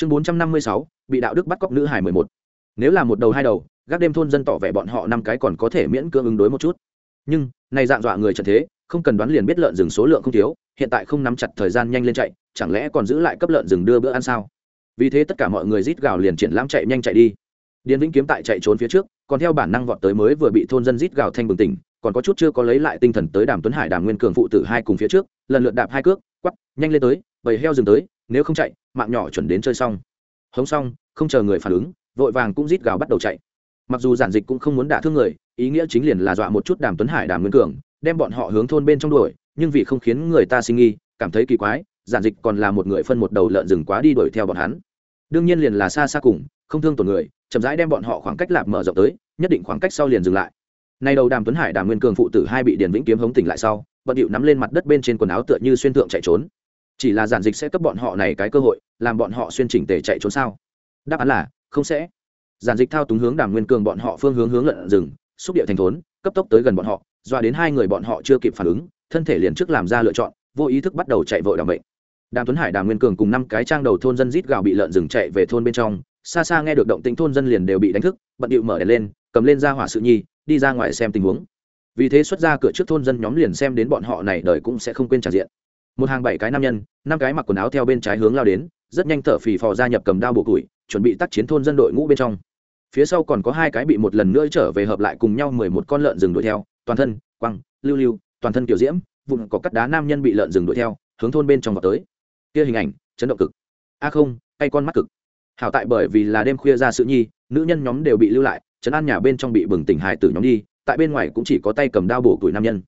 chương bốn trăm năm mươi sáu, bị đạo đức bắt cóc nữ hải mười một. Nếu là một đầu hai đầu, gác đêm thôn dân tỏ vẻ bọn họ năm cái còn có thể miễn cưỡng ứng đối một chút. Nhưng, này dạng dọa người trận thế, không cần đoán liền biết lợn rừng số lượng không thiếu, hiện tại không nắm chặt thời gian nhanh lên chạy, chẳng lẽ còn giữ lại cấp lợn rừng đưa bữa ăn sao? Vì thế tất cả mọi người rít gào liền triển lãm chạy nhanh chạy đi. Điền vĩnh kiếm tại chạy trốn phía trước, còn theo bản năng vọt tới mới vừa bị thôn dân rít gào thanh bừng tỉnh, còn có chút chưa có lấy lại tinh thần tới đàm tuấn hải đàm nguyên cường phụ tử hai cùng phía trước, lần lượt đạp hai cước, quắp, nhanh lên tới, bầy heo dừng tới nếu không chạy, mạng nhỏ chuẩn đến chơi xong. Hống xong, không chờ người phản ứng, vội vàng cũng rít gào bắt đầu chạy. Mặc dù giản dịch cũng không muốn đả thương người, ý nghĩa chính liền là dọa một chút đàm tuấn hải, đàm nguyên cường, đem bọn họ hướng thôn bên trong đuổi, nhưng vì không khiến người ta sinh nghi, cảm thấy kỳ quái, giản dịch còn là một người phân một đầu lợn rừng quá đi đuổi theo bọn hắn. Đương nhiên liền là xa xa cùng, không thương tổn người, chậm rãi đem bọn họ khoảng cách lạp mở rộng tới, nhất định khoảng cách sau liền dừng lại. Nay đầu đàm tuấn hải, đàm nguyên cường phụ tử hai bị điền vĩnh kiếm hống tỉnh lại sau, bận điệu nắm lên mặt đất bên trên quần áo tựa như xuyên thượng chạy trốn chỉ là giản dịch sẽ cấp bọn họ này cái cơ hội, làm bọn họ xuyên chỉnh tề chạy trốn sao? Đáp án là, không sẽ. Giản dịch thao túng hướng đàm nguyên cường bọn họ phương hướng hướng lợn rừng, xúc địa thành thốn, cấp tốc tới gần bọn họ, doa đến hai người bọn họ chưa kịp phản ứng, thân thể liền trước làm ra lựa chọn, vô ý thức bắt đầu chạy vội đàm bệnh đàm tuấn hải, đàm nguyên cường cùng năm cái trang đầu thôn dân rít gạo bị lợn rừng chạy về thôn bên trong, xa xa nghe được động tĩnh thôn dân liền đều bị đánh thức, bận điệu mở đèn lên, cầm lên ra hỏa sự nhi, đi ra ngoài xem tình huống. Vì thế xuất ra cửa trước thôn dân nhóm liền xem đến bọn họ này đời cũng sẽ không quên trả diện một hàng bảy cái nam nhân, năm cái mặc quần áo theo bên trái hướng lao đến, rất nhanh thở phì phò gia nhập cầm đao bộ củi, chuẩn bị tác chiến thôn dân đội ngũ bên trong. Phía sau còn có hai cái bị một lần nữa trở về hợp lại cùng nhau mười một con lợn rừng đuổi theo, toàn thân, quăng, lưu lưu, toàn thân kiểu diễm, vụn có cắt đá nam nhân bị lợn rừng đuổi theo, hướng thôn bên trong vào tới. Kia hình ảnh, chấn động cực. A không hay con mắt cực. Hảo tại bởi vì là đêm khuya ra sự nhi, nữ nhân nhóm đều bị lưu lại, trấn an nhà bên trong bị bừng tỉnh hài tử nhóm đi, tại bên ngoài cũng chỉ có tay cầm đao bổ tuổi nam nhân.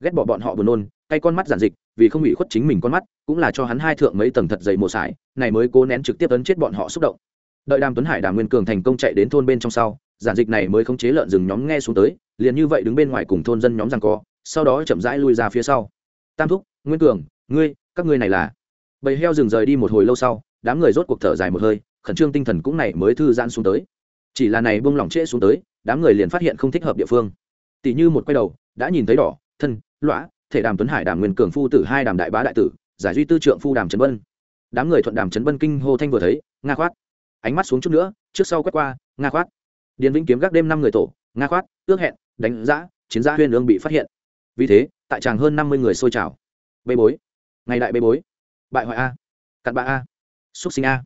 Ghét bỏ bọn họ buồn nôn tay con mắt giản dịch, vì không bị khuất chính mình con mắt, cũng là cho hắn hai thượng mấy tầng thật dày mồ sải, này mới cố nén trực tiếp ấn chết bọn họ xúc động. Đợi đàm tuấn hải, đàm nguyên cường thành công chạy đến thôn bên trong sau, giản dịch này mới khống chế lợn rừng nhóm nghe xuống tới, liền như vậy đứng bên ngoài cùng thôn dân nhóm rằng co, sau đó chậm rãi lui ra phía sau. Tam thúc, nguyên cường, ngươi, các ngươi này là? Bầy heo rừng rời đi một hồi lâu sau, đám người rốt cuộc thở dài một hơi, khẩn trương tinh thần cũng này mới thư giãn xuống tới. Chỉ là này buông lỏng trễ xuống tới, đám người liền phát hiện không thích hợp địa phương. Tỷ như một quay đầu, đã nhìn thấy đỏ, thân, lõa thể đàm tuấn hải đàm nguyên cường phu tử hai đàm đại bá đại tử giải duy tư trượng phu đàm trấn vân đám người thuận đàm trấn vân kinh hô thanh vừa thấy nga khoát ánh mắt xuống chút nữa trước sau quét qua nga khoát điền vĩnh kiếm gác đêm năm người tổ nga khoát ước hẹn đánh giã chiến gia huyên lương bị phát hiện vì thế tại tràng hơn năm mươi người xôi trào bê bối ngày đại bê bối bại hoại a cặn bạ a xúc sinh a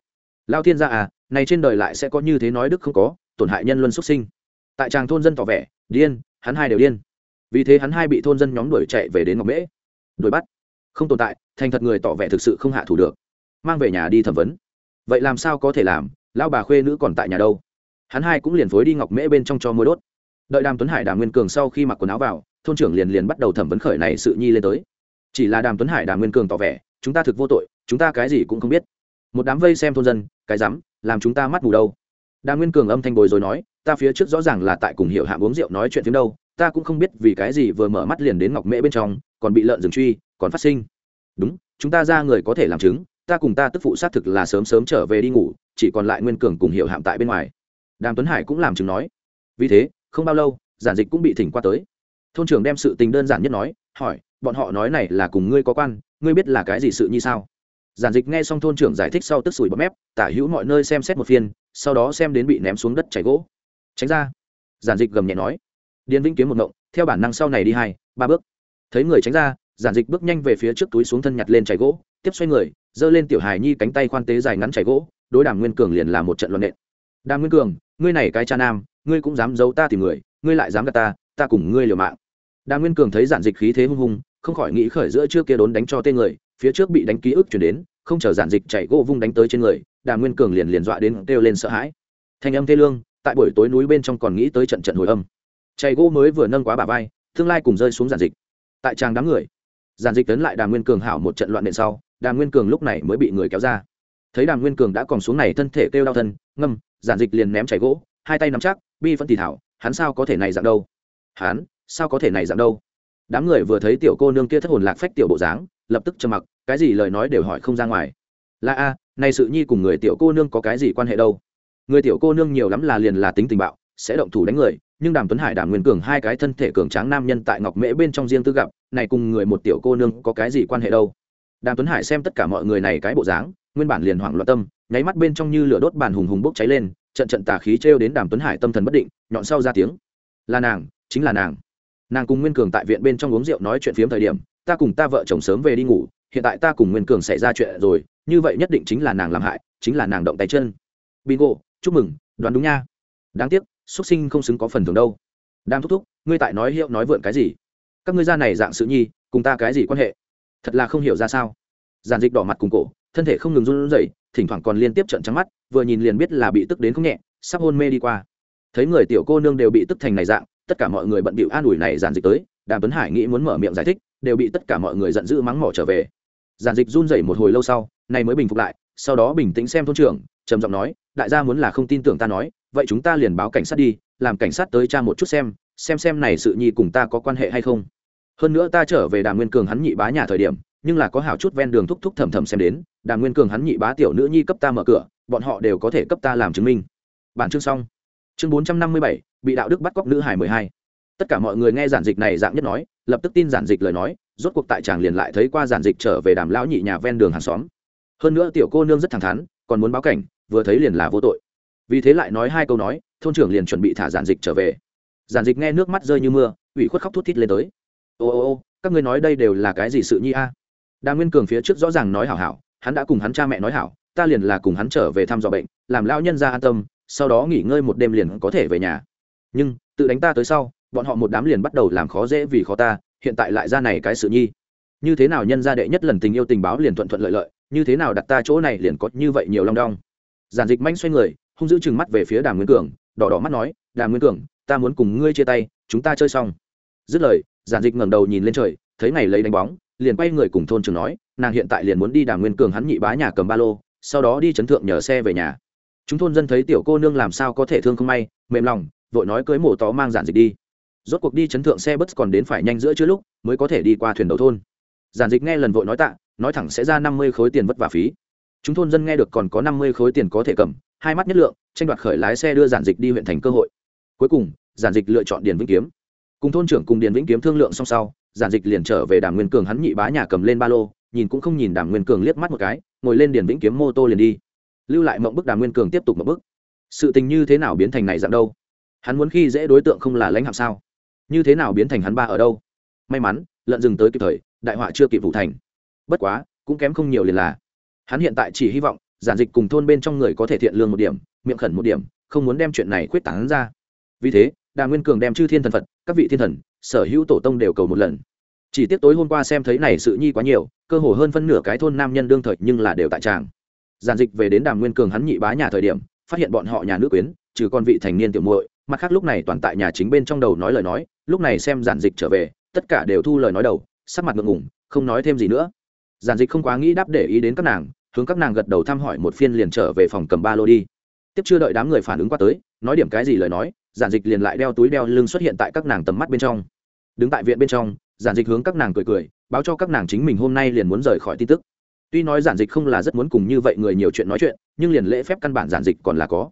lao thiên gia à này trên đời lại sẽ có như thế nói đức không có tổn hại nhân luân xúc sinh tại tràng thôn dân tỏ vẻ điên hắn hai đều điên vì thế hắn hai bị thôn dân nhóm đuổi chạy về đến ngọc mễ. Đuổi bắt. Không tồn tại, thành thật người tỏ vẻ thực sự không hạ thủ được. Mang về nhà đi thẩm vấn. Vậy làm sao có thể làm? Lao bà khuê nữ còn tại nhà đâu? Hắn hai cũng liền phối đi ngọc mễ bên trong cho mua đốt. Đợi đàm tuấn hải, đàm nguyên cường sau khi mặc quần áo vào, thôn trưởng liền liền bắt đầu thẩm vấn khởi này sự nhi lên tới. Chỉ là đàm tuấn hải, đàm nguyên cường tỏ vẻ, chúng ta thực vô tội, chúng ta cái gì cũng không biết. Một đám vây xem thôn dân, cái rắm, làm chúng ta mắt mù đâu? Đàm nguyên cường âm thanh bồi rồi nói, ta phía trước rõ ràng là tại cùng hiệu hạng uống rượu nói chuyện phiếm đâu ta cũng không biết vì cái gì vừa mở mắt liền đến ngọc mễ bên trong, còn bị lợn rừng truy, còn phát sinh. Đúng, chúng ta ra người có thể làm chứng, ta cùng ta tức phụ xác thực là sớm sớm trở về đi ngủ, chỉ còn lại nguyên cường cùng hiệu hạm tại bên ngoài. Đàm tuấn hải cũng làm chứng nói. Vì thế, không bao lâu, giản dịch cũng bị thỉnh qua tới. Thôn trưởng đem sự tình đơn giản nhất nói, hỏi, bọn họ nói này là cùng ngươi có quan, ngươi biết là cái gì sự như sao? Giản dịch nghe xong thôn trưởng giải thích sau tức sủi bọt mép, tả hữu mọi nơi xem xét một phiên, sau đó xem đến bị ném xuống đất chảy gỗ. Tránh ra. Giản dịch gầm nhẹ nói điền vĩnh kiếm một ngộng, theo bản năng sau này đi hai, ba bước. Thấy người tránh ra, giản dịch bước nhanh về phía trước túi xuống thân nhặt lên chảy gỗ, tiếp xoay người, giơ lên tiểu hài nhi cánh tay khoan tế dài ngắn chảy gỗ, đối đàm nguyên cường liền là một trận luận nện. Đàm nguyên cường, ngươi này cái cha nam, ngươi cũng dám giấu ta tìm người, ngươi lại dám gạt ta ta cùng ngươi liều mạng. Đàm nguyên cường thấy giản dịch khí thế hung hung, không khỏi nghĩ khởi giữa trước kia đốn đánh cho tên người, phía trước bị đánh ký ức chuyển đến, không chờ giản dịch chạy gỗ vung đánh tới trên người, đàm nguyên cường liền liền dọa đến kêu lên sợ hãi. Thanh âm thê lương, tại buổi tối núi bên trong còn nghĩ tới trận trận hồi âm chạy gỗ mới vừa nâng quá bà vai, tương lai cùng rơi xuống giản dịch. Tại tràng đám người giản dịch tấn lại đàm nguyên cường hảo một trận loạn nện sau, đàm nguyên cường lúc này mới bị người kéo ra. Thấy đàm nguyên cường đã còn xuống này thân thể kêu đau thân, ngâm giản dịch liền ném chảy gỗ, hai tay nắm chắc, bi phân thì thảo, hắn sao có thể này dạng đâu? Hắn, sao có thể này dạng đâu? Đám người vừa thấy tiểu cô nương kia thất hồn lạc phách tiểu bộ dáng, lập tức trầm mặc, cái gì lời nói đều hỏi không ra ngoài. Là a, này sự nhi cùng người tiểu cô nương có cái gì quan hệ đâu? Người tiểu cô nương nhiều lắm là liền là tính tình bạo, sẽ động thủ đánh người nhưng đàm tuấn hải đàm nguyên cường hai cái thân thể cường tráng nam nhân tại ngọc mễ bên trong riêng tư gặp này cùng người một tiểu cô nương có cái gì quan hệ đâu đàm tuấn hải xem tất cả mọi người này cái bộ dáng nguyên bản liền hoảng loạn tâm nháy mắt bên trong như lửa đốt bàn hùng hùng bốc cháy lên trận trận tà khí trêu đến đàm tuấn hải tâm thần bất định nhọn sau ra tiếng là nàng chính là nàng nàng cùng nguyên cường tại viện bên trong uống rượu nói chuyện phiếm thời điểm ta cùng ta vợ chồng sớm về đi ngủ hiện tại ta cùng nguyên cường xảy ra chuyện rồi như vậy nhất định chính là nàng làm hại chính là nàng động tay chân bingo chúc mừng đoán đúng nha đáng tiếc xuất sinh không xứng có phần thưởng đâu. Đang thúc thúc, ngươi tại nói hiệu nói vượn cái gì? Các ngươi ra này dạng sự nhi, cùng ta cái gì quan hệ? Thật là không hiểu ra sao. Giàn dịch đỏ mặt cùng cổ, thân thể không ngừng run rẩy, thỉnh thoảng còn liên tiếp trận trắng mắt, vừa nhìn liền biết là bị tức đến không nhẹ, sắp hôn mê đi qua. Thấy người tiểu cô nương đều bị tức thành này dạng, tất cả mọi người bận bịu an ủi này giàn dịch tới, đàm tuấn hải nghĩ muốn mở miệng giải thích, đều bị tất cả mọi người giận dữ mắng mỏ trở về. Giàn dịch run rẩy một hồi lâu sau, này mới bình phục lại, sau đó bình tĩnh xem thôn trưởng, trầm giọng nói, đại gia muốn là không tin tưởng ta nói vậy chúng ta liền báo cảnh sát đi, làm cảnh sát tới tra một chút xem xem xem này sự nhi cùng ta có quan hệ hay không. Hơn nữa ta trở về đàm nguyên cường hắn nhị bá nhà thời điểm, nhưng là có hảo chút ven đường thúc thúc thầm thầm xem đến, đàm nguyên cường hắn nhị bá tiểu nữ nhi cấp ta mở cửa, bọn họ đều có thể cấp ta làm chứng minh. Bản chương xong. Chương bốn trăm năm mươi bảy, bị đạo đức bắt cóc nữ hải mười hai. Tất cả mọi người nghe giản dịch này dạng nhất nói, lập tức tin giản dịch lời nói, rốt cuộc tại chàng liền lại thấy qua giản dịch trở về đàm lão nhị nhà ven đường hàng xóm. Hơn nữa tiểu cô nương rất thẳng thắn, còn muốn báo cảnh, vừa thấy liền là vô tội vì thế lại nói hai câu nói, thôn trưởng liền chuẩn bị thả giản dịch trở về. Giản dịch nghe nước mắt rơi như mưa, ủy khuất khóc thút thít lên tới. Ô ô ô, các ngươi nói đây đều là cái gì sự nhi a? Đa nguyên cường phía trước rõ ràng nói hảo hảo, hắn đã cùng hắn cha mẹ nói hảo, ta liền là cùng hắn trở về thăm dò bệnh, làm lao nhân ra an tâm, sau đó nghỉ ngơi một đêm liền có thể về nhà. Nhưng, tự đánh ta tới sau, bọn họ một đám liền bắt đầu làm khó dễ vì khó ta, hiện tại lại ra này cái sự nhi. Như thế nào nhân gia đệ nhất lần tình yêu tình báo liền thuận thuận lợi lợi, như thế nào đặt ta chỗ này liền có như vậy nhiều long đong. Giản dịch manh xoay người hung giữ chừng mắt về phía đàm nguyên cường, đỏ đỏ mắt nói, đàm nguyên cường, ta muốn cùng ngươi chia tay, chúng ta chơi xong. Dứt lời, giản dịch ngẩng đầu nhìn lên trời, thấy ngày lấy đánh bóng, liền quay người cùng thôn trưởng nói, nàng hiện tại liền muốn đi đàm nguyên cường hắn nhị bá nhà cầm ba lô, sau đó đi chấn thượng nhờ xe về nhà. Chúng thôn dân thấy tiểu cô nương làm sao có thể thương không may, mềm lòng, vội nói cưới mổ tó mang giản dịch đi. Rốt cuộc đi chấn thượng xe bất còn đến phải nhanh giữa chưa lúc, mới có thể đi qua thuyền đầu thôn. Giản dịch nghe lần vội nói tạ, nói thẳng sẽ ra năm mươi khối tiền vất vả phí. Chúng thôn dân nghe được còn có năm mươi khối tiền có thể cầm hai mắt nhất lượng, tranh đoạt khởi lái xe đưa giản dịch đi huyện thành cơ hội. Cuối cùng, giản dịch lựa chọn điền vĩnh kiếm. Cùng thôn trưởng cùng điền vĩnh kiếm thương lượng xong sau, giản dịch liền trở về đàm nguyên cường hắn nhị bá nhà cầm lên ba lô, nhìn cũng không nhìn đàm nguyên cường liếc mắt một cái, ngồi lên điền vĩnh kiếm mô tô liền đi. Lưu lại mộng bức đàm nguyên cường tiếp tục mộng bức. Sự tình như thế nào biến thành này dạng đâu? Hắn muốn khi dễ đối tượng không là lãnh hạng sao? Như thế nào biến thành hắn ba ở đâu? May mắn lợn dừng tới kịp thời, đại họa chưa kịp vụ thành. Bất quá, cũng kém không nhiều liền là. Hắn hiện tại chỉ hy vọng giản dịch cùng thôn bên trong người có thể thiện lương một điểm, miệng khẩn một điểm, không muốn đem chuyện này quyết tán ra. Vì thế, đà nguyên cường đem chư thiên thần phật, các vị thiên thần, sở hữu tổ tông đều cầu một lần. Chỉ tiếc tối hôm qua xem thấy này sự nhi quá nhiều, cơ hồ hơn phân nửa cái thôn nam nhân đương thời nhưng là đều tại tràng. Giản dịch về đến đàm nguyên cường hắn nhị bá nhà thời điểm, phát hiện bọn họ nhà nữ quyến, trừ con vị thành niên tiểu muội, mặt khác lúc này toàn tại nhà chính bên trong đầu nói lời nói, lúc này xem giản dịch trở về, tất cả đều thu lời nói đầu, sắc mặt ngượng ngùng, không nói thêm gì nữa. Giản dịch không quá nghĩ đáp để ý đến các nàng hướng các nàng gật đầu thăm hỏi một phiên liền trở về phòng cầm ba lô đi. Tiếp chưa đợi đám người phản ứng qua tới, nói điểm cái gì lời nói, giản dịch liền lại đeo túi đeo lưng xuất hiện tại các nàng tầm mắt bên trong. Đứng tại viện bên trong, giản dịch hướng các nàng cười cười, báo cho các nàng chính mình hôm nay liền muốn rời khỏi tin tức. Tuy nói giản dịch không là rất muốn cùng như vậy người nhiều chuyện nói chuyện, nhưng liền lễ phép căn bản giản dịch còn là có.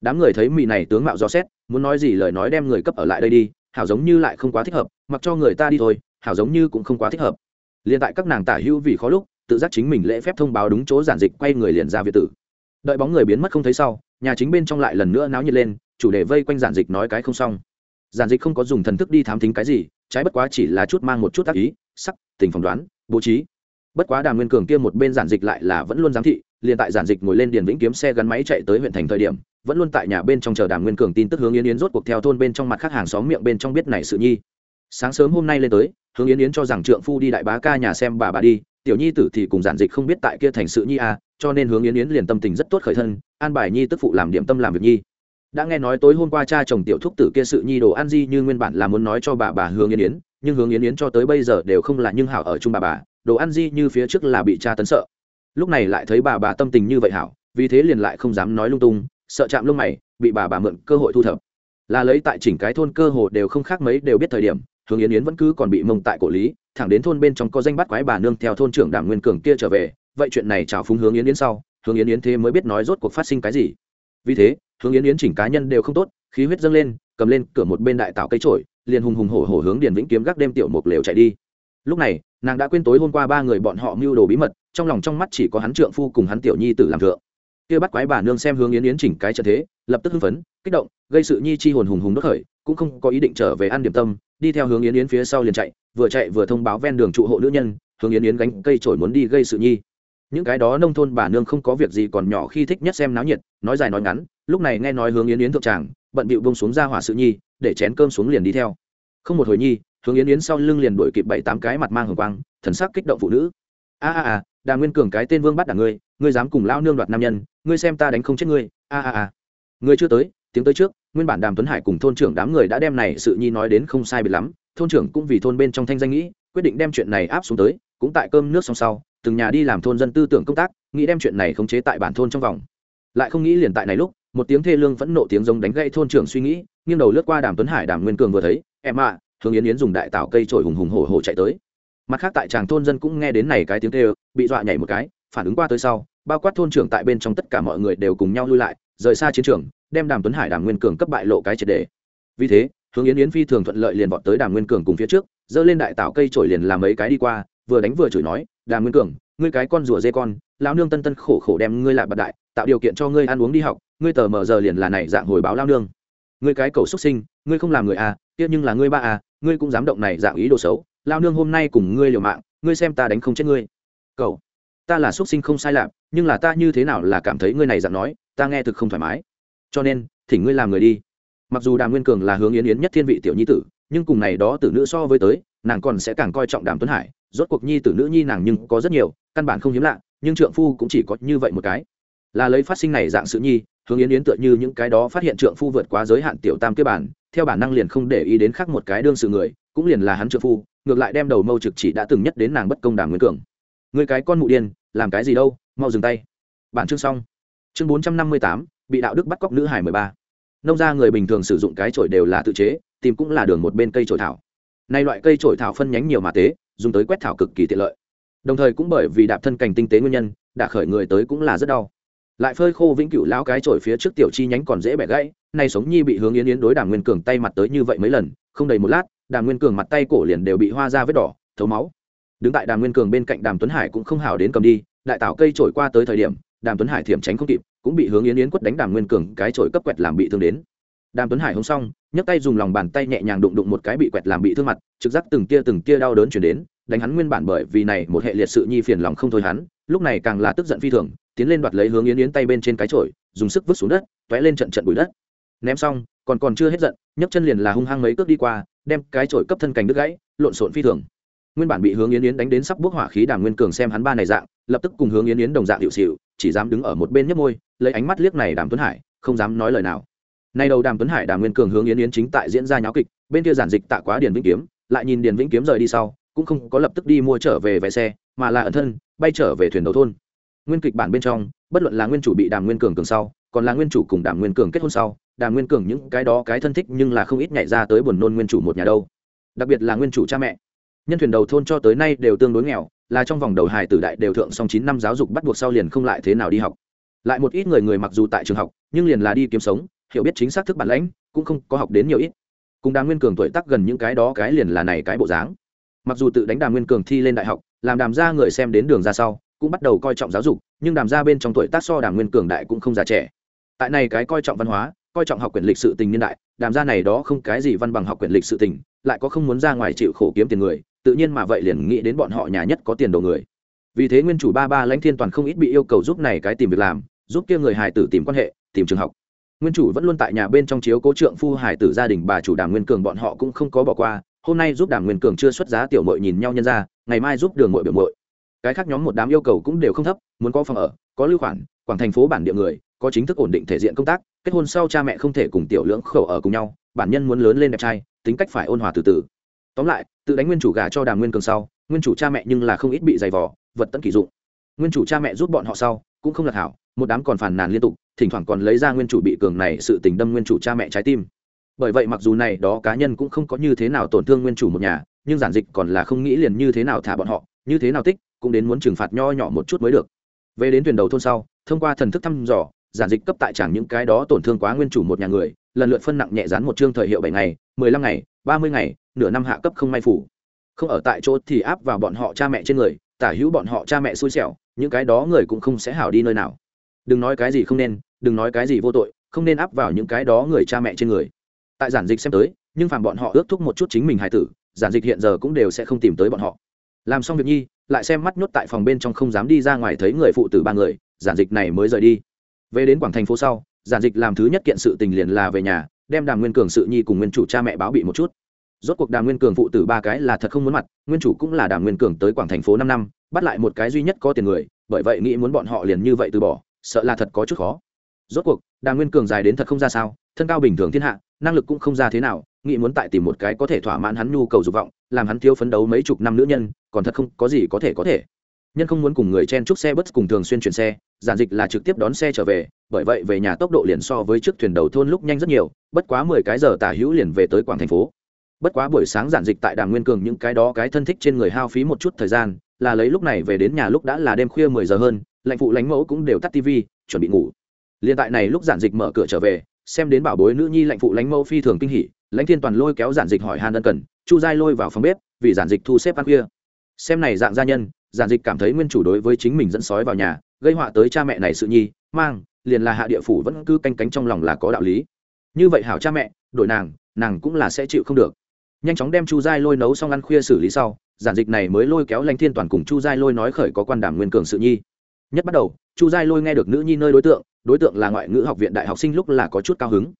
Đám người thấy mị này tướng mạo do xét, muốn nói gì lời nói đem người cấp ở lại đây đi, hảo giống như lại không quá thích hợp, mặc cho người ta đi thôi, hảo giống như cũng không quá thích hợp. Liền tại các nàng tả hữu vì khó lúc tự giác chính mình lễ phép thông báo đúng chỗ giản dịch quay người liền ra việt tử. Đợi bóng người biến mất không thấy sau, nhà chính bên trong lại lần nữa náo nhiệt lên, chủ đề vây quanh giản dịch nói cái không xong. Giản dịch không có dùng thần thức đi thám thính cái gì, trái bất quá chỉ là chút mang một chút tác ý, sắc, tình phỏng đoán, bố trí. Bất quá đàm nguyên cường kia một bên giản dịch lại là vẫn luôn giám thị, liền tại giản dịch ngồi lên điền vĩnh kiếm xe gắn máy chạy tới huyện thành thời điểm, vẫn luôn tại nhà bên trong chờ đàm nguyên cường tin tức hướng yến yến rốt cuộc theo thôn bên trong mặt khác hàng xóm miệng bên trong biết này sự nhi. Sáng sớm hôm nay lên tới, hướng yến yến cho rằng trượng phu đi đại bá ca nhà xem bà bà đi tiểu nhi tử thì cùng giản dịch không biết tại kia thành sự nhi à cho nên hướng yến yến liền tâm tình rất tốt khởi thân, an bài nhi tức phụ làm điểm tâm làm việc nhi. Đã nghe nói tối hôm qua cha chồng tiểu thúc tử kia sự nhi đồ ăn di như nguyên bản là muốn nói cho bà bà hướng yến yến, nhưng hướng yến yến cho tới bây giờ đều không là nhưng hảo ở chung bà bà, đồ ăn di như phía trước là bị cha tấn sợ. Lúc này lại thấy bà bà tâm tình như vậy hảo, vì thế liền lại không dám nói lung tung, sợ chạm lông mày, bị bà bà mượn cơ hội thu thập. Là lấy tại chỉnh cái thôn cơ hồ đều không khác mấy đều biết thời điểm hướng yến yến vẫn cứ còn bị mông tại cổ lý, thẳng đến thôn bên trong có danh bắt quái bà nương theo thôn trưởng đảng nguyên cường kia trở về, vậy chuyện này chào phúng hướng yến yến sau, hướng yến yến thế mới biết nói rốt cuộc phát sinh cái gì. Vì thế, hướng yến yến chỉnh cá nhân đều không tốt, khí huyết dâng lên, cầm lên cửa một bên đại tạo cây trổi, liền hùng hùng hổ hổ hướng điền vĩnh kiếm gác đêm tiểu một lều chạy đi. Lúc này, nàng đã quên tối hôm qua ba người bọn họ mưu đồ bí mật, trong lòng trong mắt chỉ có hắn trượng phu cùng hắn tiểu nhi tử làm thượng. Kia bắt quái bà nương xem hướng yến yến chỉnh cái trợ thế, lập tức hưng phấn, kích động gây sự nhi chi hồn hùng hùng đốt khởi, cũng không có ý định trở về ăn điểm tâm, đi theo hướng yến yến phía sau liền chạy, vừa chạy vừa thông báo ven đường trụ hộ nữ nhân, hướng yến yến gánh cây trổi muốn đi gây sự nhi. Những cái đó nông thôn bà nương không có việc gì còn nhỏ khi thích nhất xem náo nhiệt, nói dài nói ngắn, lúc này nghe nói hướng yến yến thượng tràng, bận bịu bông xuống ra hỏa sự nhi, để chén cơm xuống liền đi theo. Không một hồi nhi, hướng yến yến sau lưng liền đuổi kịp bảy tám cái mặt mang hồng quang, thần sắc kích động phụ nữ. A a a, đà nguyên cường cái tên vương bắt đả ngươi ngươi dám cùng lao nương đoạt nam nhân, ngươi xem ta đánh không chết ngươi, a a a. Ngươi chưa tới, tiếng tới trước nguyên bản đàm tuấn hải cùng thôn trưởng đám người đã đem này sự nhi nói đến không sai biệt lắm, thôn trưởng cũng vì thôn bên trong thanh danh nghĩ, quyết định đem chuyện này áp xuống tới, cũng tại cơm nước xong sau, từng nhà đi làm thôn dân tư tưởng công tác, nghĩ đem chuyện này khống chế tại bản thôn trong vòng. Lại không nghĩ liền tại này lúc, một tiếng thê lương phẫn nộ tiếng giống đánh gãy thôn trưởng suy nghĩ, nghiêng đầu lướt qua đàm tuấn hải đàm nguyên cường vừa thấy, em ạ, hướng yến yến dùng đại tạo cây trổi hùng hùng hổ hổ chạy tới. Mặt khác tại tràng thôn dân cũng nghe đến này cái tiếng kêu, bị dọa nhảy một cái, phản ứng qua tới sau, bao quát thôn trưởng tại bên trong tất cả mọi người đều cùng nhau lui lại, rời xa chiến trường đem đàm tuấn hải đàm nguyên cường cấp bại lộ cái triệt đề. Vì thế, hướng yến yến phi thường thuận lợi liền vọt tới đàm nguyên cường cùng phía trước, giơ lên đại tạo cây trổi liền làm mấy cái đi qua, vừa đánh vừa chửi nói, đàm nguyên cường, ngươi cái con rùa dê con lao nương tân tân khổ khổ đem ngươi lại bật đại, tạo điều kiện cho ngươi ăn uống đi học, ngươi tờ mờ giờ liền là này dạng hồi báo lao nương. Ngươi cái cầu xuất sinh, ngươi không làm người à tiếc nhưng là ngươi ba à ngươi cũng dám động này dạng ý đồ xấu lao nương hôm nay cùng ngươi liều mạng, ngươi xem ta đánh không chết ngươi. Cậu ta là xuất sinh không sai lạc nhưng là ta như thế nào là cảm thấy ngươi này dạng nói, ta nghe thực không thoải mái cho nên, thỉnh ngươi làm người đi. Mặc dù đàm nguyên cường là hướng yến yến nhất thiên vị tiểu nhi tử, nhưng cùng này đó tử nữ so với tới, nàng còn sẽ càng coi trọng đàm tuấn hải. Rốt cuộc nhi tử nữ nhi nàng nhưng có rất nhiều, căn bản không hiếm lạ, nhưng trượng phu cũng chỉ có như vậy một cái. Là lấy phát sinh này dạng sự nhi, hướng yến yến tựa như những cái đó phát hiện trượng phu vượt quá giới hạn tiểu tam kế bản, theo bản năng liền không để ý đến khác một cái đương sự người, cũng liền là hắn trượng phu, ngược lại đem đầu mâu trực chỉ đã từng nhất đến nàng bất công đàm nguyên cường. Người cái con mụ điên, làm cái gì đâu, mau dừng tay. Bản chương xong. Chương bốn trăm năm mươi tám bị đạo đức bắt cóc nữ hải mười ba. Nông gia người bình thường sử dụng cái chổi đều là tự chế, tìm cũng là đường một bên cây chổi thảo. Nay loại cây chổi thảo phân nhánh nhiều mà tế, dùng tới quét thảo cực kỳ tiện lợi. Đồng thời cũng bởi vì đạp thân cảnh tinh tế nguyên nhân đã khởi người tới cũng là rất đau. Lại phơi khô vĩnh cửu lão cái chổi phía trước tiểu chi nhánh còn dễ bẻ gãy, nay sống nhi bị hướng yến yến đối đàm nguyên cường tay mặt tới như vậy mấy lần, không đầy một lát, đàm nguyên cường mặt tay cổ liền đều bị hoa ra vết đỏ, thấu máu. Đứng tại đàm nguyên cường bên cạnh đàm tuấn hải cũng không hào đến cầm đi, đại tạo cây trổi qua tới thời điểm, đàm tuấn hải thiểm tránh không kịp cũng bị hướng yến yến quất đánh đàm nguyên cường cái trội cấp quẹt làm bị thương đến. Đàm tuấn hải hông xong, nhấc tay dùng lòng bàn tay nhẹ nhàng đụng đụng một cái bị quẹt làm bị thương mặt, trực giác từng tia từng tia đau đớn chuyển đến, đánh hắn nguyên bản bởi vì này một hệ liệt sự nhi phiền lòng không thôi hắn, lúc này càng là tức giận phi thường, tiến lên đoạt lấy hướng yến yến tay bên trên cái chổi, dùng sức vứt xuống đất t lên trận trận bụi đất. Ném xong, còn còn chưa hết giận, nhấc chân liền là hung hăng mấy cước đi qua, đem cái chổi cấp thân cành đứt gãy, lộn xộn phi thường. Nguyên bản bị hướng yến yến đánh đến sắp bước hỏa khí đàm nguyên cường xem hắn ba này dạng, lập tức cùng hướng yến yến đồng dạng hiệu xịu chỉ dám đứng ở một bên nhấp môi, lấy ánh mắt liếc này đàm tuấn hải, không dám nói lời nào. Nay đầu đàm tuấn hải đàm nguyên cường hướng yến yến chính tại diễn ra nháo kịch, bên kia giản dịch tạ quá điền vĩnh kiếm, lại nhìn điền vĩnh kiếm rời đi sau, cũng không có lập tức đi mua trở về vé xe, mà là ẩn thân, bay trở về thuyền đầu thôn. Nguyên kịch bản bên trong, bất luận là nguyên chủ bị đàm nguyên cường cường sau, còn là nguyên chủ cùng đàm nguyên cường kết hôn sau, đàm nguyên cường những cái đó cái thân thích nhưng là không ít nhảy ra tới buồn nôn nguyên chủ một nhà đâu. Đặc biệt là nguyên chủ cha mẹ. Nhân thuyền đầu thôn cho tới nay đều tương đối nghèo là trong vòng đầu hài tử đại đều thượng xong chín năm giáo dục bắt buộc sau liền không lại thế nào đi học. Lại một ít người người mặc dù tại trường học, nhưng liền là đi kiếm sống, hiểu biết chính xác thức bản lãnh, cũng không có học đến nhiều ít. Cùng đàm nguyên cường tuổi tác gần những cái đó cái liền là này cái bộ dáng. Mặc dù tự đánh đàm nguyên cường thi lên đại học, làm đàm gia người xem đến đường ra sau, cũng bắt đầu coi trọng giáo dục, nhưng đàm gia bên trong tuổi tác so đàm nguyên cường đại cũng không già trẻ. Tại này cái coi trọng văn hóa, coi trọng học quyền lịch sự tình niên đại, đàm gia này đó không cái gì văn bằng học quyền lịch sự tình, lại có không muốn ra ngoài chịu khổ kiếm tiền người tự nhiên mà vậy liền nghĩ đến bọn họ nhà nhất có tiền đồ người. Vì thế nguyên chủ ba ba lãnh thiên toàn không ít bị yêu cầu giúp này cái tìm việc làm, giúp kia người hài tử tìm quan hệ, tìm trường học. Nguyên chủ vẫn luôn tại nhà bên trong chiếu cố trượng phu hài tử gia đình bà chủ đàm nguyên cường bọn họ cũng không có bỏ qua. Hôm nay giúp đàm nguyên cường chưa xuất giá tiểu mội nhìn nhau nhân ra, ngày mai giúp đường mội biểu mội cái khác nhóm một đám yêu cầu cũng đều không thấp, muốn có phòng ở, có lưu khoản, quảng thành phố bản địa người, có chính thức ổn định thể diện công tác, kết hôn sau cha mẹ không thể cùng tiểu lưỡng khẩu ở cùng nhau, bản nhân muốn lớn lên đẹp trai, tính cách phải ôn hòa từ từ tóm lại, tự đánh nguyên chủ gà cho đàm nguyên cường sau, nguyên chủ cha mẹ nhưng là không ít bị dày vò, vật tận kỳ dụng. Nguyên chủ cha mẹ giúp bọn họ sau, cũng không lạc hảo, một đám còn phàn nàn liên tục, thỉnh thoảng còn lấy ra nguyên chủ bị cường này sự tình đâm nguyên chủ cha mẹ trái tim. Bởi vậy mặc dù này đó cá nhân cũng không có như thế nào tổn thương nguyên chủ một nhà, nhưng giản dịch còn là không nghĩ liền như thế nào thả bọn họ, như thế nào tích, cũng đến muốn trừng phạt nho nhỏ một chút mới được. Về đến tuyển đầu thôn sau, thông qua thần thức thăm dò, giản dịch cấp tại chẳng những cái đó tổn thương quá nguyên chủ một nhà người, lần lượt phân nặng nhẹ dán một chương thời hiệu bảy ngày, mười lăm ngày, ba mươi ngày nửa năm hạ cấp không may phủ. Không ở tại chỗ thì áp vào bọn họ cha mẹ trên người, tả hữu bọn họ cha mẹ xui xẻo, những cái đó người cũng không sẽ hảo đi nơi nào. Đừng nói cái gì không nên, đừng nói cái gì vô tội, không nên áp vào những cái đó người cha mẹ trên người. Tại giản dịch xem tới, nhưng phàm bọn họ ước thúc một chút chính mình hài tử, giản dịch hiện giờ cũng đều sẽ không tìm tới bọn họ. Làm xong việc nhi, lại xem mắt nhốt tại phòng bên trong không dám đi ra ngoài thấy người phụ tử ba người, giản dịch này mới rời đi. Về đến quảng thành phố sau, giản dịch làm thứ nhất kiện sự tình liền là về nhà, đem đàm nguyên cường sự nhi cùng nguyên chủ cha mẹ báo bị một chút rốt cuộc đàm nguyên cường phụ tử ba cái là thật không muốn mặt, nguyên chủ cũng là đàm nguyên cường tới quảng thành phố năm năm, bắt lại một cái duy nhất có tiền người, bởi vậy nghĩ muốn bọn họ liền như vậy từ bỏ, sợ là thật có chút khó. Rốt cuộc, đàm nguyên cường dài đến thật không ra sao, thân cao bình thường thiên hạ, năng lực cũng không ra thế nào, nghĩ muốn tại tìm một cái có thể thỏa mãn hắn nhu cầu dục vọng, làm hắn thiếu phấn đấu mấy chục năm nữ nhân, còn thật không có gì có thể có thể. Nhân không muốn cùng người chen chúc xe bus cùng thường xuyên chuyển xe, giản dịch là trực tiếp đón xe trở về, bởi vậy về nhà tốc độ liền so với chiếc thuyền đầu thôn lúc nhanh rất nhiều, bất quá mười cái giờ tả hữu liền về tới quảng thành phố bất quá buổi sáng giản dịch tại đàm nguyên cường những cái đó cái thân thích trên người hao phí một chút thời gian, là lấy lúc này về đến nhà lúc đã là đêm khuya mười giờ hơn, lãnh phụ lãnh mẫu cũng đều tắt tv chuẩn bị ngủ. Liền tại này lúc giản dịch mở cửa trở về, xem đến bảo bối nữ nhi lãnh phụ lãnh mẫu phi thường kinh hỉ, lãnh thiên toàn lôi kéo giản dịch hỏi han ân cần, chu giai lôi vào phòng bếp, vì giản dịch thu xếp ăn khuya. Xem này dạng gia nhân, giản dịch cảm thấy nguyên chủ đối với chính mình dẫn sói vào nhà, gây họa tới cha mẹ này sự nhi, mang, liền là hạ địa phủ vẫn cứ canh cánh trong lòng là có đạo lý. Như vậy hảo cha mẹ, đổi nàng nàng cũng là sẽ chịu không được nhanh chóng đem chu giai lôi nấu xong ăn khuya xử lý sau, giản dịch này mới lôi kéo lãnh thiên toàn cùng chu giai lôi nói khởi có quan đảm nguyên cường sự nhi. Nhất bắt đầu, chu giai lôi nghe được nữ nhi nơi đối tượng đối tượng là ngoại ngữ học viện đại học sinh lúc là có chút cao hứng.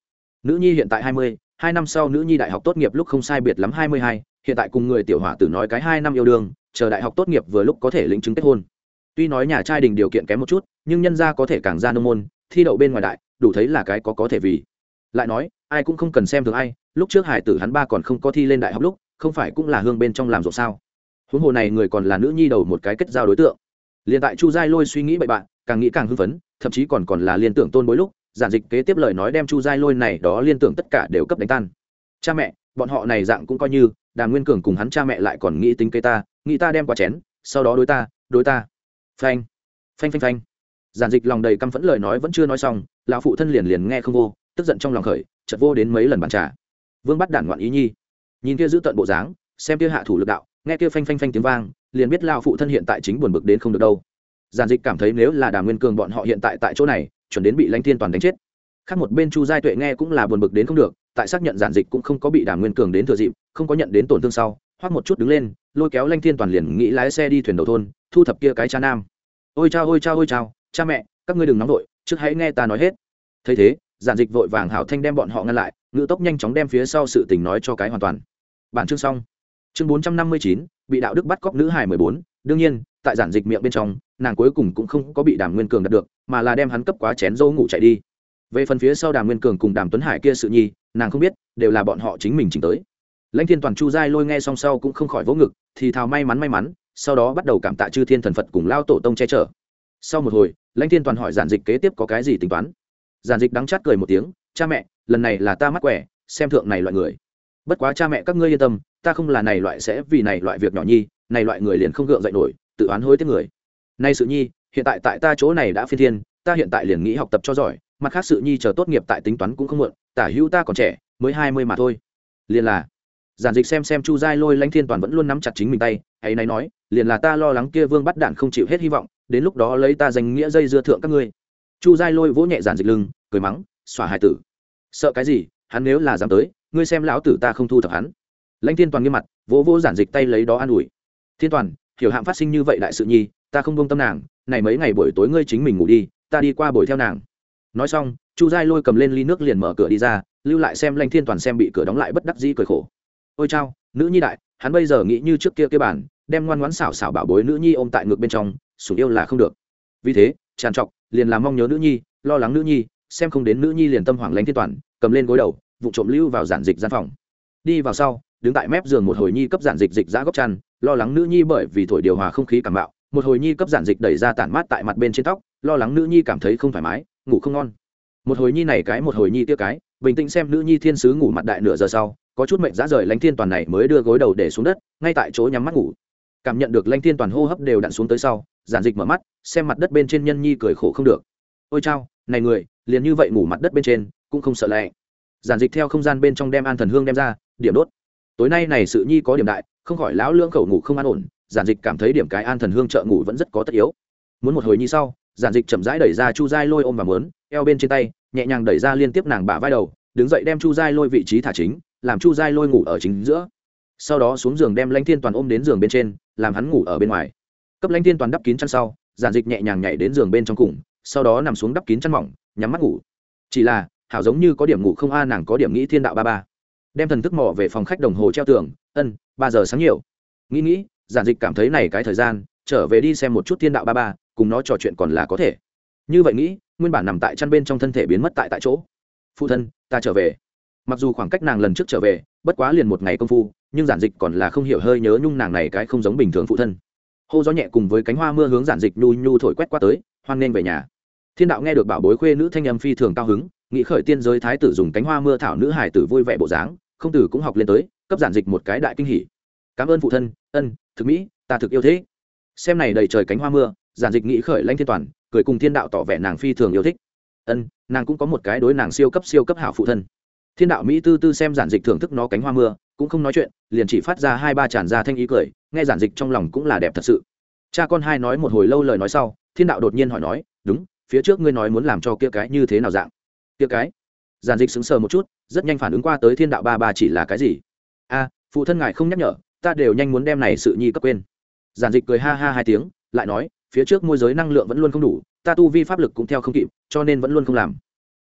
Nữ nhi hiện tại hai mươi, hai năm sau nữ nhi đại học tốt nghiệp lúc không sai biệt lắm hai mươi hai, hiện tại cùng người tiểu hỏa tử nói cái hai năm yêu đương, chờ đại học tốt nghiệp vừa lúc có thể lĩnh chứng kết hôn. Tuy nói nhà trai đình điều kiện kém một chút, nhưng nhân gia có thể càng ra nông môn, thi đậu bên ngoài đại, đủ thấy là cái có có thể vì lại nói, ai cũng không cần xem thường ai, lúc trước hải tử hắn ba còn không có thi lên đại học lúc, không phải cũng là hương bên trong làm rộn sao? Huống hồ này người còn là nữ nhi đầu một cái kết giao đối tượng. Liền tại chu giai lôi suy nghĩ bậy bạn, càng nghĩ càng hưng phấn, thậm chí còn còn là liên tưởng tôn bối lúc, giản dịch kế tiếp lời nói đem chu giai lôi này đó liên tưởng tất cả đều cấp đánh tan. Cha mẹ, bọn họ này dạng cũng coi như, đàm nguyên cường cùng hắn cha mẹ lại còn nghĩ tính kế ta, nghĩ ta đem qua chén, sau đó đối ta đối ta. Phanh phanh phanh phanh. Giản dịch lòng đầy căm phẫn lời nói vẫn chưa nói xong, lão phụ thân liền liền nghe không vô tức giận trong lòng khởi chật vô đến mấy lần bàn trà. Vương bắt đản ngoạn ý nhi. Nhìn kia giữ tận bộ dáng, xem kia hạ thủ lực đạo, nghe kia phanh phanh phanh tiếng vang, liền biết lao phụ thân hiện tại chính buồn bực đến không được đâu. Giản dịch cảm thấy nếu là đàm nguyên cường bọn họ hiện tại tại chỗ này, chuẩn đến bị lãnh thiên toàn đánh chết. Khác một bên chu giai tuệ nghe cũng là buồn bực đến không được, tại xác nhận giản dịch cũng không có bị đàm nguyên cường đến thừa dịp, không có nhận đến tổn thương sau, hoắc một chút đứng lên, lôi kéo lãnh thiên toàn liền nghĩ lái xe đi thuyền đầu thôn, thu thập kia cái cha nam. Ôi chao ôi chao ôi chao, cha mẹ, các ngươi đừng nóng vội, trước hãy nghe ta nói hết. Thấy thế giản dịch vội vàng hảo thanh đem bọn họ ngăn lại, ngự tốc nhanh chóng đem phía sau sự tình nói cho cái hoàn toàn. Bản chương xong. Chương bốn trăm năm mươi chín, bị đạo đức bắt cóc nữ hải mười bốn. Đương nhiên, tại giản dịch miệng bên trong, nàng cuối cùng cũng không có bị đàm nguyên cường đạt được, mà là đem hắn cấp quá chén dâu ngủ chạy đi. Về phần phía sau đàm nguyên cường cùng đàm tuấn hải kia sự nhi, nàng không biết, đều là bọn họ chính mình chỉnh tới. Lãnh thiên toàn chu giai lôi nghe song sau cũng không khỏi vỗ ngực, thì thào may mắn may mắn, sau đó bắt đầu cảm tạ chư thiên thần phật cùng lao tổ tông che chở. Sau một hồi, lãnh thiên toàn hỏi giản dịch kế tiếp có cái gì tính toán giản dịch đắng chát cười một tiếng, cha mẹ, lần này là ta mắc quẻ, xem thượng này loại người. Bất quá cha mẹ các ngươi yên tâm, ta không là này loại sẽ vì này loại việc nhỏ nhi, này loại người liền không gượng dậy nổi, tự oán hối tiếc người. Nay sự nhi, hiện tại tại ta chỗ này đã phi thiên, ta hiện tại liền nghĩ học tập cho giỏi, mặt khác sự nhi chờ tốt nghiệp tại tính toán cũng không muộn, tả hữu ta còn trẻ, mới hai mươi mà thôi. Liền là, giản dịch xem xem chu giai lôi lãnh thiên toàn vẫn luôn nắm chặt chính mình tay hãy nay nói, liền là ta lo lắng kia vương bắt đạn không chịu hết hy vọng, đến lúc đó lấy ta danh nghĩa dây dưa thượng các ngươi chu giai lôi vỗ nhẹ giản dịch lưng, cười mắng xỏa hải tử, sợ cái gì? Hắn nếu là dám tới, ngươi xem lão tử ta không thu thập hắn. Lãnh thiên toàn nghiêm mặt, vỗ vỗ giản dịch tay lấy đó an ủi. Thiên toàn, hiểu hạm phát sinh như vậy đại sự nhi, ta không buông tâm nàng, này mấy ngày buổi tối ngươi chính mình ngủ đi, ta đi qua buổi theo nàng. Nói xong, chu giai lôi cầm lên ly nước liền mở cửa đi ra, lưu lại xem lãnh thiên toàn xem bị cửa đóng lại bất đắc dĩ cười khổ. Ôi chao, nữ nhi đại, hắn bây giờ nghĩ như trước kia kia bản, đem ngoan ngoãn xảo xảo bảo bối nữ nhi ôm tại ngực bên trong, sủng yêu là không được. Vì thế, tràn trọc liền làm mong nhớ nữ nhi, lo lắng nữ nhi, xem không đến nữ nhi liền tâm hoảng lánh thiên toàn, cầm lên gối đầu, vụ trộm lưu vào giản dịch gian phòng. Đi vào sau, đứng tại mép giường một hồi nhi cấp giản dịch dịch ra góc chăn, lo lắng nữ nhi bởi vì thổi điều hòa không khí cảm bạo, một hồi nhi cấp giản dịch đẩy ra tản mát tại mặt bên trên tóc, lo lắng nữ nhi cảm thấy không thoải mái, ngủ không ngon. Một hồi nhi này cái, một hồi nhi tiêu cái, bình tĩnh xem nữ nhi thiên sứ ngủ mặt đại nửa giờ sau, có chút mệnh giá rời lánh thiên toàn này mới đưa gối đầu để xuống đất, ngay tại chỗ nhắm mắt ngủ cảm nhận được lanh thiên toàn hô hấp đều đặn xuống tới sau, giản dịch mở mắt, xem mặt đất bên trên nhân nhi cười khổ không được. Ôi chao, này người, liền như vậy ngủ mặt đất bên trên, cũng không sợ lẹ giản dịch theo không gian bên trong đem an thần hương đem ra, điểm đốt. Tối nay này sự nhi có điểm đại, không khỏi lão lưỡng khẩu ngủ không an ổn, giản dịch cảm thấy điểm cái an thần hương trợ ngủ vẫn rất có tất yếu. Muốn một hồi như sau, giản dịch chậm rãi đẩy ra chu giai lôi ôm và mớn, eo bên trên tay, nhẹ nhàng đẩy ra liên tiếp nàng bả vai đầu, đứng dậy đem chu giai lôi vị trí thả chính, làm chu giai lôi ngủ ở chính giữa sau đó xuống giường đem lãnh thiên toàn ôm đến giường bên trên, làm hắn ngủ ở bên ngoài. Cấp lãnh thiên toàn đắp kín chăn sau, giản dịch nhẹ nhàng nhảy đến giường bên trong cùng, sau đó nằm xuống đắp kín chăn mỏng, nhắm mắt ngủ. Chỉ là, hảo giống như có điểm ngủ không a, nàng có điểm nghĩ thiên đạo ba ba. Đem thần thức mò về phòng khách đồng hồ treo tường, ân, ba giờ sáng nhiều. Nghĩ nghĩ, giản dịch cảm thấy này cái thời gian, trở về đi xem một chút thiên đạo ba ba, cùng nó trò chuyện còn là có thể. Như vậy nghĩ, nguyên bản nằm tại chăn bên trong thân thể biến mất tại tại chỗ. Phụ thân, ta trở về. Mặc dù khoảng cách nàng lần trước trở về, bất quá liền một ngày công phu nhưng giản dịch còn là không hiểu hơi nhớ nhung nàng này cái không giống bình thường phụ thân. Hô gió nhẹ cùng với cánh hoa mưa hướng giản dịch nhu nhu thổi quét qua tới, hoan nghênh về nhà. Thiên đạo nghe được bảo bối khuê nữ thanh âm phi thường cao hứng, nghĩ khởi tiên giới thái tử dùng cánh hoa mưa thảo nữ hải tử vui vẻ bộ dáng, không tử cũng học lên tới, cấp giản dịch một cái đại kinh hỉ. Cảm ơn phụ thân, ân, thực mỹ, ta thực yêu thế xem này đầy trời cánh hoa mưa, giản dịch nghĩ khởi lãnh thiên toàn, cười cùng thiên đạo tỏ vẻ nàng phi thường yêu thích. Ân, nàng cũng có một cái đối nàng siêu cấp siêu cấp hảo phụ thân. Thiên đạo mỹ tư tư xem giản dịch thưởng thức nó cánh hoa mưa cũng không nói chuyện, liền chỉ phát ra hai ba tràn ra thanh ý cười, nghe giản dịch trong lòng cũng là đẹp thật sự. Cha con hai nói một hồi lâu lời nói sau, thiên đạo đột nhiên hỏi nói, đúng, phía trước ngươi nói muốn làm cho kia cái như thế nào dạng? Kia cái? Giản dịch sững sờ một chút, rất nhanh phản ứng qua tới thiên đạo ba ba chỉ là cái gì? A, phụ thân ngài không nhắc nhở, ta đều nhanh muốn đem này sự nhi cấp quên. Giản dịch cười ha ha hai tiếng, lại nói, phía trước môi giới năng lượng vẫn luôn không đủ, ta tu vi pháp lực cũng theo không kịp, cho nên vẫn luôn không làm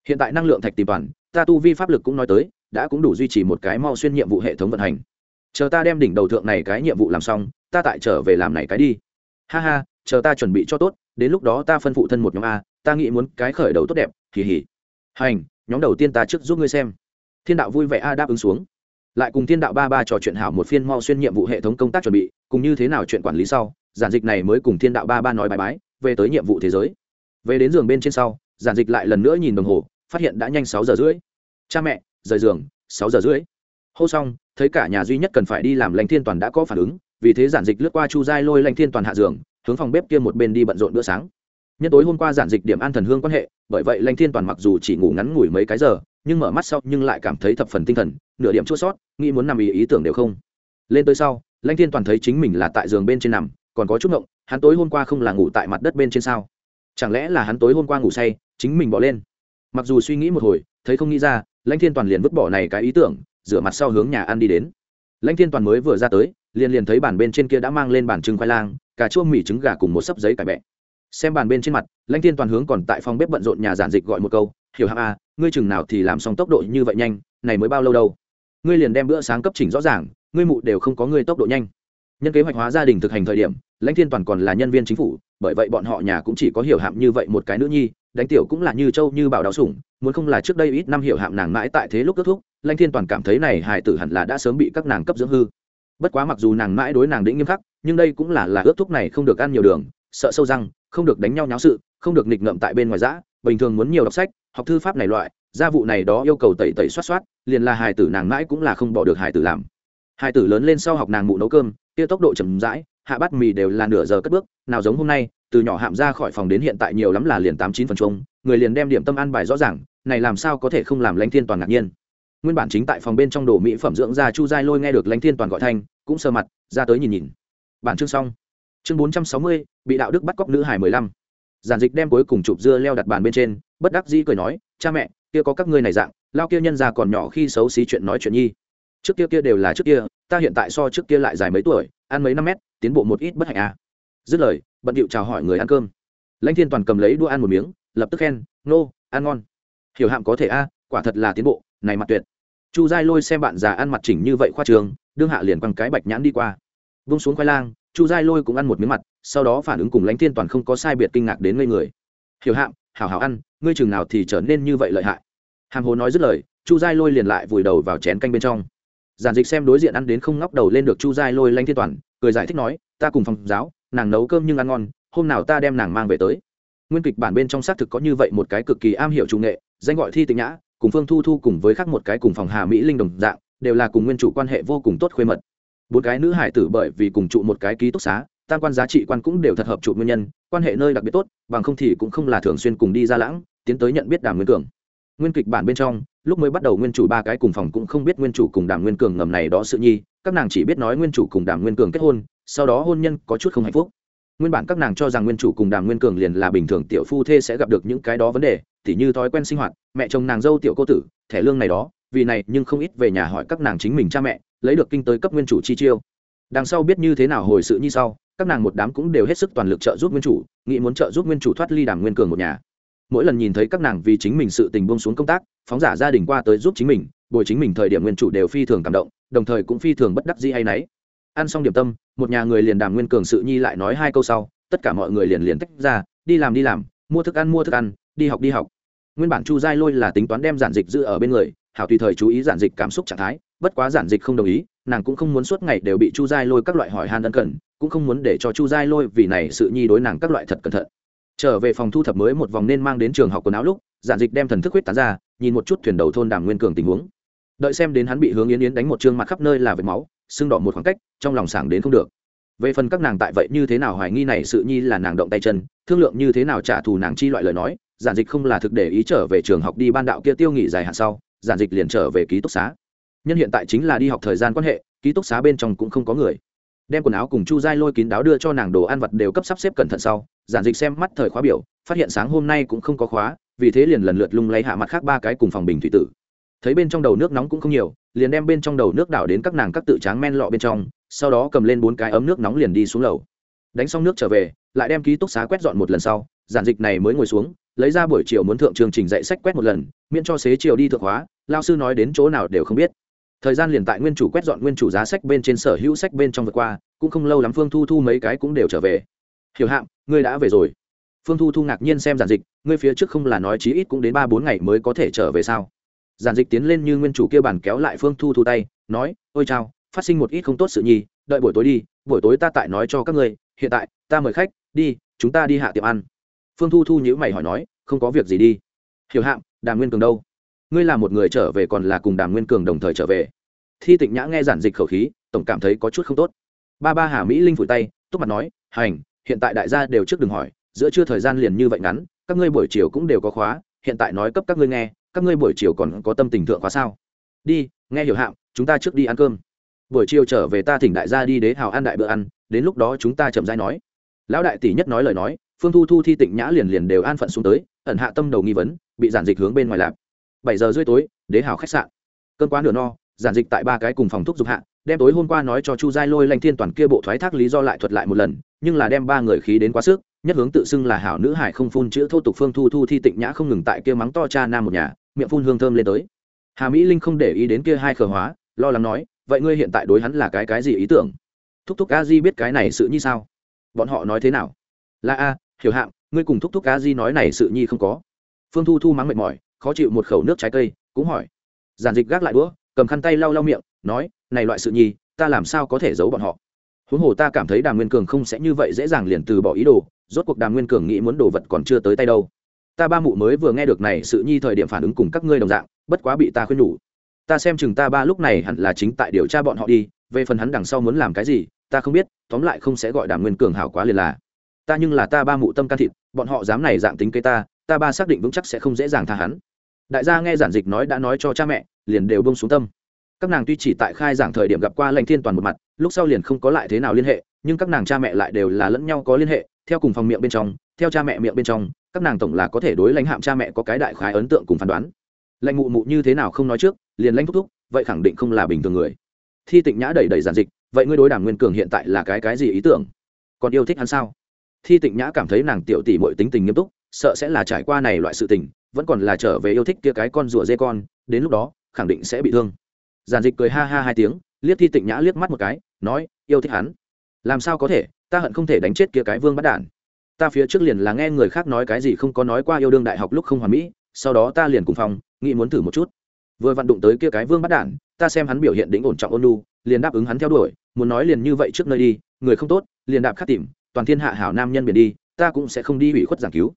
hiện tại năng lượng thạch tìm toàn, ta tu vi pháp lực cũng nói tới, đã cũng đủ duy trì một cái mau xuyên nhiệm vụ hệ thống vận hành. Chờ ta đem đỉnh đầu thượng này cái nhiệm vụ làm xong, ta tại trở về làm này cái đi. Ha ha, chờ ta chuẩn bị cho tốt, đến lúc đó ta phân phụ thân một nhóm a, ta nghĩ muốn cái khởi đầu tốt đẹp kỳ hỉ hành, nhóm đầu tiên ta trước giúp ngươi xem. Thiên đạo vui vẻ a đáp ứng xuống. Lại cùng thiên đạo ba ba trò chuyện hảo một phiên mau xuyên nhiệm vụ hệ thống công tác chuẩn bị, cùng như thế nào chuyện quản lý sau, giản dịch này mới cùng thiên đạo ba ba nói bài bái về tới nhiệm vụ thế giới. Về đến giường bên trên sau, giản dịch lại lần nữa nhìn đồng hồ phát hiện đã nhanh sáu giờ rưỡi. Cha mẹ, rời giường, sáu giờ rưỡi. Hô xong, thấy cả nhà duy nhất cần phải đi làm lãnh thiên toàn đã có phản ứng, vì thế giản dịch lướt qua chu giai lôi lãnh thiên toàn hạ giường, hướng phòng bếp kia một bên đi bận rộn bữa sáng. Nhân tối hôm qua giản dịch điểm an thần hương quan hệ, bởi vậy lãnh thiên toàn mặc dù chỉ ngủ ngắn ngủi mấy cái giờ, nhưng mở mắt sau nhưng lại cảm thấy thập phần tinh thần, nửa điểm chua sót, nghĩ muốn nằm ý ý tưởng đều không. Lên tới sau, lãnh thiên toàn thấy chính mình là tại giường bên trên nằm, còn có chút ngộng, hắn tối hôm qua không là ngủ tại mặt đất bên trên sao? Chẳng lẽ là hắn tối hôm qua ngủ say, chính mình bỏ lên? Mặc dù suy nghĩ một hồi, thấy không nghĩ ra, lãnh thiên toàn liền vứt bỏ này cái ý tưởng, rửa mặt sau hướng nhà ăn đi đến. Lãnh thiên toàn mới vừa ra tới, liền liền thấy bàn bên trên kia đã mang lên bàn trưng khoai lang, cà chua, mì trứng gà cùng một sấp giấy cải bẹ. Xem bàn bên trên mặt, lãnh thiên toàn hướng còn tại phòng bếp bận rộn nhà giản dịch gọi một câu, hiểu hạng a à, ngươi chừng nào thì làm xong tốc độ như vậy nhanh, này mới bao lâu đâu? Ngươi liền đem bữa sáng cấp chỉnh rõ ràng, ngươi mụ đều không có ngươi tốc độ nhanh. Nhân kế hoạch hóa gia đình thực hành thời điểm, lãnh thiên toàn còn là nhân viên chính phủ, bởi vậy bọn họ nhà cũng chỉ có hiểu hạm như vậy một cái nữ nhi đánh tiểu cũng là như châu như bảo đào sủng, muốn không là trước đây ít năm hiểu hạm nàng mãi tại thế lúc kết thúc, lanh thiên toàn cảm thấy này hài tử hẳn là đã sớm bị các nàng cấp dưỡng hư. Bất quá mặc dù nàng mãi đối nàng đĩnh nghiêm khắc, nhưng đây cũng là là ước thúc này không được ăn nhiều đường, sợ sâu răng, không được đánh nhau nháo sự, không được nghịch ngợm tại bên ngoài giã bình thường muốn nhiều đọc sách, học thư pháp này loại, gia vụ này đó yêu cầu tẩy tẩy xoát xoát liền là hài tử nàng mãi cũng là không bỏ được hài tử làm. Hài tử lớn lên sau học nàng mụ nấu cơm, kia tốc độ chậm rãi hạ bát mì đều là nửa giờ cất bước, nào giống hôm nay, từ nhỏ hạm ra khỏi phòng đến hiện tại nhiều lắm là liền tám chín phần chung người liền đem điểm tâm ăn bài rõ ràng, này làm sao có thể không làm lãnh thiên toàn ngạc nhiên. Nguyên bản chính tại phòng bên trong đồ mỹ phẩm dưỡng da chu giai lôi nghe được lãnh thiên toàn gọi thanh, cũng sờ mặt, ra tới nhìn nhìn. Bản chương xong. Chương bốn trăm sáu mươi, bị đạo đức bắt cóc nữ hải mười lăm. Giản dịch đem cuối cùng chụp dưa leo đặt bàn bên trên, bất đắc dĩ cười nói, cha mẹ, kia có các ngươi này dạng, lao kia nhân ra còn nhỏ khi xấu xí chuyện nói chuyện nhi trước kia kia đều là trước kia, ta hiện tại so trước kia lại dài mấy tuổi, ăn mấy năm mét, tiến bộ một ít bất hạnh à. dứt lời, bận điệu chào hỏi người ăn cơm. Lãnh thiên toàn cầm lấy đua ăn một miếng, lập tức khen, nô, ăn ngon. Hiểu hạm có thể a, quả thật là tiến bộ, này mặt tuyệt. Chu giai lôi xem bạn già ăn mặt chỉnh như vậy khoa trường, đương hạ liền quăng cái bạch nhãn đi qua. Vung xuống khoai lang, chu giai lôi cũng ăn một miếng mặt, sau đó phản ứng cùng lãnh thiên toàn không có sai biệt kinh ngạc đến ngây người. Hiểu hạm, hảo hảo ăn, ngươi chừng nào thì trở nên như vậy lợi hại. Hàm hồ nói dứt lời, chu giai lôi liền lại vùi đầu vào chén canh bên trong giản dịch xem đối diện ăn đến không ngóc đầu lên được chu giai lôi lanh thiên toàn, cười giải thích nói, ta cùng phòng giáo, nàng nấu cơm nhưng ăn ngon, hôm nào ta đem nàng mang về tới. Nguyên kịch bản bên trong xác thực có như vậy một cái cực kỳ am hiểu chủ nghệ, danh gọi thi tịnh nhã, cùng phương thu thu cùng với khác một cái cùng phòng hà mỹ linh đồng dạng, đều là cùng nguyên chủ quan hệ vô cùng tốt khuê mật. Bốn cái nữ hải tử bởi vì cùng trụ một cái ký túc xá, tam quan giá trị quan cũng đều thật hợp trụ nguyên nhân, quan hệ nơi đặc biệt tốt, bằng không thì cũng không là thường xuyên cùng đi ra lãng, tiến tới nhận biết đàm nguyên cường nguyên kịch bản bên trong, lúc mới bắt đầu nguyên chủ ba cái cùng phòng cũng không biết nguyên chủ cùng đàm nguyên cường ngầm này đó sự nhi, các nàng chỉ biết nói nguyên chủ cùng đàm nguyên cường kết hôn, sau đó hôn nhân có chút không hạnh phúc. Nguyên bản các nàng cho rằng nguyên chủ cùng đàm nguyên cường liền là bình thường tiểu phu thê sẽ gặp được những cái đó vấn đề, tỉ như thói quen sinh hoạt, mẹ chồng nàng dâu tiểu cô tử, thẻ lương này đó, vì này nhưng không ít về nhà hỏi các nàng chính mình cha mẹ, lấy được kinh tới cấp nguyên chủ chi chiêu. Đằng sau biết như thế nào hồi sự như sau, các nàng một đám cũng đều hết sức toàn lực trợ giúp nguyên chủ, nghĩ muốn trợ giúp nguyên chủ thoát ly đàm nguyên cường một nhà mỗi lần nhìn thấy các nàng vì chính mình sự tình buông xuống công tác, phóng giả gia đình qua tới giúp chính mình, bồi chính mình thời điểm nguyên chủ đều phi thường cảm động, đồng thời cũng phi thường bất đắc dĩ hay nấy. Ăn xong điểm tâm, một nhà người liền đàm nguyên cường sự nhi lại nói hai câu sau, tất cả mọi người liền liền tách ra, đi làm đi làm, mua thức ăn, mua thức ăn, đi học đi học. Nguyên bản chu giai lôi là tính toán đem giản dịch giữ ở bên người, hảo tùy thời chú ý giản dịch cảm xúc trạng thái, bất quá giản dịch không đồng ý, nàng cũng không muốn suốt ngày đều bị chu giai lôi các loại hỏi han ân cần, cũng không muốn để cho chu giai lôi vì này sự nhi đối nàng các loại thật cẩn thận trở về phòng thu thập mới một vòng nên mang đến trường học quần áo lúc, giản dịch đem thần thức huyết tán ra, nhìn một chút thuyền đầu thôn đàm nguyên cường tình huống. Đợi xem đến hắn bị hướng yến yến đánh một chương mặt khắp nơi là vệt máu sưng đỏ một khoảng cách, trong lòng sảng đến không được. Về phần các nàng tại vậy như thế nào hoài nghi này sự nhi là nàng động tay chân, thương lượng như thế nào trả thù nàng chi loại lời nói, giản dịch không là thực để ý trở về trường học đi ban đạo kia tiêu nghỉ dài hạn sau, giản dịch liền trở về ký túc xá. Nhân hiện tại chính là đi học thời gian quan hệ, ký túc xá bên trong cũng không có người đem quần áo cùng chu giai lôi kín đáo đưa cho nàng đồ ăn vật đều cấp sắp xếp cẩn thận sau, giản dịch xem mắt thời khóa biểu, phát hiện sáng hôm nay cũng không có khóa, vì thế liền lần lượt lung lấy hạ mặt khác ba cái cùng phòng bình thủy tử. Thấy bên trong đầu nước nóng cũng không nhiều, liền đem bên trong đầu nước đảo đến các nàng các tự tráng men lọ bên trong, sau đó cầm lên bốn cái ấm nước nóng liền đi xuống lầu. Đánh xong nước trở về, lại đem ký túc xá quét dọn một lần sau, giản dịch này mới ngồi xuống, lấy ra buổi chiều muốn thượng chương trình dạy sách quét một lần, miễn cho xế chiều đi thượng hóa lao sư nói đến chỗ nào đều không biết thời gian liền tại nguyên chủ quét dọn nguyên chủ giá sách bên trên sở hữu sách bên trong vượt qua, cũng không lâu lắm phương thu thu mấy cái cũng đều trở về. Hiểu hạng ngươi đã về rồi. Phương thu thu ngạc nhiên xem giản dịch, ngươi phía trước không là nói chí ít cũng đến ba bốn ngày mới có thể trở về sao? Giản dịch tiến lên như nguyên chủ kia bàn kéo lại phương thu thu tay, nói, ôi chao, phát sinh một ít không tốt sự nhi, đợi buổi tối đi, buổi tối ta tại nói cho các ngươi, hiện tại, ta mời khách, đi, chúng ta đi hạ tiệm ăn. Phương thu thu nhữ mày hỏi nói, không có việc gì đi. Hiểu hạng đàm nguyên cường đâu? Ngươi là một người trở về còn là cùng đàm nguyên cường đồng thời trở về. Thi tịnh nhã nghe giản dịch khẩu khí tổng cảm thấy có chút không tốt. Ba ba hà mỹ linh phủi tay túc mặt nói hành hiện tại đại gia đều trước đừng hỏi giữa trưa thời gian liền như vậy ngắn các ngươi buổi chiều cũng đều có khóa hiện tại nói cấp các ngươi nghe các ngươi buổi chiều còn có tâm tình thượng khóa sao? Đi nghe hiểu hạm, chúng ta trước đi ăn cơm. Buổi chiều trở về ta thỉnh đại gia đi đế hào ăn đại bữa ăn đến lúc đó chúng ta chậm rãi nói. Lão đại tỷ nhất nói lời nói phương thu thu thi tịnh nhã liền liền đều an phận xuống tới ẩn hạ tâm đầu nghi vấn bị giản dịch hướng bên ngoài lạp bảy giờ rưỡi tối, đế hào khách sạn. Cơn quá nửa no, giản dịch tại ba cái cùng phòng thuốc dục hạ, đem tối hôm qua nói cho chu giai lôi lanh thiên toàn kia bộ thoái thác lý do lại thuật lại một lần, nhưng là đem ba người khí đến quá sức, nhất hướng tự xưng là hảo nữ hải không phun chữ thô tục phương thu thu thi tịnh nhã không ngừng tại kia mắng to cha nam một nhà, miệng phun hương thơm lên tới. Hà mỹ linh không để ý đến kia hai khờ hóa, lo lắng nói, vậy ngươi hiện tại đối hắn là cái cái gì ý tưởng? Thúc thúc a di biết cái này sự như sao? Bọn họ nói thế nào? Là a, hiểu hạng, ngươi cùng thúc thúc a di nói này sự nhi không có. Phương thu thu mắng mệt mỏi khó chịu một khẩu nước trái cây, cũng hỏi. Giản dịch gác lại đũa, cầm khăn tay lau lau miệng, nói, này loại sự nhi ta làm sao có thể giấu bọn họ? Huống hồ ta cảm thấy đàm nguyên cường không sẽ như vậy dễ dàng liền từ bỏ ý đồ, rốt cuộc đàm nguyên cường nghĩ muốn đồ vật còn chưa tới tay đâu. Ta ba mụ mới vừa nghe được này sự nhi thời điểm phản ứng cùng các ngươi đồng dạng, bất quá bị ta khuyên nhủ. Ta xem chừng ta ba lúc này hẳn là chính tại điều tra bọn họ đi, về phần hắn đằng sau muốn làm cái gì, ta không biết, tóm lại không sẽ gọi đàm nguyên cường hảo quá liền là. Ta nhưng là ta ba mụ tâm can thịt, bọn họ dám này dạng tính kế ta ta ba xác định vững chắc sẽ không dễ dàng tha hắn đại gia nghe giản dịch nói đã nói cho cha mẹ, liền đều bông xuống tâm. Các nàng tuy chỉ tại khai giảng thời điểm gặp qua lãnh thiên toàn một mặt, lúc sau liền không có lại thế nào liên hệ, nhưng các nàng cha mẹ lại đều là lẫn nhau có liên hệ, theo cùng phòng miệng bên trong, theo cha mẹ miệng bên trong, các nàng tổng là có thể đối lãnh hạm cha mẹ có cái đại khái ấn tượng cùng phán đoán. Lãnh mụ mụ như thế nào không nói trước, liền lãnh thúc thúc, vậy khẳng định không là bình thường người. Thi tịnh nhã đẩy đẩy giản dịch, vậy ngươi đối đàm nguyên cường hiện tại là cái cái gì ý tưởng? Còn yêu thích hắn sao? Thi tịnh nhã cảm thấy nàng tiểu tỷ mọi tính tình nghiêm túc sợ sẽ là trải qua này loại sự tình, vẫn còn là trở về yêu thích kia cái con rùa dê con, đến lúc đó, khẳng định sẽ bị thương. Giản dịch cười ha ha hai tiếng, liếc thi tịnh nhã liếc mắt một cái, nói, yêu thích hắn? Làm sao có thể? Ta hận không thể đánh chết kia cái vương bắt đản. Ta phía trước liền là nghe người khác nói cái gì không có nói qua yêu đương đại học lúc không hoàn mỹ, sau đó ta liền cùng phòng, nghĩ muốn thử một chút. Vừa vặn đụng tới kia cái vương bắt đản, ta xem hắn biểu hiện đỉnh ổn trọng ôn lu liền đáp ứng hắn theo đuổi, muốn nói liền như vậy trước nơi đi, người không tốt, liền đạp khắc tìm, toàn thiên hạ hảo nam nhân biển đi, ta cũng sẽ không đi hủy khuất giảng cứu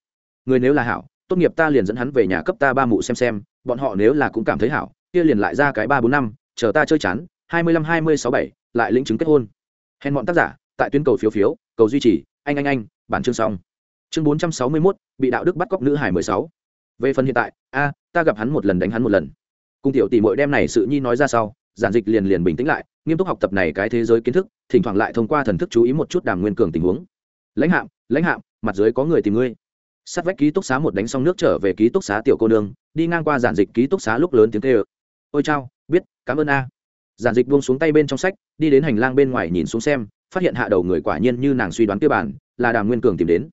người nếu là hảo, tốt nghiệp ta liền dẫn hắn về nhà cấp ta ba mụ xem xem, bọn họ nếu là cũng cảm thấy hảo, kia liền lại ra cái ba bốn năm, chờ ta chơi chán, hai mươi lăm, hai mươi sáu, bảy, lại lĩnh chứng kết hôn. Hèn bọn tác giả, tại tuyến cầu phiếu phiếu, cầu duy trì, anh anh anh, bản chương xong. Chương bốn trăm sáu mươi mốt, bị đạo đức bắt cóc nữ hải mười sáu. Về phần hiện tại, a, ta gặp hắn một lần đánh hắn một lần. Cùng tiểu tỷ mội đem này sự nhi nói ra sau, giản dịch liền liền bình tĩnh lại, nghiêm túc học tập này cái thế giới kiến thức, thỉnh thoảng lại thông qua thần thức chú ý một chút đàm nguyên cường tình huống. Lãnh hạm lãnh hạm, mặt dưới có người tìm ngươi sát vách ký túc xá một đánh xong nước trở về ký túc xá tiểu cô nương, đi ngang qua giản dịch ký túc xá lúc lớn tiếng kêu. Ôi chao, biết, cảm ơn a. Giản dịch buông xuống tay bên trong sách, đi đến hành lang bên ngoài nhìn xuống xem, phát hiện hạ đầu người quả nhiên như nàng suy đoán kia bản, là đàm nguyên cường tìm đến.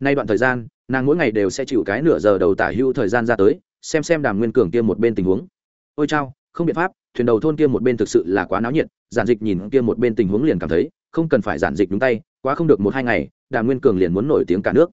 Nay đoạn thời gian, nàng mỗi ngày đều sẽ chịu cái nửa giờ đầu tả hưu thời gian ra tới, xem xem đàm nguyên cường kia một bên tình huống. Ôi chao, không biện pháp, thuyền đầu thôn kia một bên thực sự là quá náo nhiệt, giản dịch nhìn kia một bên tình huống liền cảm thấy, không cần phải giản dịch đúng tay, quá không được một hai ngày, đàm nguyên cường liền muốn nổi tiếng cả nước.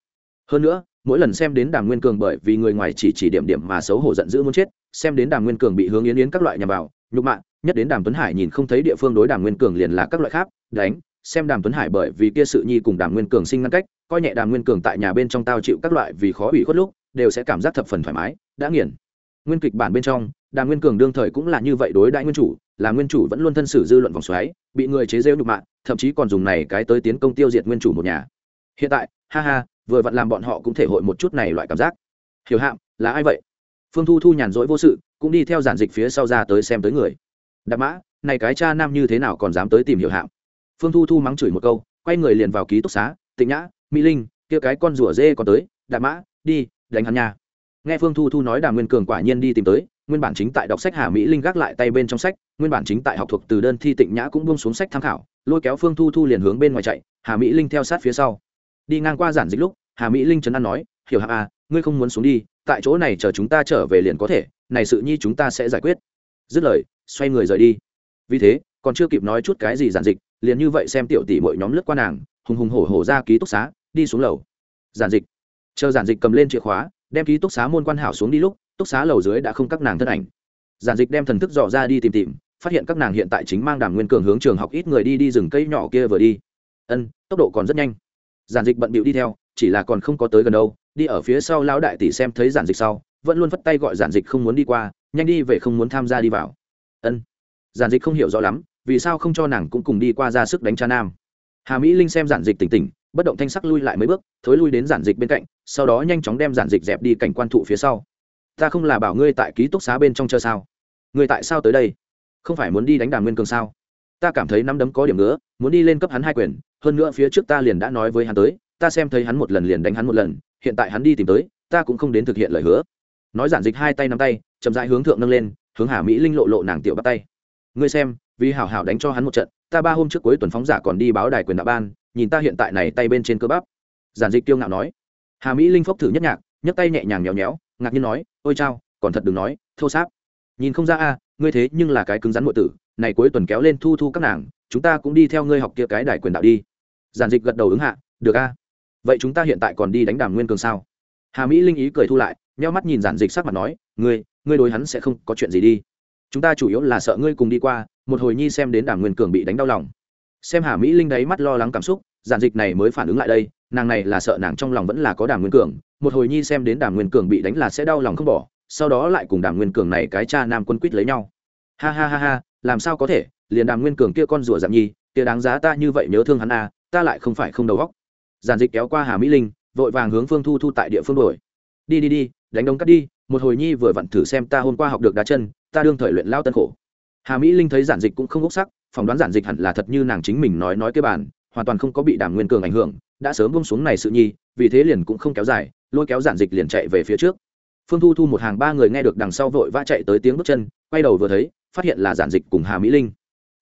Hơn nữa mỗi lần xem đến đàm nguyên cường bởi vì người ngoài chỉ chỉ điểm điểm mà xấu hổ giận dữ muốn chết, xem đến đàm nguyên cường bị hướng yến yến các loại nhằm vào, nhục mạ, nhất đến đàm tuấn hải nhìn không thấy địa phương đối đàm nguyên cường liền là các loại khác, đánh, xem đàm tuấn hải bởi vì kia sự nhi cùng đàm nguyên cường sinh ngăn cách, coi nhẹ đàm nguyên cường tại nhà bên trong tao chịu các loại vì khó ủy khuất lúc, đều sẽ cảm giác thập phần thoải mái, đã nghiền. Nguyên kịch bản bên trong, đàm nguyên cường đương thời cũng là như vậy đối đại nguyên chủ, là nguyên chủ vẫn luôn thân xử dư luận vòng xoáy, bị người chế rêu nhục mạ, thậm chí còn dùng này cái tới tiến công tiêu diệt nguyên chủ một nhà. Hiện tại, ha ha vừa vặn làm bọn họ cũng thể hội một chút này loại cảm giác. Hiểu hạm, là ai vậy? Phương thu thu nhàn rỗi vô sự, cũng đi theo giản dịch phía sau ra tới xem tới người. Đạp mã, này cái cha nam như thế nào còn dám tới tìm hiểu hạm? Phương thu thu mắng chửi một câu, quay người liền vào ký túc xá, tịnh nhã, mỹ linh, kia cái con rủa dê còn tới, đạp mã, đi, đánh hắn nha. Nghe phương thu thu nói đà nguyên cường quả nhiên đi tìm tới, nguyên bản chính tại đọc sách hà mỹ linh gác lại tay bên trong sách, nguyên bản chính tại học thuộc từ đơn thi tịnh nhã cũng buông xuống sách tham khảo, lôi kéo phương thu thu liền hướng bên ngoài chạy, hà mỹ linh theo sát phía sau đi ngang qua giản dịch lúc, hà mỹ linh trấn an nói, hiểu hạ à ngươi không muốn xuống đi, tại chỗ này chờ chúng ta trở về liền có thể, này sự nhi chúng ta sẽ giải quyết. Dứt lời, xoay người rời đi. Vì thế, còn chưa kịp nói chút cái gì giản dịch, liền như vậy xem tiểu tỷ mỗi nhóm lướt qua nàng, hùng hùng hổ hổ ra ký túc xá, đi xuống lầu. Giản dịch. Chờ giản dịch cầm lên chìa khóa, đem ký túc xá môn quan hảo xuống đi lúc, túc xá lầu dưới đã không các nàng thân ảnh. Giản dịch đem thần thức dò ra đi tìm tìm, phát hiện các nàng hiện tại chính mang đàm nguyên cường hướng trường học ít người đi đi rừng cây nhỏ kia vừa đi. Ân, tốc độ còn rất nhanh giản dịch bận bịu đi theo, chỉ là còn không có tới gần đâu, đi ở phía sau lão đại tỷ xem thấy giản dịch sau, vẫn luôn vất tay gọi giản dịch không muốn đi qua, nhanh đi về không muốn tham gia đi vào. Ân. Giản dịch không hiểu rõ lắm, vì sao không cho nàng cũng cùng đi qua ra sức đánh cha nam. Hà mỹ linh xem giản dịch tỉnh tỉnh, bất động thanh sắc lui lại mấy bước, thối lui đến giản dịch bên cạnh, sau đó nhanh chóng đem giản dịch dẹp đi cảnh quan thụ phía sau. Ta không là bảo ngươi tại ký túc xá bên trong chờ sao? Ngươi tại sao tới đây? Không phải muốn đi đánh đàm nguyên cường sao? Ta cảm thấy năm đấm có điểm nữa, muốn đi lên cấp hắn hai quyền, hơn nữa phía trước ta liền đã nói với hắn tới, ta xem thấy hắn một lần liền đánh hắn một lần, hiện tại hắn đi tìm tới, ta cũng không đến thực hiện lời hứa. Nói giản dịch hai tay nắm tay, chậm rãi hướng thượng nâng lên, hướng hà mỹ linh lộ lộ nàng tiểu bắt tay. Ngươi xem, vì hảo hảo đánh cho hắn một trận, ta ba hôm trước cuối tuần phóng giả còn đi báo đài quyền đạo ban, nhìn ta hiện tại này tay bên trên cơ bắp. Giản dịch tiêu ngạo nói. Hà mỹ linh phốc thử nhất nhạc, nhấc tay nhẹ nhàng nhéo nhéo, ngạc nhiên nói, ôi chao, còn thật đừng nói, thô sáp. Nhìn không ra a ngươi thế nhưng là cái cứng rắn nội tử, này cuối tuần kéo lên thu thu các nàng, chúng ta cũng đi theo ngươi học kia cái đài quyền đạo đi. Giản dịch gật đầu ứng hạ, được a. Vậy chúng ta hiện tại còn đi đánh đàm nguyên cường sao? Hà mỹ linh ý cười thu lại, nheo mắt nhìn giản dịch sắc mặt nói, ngươi ngươi đối hắn sẽ không có chuyện gì đi. Chúng ta chủ yếu là sợ ngươi cùng đi qua, một hồi nhi xem đến đàm nguyên cường bị đánh đau lòng. Xem hà mỹ linh đấy mắt lo lắng cảm xúc, giản dịch này mới phản ứng lại đây, nàng này là sợ nàng trong lòng vẫn là có đàm nguyên cường, một hồi nhi xem đến đàm nguyên cường bị đánh là sẽ đau lòng không bỏ sau đó lại cùng đàm nguyên cường này cái cha nam quân quýt lấy nhau. Ha ha ha ha, làm sao có thể, liền đàm nguyên cường kia con rủa giảm nhi, kia đáng giá ta như vậy nhớ thương hắn à ta lại không phải không đầu góc giản dịch kéo qua hà mỹ linh, vội vàng hướng phương thu thu tại địa phương đổi đi đi đi, đánh đông cắt đi, một hồi nhi vừa vặn thử xem ta hôm qua học được đá chân, ta đương thời luyện lao tân khổ. Hà mỹ linh thấy giản dịch cũng không ốc sắc, phỏng đoán giản dịch hẳn là thật như nàng chính mình nói nói cái bản hoàn toàn không có bị đàm nguyên cường ảnh hưởng, đã sớm bông xuống này sự nhi, vì thế liền cũng không kéo dài, lôi kéo giản dịch liền chạy về phía trước phương thu thu một hàng ba người nghe được đằng sau vội vã chạy tới tiếng bước chân, quay đầu vừa thấy, phát hiện là giản dịch cùng hà mỹ linh.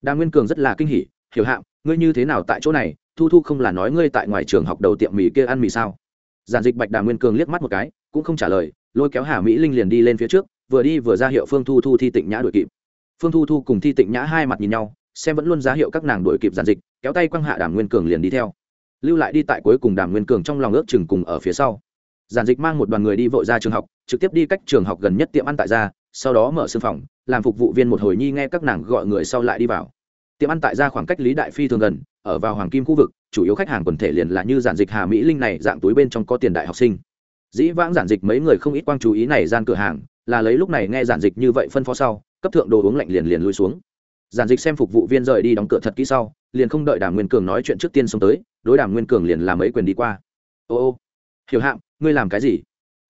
Đàm nguyên cường rất là kinh hỉ, hiểu hạm, ngươi như thế nào tại chỗ này? Thu thu không là nói ngươi tại ngoài trường học đầu tiệm mì kia ăn mì sao? Giản dịch bạch đàm nguyên cường liếc mắt một cái, cũng không trả lời, lôi kéo hà mỹ linh liền đi lên phía trước, vừa đi vừa ra hiệu phương thu thu thi tịnh nhã đuổi kịp. Phương thu thu cùng thi tịnh nhã hai mặt nhìn nhau, xem vẫn luôn ra hiệu các nàng đuổi kịp giản dịch, kéo tay quăng hạ đàm nguyên cường liền đi theo. Lưu lại đi tại cuối cùng đàm nguyên cường trong lòng ước chừng cùng ở phía sau giản dịch mang một đoàn người đi vội ra trường học, trực tiếp đi cách trường học gần nhất tiệm ăn tại gia, sau đó mở sưng phòng, làm phục vụ viên một hồi nhi nghe các nàng gọi người sau lại đi vào. Tiệm ăn tại gia khoảng cách lý đại phi thường gần, ở vào hoàng kim khu vực, chủ yếu khách hàng quần thể liền là như giản dịch hà mỹ linh này dạng túi bên trong có tiền đại học sinh. Dĩ vãng giản dịch mấy người không ít quang chú ý này gian cửa hàng, là lấy lúc này nghe giản dịch như vậy phân phó sau, cấp thượng đồ uống lạnh liền liền lui xuống. Giản dịch xem phục vụ viên rời đi đóng cửa thật kỹ sau, liền không đợi đàm nguyên cường nói chuyện trước tiên xông tới, đối đàm nguyên cường liền làm mấy quyền đi qua. Ô ô, hiểu hạm ngươi làm cái gì?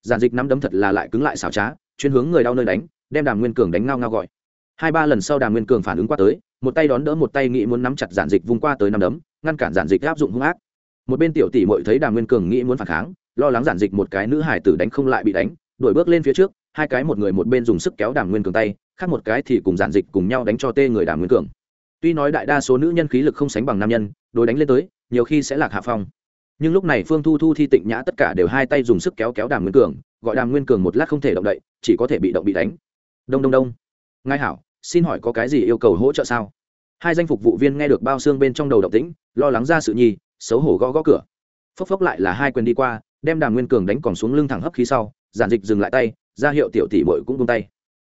Giản dịch nắm đấm thật là lại cứng lại xảo trá, chuyên hướng người đau nơi đánh, đem đàm nguyên cường đánh ngao ngao gọi. Hai ba lần sau đàm nguyên cường phản ứng qua tới, một tay đón đỡ một tay nghĩ muốn nắm chặt giản dịch vung qua tới nắm đấm, ngăn cản giản dịch áp dụng hung ác. Một bên tiểu tỷ mội thấy đàm nguyên cường nghĩ muốn phản kháng, lo lắng giản dịch một cái nữ hải tử đánh không lại bị đánh, đuổi bước lên phía trước, hai cái một người một bên dùng sức kéo đàm nguyên cường tay, khác một cái thì cùng giản dịch cùng nhau đánh cho tê người đàm nguyên cường. Tuy nói đại đa số nữ nhân khí lực không sánh bằng nam nhân, đối đánh lên tới, nhiều khi sẽ lạc hạ phong nhưng lúc này phương thu thu thi tịnh nhã tất cả đều hai tay dùng sức kéo kéo đàm nguyên cường, gọi đàm nguyên cường một lát không thể động đậy, chỉ có thể bị động bị đánh. Đông đông đông. Ngai hảo, xin hỏi có cái gì yêu cầu hỗ trợ sao? Hai danh phục vụ viên nghe được bao xương bên trong đầu động tĩnh, lo lắng ra sự nhi xấu hổ gõ gõ cửa. Phốc phốc lại là hai quyền đi qua, đem đàm nguyên cường đánh còn xuống lưng thẳng hấp khí sau, giản dịch dừng lại tay, ra hiệu tiểu tỷ bội cũng tung tay.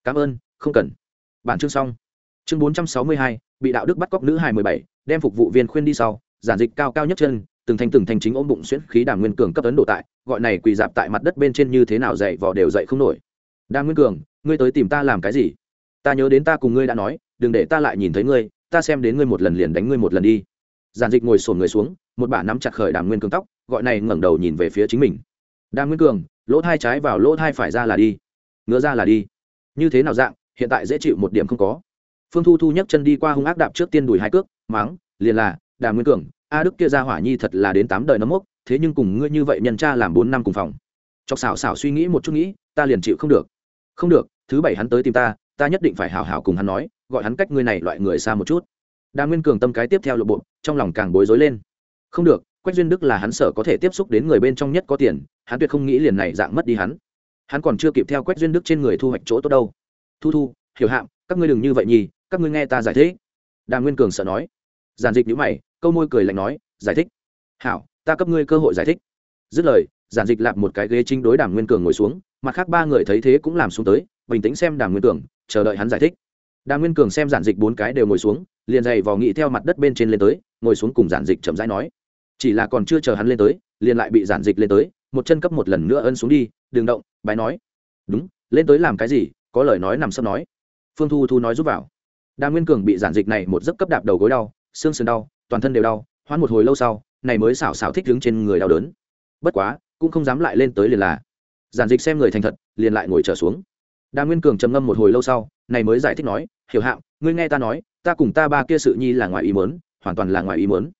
Cảm ơn, không cần. Bản chương xong. Chương bốn trăm sáu mươi hai, bị đạo đức bắt cóc nữ hài mười bảy, đem phục vụ viên khuyên đi sau, giản dịch cao cao nhất chân từng thanh từng thanh chính ôm bụng xuyễn khí đàm nguyên cường cấp ấn độ tại, gọi này quỳ dạp tại mặt đất bên trên như thế nào dậy vò đều dậy không nổi. Đàm nguyên cường, ngươi tới tìm ta làm cái gì? Ta nhớ đến ta cùng ngươi đã nói, đừng để ta lại nhìn thấy ngươi, ta xem đến ngươi một lần liền đánh ngươi một lần đi. Giản dịch ngồi sổn người xuống, một bà nắm chặt khởi đàm nguyên cường tóc, gọi này ngẩng đầu nhìn về phía chính mình. Đàm nguyên cường, lỗ thai trái vào lỗ thai phải ra là đi. Ngứa ra là đi. Như thế nào dạng, hiện tại dễ chịu một điểm không có. Phương thu thu nhấc chân đi qua hung ác đạp trước tiên đùi hai cước máng liền là, đàm nguyên cường a đức kia ra hỏa nhi thật là đến tám đời nấm mốc, thế nhưng cùng ngươi như vậy nhân cha làm bốn năm cùng phòng. Chọc xảo xảo suy nghĩ một chút nghĩ, ta liền chịu không được. Không được, thứ bảy hắn tới tìm ta ta nhất định phải hào hào cùng hắn nói, gọi hắn cách ngươi này loại người xa một chút. Đa nguyên cường tâm cái tiếp theo lộ bộ, trong lòng càng bối rối lên. Không được, quách duyên đức là hắn sở có thể tiếp xúc đến người bên trong nhất có tiền, hắn tuyệt không nghĩ liền này dạng mất đi hắn. Hắn còn chưa kịp theo quách duyên đức trên người thu hoạch chỗ tốt đâu. Thu thu, hiểu hạm, các ngươi đừng như vậy nhì, các ngươi nghe ta giải thích. Đa nguyên cường sợ nói giản dịch nhữ mày, câu môi cười lạnh nói, giải thích. Hảo, ta cấp ngươi cơ hội giải thích. Dứt lời giản dịch lạp một cái ghế chính đối đàm nguyên cường ngồi xuống, mặt khác ba người thấy thế cũng làm xuống tới, bình tĩnh xem đàm nguyên cường, chờ đợi hắn giải thích. Đàm nguyên cường xem giản dịch bốn cái đều ngồi xuống, liền dày vò nghị theo mặt đất bên trên lên tới, ngồi xuống cùng giản dịch chậm rãi nói, chỉ là còn chưa chờ hắn lên tới, liền lại bị giản dịch lên tới, một chân cấp một lần nữa ân xuống đi, đừng động, bái nói. Đúng, lên tới làm cái gì, có lời nói nằm sấp nói. Phương thu thu nói giúp vào. Đàm nguyên cường bị giản dịch này một giấc cấp đạp đầu gối đau xương sườn đau, toàn thân đều đau hoãn một hồi lâu sau, này mới xảo xảo thích đứng trên người đau đớn. Bất quá, cũng không dám lại lên tới liền là. Giản dịch xem người thành thật, liền lại ngồi trở xuống. Đa nguyên cường trầm ngâm một hồi lâu sau, này mới giải thích nói, hiểu hạo, ngươi nghe ta nói, ta cùng ta ba kia sự nhi là ngoài ý mớn hoàn toàn là ngoài ý mớn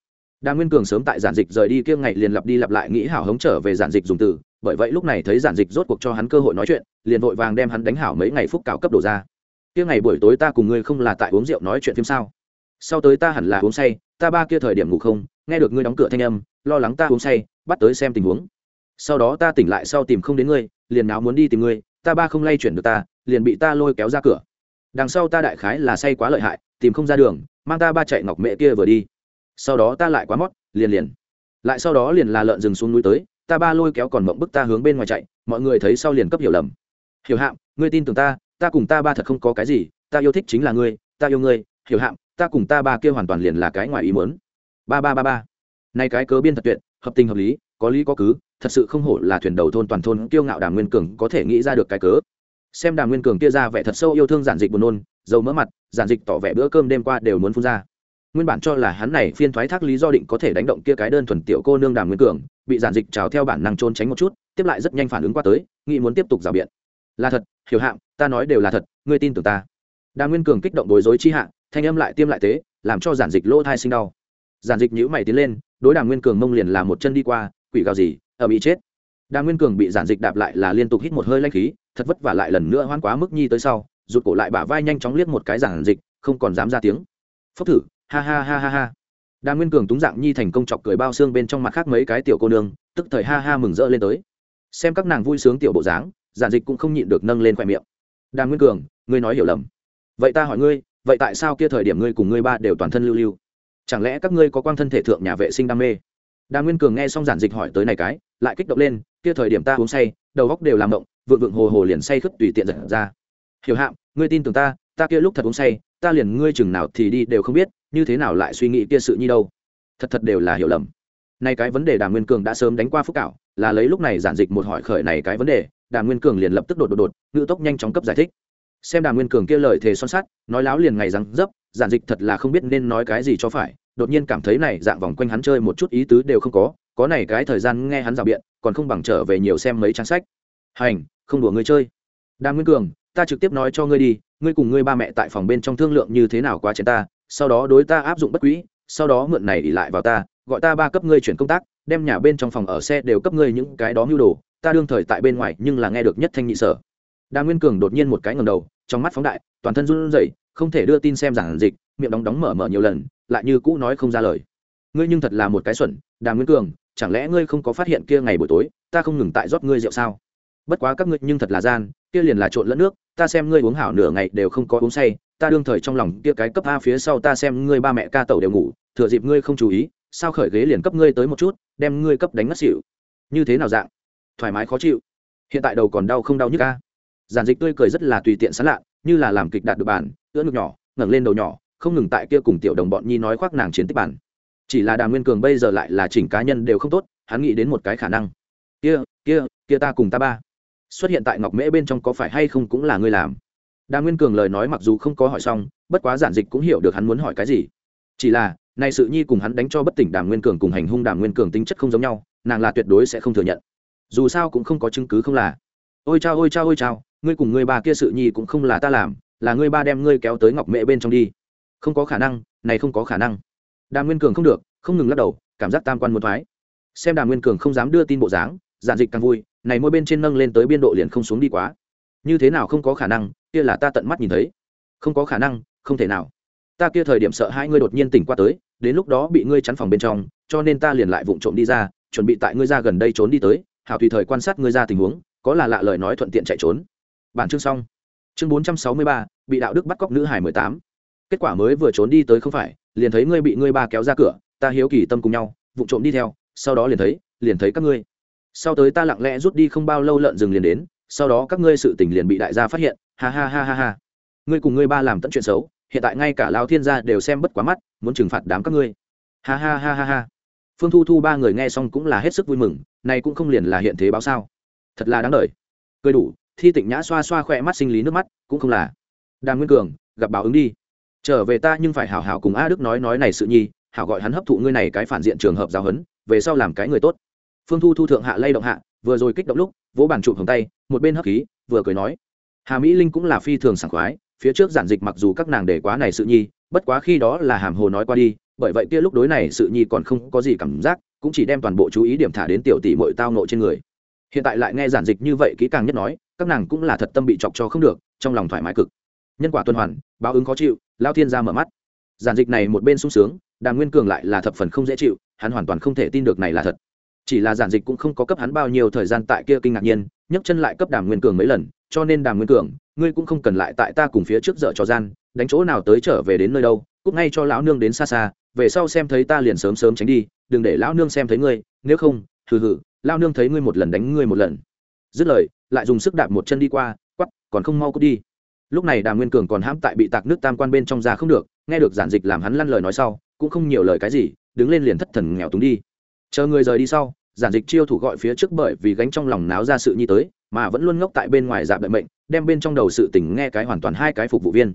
đa nguyên cường sớm tại giản dịch rời đi kia ngày liền lặp đi lặp lại nghĩ hảo hống trở về giản dịch dùng từ, bởi vậy lúc này thấy giản dịch rốt cuộc cho hắn cơ hội nói chuyện, liền vội vàng đem hắn đánh hảo mấy ngày phúc cào cấp đổ ra. Kia ngày buổi tối ta cùng ngươi không là tại uống rượu nói chuyện phim sao? Sau tới ta hẳn là uống say, ta ba kia thời điểm ngủ không, nghe được ngươi đóng cửa thanh âm, lo lắng ta uống say, bắt tới xem tình huống. Sau đó ta tỉnh lại sau tìm không đến ngươi, liền nào muốn đi tìm ngươi, ta ba không lay chuyển được ta, liền bị ta lôi kéo ra cửa. Đằng sau ta đại khái là say quá lợi hại, tìm không ra đường, mang ta ba chạy ngọc mẹ kia vừa đi. Sau đó ta lại quá mót, liền liền. Lại sau đó liền là lợn rừng xuống núi tới, ta ba lôi kéo còn mộng bức ta hướng bên ngoài chạy, mọi người thấy sau liền cấp hiểu lầm. Hiểu hạm, ngươi tin tưởng ta ta cùng ta ba thật không có cái gì, ta yêu thích chính là ngươi, ta yêu ngươi, hiểu hạm ta cùng ta ba kia hoàn toàn liền là cái ngoài ý muốn. Ba ba ba ba. Nay cái cớ biên thật tuyệt, hợp tình hợp lý, có lý có cứ, thật sự không hổ là thuyền đầu thôn toàn thôn kiêu ngạo đàm nguyên cường có thể nghĩ ra được cái cớ. Xem đàm nguyên cường kia ra vẻ thật sâu yêu thương giản dịch buồn nôn, dầu mỡ mặt, giản dịch tỏ vẻ bữa cơm đêm qua đều muốn phun ra. Nguyên bản cho là hắn này phiên thoái thác lý do định có thể đánh động kia cái đơn thuần tiểu cô nương đàm nguyên cường, bị giản dịch trào theo bản năng trốn tránh một chút, tiếp lại rất nhanh phản ứng qua tới, nghĩ muốn tiếp tục rào biện. Là thật, hiểu hạng, ta nói đều là thật, ngươi tin tưởng ta. Đàm nguyên cường kích động bối rối chi hạ thanh âm lại tiêm lại tế, làm cho giản dịch lỗ thai sinh đau. Giản dịch nhữ mày tiến lên, đối đàm nguyên cường mông liền làm một chân đi qua, quỷ gào gì ở bị chết. Đàm nguyên cường bị giản dịch đạp lại là liên tục hít một hơi lanh khí, thật vất vả lại lần nữa hoan quá mức nhi tới sau, rụt cổ lại bả vai nhanh chóng liếc một cái giản dịch, không còn dám ra tiếng. Phốc thử, ha ha ha ha ha. Đàm nguyên cường túng dạng nhi thành công chọc cười bao xương bên trong mặt khác mấy cái tiểu cô nương, tức thời ha ha mừng rỡ lên tới. Xem các nàng vui sướng tiểu bộ dáng, giản dịch cũng không nhịn được nâng lên khoe miệng. Đàm nguyên cường, ngươi nói hiểu lầm. Vậy ta hỏi ngươi vậy tại sao kia thời điểm ngươi cùng ngươi ba đều toàn thân lưu lưu? Chẳng lẽ các ngươi có quang thân thể thượng nhà vệ sinh đam mê? Đàm nguyên cường nghe xong giản dịch hỏi tới này cái, lại kích động lên, kia thời điểm ta uống say, đầu góc đều làm động, vượng vượng hồ hồ liền say khất tùy tiện giật ra. Hiểu hạm, ngươi tin tưởng ta ta kia lúc thật uống say, ta liền ngươi chừng nào thì đi đều không biết, như thế nào lại suy nghĩ kia sự nhi đâu? Thật thật đều là hiểu lầm. Nay cái vấn đề đàm nguyên cường đã sớm đánh qua phúc cảo, là lấy lúc này giản dịch một hỏi khởi này cái vấn đề đàm nguyên cường liền lập tức đột đột đột ngự tốc nhanh chóng cấp giải thích xem đàm nguyên cường kia lời thề son sắt, nói láo liền ngày răng dấp, giản dịch thật là không biết nên nói cái gì cho phải, đột nhiên cảm thấy này dạng vòng quanh hắn chơi một chút ý tứ đều không có có này cái thời gian nghe hắn rào biện, còn không bằng trở về nhiều xem mấy trang sách. Hành, không đùa người chơi. Đàm nguyên cường, ta trực tiếp nói cho ngươi đi, ngươi cùng ngươi ba mẹ tại phòng bên trong thương lượng như thế nào qua chén ta, sau đó đối ta áp dụng bất quỹ sau đó mượn này ỉ lại vào ta, gọi ta ba cấp ngươi chuyển công tác, đem nhà bên trong phòng ở xe đều cấp ngươi những cái đó mưu đồ, ta đương thời tại bên ngoài nhưng là nghe được nhất thanh nhị sở đa nguyên cường đột nhiên một cái ngầm đầu, trong mắt phóng đại, toàn thân run rẩy, không thể đưa tin xem giảng dịch, miệng đóng đóng mở mở nhiều lần, lại như cũ nói không ra lời. Ngươi nhưng thật là một cái xuẩn đà nguyên cường, chẳng lẽ ngươi không có phát hiện kia ngày buổi tối, ta không ngừng tại rót ngươi rượu sao? Bất quá các ngươi nhưng thật là gian, kia liền là trộn lẫn nước, ta xem ngươi uống hảo nửa ngày đều không có uống say, ta đương thời trong lòng kia cái cấp a phía sau ta xem ngươi ba mẹ ca tẩu đều ngủ, thừa dịp ngươi không chú ý, sao khởi ghế liền cấp ngươi tới một chút, đem ngươi cấp đánh ngất xỉu. Như thế nào dạng? Thoải mái khó chịu. Hiện tại đầu còn đau không đau nhức ca giản dịch tươi cười rất là tùy tiện sán lạ, như là làm kịch đạt được bản, ưỡn ngực nhỏ, ngẩng lên đầu nhỏ, không ngừng tại kia cùng tiểu đồng bọn nhi nói khoác nàng chiến tích bản. Chỉ là đàm nguyên cường bây giờ lại là chỉnh cá nhân đều không tốt, hắn nghĩ đến một cái khả năng. Kia kia kia ta cùng ta ba. Xuất hiện tại ngọc mễ bên trong có phải hay không cũng là ngươi làm. Đàm nguyên cường lời nói mặc dù không có hỏi xong, bất quá giản dịch cũng hiểu được hắn muốn hỏi cái gì. Chỉ là, nay sự nhi cùng hắn đánh cho bất tỉnh đàm nguyên cường cùng hành hung đàm nguyên cường tính chất không giống nhau, nàng là tuyệt đối sẽ không thừa nhận. Dù sao cũng không có chứng cứ không là ôi chao ôi chao ôi chao, ngươi cùng ngươi ba kia sự nhi cũng không là ta làm, là ngươi ba đem ngươi kéo tới ngọc mễ bên trong đi. Không có khả năng, này không có khả năng. Đàm nguyên cường không được, không ngừng lắc đầu, cảm giác tam quan muốn thoái. Xem đàm nguyên cường không dám đưa tin bộ dáng, giản dịch càng vui, này mỗi bên trên nâng lên tới biên độ liền không xuống đi quá. Như thế nào không có khả năng, kia là ta tận mắt nhìn thấy. Không có khả năng, không thể nào. Ta kia thời điểm sợ hai ngươi đột nhiên tỉnh qua tới, đến lúc đó bị ngươi chắn phòng bên trong, cho nên ta liền lại vụng trộm đi ra, chuẩn bị tại ngươi ra gần đây trốn đi tới, hảo tùy thời quan sát ngươi ra tình huống có là lạ lời nói thuận tiện chạy trốn. Bản chương xong. Chương bốn trăm sáu mươi ba, bị đạo đức bắt cóc nữ hải mười tám. Kết quả mới vừa trốn đi tới không phải, liền thấy ngươi bị ngươi ba kéo ra cửa, ta hiếu kỳ tâm cùng nhau, vụ trộm đi theo, sau đó liền thấy liền thấy các ngươi. Sau tới ta lặng lẽ rút đi không bao lâu lợn rừng liền đến, sau đó các ngươi sự tình liền bị đại gia phát hiện, ha ha ha ha ha. Ngươi cùng ngươi ba làm tận chuyện xấu, hiện tại ngay cả lao thiên gia đều xem bất quá mắt, muốn trừng phạt đám các ngươi. Ha ha ha ha ha. Phương thu thu ba người nghe xong cũng là hết sức vui mừng này cũng không liền là hiện thế báo sao thật là đáng đời. Cười đủ, thi tịnh nhã xoa xoa khỏe mắt sinh lý nước mắt, cũng không là. Đàm nguyên cường, gặp báo ứng đi. Trở về ta nhưng phải hảo hảo cùng a đức nói nói này sự nhi, hảo gọi hắn hấp thụ ngươi này cái phản diện trường hợp giáo huấn, về sau làm cái người tốt. Phương thu thu thượng hạ lay động hạ, vừa rồi kích động lúc, vỗ bàn chụp hồng tay, một bên hấp khí, vừa cười nói. Hà mỹ linh cũng là phi thường sảng khoái, phía trước giản dịch mặc dù các nàng để quá này sự nhi, bất quá khi đó là hàm hồ nói qua đi, bởi vậy kia lúc đối này sự nhi còn không có gì cảm giác, cũng chỉ đem toàn bộ chú ý điểm thả đến tiểu tỷ mội tao nộ trên người hiện tại lại nghe giản dịch như vậy kỹ càng nhất nói, các nàng cũng là thật tâm bị chọc cho không được, trong lòng thoải mái cực. Nhân quả tuần hoàn, báo ứng khó chịu, lao thiên ra mở mắt. Giản dịch này một bên sung sướng, đàm nguyên cường lại là thập phần không dễ chịu, hắn hoàn toàn không thể tin được này là thật. Chỉ là giản dịch cũng không có cấp hắn bao nhiêu thời gian tại kia kinh ngạc nhiên, nhấc chân lại cấp đàm nguyên cường mấy lần, cho nên đàm nguyên cường, ngươi cũng không cần lại tại ta cùng phía trước dợ cho gian, đánh chỗ nào tới trở về đến nơi đâu cúc ngay cho lão nương đến xa xa, về sau xem thấy ta liền sớm sớm tránh đi, đừng để lão nương xem thấy ngươi, nếu không, hừ hừ lao nương thấy ngươi một lần đánh ngươi một lần. Dứt lời, lại dùng sức đạp một chân đi qua quắp còn không mau cút đi. Lúc này đàm nguyên cường còn hãm tại bị tạc nước tam quan bên trong ra không được, nghe được giản dịch làm hắn lăn lời nói sau, cũng không nhiều lời cái gì, đứng lên liền thất thần nghèo túng đi. Chờ người rời đi sau, giản dịch chiêu thủ gọi phía trước bởi vì gánh trong lòng náo ra sự nhi tới, mà vẫn luôn ngốc tại bên ngoài dạp đợi mệnh, đem bên trong đầu sự tình nghe cái hoàn toàn hai cái phục vụ viên.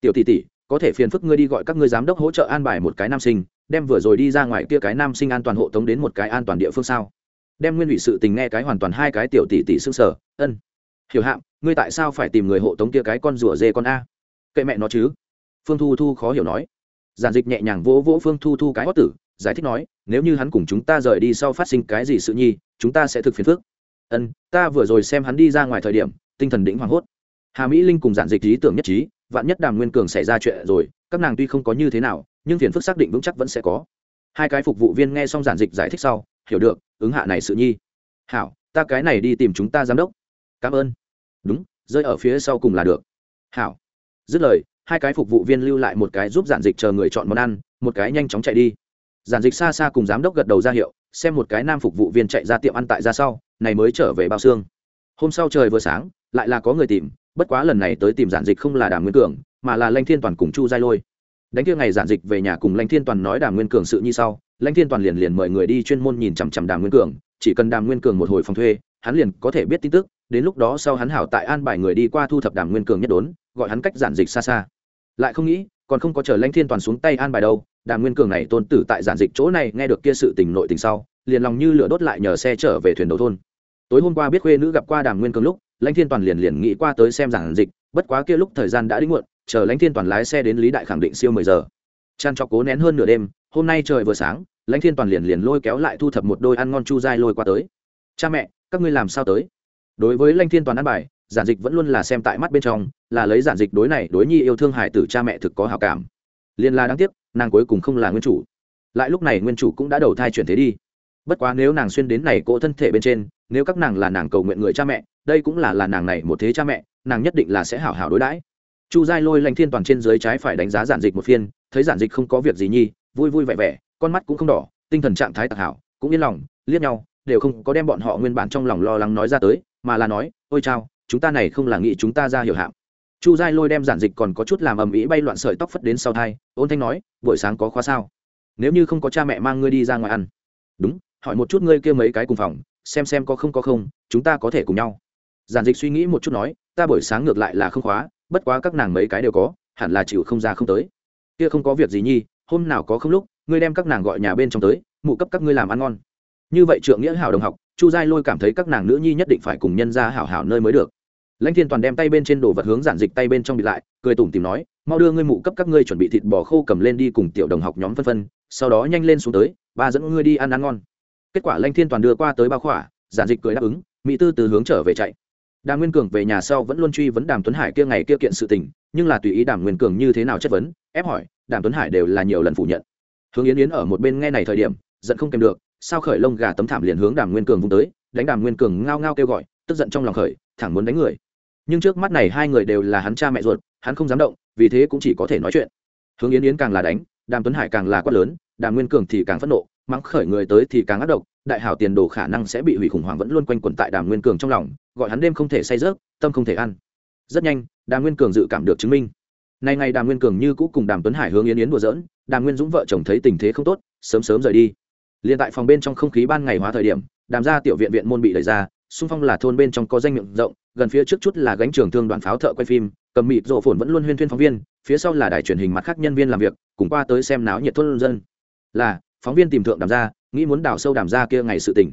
Tiểu tỷ tỷ, có thể phiền phức ngươi đi gọi các ngươi giám đốc hỗ trợ an bài một cái nam sinh, đem vừa rồi đi ra ngoài kia cái nam sinh an toàn hộ tống đến một cái an toàn địa phương sao? Đem nguyên ủy sự tình nghe cái hoàn toàn hai cái tiểu tỷ tỷ xương sở ân, hiểu hạm, ngươi tại sao phải tìm người hộ tống kia cái con rùa dê con a? Kệ mẹ nó chứ? Phương thu thu khó hiểu nói. Giản dịch nhẹ nhàng vỗ vỗ phương thu thu cái hót tử, giải thích nói, nếu như hắn cùng chúng ta rời đi sau phát sinh cái gì sự nhi, chúng ta sẽ thực phiền phức. Ân, ta vừa rồi xem hắn đi ra ngoài thời điểm, tinh thần đĩnh hoảng hốt. Hà mỹ linh cùng giản dịch lý tưởng nhất trí, vạn nhất đàm nguyên cường xảy ra chuyện rồi, các nàng tuy không có như thế nào, nhưng phiền phức xác định vững chắc vẫn sẽ có. Hai cái phục vụ viên nghe xong giản dịch giải thích sau hiểu được, ứng hạ này sự nhi. Hảo, ta cái này đi tìm chúng ta giám đốc. Cảm ơn. Đúng, rơi ở phía sau cùng là được. Hảo. Dứt lời, hai cái phục vụ viên lưu lại một cái giúp giản dịch chờ người chọn món ăn, một cái nhanh chóng chạy đi. Giản dịch xa xa cùng giám đốc gật đầu ra hiệu, xem một cái nam phục vụ viên chạy ra tiệm ăn tại ra sau, này mới trở về bao xương. Hôm sau trời vừa sáng, lại là có người tìm, bất quá lần này tới tìm giản dịch không là đàm nguyên cường, mà là lanh thiên toàn cùng chu giai lôi đánh kia ngày giản dịch về nhà cùng lãnh thiên toàn nói đàm nguyên cường sự như sau, lãnh thiên toàn liền liền mời người đi chuyên môn nhìn chằm chằm đàm nguyên cường, chỉ cần đàm nguyên cường một hồi phòng thuê, hắn liền có thể biết tin tức, đến lúc đó sau hắn hảo tại an bài người đi qua thu thập đàm nguyên cường nhất đốn, gọi hắn cách giản dịch xa xa. Lại không nghĩ, còn không có chờ lãnh thiên toàn xuống tay an bài đâu, đàm nguyên cường này tôn tử tại giản dịch chỗ này nghe được kia sự tình nội tình sau, liền lòng như lửa đốt lại nhờ xe trở về thuyền đầu thôn. Tối hôm qua biết khuê nữ gặp qua đàm nguyên cường lúc, lãnh thiên toàn liền liền nghĩ qua tới xem giản dịch, bất quá kia lúc thời gian đã đến muộn chờ lãnh thiên toàn lái xe đến lý đại khẳng định siêu mười giờ. Chăn cho cố nén hơn nửa đêm, hôm nay trời vừa sáng, lãnh thiên toàn liền liền lôi kéo lại thu thập một đôi ăn ngon chu dai lôi qua tới. Cha mẹ, các ngươi làm sao tới? Đối với lãnh thiên toàn ăn bài, giản dịch vẫn luôn là xem tại mắt bên trong, là lấy giản dịch đối này đối nhi yêu thương hải tử cha mẹ thực có hào cảm. Liên la đáng tiếc, nàng cuối cùng không là nguyên chủ. Lại lúc này nguyên chủ cũng đã đầu thai chuyển thế đi. Bất quá nếu nàng xuyên đến này cỗ thân thể bên trên, nếu các nàng là nàng cầu nguyện người cha mẹ, đây cũng là là nàng này một thế cha mẹ, nàng nhất định là sẽ hảo hảo đối đãi chu giai lôi lãnh thiên toàn trên dưới trái phải đánh giá giản dịch một phiên, thấy giản dịch không có việc gì nhi, vui vui vẻ vẻ, con mắt cũng không đỏ, tinh thần trạng thái tạc hảo, cũng yên lòng, liếc nhau, đều không có đem bọn họ nguyên bản trong lòng lo lắng nói ra tới, mà là nói, ôi chao, chúng ta này không là nghĩ chúng ta ra hiểu hạm. Chu giai lôi đem giản dịch còn có chút làm ầm ĩ bay loạn sợi tóc phất đến sau thai, ôn thanh nói, buổi sáng có khóa sao? Nếu như không có cha mẹ mang ngươi đi ra ngoài ăn. Đúng, hỏi một chút ngươi kia mấy cái cùng phòng, xem xem có không có không, chúng ta có thể cùng nhau. Giản dịch suy nghĩ một chút nói, ta buổi sáng ngược lại là không khóa bất quá các nàng mấy cái đều có, hẳn là chịu không ra không tới. Kia không có việc gì nhi, hôm nào có không lúc, ngươi đem các nàng gọi nhà bên trong tới, mụ cấp các ngươi làm ăn ngon. Như vậy trượng nghĩa hảo đồng học, chu giai lôi cảm thấy các nàng nữ nhi nhất định phải cùng nhân ra hảo hảo nơi mới được. Lãnh thiên toàn đem tay bên trên đồ vật hướng giản dịch tay bên trong bị lại, cười tủm tìm nói, mau đưa ngươi mụ cấp các ngươi chuẩn bị thịt bò khô cầm lên đi cùng tiểu đồng học nhóm phân phân, sau đó nhanh lên xuống tới, ba dẫn ngươi đi ăn ăn ngon. Kết quả lãnh thiên toàn đưa qua tới bao khỏa, giản dịch cười đáp ứng, mỹ tư từ hướng trở về chạy đàm nguyên cường về nhà sau vẫn luôn truy vấn đàm tuấn hải kia ngày kia kiện sự tình, nhưng là tùy ý đàm nguyên cường như thế nào chất vấn, ép hỏi, đàm tuấn hải đều là nhiều lần phủ nhận. Hướng yến yến ở một bên nghe này thời điểm, giận không kèm được, sao khởi lông gà tấm thảm liền hướng đàm nguyên cường vung tới, đánh đàm nguyên cường ngao ngao kêu gọi, tức giận trong lòng khởi, thẳng muốn đánh người. Nhưng trước mắt này hai người đều là hắn cha mẹ ruột, hắn không dám động, vì thế cũng chỉ có thể nói chuyện. Hướng yến yến càng là đánh, đàm tuấn hải càng là quát lớn, đàm nguyên cường thì càng phẫn nộ mắng khởi người tới thì càng ác độc, đại hảo tiền đồ khả năng sẽ bị hủy khủng hoảng vẫn luôn quanh quẩn tại đàm nguyên cường trong lòng, gọi hắn đêm không thể say rớt, tâm không thể ăn. Rất nhanh, đàm nguyên cường dự cảm được chứng minh. Nay ngày đàm nguyên cường như cũ cùng đàm tuấn hải hướng yến yến đùa dỡn đàm nguyên dũng vợ chồng thấy tình thế không tốt, sớm sớm rời đi. Liền tại phòng bên trong không khí ban ngày hóa thời điểm, đàm ra tiểu viện viện môn bị đẩy ra, xung phong là thôn bên trong có danh miệng rộng, gần phía trước chút là gánh trường thương đoàn pháo thợ quay phim, cầm mịt rộ phồn vẫn luôn huyên thuyên phóng viên, phía sau là đài truyền hình mặt khác nhân viên làm việc, cùng qua tới xem náo nhiệt thôn dân. Là phóng viên tìm thượng đàm ra, nghĩ muốn đào sâu đàm ra kia ngày sự tình.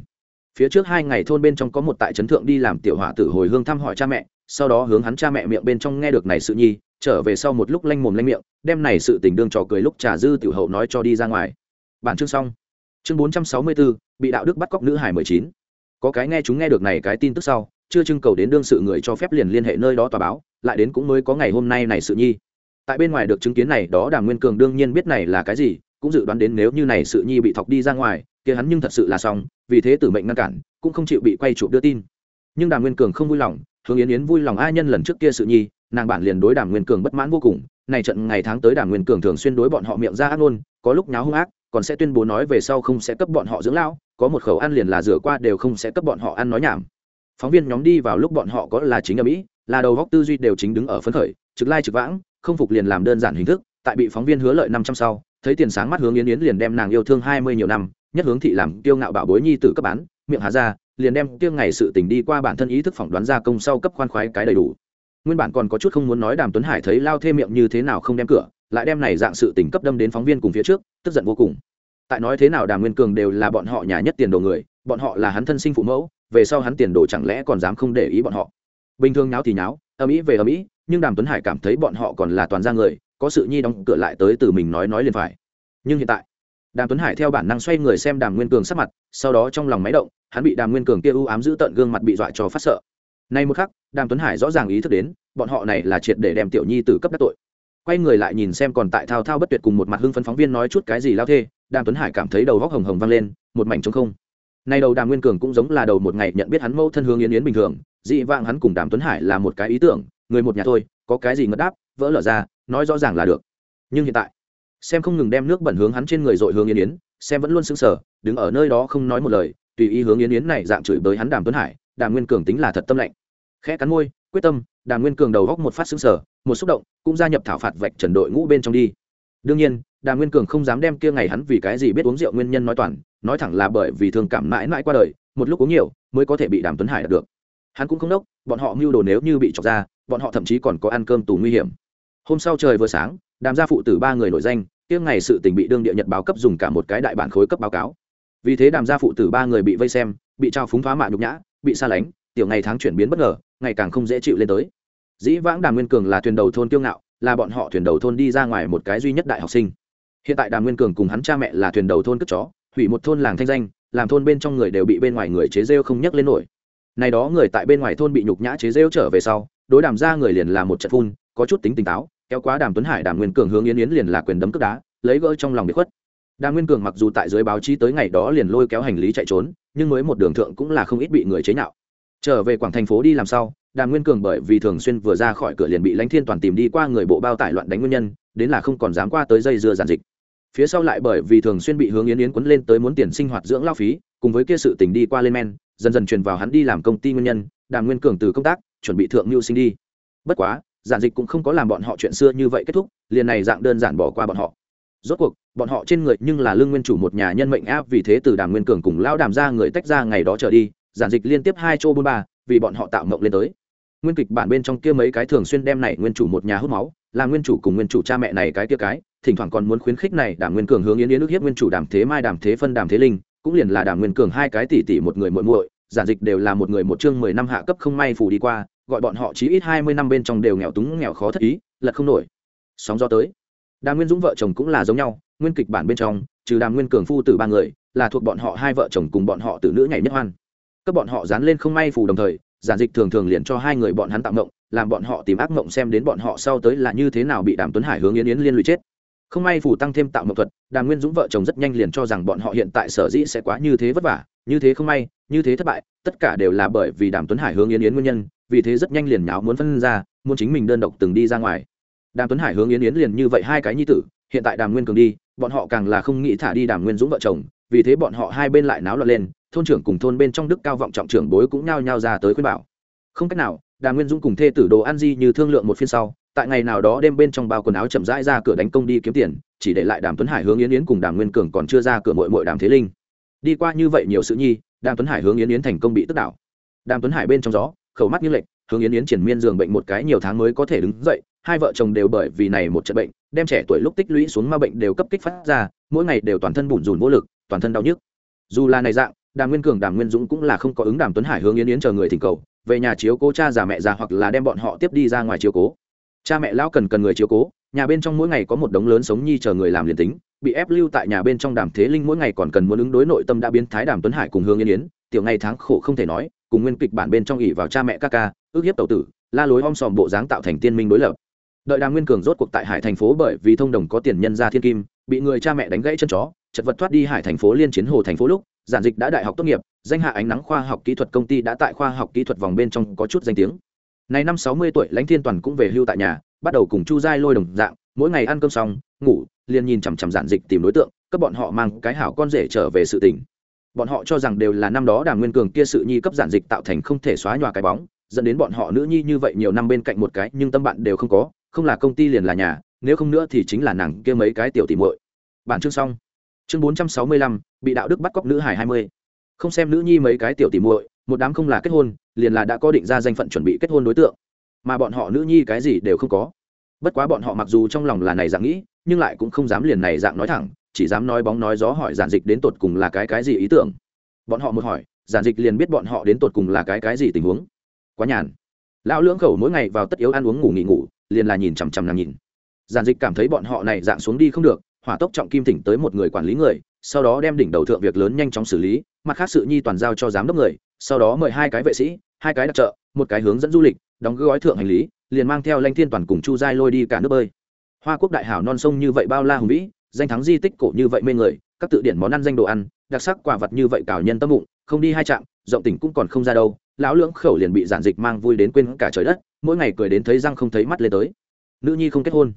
Phía trước hai ngày thôn bên trong có một tại trấn thượng đi làm tiểu họa tử hồi hương thăm hỏi cha mẹ, sau đó hướng hắn cha mẹ miệng bên trong nghe được này sự nhi, trở về sau một lúc lanh mồm lanh miệng, đem này sự tình đương trò cười lúc trà dư tiểu hậu nói cho đi ra ngoài. Bản chương xong. Chương bốn trăm sáu mươi bốn bị đạo đức bắt cóc nữ hải mười chín. Có cái nghe chúng nghe được này cái tin tức sau, chưa trưng cầu đến đương sự người cho phép liền liên hệ nơi đó tòa báo, lại đến cũng mới có ngày hôm nay này sự nhi. Tại bên ngoài được chứng kiến này, đó đàm nguyên cường đương nhiên biết này là cái gì cũng dự đoán đến nếu như này sự nhi bị thọc đi ra ngoài, kia hắn nhưng thật sự là xong, vì thế tử mệnh ngăn cản, cũng không chịu bị quay chụp đưa tin. Nhưng đàm nguyên cường không vui lòng, hướng yến yến vui lòng ai nhân lần trước kia sự nhi, nàng bản liền đối đàm nguyên cường bất mãn vô cùng. Này trận ngày tháng tới đàm nguyên cường thường xuyên đối bọn họ miệng ra ác luôn có lúc nháo hung ác, còn sẽ tuyên bố nói về sau không sẽ cấp bọn họ dưỡng lao có một khẩu ăn liền là rửa qua đều không sẽ cấp bọn họ ăn nói nhảm. Phóng viên nhóm đi vào lúc bọn họ có là chính ở mỹ, là đầu góc tư duy đều chính đứng ở phấn khởi, trực lai trực vãng, không phục liền làm đơn giản hình thức, tại bị phóng viên hứa lợi năm trăm sau thấy tiền sáng mắt hướng yến yến liền đem nàng yêu thương hai mươi nhiều năm, nhất hướng thị làm tiêu ngạo bảo bối nhi tử cấp bán, miệng hà ra, liền đem tiêu ngày sự tình đi qua bản thân ý thức phỏng đoán ra công sau cấp khoan khoái cái đầy đủ. Nguyên bản còn có chút không muốn nói đàm tuấn hải thấy lao thêm miệng như thế nào không đem cửa, lại đem này dạng sự tình cấp đâm đến phóng viên cùng phía trước, tức giận vô cùng. Tại nói thế nào đàm nguyên cường đều là bọn họ nhà nhất tiền đồ người, bọn họ là hắn thân sinh phụ mẫu, về sau hắn tiền đồ chẳng lẽ còn dám không để ý bọn họ. Bình thường nháo thì nháo ở mỹ về ở mỹ nhưng đàm tuấn hải cảm thấy bọn họ còn là toàn ra người có sự nhi đóng cửa lại tới từ mình nói nói liền phải. Nhưng hiện tại, đàm tuấn hải theo bản năng xoay người xem đàm nguyên cường sắc mặt, sau đó trong lòng máy động, hắn bị đàm nguyên cường kia ưu ám giữ tận gương mặt bị dọa cho phát sợ. Nay một khắc, đàm tuấn hải rõ ràng ý thức đến, bọn họ này là triệt để đem tiểu nhi từ cấp đắc tội. Quay người lại nhìn xem còn tại thao thao bất tuyệt cùng một mặt hưng phấn phóng viên nói chút cái gì lao thê, đàm tuấn hải cảm thấy đầu góc hồng hồng vang lên, một mảnh trống không. Nay đầu đàm nguyên cường cũng giống là đầu một ngày nhận biết hắn mẫu thân hướng yến yến bình thường, dị vãng hắn cùng đàm tuấn hải là một cái ý tưởng, người một nhà thôi, có cái gì ngất đáp, vỡ lở ra nói rõ ràng là được. Nhưng hiện tại, xem không ngừng đem nước bẩn hướng hắn trên người dội hướng yến yến, xem vẫn luôn sững sờ, đứng ở nơi đó không nói một lời, tùy ý hướng yến yến này dạng chửi bới hắn đàm tuấn hải, đàm nguyên cường tính là thật tâm lạnh. Khẽ cắn môi, quyết tâm, đàm nguyên cường đầu góc một phát sững sờ, một xúc động, cũng gia nhập thảo phạt vạch trần đội ngũ bên trong đi. Đương nhiên, đàm nguyên cường không dám đem kia ngày hắn vì cái gì biết uống rượu nguyên nhân nói toàn, nói thẳng là bởi vì thường cảm mãi mãi qua đời, một lúc uống nhiều mới có thể bị đàm tuấn hải đạt được. Hắn cũng không đốc, bọn họ mưu đồ nếu như bị chọc ra, bọn họ thậm chí còn có ăn cơm tù nguy hiểm hôm sau trời vừa sáng, đàm gia phụ tử ba người nổi danh tiếng ngày sự tình bị đương địa nhật báo cấp dùng cả một cái đại bản khối cấp báo cáo. Vì thế đàm gia phụ tử ba người bị vây xem, bị trao phúng phá mạ nhục nhã, bị xa lánh, tiểu ngày tháng chuyển biến bất ngờ, ngày càng không dễ chịu lên tới. Dĩ vãng đàm nguyên cường là thuyền đầu thôn kiêu ngạo, là bọn họ thuyền đầu thôn đi ra ngoài một cái duy nhất đại học sinh. Hiện tại đàm nguyên cường cùng hắn cha mẹ là thuyền đầu thôn cất chó, hủy một thôn làng thanh danh, làm thôn bên trong người đều bị bên ngoài người chế rêu không nhắc lên nổi. Này đó người tại bên ngoài thôn bị nhục nhã chế rêu trở về sau, đối đàm ra người liền là một trận phun có chút tính tỉnh táo, kéo quá đàm tuấn hải đàm nguyên cường hướng yến yến liền là quyền đấm cướp đá, lấy gỡ trong lòng bị khuất. Đàm nguyên cường mặc dù tại dưới báo chí tới ngày đó liền lôi kéo hành lý chạy trốn, nhưng mới một đường thượng cũng là không ít bị người chế nhạo. Trở về quảng thành phố đi làm sao đàm nguyên cường bởi vì thường xuyên vừa ra khỏi cửa liền bị lãnh thiên toàn tìm đi qua người bộ bao tải loạn đánh nguyên nhân, đến là không còn dám qua tới dây dưa giàn dịch. Phía sau lại bởi vì thường xuyên bị hướng yến yến quấn lên tới muốn tiền sinh hoạt dưỡng lao phí, cùng với kia sự tình đi qua lên men, dần dần truyền vào hắn đi làm công ty nguyên nhân, đàm nguyên cường từ công tác, chuẩn bị thượng mưu sinh đi. Bất quá giản dịch cũng không có làm bọn họ chuyện xưa như vậy kết thúc, liền này dạng đơn giản bỏ qua bọn họ. Rốt cuộc, bọn họ trên người nhưng là lương nguyên chủ một nhà nhân mệnh áp vì thế từ đàm nguyên cường cùng lão đàm ra người tách ra ngày đó trở đi, giản dịch liên tiếp hai chỗ bôn ba, vì bọn họ tạo mộng lên tới. Nguyên kịch bản bên trong kia mấy cái thường xuyên đem này nguyên chủ một nhà hút máu, là nguyên chủ cùng nguyên chủ cha mẹ này cái kia cái, thỉnh thoảng còn muốn khuyến khích này đàm nguyên cường hướng yến yến nước hiếp nguyên chủ đàm thế mai, đàm thế phân, đàm thế linh, cũng liền là đàm nguyên cường hai cái tỷ tỷ một người muội muội, giản dịch đều là một người một chương mười năm hạ cấp không may phủ đi qua gọi bọn họ chí ít hai mươi năm bên trong đều nghèo túng, nghèo khó thất ý, lật không nổi. Sóng gió tới. Đàm nguyên dũng vợ chồng cũng là giống nhau, nguyên kịch bản bên trong, trừ đàm nguyên cường phu tử ba người, là thuộc bọn họ hai vợ chồng cùng bọn họ tử nữ nhảy nhất hoan. Các bọn họ dán lên không may phù đồng thời, giản dịch thường thường liền cho hai người bọn hắn tạm mộng, làm bọn họ tìm ác mộng xem đến bọn họ sau tới là như thế nào bị đàm tuấn hải hướng yến yến liên lụy chết. Không may phù tăng thêm tạo mộng thuật, đàm nguyên dũng vợ chồng rất nhanh liền cho rằng bọn họ hiện tại sở dĩ sẽ quá như thế vất vả, như thế không may, như thế thất bại, tất cả đều là bởi vì đàm tuấn hải hướng yến yến nguyên nhân vì thế rất nhanh liền nháo muốn phân ra, muốn chính mình đơn độc từng đi ra ngoài. Đàm tuấn hải hướng yến yến liền như vậy hai cái nhi tử, hiện tại đàm nguyên cường đi, bọn họ càng là không nghĩ thả đi đàm nguyên dũng vợ chồng, vì thế bọn họ hai bên lại náo loạn lên, thôn trưởng cùng thôn bên trong đức cao vọng trọng trưởng bối cũng nhao nhao ra tới khuyên bảo. Không cách nào, đàm nguyên dũng cùng thê tử đồ ăn di như thương lượng một phiên sau, tại ngày nào đó đêm bên trong bao quần áo chậm rãi ra cửa đánh công đi kiếm tiền, chỉ để lại đàm tuấn hải hướng yến yến cùng đàm nguyên cường còn chưa ra cửa mội mội đàm thế linh. Đi qua như vậy nhiều sự nhi, đàm tuấn hải hướng yến yến thành công bị tức đảo. Đàm tuấn hải bên trong gió khẩu mắt như lệch, hướng yến yến triển miên giường bệnh một cái nhiều tháng mới có thể đứng dậy, hai vợ chồng đều bởi vì này một trận bệnh, đem trẻ tuổi lúc tích lũy xuống ma bệnh đều cấp kích phát ra, mỗi ngày đều toàn thân bủn rủn vô lực, toàn thân đau nhức. Dù là này dạng, đàm nguyên cường, đàm nguyên dũng cũng là không có ứng đàm tuấn hải hướng yến yến chờ người thỉnh cầu, về nhà chiếu cố cha già mẹ già hoặc là đem bọn họ tiếp đi ra ngoài chiếu cố. Cha mẹ lão cần cần người chiếu cố, nhà bên trong mỗi ngày có một đống lớn sống nhi chờ người làm liền tính, bị ép lưu tại nhà bên trong đàm thế linh mỗi ngày còn cần muốn ứng đối nội tâm đã biến thái đàm tuấn hải cùng hương yên yến, tiểu ngày tháng khổ không thể nói cùng nguyên kịch bản bên trong ỉ vào cha mẹ ca ca, ước hiếp tẩu tử, la lối om sòm bộ dáng tạo thành tiên minh đối lập. Đợi đàm nguyên cường rốt cuộc tại hải thành phố bởi vì thông đồng có tiền nhân ra thiên kim, bị người cha mẹ đánh gãy chân chó, chật vật thoát đi hải thành phố liên chiến hồ thành phố lúc, giản dịch đã đại học tốt nghiệp, danh hạ ánh nắng khoa học kỹ thuật công ty đã tại khoa học kỹ thuật vòng bên trong có chút danh tiếng. Này năm sáu mươi tuổi, lãnh thiên toàn cũng về hưu tại nhà, bắt đầu cùng chu giai lôi đồng dạng, mỗi ngày ăn cơm xong, ngủ, liền nhìn chằm chằm giản dịch tìm đối tượng các bọn họ mang cái hảo con rể trở về sự tỉnh bọn họ cho rằng đều là năm đó đàm nguyên cường kia sự nhi cấp giản dịch tạo thành không thể xóa nhòa cái bóng, dẫn đến bọn họ nữ nhi như vậy nhiều năm bên cạnh một cái, nhưng tâm bạn đều không có, không là công ty liền là nhà, nếu không nữa thì chính là nàng kia mấy cái tiểu tìm muội. Bản chương xong. Chương bốn trăm sáu mươi lăm, bị đạo đức bắt cóc nữ hải hai mươi. Không xem nữ nhi mấy cái tiểu tìm muội, một đám không là kết hôn, liền là đã có định ra danh phận chuẩn bị kết hôn đối tượng. Mà bọn họ nữ nhi cái gì đều không có. Bất quá bọn họ mặc dù trong lòng là này dạng nghĩ, nhưng lại cũng không dám liền này dạng nói thẳng chỉ dám nói bóng nói gió hỏi giản dịch đến tột cùng là cái cái gì ý tưởng? Bọn họ một hỏi, giản dịch liền biết bọn họ đến tột cùng là cái cái gì tình huống. Quá nhàn. Lão lưỡng khẩu mỗi ngày vào tất yếu ăn uống ngủ nghỉ ngủ, liền là nhìn chằm chằm nàng nhìn. Giản dịch cảm thấy bọn họ này dạng xuống đi không được, hỏa tốc trọng kim thỉnh tới một người quản lý người, sau đó đem đỉnh đầu thượng việc lớn nhanh chóng xử lý, mặt khác sự nhi toàn giao cho giám đốc người, sau đó mời hai cái vệ sĩ, hai cái đặc trợ, một cái hướng dẫn du lịch, đóng gói thượng hành lý, liền mang theo lãnh thiên toàn cùng chu giai lôi đi cả nước bơi. Hoa quốc đại hảo non sông như vậy bao la hùng vĩ danh thắng di tích cổ như vậy mê người, các tự điển món ăn danh đồ ăn, đặc sắc quả vật như vậy cào nhân tâm bụng, không đi hai trạm, rộng tỉnh cũng còn không ra đâu, lão lưỡng khẩu liền bị giản dịch mang vui đến quên cả trời đất, mỗi ngày cười đến thấy răng không thấy mắt lên tới. Nữ nhi không kết hôn.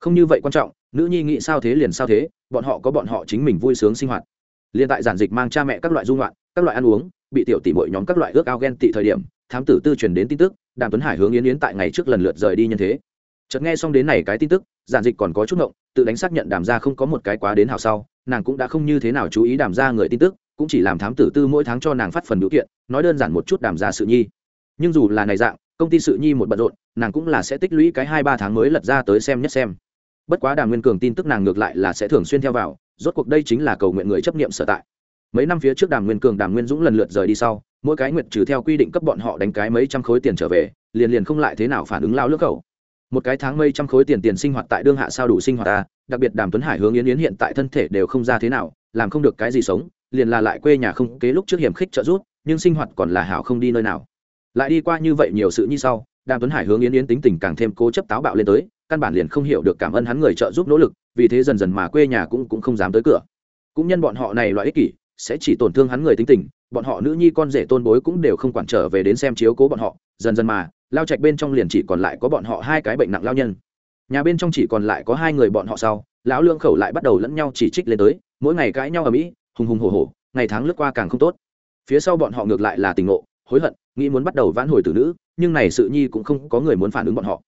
Không như vậy quan trọng, nữ nhi nghĩ sao thế liền sao thế, bọn họ có bọn họ chính mình vui sướng sinh hoạt. Liền tại giản dịch mang cha mẹ các loại dung loạn, các loại ăn uống, bị tiểu tỷ bội nhóm các loại ước ao ghen tị thời điểm, thám tử tư truyền đến tin tức, đàm tuấn hải hướng yến yến tại ngày trước lần lượt rời đi nhân thế chợt nghe xong đến này cái tin tức, giản dịch còn có chút ngộng, tự đánh xác nhận đàm ra không có một cái quá đến hào sau, nàng cũng đã không như thế nào chú ý đàm ra người tin tức, cũng chỉ làm thám tử tư mỗi tháng cho nàng phát phần biểu kiện, nói đơn giản một chút đàm ra sự nhi. Nhưng dù là này dạng, công ty sự nhi một bận rộn, nàng cũng là sẽ tích lũy cái hai ba tháng mới lật ra tới xem nhất xem. Bất quá đàm nguyên cường tin tức nàng ngược lại là sẽ thường xuyên theo vào, rốt cuộc đây chính là cầu nguyện người chấp nghiệm sở tại. Mấy năm phía trước đàm nguyên cường, đàm nguyên dũng lần lượt rời đi sau, mỗi cái nguyệt trừ theo quy định cấp bọn họ đánh cái mấy trăm khối tiền trở về, liền liền không lại thế nào phản ứng lao lướt khẩu một cái tháng mấy trăm khối tiền tiền sinh hoạt tại đương hạ sao đủ sinh hoạt ta, đặc biệt đàm tuấn hải hướng yến yến hiện tại thân thể đều không ra thế nào, làm không được cái gì sống, liền là lại quê nhà không kế lúc trước hiểm khích trợ giúp, nhưng sinh hoạt còn là hảo không đi nơi nào. Lại đi qua như vậy nhiều sự như sau, đàm tuấn hải hướng yến yến tính tình càng thêm cố chấp táo bạo lên tới, căn bản liền không hiểu được cảm ơn hắn người trợ giúp nỗ lực, vì thế dần dần mà quê nhà cũng cũng không dám tới cửa. Cũng nhân bọn họ này loại ích kỷ, sẽ chỉ tổn thương hắn người tính tình, bọn họ nữ nhi con rể tôn bối cũng đều không quản trở về đến xem chiếu cố bọn họ, dần dần mà lao trạch bên trong liền chỉ còn lại có bọn họ hai cái bệnh nặng lao nhân. Nhà bên trong chỉ còn lại có hai người bọn họ sau, lão lương khẩu lại bắt đầu lẫn nhau chỉ trích lên tới, mỗi ngày cãi nhau ở mỹ, hùng hùng hổ hổ, ngày tháng lướt qua càng không tốt. Phía sau bọn họ ngược lại là tình ngộ, hối hận, nghĩ muốn bắt đầu vãn hồi tử nữ, nhưng này sự nhi cũng không có người muốn phản ứng bọn họ.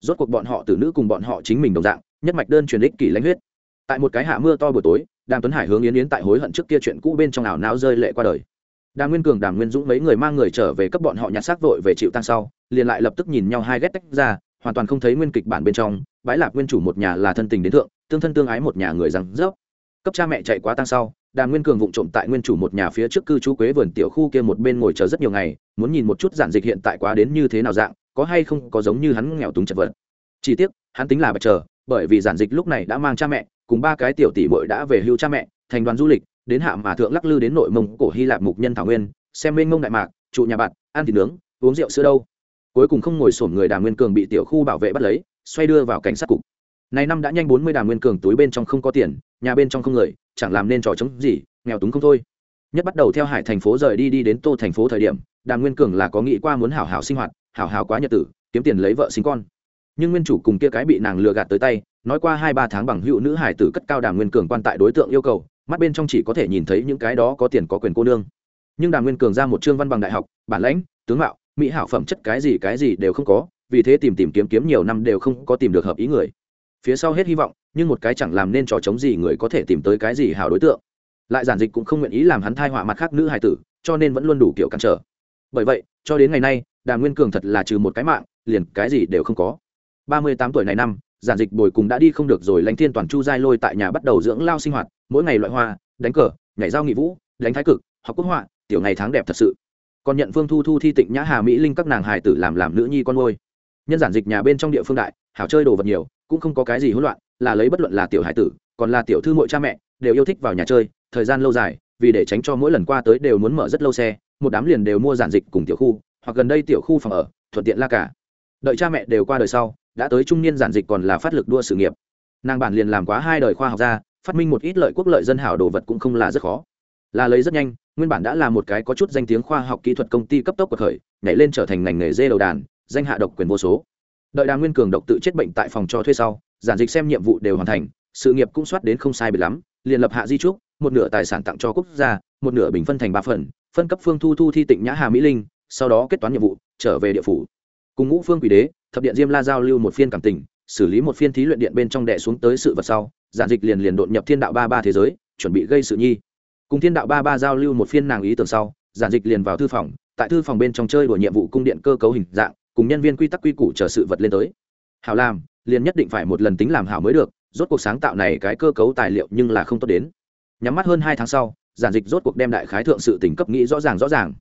Rốt cuộc bọn họ tử nữ cùng bọn họ chính mình đồng dạng, nhất mạch đơn truyền ích kỷ lãnh huyết. Tại một cái hạ mưa to buổi tối, đàm tuấn hải hướng yến yến tại hối hận trước kia chuyện cũ bên trong ảo não rơi lệ qua đời đàm nguyên cường, đàm nguyên dũng mấy người mang người trở về cấp bọn họ nhặt xác vội về chịu tăng sau, liền lại lập tức nhìn nhau hai ghét tách ra, hoàn toàn không thấy nguyên kịch bản bên trong. Bãi lạc nguyên chủ một nhà là thân tình đến thượng, tương thân tương ái một nhà người rằng dốc cấp cha mẹ chạy quá tăng sau đàm nguyên cường vụng trộm tại nguyên chủ một nhà phía trước cư trú quế vườn tiểu khu kia một bên ngồi chờ rất nhiều ngày, muốn nhìn một chút giản dịch hiện tại quá đến như thế nào dạng, có hay không có giống như hắn nghèo túng chật vật. Chỉ tiếc, hắn tính là bạch chờ, bởi vì giản dịch lúc này đã mang cha mẹ, cùng ba cái tiểu tỷ bội đã về hưu cha mẹ, thành đoàn du lịch đến hạ mà thượng lắc lư đến nội mông cổ hy lạp mục nhân thảo nguyên, xem mênh mông đại mạc, trụ nhà bạn ăn thịt nướng, uống rượu sữa đâu. Cuối cùng không ngồi sổm người đàm nguyên cường bị tiểu khu bảo vệ bắt lấy, xoay đưa vào cảnh sát cục. Này năm đã nhanh bốn mươi đàm nguyên cường túi bên trong không có tiền, nhà bên trong không người, chẳng làm nên trò chống gì, nghèo túng không thôi. Nhất bắt đầu theo hải thành phố rời đi đi đến tô thành phố thời điểm, đàm nguyên cường là có nghĩ qua muốn hảo hảo sinh hoạt, hảo hảo quá nhật tử, kiếm tiền lấy vợ sinh con. Nhưng nguyên chủ cùng kia cái bị nàng lừa gạt tới tay, nói qua hai ba tháng bằng hữu nữ hải tử cất cao đàm nguyên cường quan tại đối tượng yêu cầu mắt bên trong chỉ có thể nhìn thấy những cái đó có tiền có quyền cô nương. Nhưng đàm nguyên cường ra một chương văn bằng đại học, bản lãnh, tướng mạo, mỹ hảo phẩm chất cái gì cái gì đều không có, vì thế tìm tìm kiếm kiếm nhiều năm đều không có tìm được hợp ý người. Phía sau hết hy vọng, nhưng một cái chẳng làm nên trò chống gì người có thể tìm tới cái gì hảo đối tượng. Lại giản dịch cũng không nguyện ý làm hắn thai họa mặt khác nữ hài tử, cho nên vẫn luôn đủ kiểu cản trở. Bởi vậy, cho đến ngày nay, đàm nguyên cường thật là trừ một cái mạng, liền cái gì đều không có. Ba mươi tám tuổi này năm, giản dịch bồi cùng đã đi không được rồi lãnh thiên toàn chu giai lôi tại nhà bắt đầu dưỡng lao sinh hoạt mỗi ngày loại hoa, đánh cờ, nhảy giao nghị vũ, đánh thái cực, học quốc họa, tiểu ngày tháng đẹp thật sự. Còn nhận phương thu thu thi tịnh nhã hà mỹ linh các nàng hài tử làm làm nữ nhi con ngôi nhân giản dịch nhà bên trong địa phương đại, hảo chơi đồ vật nhiều, cũng không có cái gì hỗn loạn, là lấy bất luận là tiểu hải tử, còn là tiểu thư mội cha mẹ, đều yêu thích vào nhà chơi, thời gian lâu dài, vì để tránh cho mỗi lần qua tới đều muốn mở rất lâu xe, một đám liền đều mua giản dịch cùng tiểu khu, hoặc gần đây tiểu khu phòng ở, thuận tiện la cả. Đợi cha mẹ đều qua đời sau, đã tới trung niên giản dịch còn là phát lực đua sự nghiệp. Nàng bản liền làm quá hai đời khoa học gia phát minh một ít lợi quốc lợi dân hảo đồ vật cũng không là rất khó. Là lấy rất nhanh, nguyên bản đã là một cái có chút danh tiếng khoa học kỹ thuật công ty cấp tốc của khởi, nhảy lên trở thành ngành nghề dê đầu đàn, danh hạ độc quyền vô số. Đợi đà nguyên cường độc tự chết bệnh tại phòng cho thuê sau, giản dịch xem nhiệm vụ đều hoàn thành, sự nghiệp cũng soát đến không sai biệt lắm, liền lập hạ di trúc, một nửa tài sản tặng cho quốc gia, một nửa bình phân thành ba phần, phân cấp phương thu thu thi tịnh nhã hà mỹ linh, sau đó kết toán nhiệm vụ, trở về địa phủ. Cùng ngũ phương quỷ đế, thập điện diêm la giao lưu một phiên cảm tình xử lý một phiên thí luyện điện bên trong đệ xuống tới sự vật sau, giản dịch liền liền đột nhập thiên đạo ba ba thế giới, chuẩn bị gây sự nhi. Cùng thiên đạo ba ba giao lưu một phiên nàng ý tưởng sau, giản dịch liền vào thư phòng, tại thư phòng bên trong chơi đùa nhiệm vụ cung điện cơ cấu hình dạng, cùng nhân viên quy tắc quy củ chờ sự vật lên tới. Hảo làm, liền nhất định phải một lần tính làm hảo mới được, rốt cuộc sáng tạo này cái cơ cấu tài liệu nhưng là không tốt đến. Nhắm mắt hơn hai tháng sau, giản dịch rốt cuộc đem đại khái thượng sự tỉnh cấp nghĩ rõ ràng rõ ràng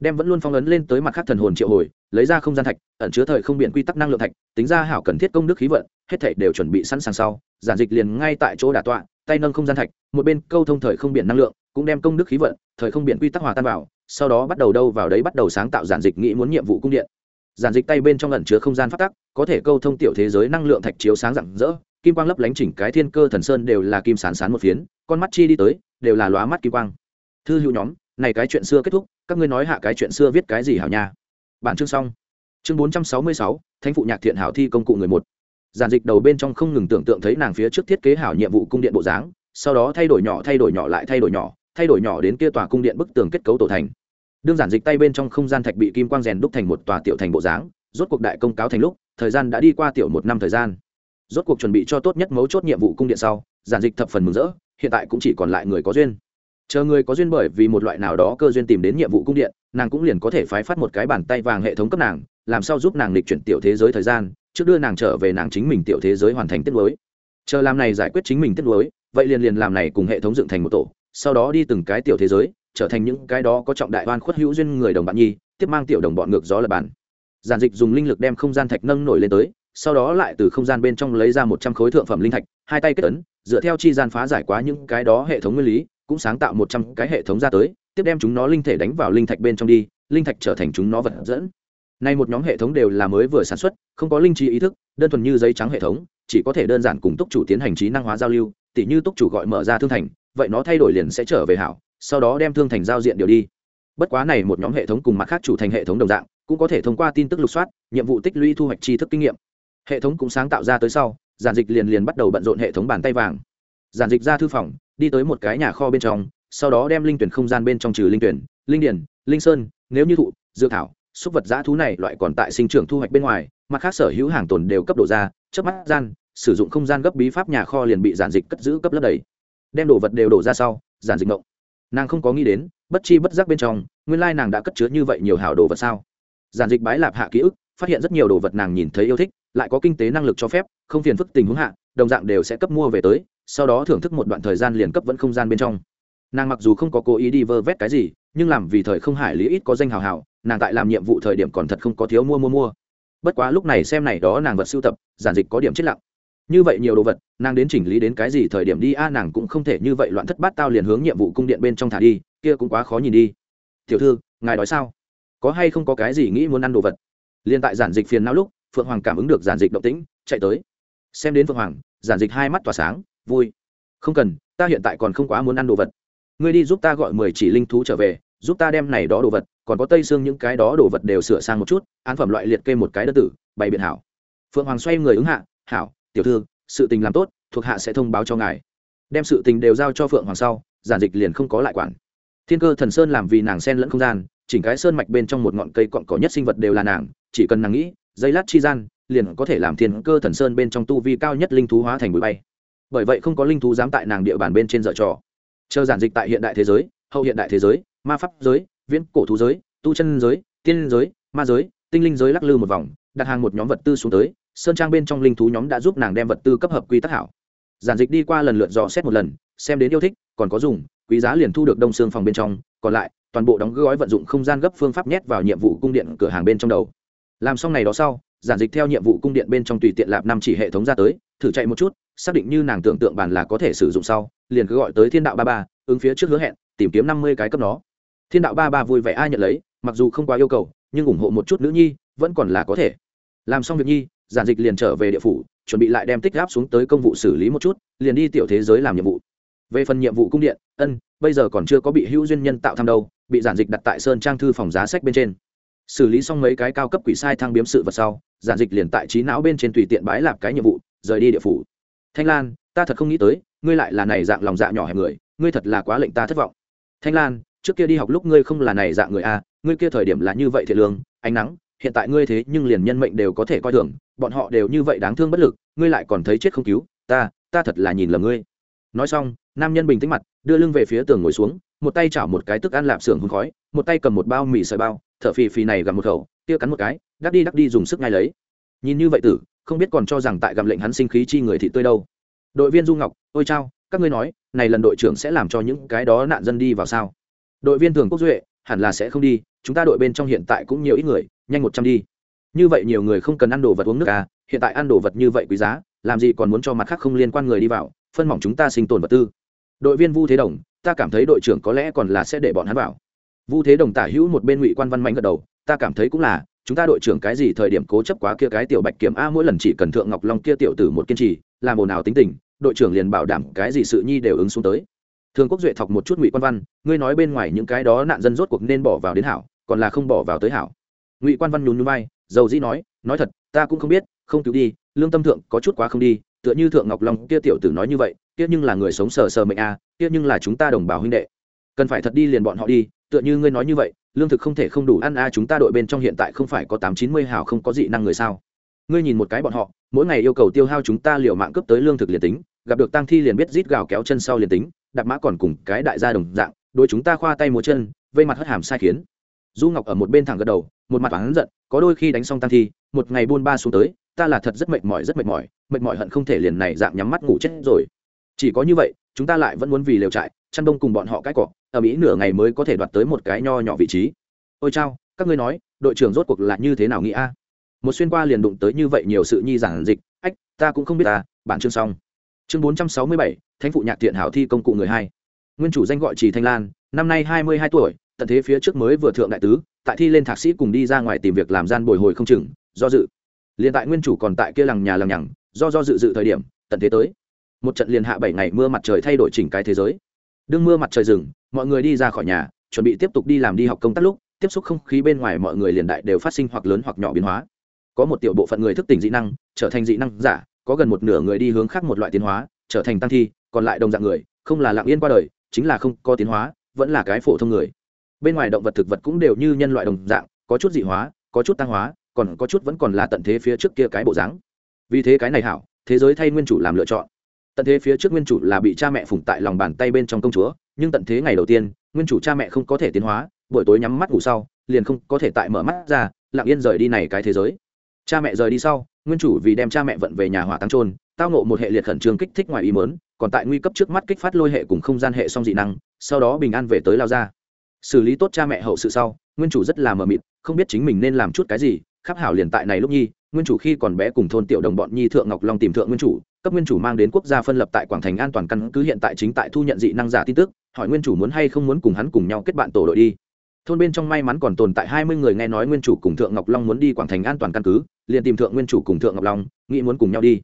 đem vẫn luôn phong ấn lên tới mặt khác thần hồn triệu hồi, lấy ra không gian thạch, ẩn chứa thời không biện quy tắc năng lượng thạch, tính ra hảo cần thiết công đức khí vận, hết thảy đều chuẩn bị sẵn sàng sau, giản dịch liền ngay tại chỗ đả tọa, tay nâng không gian thạch, một bên câu thông thời không biện năng lượng, cũng đem công đức khí vận, thời không biện quy tắc hòa tan vào, sau đó bắt đầu đâu vào đấy bắt đầu sáng tạo giản dịch nghĩ muốn nhiệm vụ cung điện. Giản dịch tay bên trong ẩn chứa không gian phát tắc, có thể câu thông tiểu thế giới năng lượng thạch chiếu sáng rạng rỡ, kim quang lấp lánh chỉnh cái thiên cơ thần sơn đều là kim sán sán một phiến, con mắt chi đi tới, đều là lóa mắt kim quang. Thư hữu nhóm này cái chuyện xưa kết thúc, các ngươi nói hạ cái chuyện xưa viết cái gì hảo nha? Bản chương xong. Chương bốn trăm sáu mươi sáu, thánh phụ nhạc thiện hảo thi công cụ người một. Giản dịch đầu bên trong không ngừng tưởng tượng thấy nàng phía trước thiết kế hảo nhiệm vụ cung điện bộ dáng, sau đó thay đổi nhỏ, thay đổi nhỏ lại thay đổi nhỏ, thay đổi nhỏ đến kia tòa cung điện bức tường kết cấu tổ thành. Đương giản dịch tay bên trong không gian thạch bị kim quang rèn đúc thành một tòa tiểu thành bộ dáng, rốt cuộc đại công cáo thành lúc, thời gian đã đi qua tiểu một năm thời gian. Rốt cuộc chuẩn bị cho tốt nhất mấu chốt nhiệm vụ cung điện sau, giản dịch thập phần mừng rỡ, hiện tại cũng chỉ còn lại người có duyên chờ người có duyên bởi vì một loại nào đó cơ duyên tìm đến nhiệm vụ cung điện, nàng cũng liền có thể phái phát một cái bàn tay vàng hệ thống cấp nàng, làm sao giúp nàng lịch chuyển tiểu thế giới thời gian, trước đưa nàng trở về nàng chính mình tiểu thế giới hoàn thành tiết lối. Chờ làm này giải quyết chính mình tiết lối, vậy liền liền làm này cùng hệ thống dựng thành một tổ, sau đó đi từng cái tiểu thế giới, trở thành những cái đó có trọng đại oan khuất hữu duyên người đồng bạn nhi, tiếp mang tiểu đồng bọn ngược gió lập bản giản dịch dùng linh lực đem không gian thạch nâng nổi lên tới, sau đó lại từ không gian bên trong lấy ra một trăm khối thượng phẩm linh thạch, hai tay kết ấn, dựa theo chi gian phá giải quá những cái đó hệ thống nguyên lý cũng sáng tạo một trăm cái hệ thống ra tới, tiếp đem chúng nó linh thể đánh vào linh thạch bên trong đi, linh thạch trở thành chúng nó vật dẫn. Nay một nhóm hệ thống đều là mới vừa sản xuất, không có linh trí ý thức, đơn thuần như giấy trắng hệ thống, chỉ có thể đơn giản cùng túc chủ tiến hành trí năng hóa giao lưu, tỉ như túc chủ gọi mở ra thương thành, vậy nó thay đổi liền sẽ trở về hảo, sau đó đem thương thành giao diện điều đi. Bất quá này một nhóm hệ thống cùng mặt khác chủ thành hệ thống đồng dạng, cũng có thể thông qua tin tức lục soát, nhiệm vụ tích lũy thu hoạch tri thức kinh nghiệm. Hệ thống cũng sáng tạo ra tới sau, giản dịch liền liền bắt đầu bận rộn hệ thống bàn tay vàng giản dịch ra thư phòng, đi tới một cái nhà kho bên trong, sau đó đem linh tuyển không gian bên trong trừ linh tuyển, linh điển, linh sơn, nếu như thụ, dược thảo, súc vật giã thú này loại còn tại sinh trưởng thu hoạch bên ngoài, mặt khác sở hữu hàng tồn đều cấp độ ra trước mắt gian, sử dụng không gian gấp bí pháp nhà kho liền bị giản dịch cất giữ cấp lớp đầy. Đem đồ vật đều đổ ra sau, giản dịch mộng nàng không có nghĩ đến, bất chi bất giác bên trong, nguyên lai nàng đã cất chứa như vậy nhiều hảo đồ vật sao? Giản dịch bái lạp hạ ký ức, phát hiện rất nhiều đồ vật nàng nhìn thấy yêu thích, lại có kinh tế năng lực cho phép, không phiền phức tình huống hạ, đồng dạng đều sẽ cấp mua về tới sau đó thưởng thức một đoạn thời gian liền cấp vẫn không gian bên trong. Nàng mặc dù không có cố ý đi vơ vét cái gì, nhưng làm vì thời không hải lý ít có danh hào hào, nàng tại làm nhiệm vụ thời điểm còn thật không có thiếu mua mua mua. Bất quá lúc này xem này đó nàng vật sưu tập, giản dịch có điểm chết lặng. Như vậy nhiều đồ vật, nàng đến chỉnh lý đến cái gì thời điểm đi, a, nàng cũng không thể như vậy loạn thất bát tao liền hướng nhiệm vụ cung điện bên trong thả đi, kia cũng quá khó nhìn đi. Tiểu thư, ngài nói sao? Có hay không có cái gì nghĩ muốn ăn đồ vật? Liền tại giản dịch phiền não lúc, phượng hoàng cảm ứng được giản dịch động tĩnh, chạy tới. Xem đến phượng hoàng, giản dịch hai mắt tỏa sáng vui. Không cần, ta hiện tại còn không quá muốn ăn đồ vật. Ngươi đi giúp ta gọi mười chỉ linh thú trở về, giúp ta đem này đó đồ vật, còn có tây xương những cái đó đồ vật đều sửa sang một chút, án phẩm loại liệt kê một cái đơn tử, bày biện hảo. Phượng hoàng xoay người ứng hạ, hảo, tiểu thư, sự tình làm tốt, thuộc hạ sẽ thông báo cho ngài. Đem sự tình đều giao cho phượng hoàng sau, giản dịch liền không có lại quản. Thiên cơ thần sơn làm vì nàng sen lẫn không gian, chỉnh cái sơn mạch bên trong một ngọn cây cọn cỏ nhất sinh vật đều là nàng, chỉ cần nàng nghĩ, giây lát chi gian, liền có thể làm thiên cơ thần sơn bên trong tu vi cao nhất linh thú hóa thành bụi bay bởi vậy không có linh thú dám tại nàng địa bàn bên trên dở trò. Chờ giản dịch tại hiện đại thế giới, hậu hiện đại thế giới, ma pháp giới, viễn cổ thú giới, tu chân giới, tiên giới, ma giới, tinh linh giới lắc lư một vòng, đặt hàng một nhóm vật tư xuống tới, sơn trang bên trong linh thú nhóm đã giúp nàng đem vật tư cấp hợp quy tắc hảo. Giản dịch đi qua lần lượt dò xét một lần, xem đến yêu thích, còn có dùng, quý giá liền thu được đông xương phòng bên trong, còn lại, toàn bộ đóng gói vận dụng không gian gấp phương pháp nhét vào nhiệm vụ cung điện cửa hàng bên trong đầu. Làm xong này đó sau, giản dịch theo nhiệm vụ cung điện bên trong tùy tiện lạp năm chỉ hệ thống ra tới, thử chạy một chút xác định như nàng tưởng tượng bàn là có thể sử dụng sau, liền cứ gọi tới thiên đạo ba ba, ứng phía trước hứa hẹn, tìm kiếm năm mươi cái cấp nó. Thiên đạo ba ba vui vẻ ai nhận lấy, mặc dù không quá yêu cầu, nhưng ủng hộ một chút nữ nhi, vẫn còn là có thể. Làm xong việc nhi, giản dịch liền trở về địa phủ, chuẩn bị lại đem tích gáp xuống tới công vụ xử lý một chút, liền đi tiểu thế giới làm nhiệm vụ. Về phần nhiệm vụ cung điện, ân, bây giờ còn chưa có bị hữu duyên nhân tạo tham đâu, bị giản dịch đặt tại sơn trang thư phòng giá sách bên trên. Xử lý xong mấy cái cao cấp quỷ sai thăng biếm sự vật sau, giản dịch liền tại trí não bên trên tùy tiện bái lạp cái nhiệm vụ, rời đi địa phủ thanh lan, ta thật không nghĩ tới, ngươi lại là này dạng lòng dạ nhỏ hẹp người, ngươi thật là quá lệnh ta thất vọng. Thanh lan, trước kia đi học lúc ngươi không là này dạng người a ngươi kia thời điểm là như vậy thiệt lương, ánh nắng, hiện tại ngươi thế nhưng liền nhân mệnh đều có thể coi thường, bọn họ đều như vậy đáng thương bất lực, ngươi lại còn thấy chết không cứu, ta ta thật là nhìn lầm ngươi. Nói xong, nam nhân bình tĩnh mặt, đưa lưng về phía tường ngồi xuống, một tay chảo một cái tức ăn lạp xưởng hôn khói, một tay cầm một bao mì sợi bao, thở phì phì này gặp một khẩu, kia cắn một cái đắc đi đắc đi dùng sức ngay lấy. Nhìn như vậy tử không biết còn cho rằng tại gặm lệnh hắn sinh khí chi người thị tươi đâu. Đội viên du ngọc, ôi chao, các ngươi nói, này lần đội trưởng sẽ làm cho những cái đó nạn dân đi vào sao? Đội viên thường quốc duệ, hẳn là sẽ không đi, chúng ta đội bên trong hiện tại cũng nhiều ít người, nhanh một trăm đi. Như vậy nhiều người không cần ăn đồ vật uống nước à hiện tại ăn đồ vật như vậy quý giá, làm gì còn muốn cho mặt khác không liên quan người đi vào, phân mỏng chúng ta sinh tồn vật tư. Đội viên vu thế đồng, ta cảm thấy đội trưởng có lẽ còn là sẽ để bọn hắn vào. Vu thế đồng tả hữu một bên ngụy quan văn mạnh gật đầu, ta cảm thấy cũng là chúng ta đội trưởng cái gì thời điểm cố chấp quá kia cái tiểu bạch kiểm a mỗi lần chỉ cần thượng ngọc long kia tiểu tử một kiên trì, làm ồn nào tính tình, đội trưởng liền bảo đảm cái gì sự nhi đều ứng xuống tới. Thường quốc duệ thọc một chút ngụy quan văn, ngươi nói bên ngoài những cái đó nạn dân rốt cuộc nên bỏ vào đến hảo, còn là không bỏ vào tới hảo. Ngụy quan văn nhún nhún vai, dầu dĩ nói nói thật, ta cũng không biết, không cứu đi, lương tâm thượng có chút quá không đi, tựa như thượng ngọc long kia tiểu tử nói như vậy, kia nhưng là người sống sờ sờ mệnh a, kia nhưng là chúng ta đồng bào huynh đệ. Cần phải thật đi liền bọn họ đi, tựa như ngươi nói như vậy lương thực không thể không đủ ăn a, chúng ta đội bên trong hiện tại không phải có tám chín mươi hào không có dị năng người sao? Ngươi nhìn một cái bọn họ, mỗi ngày yêu cầu tiêu hao chúng ta liều mạng cướp tới lương thực liền tính, gặp được tăng thi liền biết rít gào kéo chân sau liền tính, đạp mã còn cùng cái đại gia đồng dạng đôi chúng ta khoa tay múa chân, vây mặt hất hàm sai khiến. Du ngọc ở một bên thẳng gật đầu, một mặt hắn giận, có đôi khi đánh xong tăng thi, một ngày buôn ba xuống tới, ta là thật rất mệt mỏi, rất mệt mỏi mệt mỏi hận không thể liền này dạng nhắm mắt ngủ chết rồi. Chỉ có như vậy chúng ta lại vẫn muốn vì lều trại, chăn đông cùng bọn họ cãi cọ ở mỹ nửa ngày mới có thể đoạt tới một cái nho nhỏ vị trí. Ôi chao, các ngươi nói, đội trưởng rốt cuộc là như thế nào nghĩ a? Một xuyên qua liền đụng tới như vậy nhiều sự nhi giản dịch, ách, ta cũng không biết ta, bản chương xong. Chương bốn trăm sáu mươi bảy, thánh phụ nhạc thiện hảo thi công cụ người hai. Nguyên chủ danh gọi trì thanh lan, năm nay hai mươi hai tuổi, tận thế phía trước mới vừa thượng đại tứ, tại thi lên thạc sĩ cùng đi ra ngoài tìm việc làm gian bồi hồi không chừng, do dự. Liền tại nguyên chủ còn tại kia lằng nhà lằng nhằng, do do dự dự thời điểm, tận thế tới một trận liền hạ bảy ngày mưa mặt trời thay đổi chỉnh cái thế giới. Đương mưa mặt trời rừng mọi người đi ra khỏi nhà, chuẩn bị tiếp tục đi làm đi học công tác lúc, tiếp xúc không khí bên ngoài mọi người liền đại đều phát sinh hoặc lớn hoặc nhỏ biến hóa. Có một tiểu bộ phận người thức tỉnh dị năng, trở thành dị năng giả, có gần một nửa người đi hướng khác một loại tiến hóa, trở thành tăng thi, còn lại đồng dạng người, không là lặng yên qua đời, chính là không có tiến hóa, vẫn là cái phổ thông người. Bên ngoài động vật thực vật cũng đều như nhân loại đồng dạng, có chút dị hóa, có chút tăng hóa, còn có chút vẫn còn là tận thế phía trước kia cái bộ dáng. Vì thế cái này hảo, thế giới thay nguyên chủ làm lựa chọn tận thế phía trước nguyên chủ là bị cha mẹ phủng tại lòng bàn tay bên trong công chúa, nhưng tận thế ngày đầu tiên, nguyên chủ cha mẹ không có thể tiến hóa, buổi tối nhắm mắt ngủ sau, liền không có thể tại mở mắt ra, lặng yên rời đi này cái thế giới. Cha mẹ rời đi sau, nguyên chủ vì đem cha mẹ vận về nhà hỏa tăng trôn, tao ngộ một hệ liệt khẩn trương kích thích ngoài ý mớn còn tại nguy cấp trước mắt kích phát lôi hệ cùng không gian hệ song dị năng, sau đó bình an về tới lao ra xử lý tốt cha mẹ hậu sự sau, nguyên chủ rất là mờ mịt, không biết chính mình nên làm chút cái gì, khắp hảo liền tại này lúc nhi, nguyên chủ khi còn bé cùng thôn tiểu đồng bọn nhi thượng ngọc long tìm thượng nguyên chủ cấp nguyên chủ mang đến quốc gia phân lập tại quảng thành an toàn căn cứ hiện tại chính tại thu nhận dị năng giả tin tức, hỏi nguyên chủ muốn hay không muốn cùng hắn cùng nhau kết bạn tổ đội đi. Thôn bên trong may mắn còn tồn tại hai mươi người nghe nói nguyên chủ cùng thượng ngọc long muốn đi quảng thành an toàn căn cứ, liền tìm thượng nguyên chủ cùng thượng ngọc long, nghĩ muốn cùng nhau đi.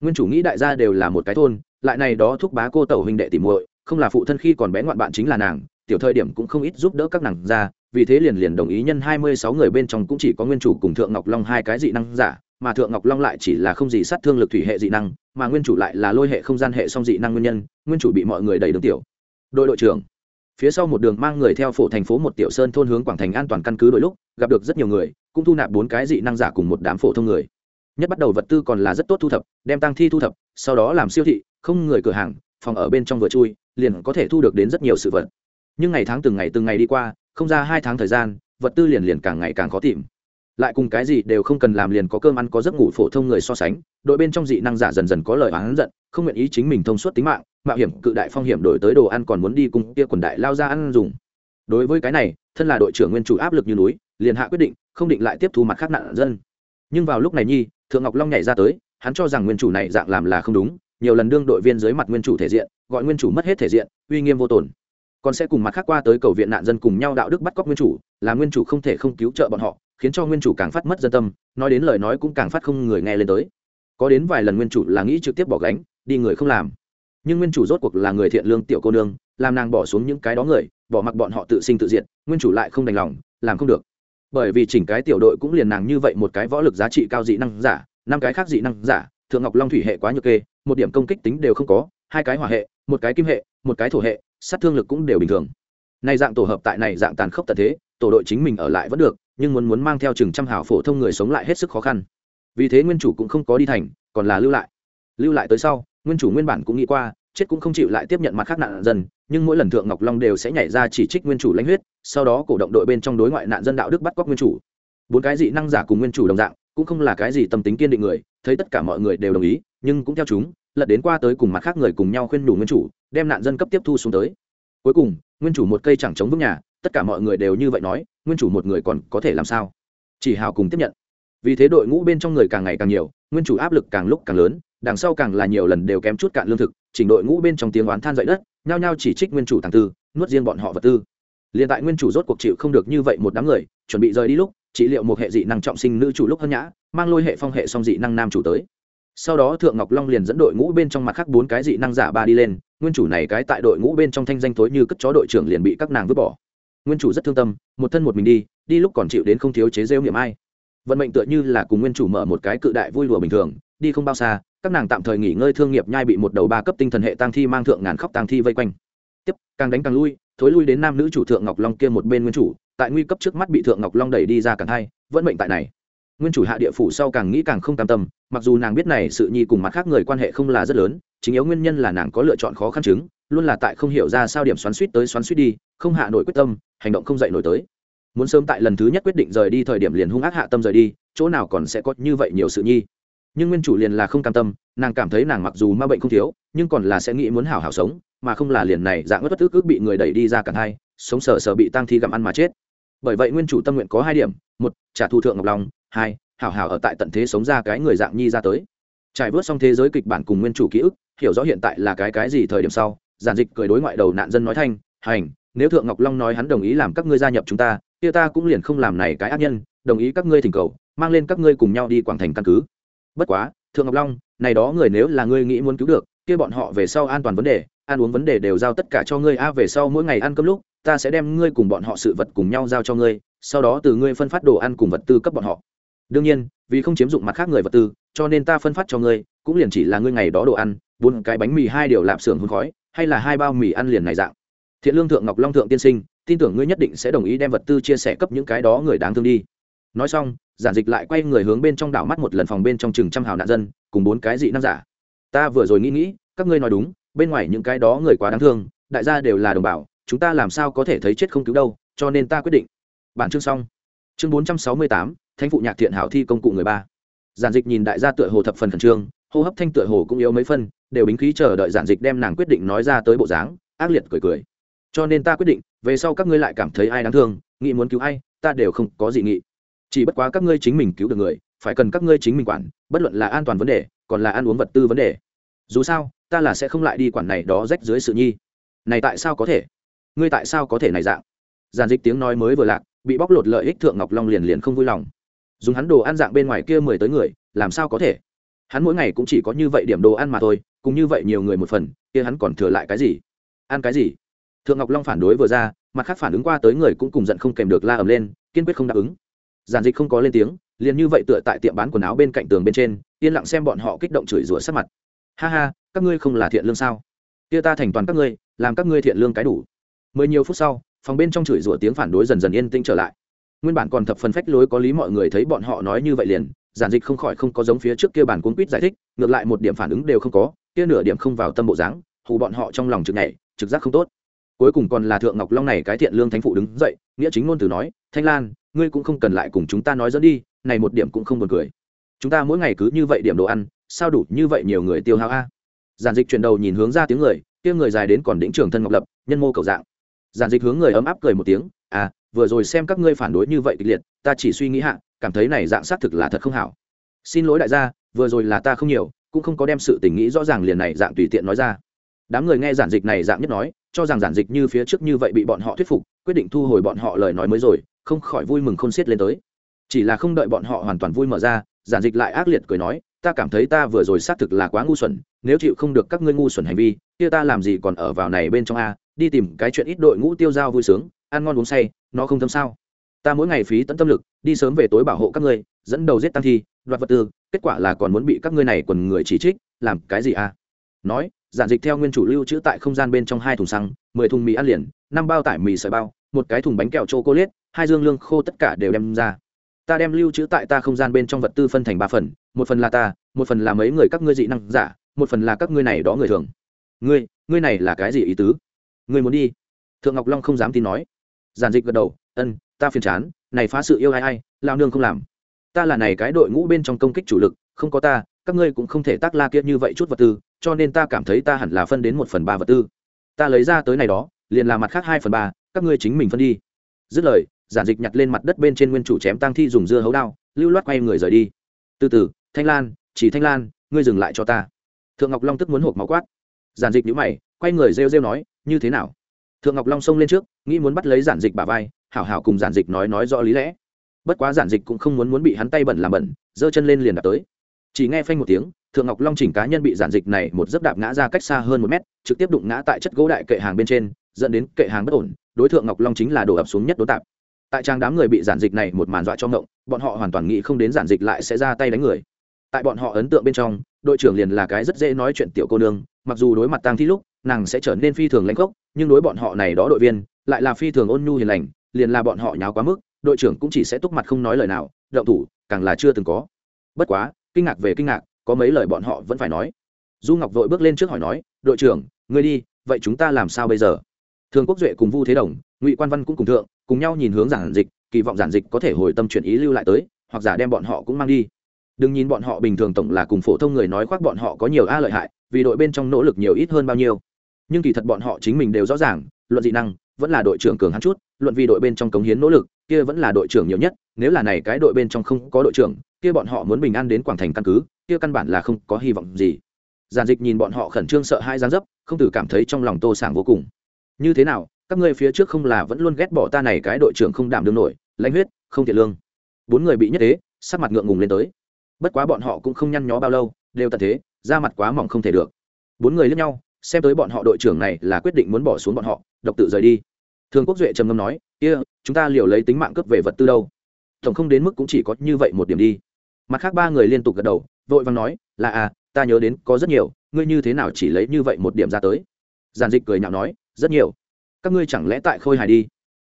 Nguyên chủ nghĩ đại gia đều là một cái thôn, lại này đó thúc bá cô tẩu huynh đệ tìm muội, không là phụ thân khi còn bé ngoạn bạn chính là nàng, tiểu thời điểm cũng không ít giúp đỡ các nàng ra, vì thế liền liền đồng ý nhân hai mươi sáu người bên trong cũng chỉ có nguyên chủ cùng thượng ngọc long hai cái dị năng giả mà thượng ngọc long lại chỉ là không gì sát thương lực thủy hệ dị năng, mà nguyên chủ lại là lôi hệ không gian hệ song dị năng nguyên nhân, nguyên chủ bị mọi người đẩy đường tiểu. Đội đội trưởng, phía sau một đường mang người theo phổ thành phố một tiểu sơn thôn hướng quảng thành an toàn căn cứ đội lúc, gặp được rất nhiều người, cũng thu nạp bốn cái dị năng giả cùng một đám phổ thông người. Nhất bắt đầu vật tư còn là rất tốt thu thập, đem tăng thi thu thập, sau đó làm siêu thị, không người cửa hàng, phòng ở bên trong vừa chui, liền có thể thu được đến rất nhiều sự vật. Nhưng ngày tháng từng ngày từng ngày đi qua, không ra hai tháng thời gian, vật tư liền liền càng ngày càng khó tìm lại cùng cái gì đều không cần làm liền có cơm ăn, có giấc ngủ phổ thông người so sánh. Đội bên trong dị năng giả dần dần có lời oán giận, không nguyện ý chính mình thông suốt tính mạng, mạo hiểm cự đại phong hiểm đổi tới đồ ăn còn muốn đi cùng kia quần đại lao ra ăn dùng. Đối với cái này, thân là đội trưởng nguyên chủ áp lực như núi, liền hạ quyết định, không định lại tiếp thu mặt khác nạn dân. Nhưng vào lúc này nhi, thượng ngọc long nhảy ra tới, hắn cho rằng nguyên chủ này dạng làm là không đúng, nhiều lần đương đội viên dưới mặt nguyên chủ thể diện, gọi nguyên chủ mất hết thể diện, uy nghiêm vô tồn. Còn sẽ cùng mặt khác qua tới cầu viện nạn dân cùng nhau đạo đức bắt cóc nguyên chủ, là nguyên chủ không thể không cứu trợ bọn họ khiến cho nguyên chủ càng phát mất dân tâm, nói đến lời nói cũng càng phát không người nghe lên tới. Có đến vài lần nguyên chủ là nghĩ trực tiếp bỏ gánh, đi người không làm. Nhưng nguyên chủ rốt cuộc là người thiện lương tiểu cô nương, làm nàng bỏ xuống những cái đó người, bỏ mặc bọn họ tự sinh tự diệt, nguyên chủ lại không đành lòng, làm không được. Bởi vì chỉnh cái tiểu đội cũng liền nàng như vậy một cái võ lực giá trị cao dị năng giả, năm cái khác dị năng giả, thượng ngọc long thủy hệ quá nhược kê, một điểm công kích tính đều không có, hai cái hỏa hệ, một cái kim hệ, một cái thổ hệ, sát thương lực cũng đều bình thường. Nay dạng tổ hợp tại này dạng tàn khốc tận thế, tổ đội chính mình ở lại vẫn được nhưng muốn muốn mang theo chừng trăm hảo phổ thông người sống lại hết sức khó khăn. Vì thế nguyên chủ cũng không có đi thành, còn là lưu lại. Lưu lại tới sau, nguyên chủ nguyên bản cũng nghĩ qua, chết cũng không chịu lại tiếp nhận mặt khác nạn dân, nhưng mỗi lần thượng ngọc long đều sẽ nhảy ra chỉ trích nguyên chủ lãnh huyết, sau đó cổ động đội bên trong đối ngoại nạn dân đạo đức bắt cóc nguyên chủ. Bốn cái dị năng giả cùng nguyên chủ đồng dạng, cũng không là cái gì tâm tính kiên định người, thấy tất cả mọi người đều đồng ý, nhưng cũng theo chúng, lật đến qua tới cùng mặt khác người cùng nhau khuyên đủ nguyên chủ, đem nạn dân cấp tiếp thu xuống tới. Cuối cùng, nguyên chủ một cây chẳng chống vững nhà, tất cả mọi người đều như vậy nói nguyên chủ một người còn có thể làm sao? Chỉ hào cùng tiếp nhận. Vì thế đội ngũ bên trong người càng ngày càng nhiều, nguyên chủ áp lực càng lúc càng lớn, đằng sau càng là nhiều lần đều kém chút cạn lương thực, chỉnh đội ngũ bên trong tiếng oán than dậy đất, nhao nhao chỉ trích nguyên chủ thằng tư, nuốt riêng bọn họ vật tư. Liền tại nguyên chủ rốt cuộc chịu không được như vậy một đám người, chuẩn bị rời đi lúc, trị liệu một hệ dị năng trọng sinh nữ chủ lúc hơn nhã, mang lôi hệ phong hệ song dị năng nam chủ tới. Sau đó thượng ngọc long liền dẫn đội ngũ bên trong mặt khác bốn cái dị năng giả ba đi lên, nguyên chủ này cái tại đội ngũ bên trong thanh danh thối như cất chó đội trưởng liền bị các nàng vứt bỏ nguyên chủ rất thương tâm một thân một mình đi đi lúc còn chịu đến không thiếu chế rêu niệm ai. Vận mệnh tựa như là cùng nguyên chủ mở một cái cự đại vui lùa bình thường đi không bao xa các nàng tạm thời nghỉ ngơi thương nghiệp nhai bị một đầu ba cấp tinh thần hệ tăng thi mang thượng ngàn khóc tăng thi vây quanh. Tiếp càng đánh càng lui thối lui đến nam nữ chủ thượng ngọc long kia một bên nguyên chủ tại nguy cấp trước mắt bị thượng ngọc long đẩy đi ra càng hay, vẫn mệnh tại này. Nguyên chủ hạ địa phủ sau càng nghĩ càng không cam tâm mặc dù nàng biết này sự nhi cùng mặt khác người quan hệ không là rất lớn chính yếu nguyên nhân là nàng có lựa chọn khó khăn chứng luôn là tại không hiểu ra sao điểm xoắn suýt tới xoắn suýt đi, không hạ nổi quyết tâm, hành động không dậy nổi tới. Muốn sớm tại lần thứ nhất quyết định rời đi thời điểm liền hung ác hạ tâm rời đi, chỗ nào còn sẽ có như vậy nhiều sự nhi. Nhưng nguyên chủ liền là không cam tâm, nàng cảm thấy nàng mặc dù ma bệnh không thiếu, nhưng còn là sẽ nghĩ muốn hảo hảo sống, mà không là liền này dạng bất tức ước bị người đẩy đi ra cả hai, sống sờ sờ bị tăng thi gặm ăn mà chết. Bởi vậy nguyên chủ tâm nguyện có hai điểm, một, trả thù thượng ngọc long, hai, hảo hảo ở tại tận thế sống ra cái người dạng nhi ra tới. Trải vớt xong thế giới kịch bản cùng nguyên chủ ký ức, hiểu rõ hiện tại là cái cái gì thời điểm sau giản dịch cười đối ngoại đầu nạn dân nói thanh, hành, nếu thượng ngọc long nói hắn đồng ý làm các ngươi gia nhập chúng ta, kia ta cũng liền không làm này cái ác nhân, đồng ý các ngươi thỉnh cầu, mang lên các ngươi cùng nhau đi quảng thành căn cứ. Bất quá, thượng ngọc long, này đó người nếu là ngươi nghĩ muốn cứu được, kia bọn họ về sau an toàn vấn đề, ăn uống vấn đề đều giao tất cả cho ngươi, a, về sau mỗi ngày ăn cơm lúc, ta sẽ đem ngươi cùng bọn họ sự vật cùng nhau giao cho ngươi, sau đó từ ngươi phân phát đồ ăn cùng vật tư cấp bọn họ. Đương nhiên, vì không chiếm dụng mặt khác người vật tư, cho nên ta phân phát cho ngươi, cũng liền chỉ là ngươi ngày đó đồ ăn, bốn cái bánh mì hai điều lạp xưởng hôn khói hay là hai bao mì ăn liền này dạng. Thiện lương thượng ngọc long thượng tiên sinh, tin tưởng ngươi nhất định sẽ đồng ý đem vật tư chia sẻ cấp những cái đó người đáng thương đi. Nói xong, giản dịch lại quay người hướng bên trong đảo mắt một lần phòng bên trong chừng trăm hào nạn dân, cùng bốn cái dị năng giả. Ta vừa rồi nghĩ nghĩ, các ngươi nói đúng, bên ngoài những cái đó người quá đáng thương, đại gia đều là đồng bào, chúng ta làm sao có thể thấy chết không cứu đâu, cho nên ta quyết định. Bản chương xong. Chương bốn trăm sáu mươi tám, thánh phụ nhạc thiện hảo thi công cụ người ba. Giản dịch nhìn đại gia tựa hồ thập phần khẩn trương, hô hấp thanh tựa hồ cũng yếu mấy phân đều bính khí chờ đợi giản dịch đem nàng quyết định nói ra tới bộ dáng, ác liệt cười cười. Cho nên ta quyết định, về sau các ngươi lại cảm thấy ai đáng thương, nghĩ muốn cứu ai, ta đều không có gì nghị. Chỉ bất quá các ngươi chính mình cứu được người, phải cần các ngươi chính mình quản, bất luận là an toàn vấn đề, còn là ăn uống vật tư vấn đề. Dù sao, ta là sẽ không lại đi quản này đó rách dưới sự nhi. Này tại sao có thể? Ngươi tại sao có thể này dạng? Giản dịch tiếng nói mới vừa lạc, bị bóc lột lợi ích thượng ngọc long liền liền không vui lòng. Dùng hắn đồ ăn dạng bên ngoài kia mười tới người, làm sao có thể? Hắn mỗi ngày cũng chỉ có như vậy điểm đồ ăn mà thôi cùng như vậy nhiều người một phần, kia hắn còn thừa lại cái gì? Ăn cái gì? Thượng ngọc long phản đối vừa ra, mặt khác phản ứng qua tới người cũng cùng giận không kèm được la ầm lên, kiên quyết không đáp ứng. Giản dịch không có lên tiếng, liền như vậy tựa tại tiệm bán quần áo bên cạnh tường bên trên, yên lặng xem bọn họ kích động chửi rủa sắc mặt. Ha ha, các ngươi không là thiện lương sao? Kia ta thành toàn các ngươi, làm các ngươi thiện lương cái đủ. Mười nhiều phút sau, phòng bên trong chửi rủa tiếng phản đối dần dần yên tĩnh trở lại. Nguyên bản còn thập phần phách lối có lý mọi người thấy bọn họ nói như vậy liền, giản dịch không khỏi không có giống phía trước kia bản cuốn quýt giải thích, ngược lại một điểm phản ứng đều không có kia nửa điểm không vào tâm bộ dáng, hù bọn họ trong lòng trực nhảy, trực giác không tốt. Cuối cùng còn là thượng ngọc long này cái thiện lương thánh phụ đứng dậy, nghĩa chính ngôn từ nói, thanh lan, ngươi cũng không cần lại cùng chúng ta nói dẫn đi, này một điểm cũng không buồn cười. Chúng ta mỗi ngày cứ như vậy điểm đồ ăn, sao đủ như vậy nhiều người tiêu hao a? Giản dịch chuyển đầu nhìn hướng ra tiếng người, kia người dài đến còn đỉnh trường thân ngọc lập, nhân mô cầu dạng. Giản dịch hướng người ấm áp cười một tiếng à vừa rồi xem các ngươi phản đối như vậy kịch liệt, ta chỉ suy nghĩ hạ, cảm thấy này dạng xác thực là thật không hảo. Xin lỗi đại gia, vừa rồi là ta không nhiều cũng không có đem sự tình nghĩ rõ ràng liền này dạng tùy tiện nói ra. Đám người nghe giản dịch này dạng nhất nói, cho rằng giản dịch như phía trước như vậy bị bọn họ thuyết phục, quyết định thu hồi bọn họ lời nói mới rồi, không khỏi vui mừng không xiết lên tới. Chỉ là không đợi bọn họ hoàn toàn vui mở ra, giản dịch lại ác liệt cười nói, ta cảm thấy ta vừa rồi xác thực là quá ngu xuẩn, nếu chịu không được các ngươi ngu xuẩn hành vi, kia ta làm gì còn ở vào này bên trong a, đi tìm cái chuyện ít đội ngũ tiêu dao vui sướng, ăn ngon uống say, nó không thâm sao? Ta mỗi ngày phí tận tâm lực, đi sớm về tối bảo hộ các ngươi, dẫn đầu giết tăng thi đoạt vật tư, kết quả là còn muốn bị các ngươi này quần người chỉ trích, làm cái gì à? nói, giản dịch theo nguyên chủ lưu trữ tại không gian bên trong hai thùng xăng, mười thùng mì ăn liền, năm bao tải mì sợi bao, một cái thùng bánh kẹo chô cô liết hai dương lương khô tất cả đều đem ra. Ta đem lưu trữ tại ta không gian bên trong vật tư phân thành ba phần, một phần là ta, một phần là mấy người các ngươi dị năng giả, một phần là các ngươi này đó người thường. Ngươi ngươi này là cái gì ý tứ? Ngươi muốn đi? Thượng ngọc long không dám tin nói. Giản dịch gật đầu, ân, ta phiền chán, này phá sự yêu ai ai, lao nương không làm ta là này cái đội ngũ bên trong công kích chủ lực, không có ta, các ngươi cũng không thể tác la kiệt như vậy chút vật tư, cho nên ta cảm thấy ta hẳn là phân đến một phần ba vật tư. Ta lấy ra tới này đó, liền là mặt khác hai phần ba, các ngươi chính mình phân đi. Dứt lời, giản dịch nhặt lên mặt đất bên trên nguyên chủ chém tăng thi dùng dưa hấu đao, lưu loát quay người rời đi. Từ từ, thanh lan, chỉ thanh lan, ngươi dừng lại cho ta. Thượng ngọc long tức muốn hộp máu quát. Giản dịch nhữ mày, quay người rêu rêu nói, như thế nào? Thượng ngọc long xông lên trước, nghĩ muốn bắt lấy giản dịch bà vai, hảo hảo cùng giản dịch nói nói rõ lý lẽ bất quá giản dịch cũng không muốn muốn bị hắn tay bẩn làm bẩn, giơ chân lên liền đạp tới. Chỉ nghe phanh một tiếng, thượng ngọc long chỉnh cá nhân bị giản dịch này một dấp đạp ngã ra cách xa hơn một mét, trực tiếp đụng ngã tại chất gỗ đại kệ hàng bên trên, dẫn đến kệ hàng bất ổn, đối tượng ngọc long chính là đổ ập xuống nhất đố tạp. Tại trang đám người bị giản dịch này một màn dọa cho ngộng, bọn họ hoàn toàn nghĩ không đến giản dịch lại sẽ ra tay đánh người. Tại bọn họ ấn tượng bên trong, đội trưởng liền là cái rất dễ nói chuyện tiểu cô nương, mặc dù đối mặt tang thi lúc, nàng sẽ trở nên phi thường lãnh gốc nhưng đối bọn họ này đó đội viên, lại là phi thường ôn nhu hiền lành, liền là bọn họ nháo quá mức đội trưởng cũng chỉ sẽ túc mặt không nói lời nào, động thủ, càng là chưa từng có. Bất quá, kinh ngạc về kinh ngạc, có mấy lời bọn họ vẫn phải nói. Du ngọc vội bước lên trước hỏi nói, đội trưởng, ngươi đi, vậy chúng ta làm sao bây giờ? Thường quốc duệ cùng vu thế đồng, ngụy quan văn cũng cùng thượng, cùng nhau nhìn hướng giản dịch, kỳ vọng giản dịch có thể hồi tâm chuyển ý lưu lại tới, hoặc giả đem bọn họ cũng mang đi. Đừng nhìn bọn họ bình thường tổng là cùng phổ thông người nói khoác bọn họ có nhiều a lợi hại, vì đội bên trong nỗ lực nhiều ít hơn bao nhiêu. Nhưng kỳ thật bọn họ chính mình đều rõ ràng, luận dị năng, vẫn là đội trưởng cường hắn chút, luận vì đội bên trong cống hiến nỗ lực kia vẫn là đội trưởng nhiều nhất nếu là này cái đội bên trong không có đội trưởng kia bọn họ muốn bình an đến quảng thành căn cứ kia căn bản là không có hy vọng gì. Giản dịch nhìn bọn họ khẩn trương sợ hai gián dấp không từ cảm thấy trong lòng tô sảng vô cùng. Như thế nào các ngươi phía trước không là vẫn luôn ghét bỏ ta này cái đội trưởng không đảm đương nổi lãnh huyết không thiện lương. Bốn người bị nhất thế, sắc mặt ngượng ngùng lên tới. Bất quá bọn họ cũng không nhăn nhó bao lâu đều tận thế da mặt quá mỏng không thể được. Bốn người lẫn nhau xem tới bọn họ đội trưởng này là quyết định muốn bỏ xuống bọn họ độc tự rời đi thường quốc duệ trầm ngâm nói kia、yeah, chúng ta liều lấy tính mạng cướp về vật tư đâu? Tổng không đến mức cũng chỉ có như vậy một điểm đi. Mặt khác ba người liên tục gật đầu vội vàng nói là à ta nhớ đến có rất nhiều ngươi như thế nào chỉ lấy như vậy một điểm ra tới? Giàn dịch cười nhạo nói rất nhiều. Các ngươi chẳng lẽ tại khôi hài đi?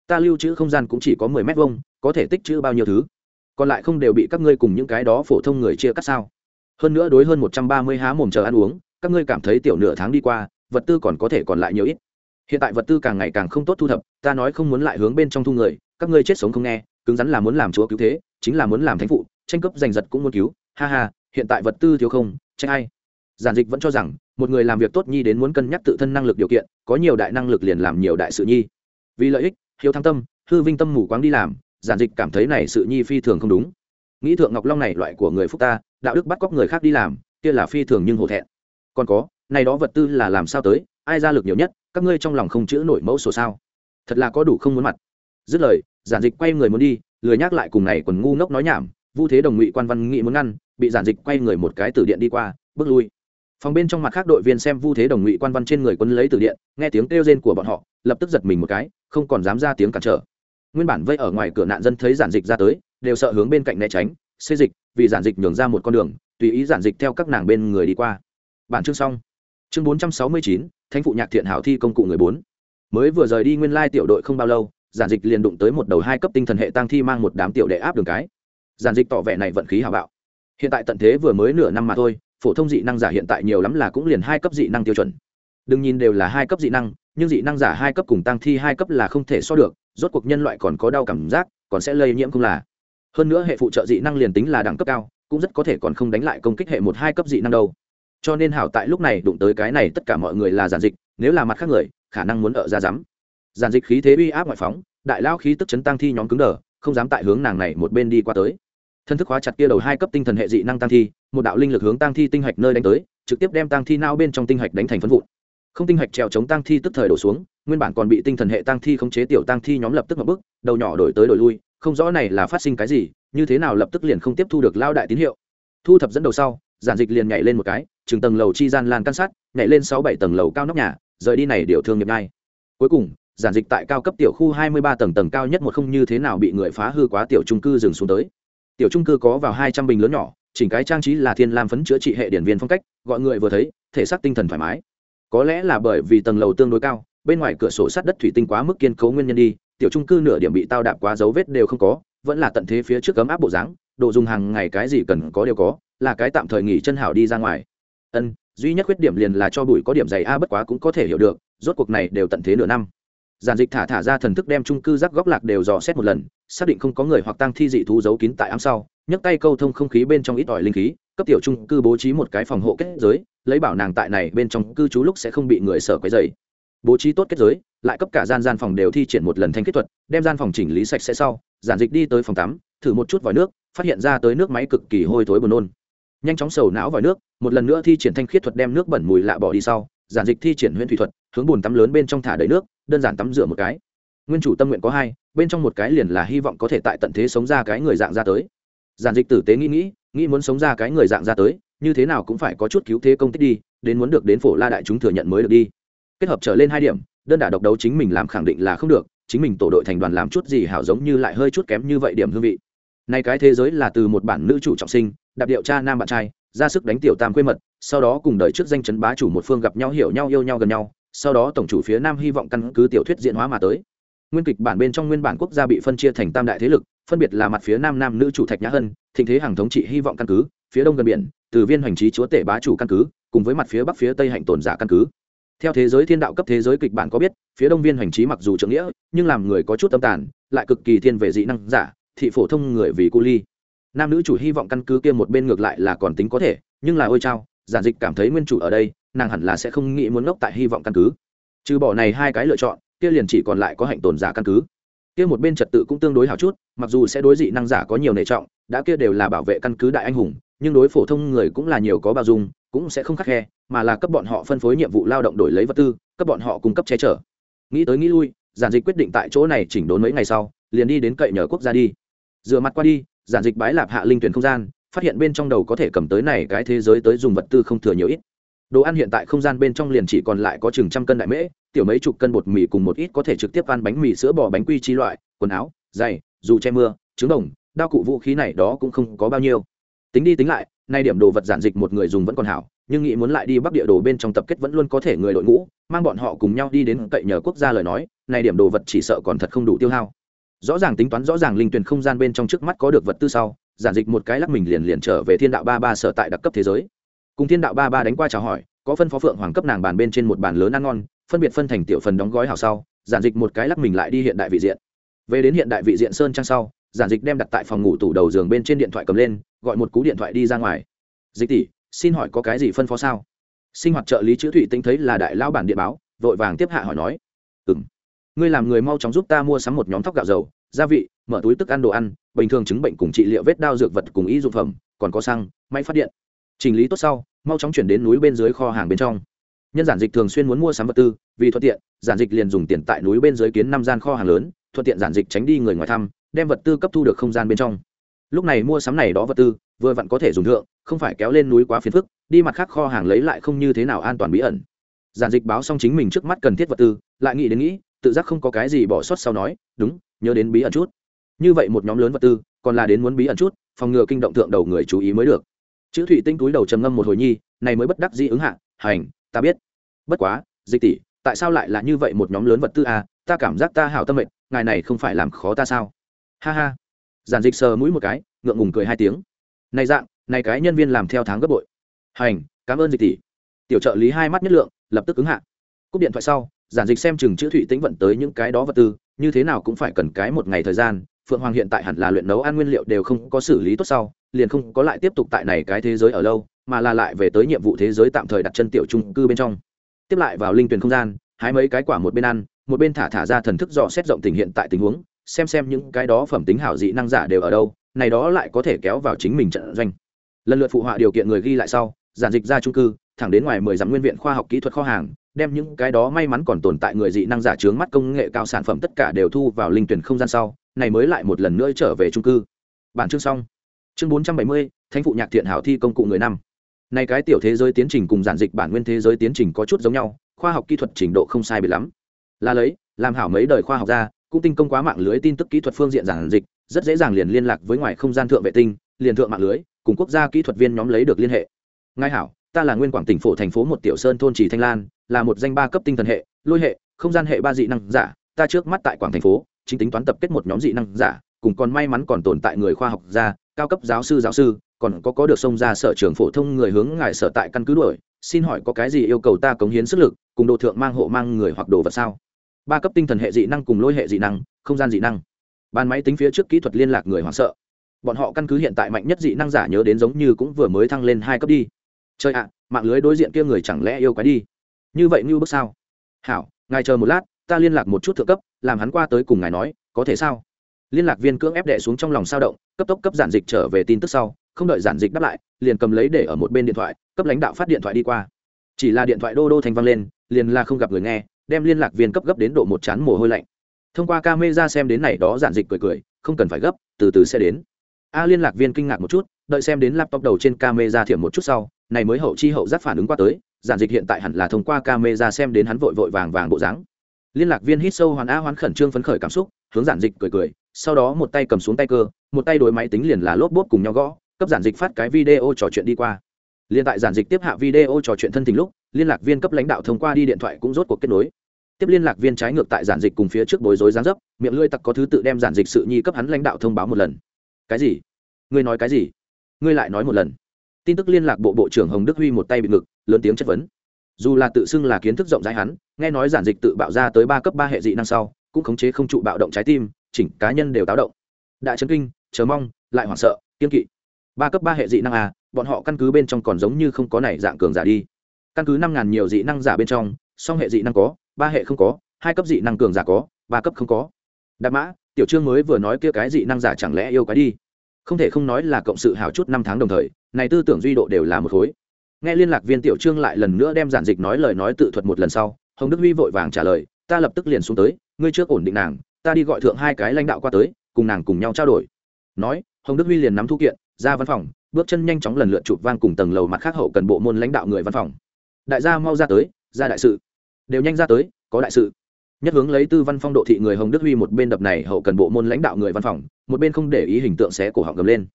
Ta lưu trữ không gian cũng chỉ có mười mét vuông có thể tích trữ bao nhiêu thứ? Còn lại không đều bị các ngươi cùng những cái đó phổ thông người chia cắt sao? Hơn nữa đối hơn một trăm ba mươi há mồm chờ ăn uống các ngươi cảm thấy tiểu nửa tháng đi qua vật tư còn có thể còn lại nhiều ít hiện tại vật tư càng ngày càng không tốt thu thập, ta nói không muốn lại hướng bên trong thu người, các ngươi chết sống không nghe, cứng rắn là muốn làm chúa cứu thế, chính là muốn làm thánh phụ, tranh cướp giành giật cũng muốn cứu. Ha ha, hiện tại vật tư thiếu không, tranh ai? Giản dịch vẫn cho rằng, một người làm việc tốt nhi đến muốn cân nhắc tự thân năng lực điều kiện, có nhiều đại năng lực liền làm nhiều đại sự nhi. Vì lợi ích, hiếu thăng tâm, hư vinh tâm mù quáng đi làm, giản dịch cảm thấy này sự nhi phi thường không đúng. Nghĩ thượng ngọc long này loại của người phúc ta, đạo đức bắt cóc người khác đi làm, kia là phi thường nhưng hổ thẹn. Còn có, này đó vật tư là làm sao tới, ai ra lực nhiều nhất? Các ngươi trong lòng không chữ nổi mẫu sổ sao? Thật là có đủ không muốn mặt. Dứt lời, giản dịch quay người muốn đi, lười nhắc lại cùng này còn ngu ngốc nói nhảm, vu thế đồng ngụy quan văn nghị muốn ngăn, bị giản dịch quay người một cái từ điện đi qua, bước lui. Phòng bên trong mặt khác đội viên xem vu thế đồng ngụy quan văn trên người quân lấy từ điện, nghe tiếng kêu rên của bọn họ, lập tức giật mình một cái, không còn dám ra tiếng cản trở. Nguyên bản vây ở ngoài cửa nạn dân thấy giản dịch ra tới, đều sợ hướng bên cạnh né tránh xây dịch, vì giản dịch nhường ra một con đường, tùy ý giản dịch theo các nàng bên người đi qua. Bản chương xong. Chương bốn trăm sáu mươi chín thánh phụ nhạc thiện hảo thi công cụ người bốn. Mới vừa rời đi nguyên lai tiểu đội không bao lâu, giản dịch liền đụng tới một đầu hai cấp tinh thần hệ tăng thi mang một đám tiểu đệ áp đường cái. Giản dịch tỏ vẻ này vận khí hào bạo. Hiện tại tận thế vừa mới nửa năm mà thôi, phổ thông dị năng giả hiện tại nhiều lắm là cũng liền hai cấp dị năng tiêu chuẩn. Đừng nhìn đều là hai cấp dị năng, nhưng dị năng giả hai cấp cùng tăng thi hai cấp là không thể so được, rốt cuộc nhân loại còn có đau cảm giác, còn sẽ lây nhiễm không là. Hơn nữa hệ phụ trợ dị năng liền tính là đẳng cấp cao, cũng rất có thể còn không đánh lại công kích hệ một hai cấp dị năng đâu cho nên hảo tại lúc này đụng tới cái này tất cả mọi người là giản dịch, nếu là mặt khác người, khả năng muốn ở ra dám giản dịch khí thế uy áp ngoại phóng, đại lao khí tức chấn tăng thi nhóm cứng đờ, không dám tại hướng nàng này một bên đi qua tới. Thân thức hóa chặt kia đầu hai cấp tinh thần hệ dị năng tăng thi, một đạo linh lực hướng tăng thi tinh hạch nơi đánh tới, trực tiếp đem tăng thi nao bên trong tinh hạch đánh thành phân vụn. Không tinh hạch trèo chống tăng thi tức thời đổ xuống, nguyên bản còn bị tinh thần hệ tăng thi khống chế tiểu tăng thi nhóm lập tức ngập bức đầu nhỏ đổi tới đổi lui, không rõ này là phát sinh cái gì, như thế nào lập tức liền không tiếp thu được lao đại tín hiệu. Thu thập dẫn đầu sau giản dịch liền nhảy lên một cái, chừng tầng lầu chi gian lan căn sát nhảy lên sáu bảy tầng lầu cao nóc nhà, rời đi này điều thương nghiệp ngay. Cuối cùng, giản dịch tại cao cấp tiểu khu hai mươi ba tầng tầng cao nhất một không như thế nào bị người phá hư quá tiểu trung cư dừng xuống tới. Tiểu trung cư có vào hai trăm bình lớn nhỏ, chỉnh cái trang trí là thiên lam phấn chữa trị hệ điển viên phong cách, gọi người vừa thấy, thể xác tinh thần thoải mái. Có lẽ là bởi vì tầng lầu tương đối cao, bên ngoài cửa sổ sắt đất thủy tinh quá mức kiên cố nguyên nhân đi, tiểu trung cư nửa điểm bị tao đạp quá dấu vết đều không có, vẫn là tận thế phía trước cấm áp bộ dáng, đồ dùng hàng ngày cái gì cần có đều có là cái tạm thời nghỉ chân hảo đi ra ngoài. Ân, duy nhất khuyết điểm liền là cho bụi có điểm dày a, bất quá cũng có thể hiểu được, rốt cuộc này đều tận thế nửa năm. Giản dịch thả thả ra thần thức đem trung cư rắc góc lạc đều dò xét một lần, xác định không có người hoặc tăng thi dị thú giấu kín tại ám sau, nhấc tay câu thông không khí bên trong ít ỏi linh khí, cấp tiểu trung cư bố trí một cái phòng hộ kết giới, lấy bảo nàng tại này bên trong cư trú lúc sẽ không bị người sở quấy dày bố trí tốt kết giới, lại cấp cả gian gian phòng đều thi triển một lần thanh kết thuật, đem gian phòng chỉnh lý sạch sẽ sau, giản dịch đi tới phòng tắm, thử một chút vòi nước, phát hiện ra tới nước máy cực kỳ hôi thối buồn nôn nhanh chóng sầu não vào nước, một lần nữa thi triển thanh khiết thuật đem nước bẩn mùi lạ bỏ đi sau, giản dịch thi triển huyễn thủy thuật, hướng bùn tắm lớn bên trong thả đầy nước, đơn giản tắm rửa một cái. Nguyên chủ tâm nguyện có hai, bên trong một cái liền là hy vọng có thể tại tận thế sống ra cái người dạng ra tới. Giản dịch tử tế nghĩ nghĩ nghĩ muốn sống ra cái người dạng ra tới, như thế nào cũng phải có chút cứu thế công tích đi, đến muốn được đến phổ la đại chúng thừa nhận mới được đi. Kết hợp trở lên hai điểm, đơn đả độc đấu chính mình làm khẳng định là không được, chính mình tổ đội thành đoàn làm chút gì hảo giống như lại hơi chút kém như vậy điểm hương vị. Nay cái thế giới là từ một bản nữ chủ trọng sinh đạp điệu cha nam bạn trai, ra sức đánh tiểu tam quê mật, sau đó cùng đời trước danh chấn bá chủ một phương gặp nhau, hiểu nhau, yêu nhau gần nhau, sau đó tổng chủ phía nam hy vọng căn cứ tiểu thuyết diễn hóa mà tới. Nguyên kịch bản bên trong nguyên bản quốc gia bị phân chia thành tam đại thế lực, phân biệt là mặt phía nam nam nữ chủ thạch nhã hân, thịnh thế hàng thống trị hy vọng căn cứ, phía đông gần biển, từ viên hoành trí chúa tể bá chủ căn cứ, cùng với mặt phía bắc phía tây hạnh tồn giả căn cứ. Theo thế giới thiên đạo cấp thế giới kịch bản có biết, phía đông viên hoành trí mặc dù trưởng nghĩa, nhưng làm người có chút tâm tàn, lại cực kỳ thiên về dị năng giả, thị phổ thông người vì cu ly nam nữ chủ hy vọng căn cứ kia một bên ngược lại là còn tính có thể, nhưng là ôi trao giản dịch cảm thấy nguyên chủ ở đây, nàng hẳn là sẽ không nghĩ muốn ngốc tại hy vọng căn cứ. Trừ bỏ này hai cái lựa chọn, kia liền chỉ còn lại có hạnh tồn giả căn cứ. Kia một bên trật tự cũng tương đối hảo chút, mặc dù sẽ đối dị năng giả có nhiều nệ trọng, đã kia đều là bảo vệ căn cứ đại anh hùng, nhưng đối phổ thông người cũng là nhiều có bao dung, cũng sẽ không khắc khe, mà là cấp bọn họ phân phối nhiệm vụ lao động đổi lấy vật tư, cấp bọn họ cung cấp che chở. Nghĩ tới nghĩ lui, giản dịch quyết định tại chỗ này chỉnh đốn mấy ngày sau, liền đi đến cậy nhờ quốc gia đi. Rửa mặt qua đi giản dịch bái lạp hạ linh tuyển không gian, phát hiện bên trong đầu có thể cầm tới này cái thế giới tới dùng vật tư không thừa nhiều ít. Đồ ăn hiện tại không gian bên trong liền chỉ còn lại có chừng trăm cân đại mễ, tiểu mấy chục cân bột mì cùng một ít có thể trực tiếp ăn bánh mì sữa bò bánh quy chi loại, quần áo, giày, dù che mưa, trứng đồng, đao cụ vũ khí này đó cũng không có bao nhiêu. Tính đi tính lại, nay điểm đồ vật giản dịch một người dùng vẫn còn hảo, nhưng nghĩ muốn lại đi bắc địa đồ bên trong tập kết vẫn luôn có thể người đội ngũ, mang bọn họ cùng nhau đi đến cậy nhờ quốc gia lời nói này điểm đồ vật chỉ sợ còn thật không đủ tiêu hao rõ ràng tính toán rõ ràng linh tuyển không gian bên trong trước mắt có được vật tư sau, giản dịch một cái lắc mình liền liền trở về thiên đạo ba ba sở tại đặc cấp thế giới. Cùng thiên đạo ba ba đánh qua chào hỏi, có phân phó phượng hoàng cấp nàng bàn bên trên một bàn lớn ăn ngon, phân biệt phân thành tiểu phần đóng gói hào sau, giản dịch một cái lắc mình lại đi hiện đại vị diện. Về đến hiện đại vị diện sơn trang sau, giản dịch đem đặt tại phòng ngủ tủ đầu giường bên trên điện thoại cầm lên, gọi một cú điện thoại đi ra ngoài. Dịch tỷ, xin hỏi có cái gì phân phó sao? Sinh hoạt trợ lý chữ thủy tính thấy là đại lao bản điện báo, vội vàng tiếp hạ hỏi nói. Ừ ngươi làm người mau chóng giúp ta mua sắm một nhóm thóc gạo dầu, gia vị, mở túi tức ăn đồ ăn, bình thường chứng bệnh cùng trị liệu vết đao dược vật cùng y dụng phẩm, còn có xăng, máy phát điện. Chỉnh lý tốt sau, mau chóng chuyển đến núi bên dưới kho hàng bên trong. Nhân giản dịch thường xuyên muốn mua sắm vật tư, vì thuận tiện, giản dịch liền dùng tiền tại núi bên dưới kiến năm gian kho hàng lớn, thuận tiện giản dịch tránh đi người ngoài thăm, đem vật tư cấp thu được không gian bên trong. Lúc này mua sắm này đó vật tư, vừa vặn có thể dùng thượng, không phải kéo lên núi quá phiền phức, đi mặt khác kho hàng lấy lại không như thế nào an toàn bí ẩn. Giản dịch báo xong chính mình trước mắt cần thiết vật tư, lại nghĩ đến nghĩ tự giác không có cái gì bỏ sót sau nói, đúng, nhớ đến bí ẩn chút. Như vậy một nhóm lớn vật tư, còn là đến muốn bí ẩn chút, phòng ngừa kinh động thượng đầu người chú ý mới được. Chữ thủy tinh túi đầu trầm ngâm một hồi nhi, này mới bất đắc dĩ ứng hạ, hành, ta biết. Bất quá, dịch tỷ, tại sao lại là như vậy một nhóm lớn vật tư à? Ta cảm giác ta hảo tâm mệnh, ngài này không phải làm khó ta sao? Ha ha. Giản dịch sờ mũi một cái, ngượng ngùng cười hai tiếng. Này dạng, này cái nhân viên làm theo tháng gấp bội. Hành, cảm ơn dịch tỷ. Tiểu trợ lý hai mắt nhất lượng, lập tức ứng hạ. Cúp điện thoại sau giản dịch xem chừng chữ thủy tính vận tới những cái đó vật tư, như thế nào cũng phải cần cái một ngày thời gian, phượng hoàng hiện tại hẳn là luyện nấu ăn nguyên liệu đều không có xử lý tốt sau, liền không có lại tiếp tục tại này cái thế giới ở lâu, mà là lại về tới nhiệm vụ thế giới tạm thời đặt chân tiểu trung cư bên trong. Tiếp lại vào linh tuyển không gian, hái mấy cái quả một bên ăn, một bên thả thả ra thần thức dò xét rộng tình hiện tại tình huống, xem xem những cái đó phẩm tính hảo dị năng giả đều ở đâu, này đó lại có thể kéo vào chính mình trận doanh. Lần lượt phụ họa điều kiện người ghi lại sau, giản dịch ra trung cư, thẳng đến ngoài mười dặm nguyên viện khoa học kỹ thuật kho hàng đem những cái đó may mắn còn tồn tại người dị năng giả trướng mắt công nghệ cao sản phẩm tất cả đều thu vào linh tuyển không gian sau, này mới lại một lần nữa trở về trung cư. Bản chương xong. Chương bốn trăm bảy mươi, thánh phụ nhạc thiện hảo thi công cụ người năm. Này cái tiểu thế giới tiến trình cùng giản dịch bản nguyên thế giới tiến trình có chút giống nhau, khoa học kỹ thuật trình độ không sai biệt lắm. Là lấy, làm hảo mấy đời khoa học gia, cũng tinh công quá mạng lưới tin tức kỹ thuật phương diện giản dịch, rất dễ dàng liền liên lạc với ngoài không gian thượng vệ tinh, liền thượng mạng lưới, cùng quốc gia kỹ thuật viên nhóm lấy được liên hệ. Ngay hảo ta là nguyên quảng tỉnh phổ thành phố một tiểu sơn thôn trì thanh lan, là một danh ba cấp tinh thần hệ, lôi hệ, không gian hệ ba dị năng giả, ta trước mắt tại quảng thành phố, chính tính toán tập kết một nhóm dị năng giả, cùng còn may mắn còn tồn tại người khoa học gia, cao cấp giáo sư giáo sư, còn có có được xông ra sở trường phổ thông người hướng ngài sở tại căn cứ đuổi, xin hỏi có cái gì yêu cầu ta cống hiến sức lực, cùng đồ thượng mang hộ mang người hoặc đồ vật sao? Ba cấp tinh thần hệ dị năng cùng lôi hệ dị năng, không gian dị năng. Bàn máy tính phía trước kỹ thuật liên lạc người hoảng sợ. Bọn họ căn cứ hiện tại mạnh nhất dị năng giả nhớ đến giống như cũng vừa mới thăng lên hai cấp đi trời ạ, mạng lưới đối diện kia người chẳng lẽ yêu quái đi? Như vậy như bước sao? Hảo, ngài chờ một lát, ta liên lạc một chút thượng cấp, làm hắn qua tới cùng ngài nói, có thể sao? Liên lạc viên cưỡng ép đệ xuống trong lòng sao động, cấp tốc cấp giản dịch trở về tin tức sau, không đợi giản dịch đáp lại, liền cầm lấy để ở một bên điện thoại, cấp lãnh đạo phát điện thoại đi qua. Chỉ là điện thoại đô đô thành vang lên, liền là không gặp người nghe, đem liên lạc viên cấp gấp đến độ một chán mồ hôi lạnh. Thông qua ca mê ra xem đến này đó giản dịch cười cười, không cần phải gấp, từ từ sẽ đến. A, liên lạc viên kinh ngạc một chút, đợi xem đến laptop đầu trên ca mê ra thiểm một chút sau này mới hậu chi hậu giác phản ứng qua tới, giản dịch hiện tại hẳn là thông qua ca mê ra xem đến hắn vội vội vàng vàng bộ dáng. Liên lạc viên hít sâu hoàn a hoán khẩn trương phấn khởi cảm xúc, hướng giản dịch cười cười, sau đó một tay cầm xuống tay cơ, một tay đổi máy tính liền là lốp bốp cùng nhau gõ, cấp giản dịch phát cái video trò chuyện đi qua. Liên tại giản dịch tiếp hạ video trò chuyện thân tình lúc, liên lạc viên cấp lãnh đạo thông qua đi điện thoại cũng rốt cuộc kết nối. Tiếp liên lạc viên trái ngược tại giản dịch cùng phía trước bối rối gián dấp, miệng lưỡi tặc có thứ tự đem giản dịch sự nhi cấp hắn lãnh đạo thông báo một lần. Cái gì? Ngươi nói cái gì? Ngươi lại nói một lần tin tức liên lạc bộ bộ trưởng hồng đức huy một tay bị ngực, lớn tiếng chất vấn. Dù là tự xưng là kiến thức rộng rãi hắn, nghe nói giản dịch tự bạo ra tới ba cấp ba hệ dị năng sau, cũng khống chế không trụ bạo động trái tim, chỉnh cá nhân đều táo động. Đại chấn kinh, chờ mong, lại hoảng sợ, kiên kỵ. Ba cấp ba hệ dị năng à bọn họ căn cứ bên trong còn giống như không có này dạng cường giả đi. Căn cứ năm ngàn nhiều dị năng giả bên trong, song hệ dị năng có, ba hệ không có, hai cấp dị năng cường giả có, ba cấp không có. Đạp mã, tiểu trương mới vừa nói kia cái dị năng giả chẳng lẽ yêu cái đi? Không thể không nói là cộng sự hào chút năm tháng đồng thời, này tư tưởng duy độ đều là một khối. Nghe liên lạc viên tiểu trương lại lần nữa đem giản dịch nói lời nói tự thuật một lần sau, hồng đức huy vội vàng trả lời, ta lập tức liền xuống tới, ngươi trước ổn định nàng, ta đi gọi thượng hai cái lãnh đạo qua tới, cùng nàng cùng nhau trao đổi. Nói, hồng đức huy liền nắm thu kiện, ra văn phòng, bước chân nhanh chóng lần lượt chụp vang cùng tầng lầu mặt khác hậu cần bộ môn lãnh đạo người văn phòng. Đại gia mau ra tới, ra đại sự. Đều nhanh ra tới, có đại sự nhất hướng lấy tư văn phong độ thị người hồng đức huy một bên đập này, hậu cần bộ môn lãnh đạo người văn phòng, một bên không để ý hình tượng xé cổ họng gầm lên.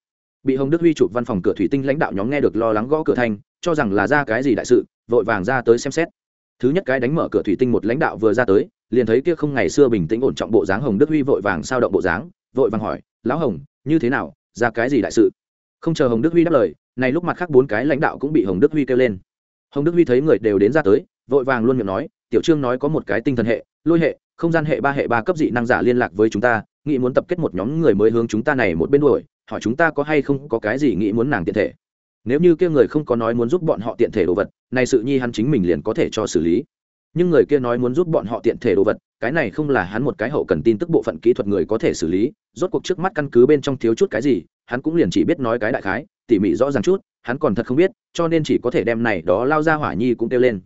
Bị hồng đức huy chụp văn phòng cửa thủy tinh lãnh đạo nhóm nghe được lo lắng gõ cửa thanh cho rằng là ra cái gì đại sự, vội vàng ra tới xem xét. Thứ nhất cái đánh mở cửa thủy tinh một lãnh đạo vừa ra tới, liền thấy kia không ngày xưa bình tĩnh ổn trọng bộ dáng hồng đức huy vội vàng sao động bộ dáng, vội vàng hỏi, lão hồng, như thế nào, ra cái gì đại sự? Không chờ hồng đức huy đáp lời, này lúc mặt khác bốn cái lãnh đạo cũng bị hồng đức huy kêu lên. Hồng đức huy thấy người đều đến ra tới, vội vàng luôn miệng nói tiểu trương nói có một cái tinh thần hệ, lôi hệ, không gian hệ ba hệ ba cấp dị năng giả liên lạc với chúng ta, nghĩ muốn tập kết một nhóm người mới hướng chúng ta này một bên đuổi, hỏi chúng ta có hay không có cái gì nghĩ muốn nàng tiện thể. Nếu như kia người không có nói muốn giúp bọn họ tiện thể đồ vật, này sự nhi hắn chính mình liền có thể cho xử lý. Nhưng người kia nói muốn giúp bọn họ tiện thể đồ vật, cái này không là hắn một cái hậu cần tin tức bộ phận kỹ thuật người có thể xử lý, rốt cuộc trước mắt căn cứ bên trong thiếu chút cái gì, hắn cũng liền chỉ biết nói cái đại khái, tỉ mỉ rõ ràng chút, hắn còn thật không biết, cho nên chỉ có thể đem này đó lao ra hỏa nhi cũng kêu lên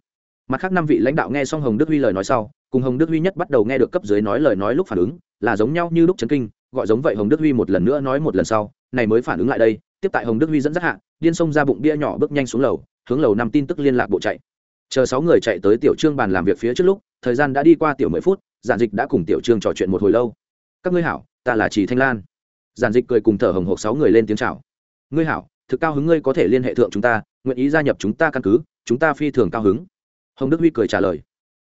mặt khác năm vị lãnh đạo nghe xong hồng đức huy lời nói sau, cùng hồng đức huy nhất bắt đầu nghe được cấp dưới nói lời nói lúc phản ứng, là giống nhau như lúc chấn kinh, gọi giống vậy hồng đức huy một lần nữa nói một lần sau, này mới phản ứng lại đây, tiếp tại hồng đức huy dẫn dắt hạ, điên xông ra bụng bia nhỏ bước nhanh xuống lầu, hướng lầu năm tin tức liên lạc bộ chạy. Chờ sáu người chạy tới tiểu trương bàn làm việc phía trước lúc, thời gian đã đi qua tiểu mười phút, giản dịch đã cùng tiểu trương trò chuyện một hồi lâu. Các ngươi hảo, ta là trì thanh lan. Giản dịch cười cùng thở hồng hộc sáu người lên tiếng chào. Ngươi hảo, thực cao hứng ngươi có thể liên hệ thượng chúng ta, nguyện ý gia nhập chúng ta căn cứ, chúng ta phi thường cao hứng hồng đức huy cười trả lời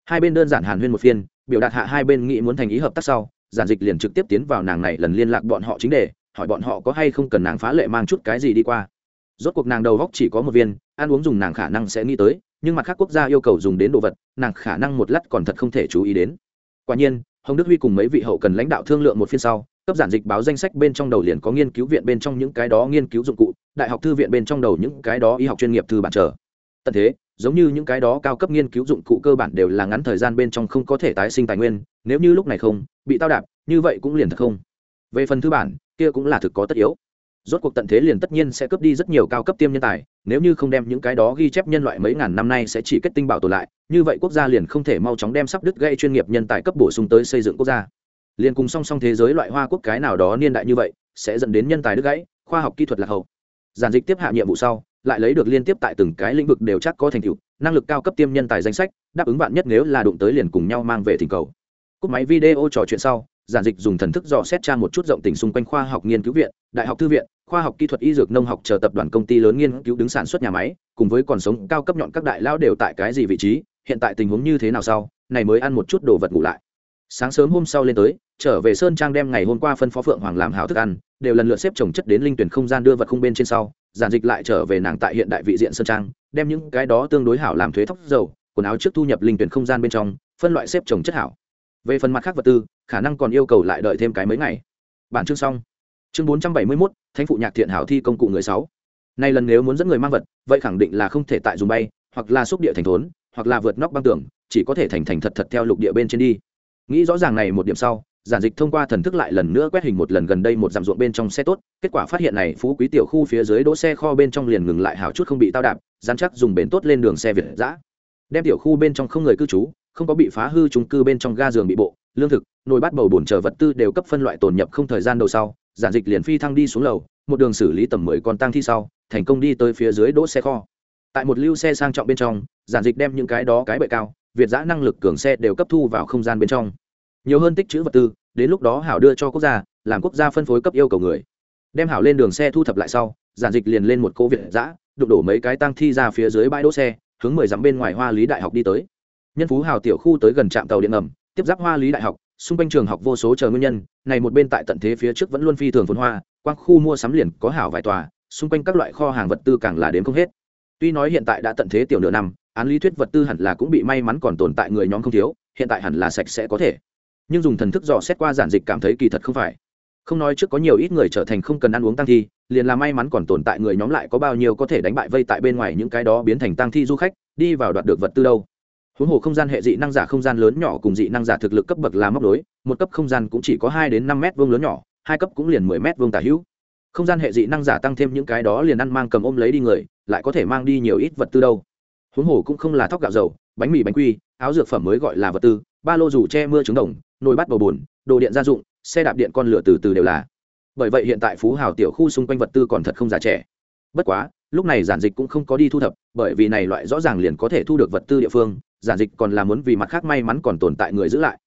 hai bên đơn giản hàn huyên một phiên biểu đạt hạ hai bên nghĩ muốn thành ý hợp tác sau giản dịch liền trực tiếp tiến vào nàng này lần liên lạc bọn họ chính đề hỏi bọn họ có hay không cần nàng phá lệ mang chút cái gì đi qua rốt cuộc nàng đầu góc chỉ có một viên ăn uống dùng nàng khả năng sẽ nghĩ tới nhưng mặt khác quốc gia yêu cầu dùng đến đồ vật nàng khả năng một lát còn thật không thể chú ý đến quả nhiên hồng đức huy cùng mấy vị hậu cần lãnh đạo thương lượng một phiên sau cấp giản dịch báo danh sách bên trong đầu liền có nghiên cứu viện bên trong những cái đó nghiên cứu dụng cụ đại học thư viện bên trong đầu những cái đó y học chuyên nghiệp thư bản trở tận thế giống như những cái đó cao cấp nghiên cứu dụng cụ cơ bản đều là ngắn thời gian bên trong không có thể tái sinh tài nguyên, nếu như lúc này không, bị tao đạp, như vậy cũng liền thật không. Về phần thứ bản, kia cũng là thực có tất yếu. Rốt cuộc tận thế liền tất nhiên sẽ cướp đi rất nhiều cao cấp tiêm nhân tài, nếu như không đem những cái đó ghi chép nhân loại mấy ngàn năm nay sẽ chỉ kết tinh bảo tồn lại, như vậy quốc gia liền không thể mau chóng đem sắp đứt gây chuyên nghiệp nhân tài cấp bổ sung tới xây dựng quốc gia. Liền cùng song song thế giới loại hoa quốc cái nào đó niên đại như vậy, sẽ dẫn đến nhân tài đứt gãy, khoa học kỹ thuật lạc hậu. Giản dịch tiếp hạ nhiệm vụ sau lại lấy được liên tiếp tại từng cái lĩnh vực đều chắc có thành tựu, năng lực cao cấp tiêm nhân tài danh sách, đáp ứng bạn nhất nếu là đụng tới liền cùng nhau mang về thỉnh cầu. Cúp máy video trò chuyện sau, giản dịch dùng thần thức dò xét tra một chút rộng tình xung quanh khoa học nghiên cứu viện, đại học thư viện, khoa học kỹ thuật y dược nông học chờ tập đoàn công ty lớn nghiên cứu đứng sản xuất nhà máy, cùng với còn sống cao cấp nhọn các đại lão đều tại cái gì vị trí, hiện tại tình huống như thế nào sau, này mới ăn một chút đồ vật ngủ lại. Sáng sớm hôm sau lên tới, trở về sơn trang đem ngày hôm qua phân phó phượng hoàng làm hảo thức ăn, đều lần lượt xếp trồng chất đến linh tuyển không gian đưa vật không bên trên sau giản dịch lại trở về nàng tại hiện đại vị diện sơn trang, đem những cái đó tương đối hảo làm thuế thóc dầu, quần áo trước thu nhập linh tuyển không gian bên trong, phân loại xếp trồng chất hảo. Về phần mặt khác vật tư, khả năng còn yêu cầu lại đợi thêm cái mấy ngày. Bản chương xong. Chương bốn trăm bảy mươi mốt, thánh phụ nhạc thiện hảo thi công cụ người sáu. Nay lần nếu muốn dẫn người mang vật, vậy khẳng định là không thể tại dùng bay, hoặc là xúc địa thành thốn, hoặc là vượt nóc băng tường, chỉ có thể thành thành thật thật theo lục địa bên trên đi. Nghĩ rõ ràng này một điểm sau giản dịch thông qua thần thức lại lần nữa quét hình một lần gần đây một dặm ruộng bên trong xe tốt, kết quả phát hiện này phú quý tiểu khu phía dưới đỗ xe kho bên trong liền ngừng lại hào chút không bị tao đạp, dán chắc dùng bến tốt lên đường xe việt giã đem tiểu khu bên trong không người cư trú, không có bị phá hư trung cư bên trong ga giường bị bộ, lương thực, nồi bát bầu bổn chờ vật tư đều cấp phân loại tồn nhập không thời gian đầu sau, giản dịch liền phi thăng đi xuống lầu, một đường xử lý tầm mười con tang thi sau, thành công đi tới phía dưới đỗ xe kho. Tại một lưu xe sang trọng bên trong, giản dịch đem những cái đó cái bệ cao, việt giã năng lực cường xe đều cấp thu vào không gian bên trong nhiều hơn tích chữ vật tư, đến lúc đó hảo đưa cho quốc gia, làm quốc gia phân phối cấp yêu cầu người. Đem hảo lên đường xe thu thập lại sau, giản dịch liền lên một cô việt giã đụng đổ mấy cái tăng thi ra phía dưới bãi đỗ xe, hướng mười dặm bên ngoài hoa lý đại học đi tới. Nhân phú hào tiểu khu tới gần trạm tàu điện ngầm, tiếp giáp hoa lý đại học, xung quanh trường học vô số chờ nguyên nhân, này một bên tại tận thế phía trước vẫn luôn phi thường phồn hoa, quang khu mua sắm liền có hảo vài tòa, xung quanh các loại kho hàng vật tư càng là đến không hết. Tuy nói hiện tại đã tận thế tiểu nửa năm, án lý thuyết vật tư hẳn là cũng bị may mắn còn tồn tại người nhóm không thiếu, hiện tại hẳn là sạch sẽ có thể nhưng dùng thần thức dò xét qua giản dịch cảm thấy kỳ thật không phải. Không nói trước có nhiều ít người trở thành không cần ăn uống tăng thi, liền là may mắn còn tồn tại người nhóm lại có bao nhiêu có thể đánh bại vây tại bên ngoài những cái đó biến thành tăng thi du khách, đi vào đoạt được vật tư đâu. Huống hồ không gian hệ dị năng giả không gian lớn nhỏ cùng dị năng giả thực lực cấp bậc là móc đối một cấp không gian cũng chỉ có hai đến năm mét vuông lớn nhỏ, hai cấp cũng liền mười mét vuông tả hữu. Không gian hệ dị năng giả tăng thêm những cái đó liền ăn mang cầm ôm lấy đi người, lại có thể mang đi nhiều ít vật tư đâu. Huống hồ cũng không là thóc gạo dầu, bánh mì bánh quy, áo dược phẩm mới gọi là vật tư, ba lô dù che mưa trứng đồng nồi bát bầu bùn, đồ điện gia dụng, xe đạp điện con lửa từ từ đều là. Bởi vậy hiện tại phú hào tiểu khu xung quanh vật tư còn thật không già trẻ. Bất quá, lúc này giản dịch cũng không có đi thu thập, bởi vì này loại rõ ràng liền có thể thu được vật tư địa phương, giản dịch còn là muốn vì mặt khác may mắn còn tồn tại người giữ lại.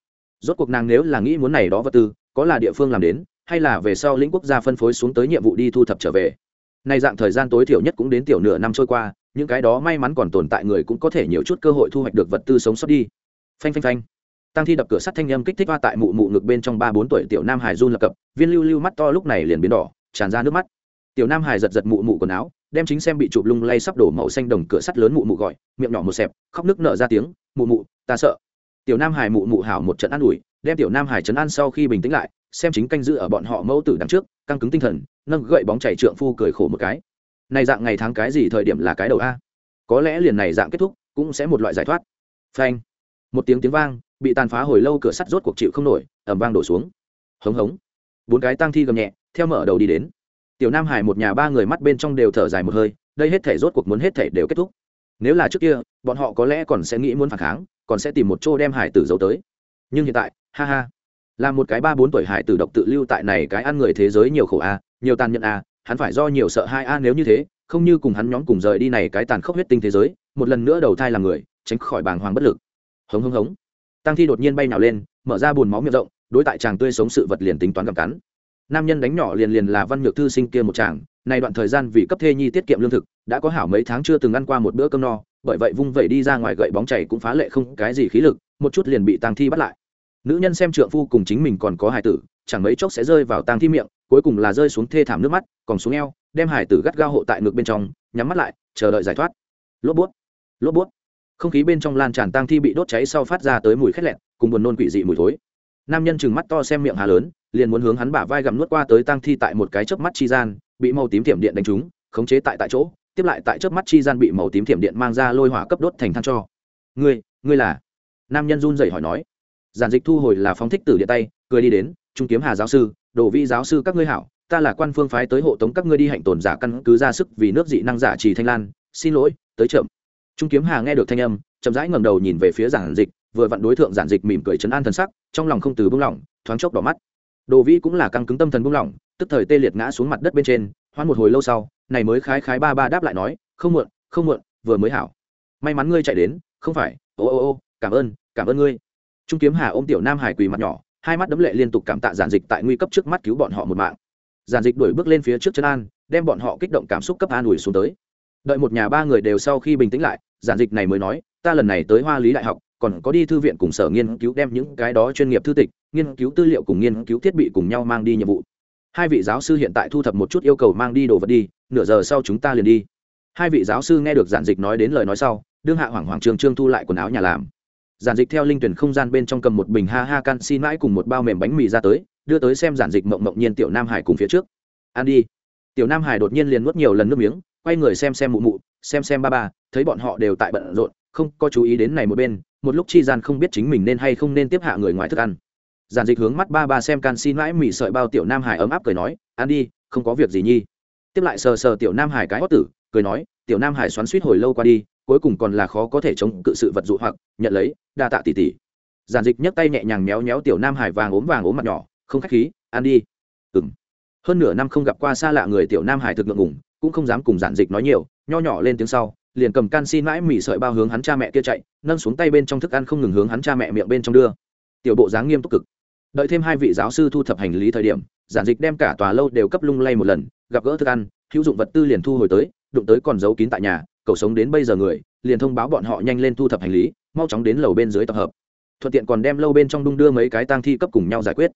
Rốt cuộc nàng nếu là nghĩ muốn này đó vật tư, có là địa phương làm đến, hay là về sau lĩnh quốc gia phân phối xuống tới nhiệm vụ đi thu thập trở về. Nay dạng thời gian tối thiểu nhất cũng đến tiểu nửa năm trôi qua, những cái đó may mắn còn tồn tại người cũng có thể nhiều chút cơ hội thu hoạch được vật tư sống sót đi. Phanh phanh phanh tăng thi đập cửa sắt thanh âm kích thích hoa tại mụ mụ ngực bên trong ba bốn tuổi tiểu nam hải run lập cập, viên lưu lưu mắt to lúc này liền biến đỏ, tràn ra nước mắt. Tiểu nam hải giật giật mụ mụ quần áo, đem chính xem bị chụp lung lay sắp đổ màu xanh đồng cửa sắt lớn mụ mụ gọi, miệng nhỏ một xẹp, khóc nước nở ra tiếng, mụ mụ, ta sợ. Tiểu nam hải mụ mụ hảo một trận ăn ủi, đem tiểu nam hải trấn an sau khi bình tĩnh lại, xem chính canh giữ ở bọn họ mẫu tử đằng trước, căng cứng tinh thần, nâng gậy bóng chảy trượng phu cười khổ một cái. Này dạng ngày tháng cái gì thời điểm là cái đầu a? Có lẽ liền này dạng kết thúc, cũng sẽ một loại giải thoát. Phanh. Một tiếng tiếng vang bị tàn phá hồi lâu cửa sắt rốt cuộc chịu không nổi ẩm vang đổ xuống. Hống hống. Bốn cái tang thi gầm nhẹ, theo mở đầu đi đến. Tiểu nam hải một nhà ba người mắt bên trong đều thở dài một hơi, đây hết thể rốt cuộc muốn hết thể đều kết thúc. Nếu là trước kia, bọn họ có lẽ còn sẽ nghĩ muốn phản kháng, còn sẽ tìm một chỗ đem hải tử giấu tới. Nhưng hiện tại, ha ha. Là một cái ba bốn tuổi hải tử độc tự lưu tại này cái ăn người thế giới nhiều khổ a, nhiều tàn nhẫn a, hắn phải do nhiều sợ hai a nếu như thế, không như cùng hắn nhóm cùng rời đi này cái tàn khốc huyết tinh thế giới, một lần nữa đầu thai làm người, tránh khỏi bàng hoàng bất lực. Hống hống hống tăng thi đột nhiên bay nào lên, mở ra bùn máu miệng rộng, đối tại chàng tươi sống sự vật liền tính toán gặp cắn. Nam nhân đánh nhỏ liền liền là văn nhược thư sinh kia một chàng, này đoạn thời gian vì cấp thê nhi tiết kiệm lương thực, đã có hảo mấy tháng chưa từng ăn qua một bữa cơm no, bởi vậy vung vẩy đi ra ngoài gậy bóng chảy cũng phá lệ không cái gì khí lực, một chút liền bị tang thi bắt lại. Nữ nhân xem trượng phu cùng chính mình còn có hài tử, chẳng mấy chốc sẽ rơi vào tang thi miệng, cuối cùng là rơi xuống thê thảm nước mắt, còn xuống eo, đem hài tử gắt gao hộ tại ngực bên trong, nhắm mắt lại, chờ đợi giải thoát. Lốp bút lốp bút không khí bên trong lan tràn tang thi bị đốt cháy sau phát ra tới mùi khét lẹn cùng buồn nôn quỷ dị mùi thối. Nam nhân chừng mắt to xem miệng hà lớn, liền muốn hướng hắn bả vai gặm nuốt qua tới tang thi tại một cái chớp mắt chi gian, bị màu tím thiểm điện đánh trúng, khống chế tại tại chỗ, tiếp lại tại chớp mắt chi gian bị màu tím thiểm điện mang ra lôi hỏa cấp đốt thành than cho. Ngươi ngươi là? Nam nhân run rẩy hỏi nói. Giản dịch thu hồi là phóng thích tử điện tay, cười đi đến, trung kiếm hà giáo sư đổ vi giáo sư các ngươi hảo, ta là quan phương phái tới hộ tống các ngươi đi hạnh tồn giả căn cứ ra sức vì nước dị năng giả trì thanh lan, xin lỗi, tới chậm trung kiếm hà nghe được thanh âm, chậm rãi ngẩng đầu nhìn về phía giản dịch, vừa vặn đối tượng giản dịch mỉm cười chấn an thần sắc, trong lòng không từ buông lỏng, thoáng chốc đỏ mắt. Đồ vi cũng là căng cứng tâm thần buông lỏng, tức thời tê liệt ngã xuống mặt đất bên trên, hoan một hồi lâu sau, này mới khái khái ba ba đáp lại nói, không muộn không muộn, vừa mới hảo. May mắn ngươi chạy đến, không phải, ô ô ô, cảm ơn cảm ơn ngươi. Trung kiếm hà ôm tiểu nam hải quỳ mặt nhỏ, hai mắt đấm lệ liên tục cảm tạ giản dịch tại nguy cấp trước mắt cứu bọn họ một mạng. Giản dịch đuổi bước lên phía trước chân an, đem bọn họ kích động cảm xúc cấp an ủi xuống tới đợi một nhà ba người đều sau khi bình tĩnh lại, giản dịch này mới nói, ta lần này tới hoa lý đại học, còn có đi thư viện cùng sở nghiên cứu đem những cái đó chuyên nghiệp thư tịch, nghiên cứu tư liệu cùng nghiên cứu thiết bị cùng nhau mang đi nhiệm vụ. Hai vị giáo sư hiện tại thu thập một chút yêu cầu mang đi đồ vật đi, nửa giờ sau chúng ta liền đi. Hai vị giáo sư nghe được giản dịch nói đến lời nói sau, đương hạ hoảng hoảng trương trương thu lại quần áo nhà làm. Giản dịch theo linh tuyển không gian bên trong cầm một bình ha ha canxi mãi cùng một bao mềm bánh mì ra tới, đưa tới xem giản dịch mộng mộng nhiên tiểu nam hải cùng phía trước. Ăn đi. Tiểu nam hải đột nhiên liền nuốt nhiều lần nước miếng quay người xem xem mụ mụ, xem xem ba ba, thấy bọn họ đều tại bận rộn, không có chú ý đến này một bên, một lúc chi gian không biết chính mình nên hay không nên tiếp hạ người ngoài thức ăn. Giản dịch hướng mắt ba ba xem canxi mãi mỉ sợi bao tiểu nam hải ấm áp cười nói, ăn đi, không có việc gì nhi. Tiếp lại sờ sờ tiểu nam hải cái hót tử, cười nói, tiểu nam hải xoắn suýt hồi lâu qua đi, cuối cùng còn là khó có thể chống cự sự vật dụ hoặc, nhận lấy, đa tạ tỷ tỷ. Giản dịch nhấc tay nhẹ nhàng méo méo tiểu nam hải vàng ốm vàng ốm mặt nhỏ, không khách khí, ăn đi. Ừng hơn nửa năm không gặp qua xa lạ người tiểu nam hải thực ngượng ngủng cũng không dám cùng giản dịch nói nhiều, nho nhỏ lên tiếng sau, liền cầm canxi mãi mỉ sợi bao hướng hắn cha mẹ kia chạy, nâng xuống tay bên trong thức ăn không ngừng hướng hắn cha mẹ miệng bên trong đưa. Tiểu bộ dáng nghiêm túc cực. Đợi thêm hai vị giáo sư thu thập hành lý thời điểm, giản dịch đem cả tòa lâu đều cấp lung lay một lần, gặp gỡ thức ăn, hữu dụng vật tư liền thu hồi tới, đụng tới còn giấu kín tại nhà cậu sống đến bây giờ người, liền thông báo bọn họ nhanh lên thu thập hành lý, mau chóng đến lầu bên dưới tập hợp. Thuận tiện còn đem lâu bên trong đung đưa mấy cái tang thi cấp cùng nhau giải quyết.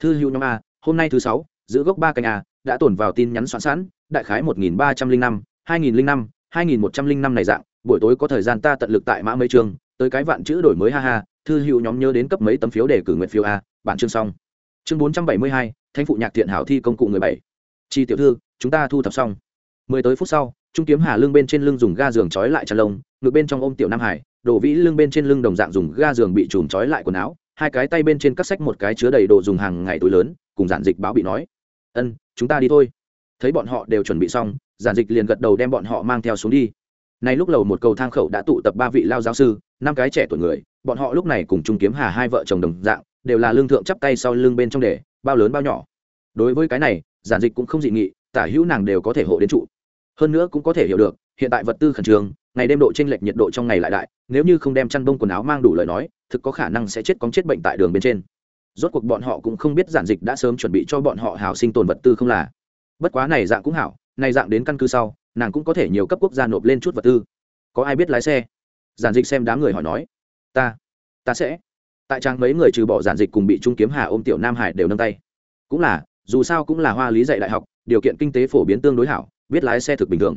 Thư hữu nhóm a, hôm nay thứ sáu, giữ gốc ba canh a, đã tổn vào tin nhắn soạn sẵn đại khái một nghìn ba trăm linh năm, hai nghìn linh năm, hai nghìn một trăm linh năm này dạng, buổi tối có thời gian ta tận lực tại mã mấy chương tới cái vạn chữ đổi mới ha ha, thư hữu nhóm nhớ đến cấp mấy tấm phiếu để cử nguyện phiếu a bản chương xong. Chương bốn trăm bảy mươi hai thanh phụ nhạc thiện hảo thi công cụ người bảy. Chi tiểu thư, chúng ta thu thập xong. Mười tới phút sau, trung kiếm hà lưng bên trên lưng dùng ga giường trói lại chăn lông ngược bên trong ôm tiểu nam hải đổ vĩ lưng bên trên lưng đồng dạng dùng ga giường bị chùm trói lại quần áo, hai cái tay bên trên cắt sách một cái chứa đầy đồ dùng hàng ngày túi lớn, cùng giản dịch báo bị nói. Ân, chúng ta đi thôi thấy bọn họ đều chuẩn bị xong, giản dịch liền gật đầu đem bọn họ mang theo xuống đi. Nay lúc lầu một cầu thang khẩu đã tụ tập ba vị lao giáo sư, năm cái trẻ tuổi người, bọn họ lúc này cùng trung kiếm hà hai vợ chồng đồng dạng, đều là lương thượng chắp tay sau lưng bên trong để bao lớn bao nhỏ. Đối với cái này, giản dịch cũng không dị nghị, tả hữu nàng đều có thể hộ đến trụ. Hơn nữa cũng có thể hiểu được, hiện tại vật tư khẩn trương, ngày đêm độ t r ê n lệch nhiệt độ trong ngày lại đại, nếu như không đem chăn bông quần áo mang đủ lời nói, thực có khả năng sẽ chết cóng chết bệnh tại đường bên trên. Rốt cuộc bọn họ cũng không biết giản dịch đã sớm chuẩn bị cho bọn họ hào sinh tồn vật tư không là bất quá này dạng cũng hảo, này dạng đến căn cứ sau, nàng cũng có thể nhiều cấp quốc gia nộp lên chút vật tư. Có ai biết lái xe? Giản dịch xem đám người hỏi nói. Ta ta sẽ. Tại trang mấy người trừ bỏ giản dịch cùng bị trung kiếm hà ôm tiểu nam hải đều nâng tay. Cũng là, dù sao cũng là hoa lý dạy đại học, điều kiện kinh tế phổ biến tương đối hảo, biết lái xe thực bình thường.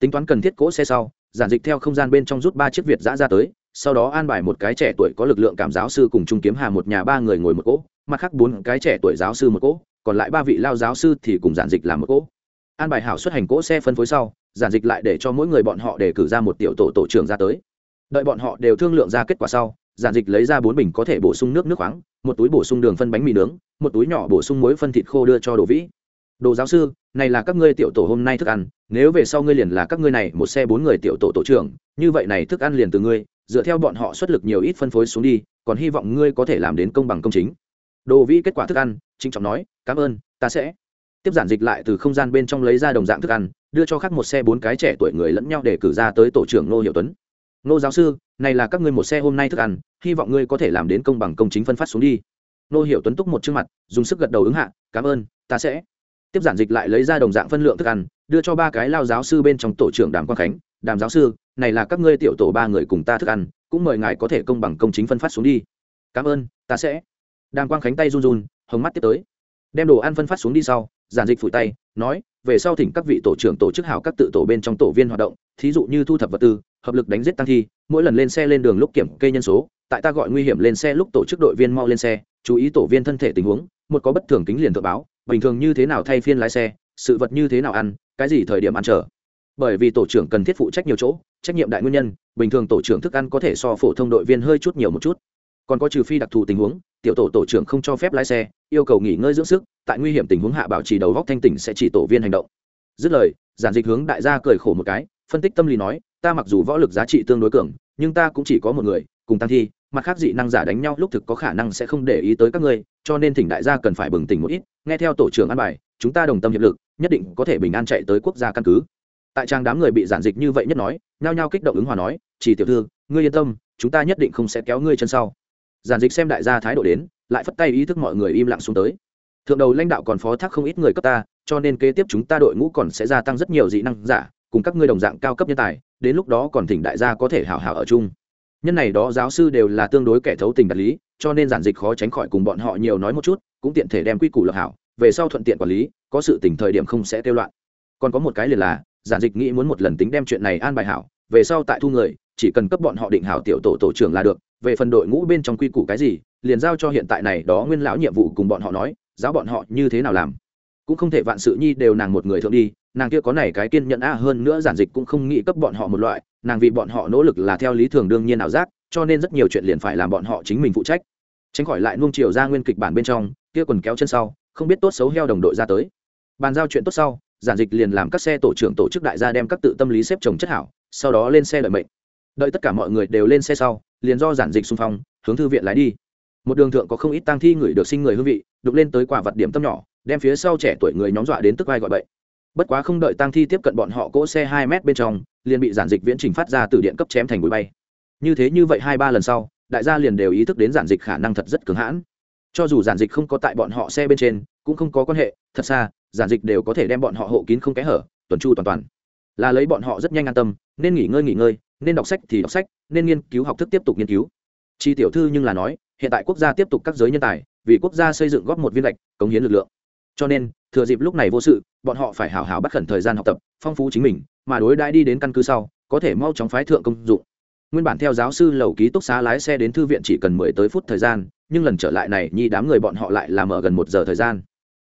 Tính toán cần thiết cỗ xe sau, giản dịch theo không gian bên trong rút ba chiếc việt giã ra tới, sau đó an bài một cái trẻ tuổi có lực lượng cảm giáo sư cùng trung kiếm hà một nhà ba người ngồi một cỗ, mặt khác bốn cái trẻ tuổi giáo sư một cỗ còn lại ba vị lao giáo sư thì cùng giản dịch làm một cỗ. An bài hảo xuất hành cỗ xe phân phối sau, giản dịch lại để cho mỗi người bọn họ để cử ra một tiểu tổ tổ trưởng ra tới. Đợi bọn họ đều thương lượng ra kết quả sau, giản dịch lấy ra bốn bình có thể bổ sung nước nước khoáng, một túi bổ sung đường phân bánh mì nướng, một túi nhỏ bổ sung muối phân thịt khô đưa cho đồ vĩ. Đồ giáo sư, này là các ngươi tiểu tổ hôm nay thức ăn, nếu về sau ngươi liền là các ngươi này một xe bốn người tiểu tổ tổ trưởng, như vậy này thức ăn liền từ ngươi, dựa theo bọn họ xuất lực nhiều ít phân phối xuống đi, còn hy vọng ngươi có thể làm đến công bằng công chính đồ vĩ kết quả thức ăn, trịnh trọng nói, cảm ơn, ta sẽ. Tiếp giản dịch lại từ không gian bên trong lấy ra đồng dạng thức ăn, đưa cho khắc một xe bốn cái trẻ tuổi người lẫn nhau để cử ra tới tổ trưởng ngô hiệu tuấn. Ngô giáo sư, này là các ngươi một xe hôm nay thức ăn, hy vọng ngươi có thể làm đến công bằng công chính phân phát xuống đi. Ngô hiệu tuấn túc một chương mặt, dùng sức gật đầu ứng hạ, cảm ơn, ta sẽ. Tiếp giản dịch lại lấy ra đồng dạng phân lượng thức ăn, đưa cho ba cái lao giáo sư bên trong tổ trưởng đàm quang khánh, đàm giáo sư, này là các ngươi tiểu tổ ba người cùng ta thức ăn, cũng mời ngài có thể công bằng công chính phân phát xuống đi. Cảm ơn, ta sẽ đàng quang khánh tay run run, hồng mắt tiếp tới. Đem đồ ăn phân phát xuống đi sau, giản dịch phủi tay, nói, về sau thỉnh các vị tổ trưởng tổ chức hảo các tự tổ bên trong tổ viên hoạt động, thí dụ như thu thập vật tư, hợp lực đánh giết tăng thi, mỗi lần lên xe lên đường lúc kiểm kê nhân số, tại ta gọi nguy hiểm lên xe lúc tổ chức đội viên mau lên xe, chú ý tổ viên thân thể tình huống, một có bất thường kính liền tự báo, bình thường như thế nào thay phiên lái xe, sự vật như thế nào ăn, cái gì thời điểm ăn chờ. Bởi vì tổ trưởng cần thiết phụ trách nhiều chỗ, trách nhiệm đại nguyên nhân, bình thường tổ trưởng thức ăn có thể so phổ thông đội viên hơi chút nhiều một chút còn có trừ phi đặc thù tình huống, tiểu tổ tổ trưởng không cho phép lái xe, yêu cầu nghỉ ngơi dưỡng sức, tại nguy hiểm tình huống hạ bảo trì đầu góc thanh tỉnh sẽ chỉ tổ viên hành động. Dứt lời, giản dịch hướng đại gia cười khổ một cái, phân tích tâm lý nói, ta mặc dù võ lực giá trị tương đối cường, nhưng ta cũng chỉ có một người, cùng tăng thi, mặt khác dị năng giả đánh nhau lúc thực có khả năng sẽ không để ý tới các ngươi, cho nên thỉnh đại gia cần phải bừng tỉnh một ít, nghe theo tổ trưởng an bài, chúng ta đồng tâm hiệp lực, nhất định có thể bình an chạy tới quốc gia căn cứ. Tại trang đám người bị giản dịch như vậy nhất nói, nhao nhao kích động ứng hòa nói, chỉ tiểu thư, ngươi yên tâm, chúng ta nhất định không sẽ kéo ngươi chân sau giản dịch xem đại gia thái độ đến, lại phất tay ý thức mọi người im lặng xuống tới. Thượng đầu lãnh đạo còn phó thác không ít người cấp ta, cho nên kế tiếp chúng ta đội ngũ còn sẽ gia tăng rất nhiều dị năng giả, cùng các ngươi đồng dạng cao cấp nhân tài, đến lúc đó còn thỉnh đại gia có thể hào hào ở chung. Nhân này đó giáo sư đều là tương đối kẻ thấu tình đạt lý, cho nên giản dịch khó tránh khỏi cùng bọn họ nhiều nói một chút, cũng tiện thể đem quy củ lập hảo, về sau thuận tiện quản lý, có sự tình thời điểm không sẽ tiêu loạn. Còn có một cái liền là, giản dịch nghĩ muốn một lần tính đem chuyện này an bài hảo, về sau tại thu người, chỉ cần cấp bọn họ định hảo tiểu tổ tổ trưởng là được về phần đội ngũ bên trong quy củ cái gì, liền giao cho hiện tại này đó nguyên lão nhiệm vụ cùng bọn họ nói, giáo bọn họ như thế nào làm. Cũng không thể vạn sự nhi đều nàng một người thượng đi, nàng kia có này cái kiên nhẫn a hơn nữa giản dịch cũng không nghĩ cấp bọn họ một loại, nàng vì bọn họ nỗ lực là theo lý thường đương nhiên ảo giác, cho nên rất nhiều chuyện liền phải làm bọn họ chính mình phụ trách. Tránh khỏi lại nuông chiều ra nguyên kịch bản bên trong, kia quần kéo chân sau, không biết tốt xấu heo đồng đội ra tới. Bàn giao chuyện tốt sau, giản dịch liền làm các xe tổ trưởng tổ chức đại gia đem các tự tâm lý xếp chồng chất hảo, sau đó lên xe đợi mệnh. Đợi tất cả mọi người đều lên xe sau liền do giản dịch xung phong, hướng thư viện lái đi. Một đường thượng có không ít tang thi người được sinh người hương vị đục lên tới quả vật điểm tâm nhỏ, đem phía sau trẻ tuổi người nhóm dọa đến tức vai gọi bậy. Bất quá không đợi tang thi tiếp cận bọn họ cỗ xe hai mét bên trong, liền bị giản dịch viễn trình phát ra từ điện cấp chém thành bụi bay. Như thế như vậy hai ba lần sau, đại gia liền đều ý thức đến giản dịch khả năng thật rất cứng hãn. Cho dù giản dịch không có tại bọn họ xe bên trên, cũng không có quan hệ, thật xa, giản dịch đều có thể đem bọn họ hộ kín không kẽ hở, tuần chu toàn toàn. Là lấy bọn họ rất nhanh an tâm, nên nghỉ ngơi nghỉ ngơi nên đọc sách thì đọc sách, nên nghiên cứu học thức tiếp tục nghiên cứu. Chi tiểu thư nhưng là nói, hiện tại quốc gia tiếp tục các giới nhân tài, vì quốc gia xây dựng góp một viên lệch, cống hiến lực lượng. Cho nên, thừa dịp lúc này vô sự, bọn họ phải hào hào bắt khẩn thời gian học tập, phong phú chính mình, mà đối đãi đi đến căn cứ sau, có thể mau chóng phái thượng công dụng. Nguyên bản theo giáo sư lầu ký túc xá lái xe đến thư viện chỉ cần mười tới phút thời gian, nhưng lần trở lại này, nhi đám người bọn họ lại làm ở gần một giờ thời gian.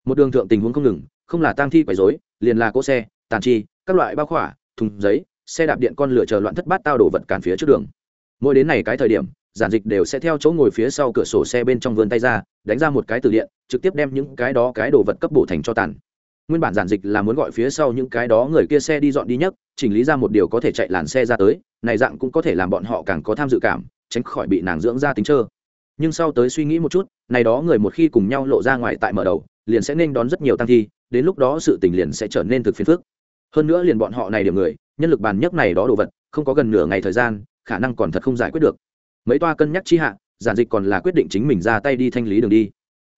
Một đường thượng tình huống không ngừng, không là tang thi quấy rối, liền là cỗ xe, tàn chi, các loại bao khỏa, thùng giấy xe đạp điện con lửa chờ loạn thất bát tao đổ vật cản phía trước đường. Mỗi đến này cái thời điểm, giản dịch đều sẽ theo chỗ ngồi phía sau cửa sổ xe bên trong vươn tay ra, đánh ra một cái từ điện, trực tiếp đem những cái đó cái đồ vật cấp bổ thành cho tàn. Nguyên bản giản dịch là muốn gọi phía sau những cái đó người kia xe đi dọn đi nhất chỉnh lý ra một điều có thể chạy làn xe ra tới, này dạng cũng có thể làm bọn họ càng có tham dự cảm, tránh khỏi bị nàng dưỡng ra tính trơ. Nhưng sau tới suy nghĩ một chút, này đó người một khi cùng nhau lộ ra ngoài tại mở đầu, liền sẽ nên đón rất nhiều tăng thi, đến lúc đó sự tình liền sẽ trở nên thực phiền phức. Hơn nữa liền bọn họ này điểm người nhân lực bàn nhấc này đó đồ vật, không có gần nửa ngày thời gian, khả năng còn thật không giải quyết được. Mấy toa cân nhắc chi hạ, giản dịch còn là quyết định chính mình ra tay đi thanh lý đường đi.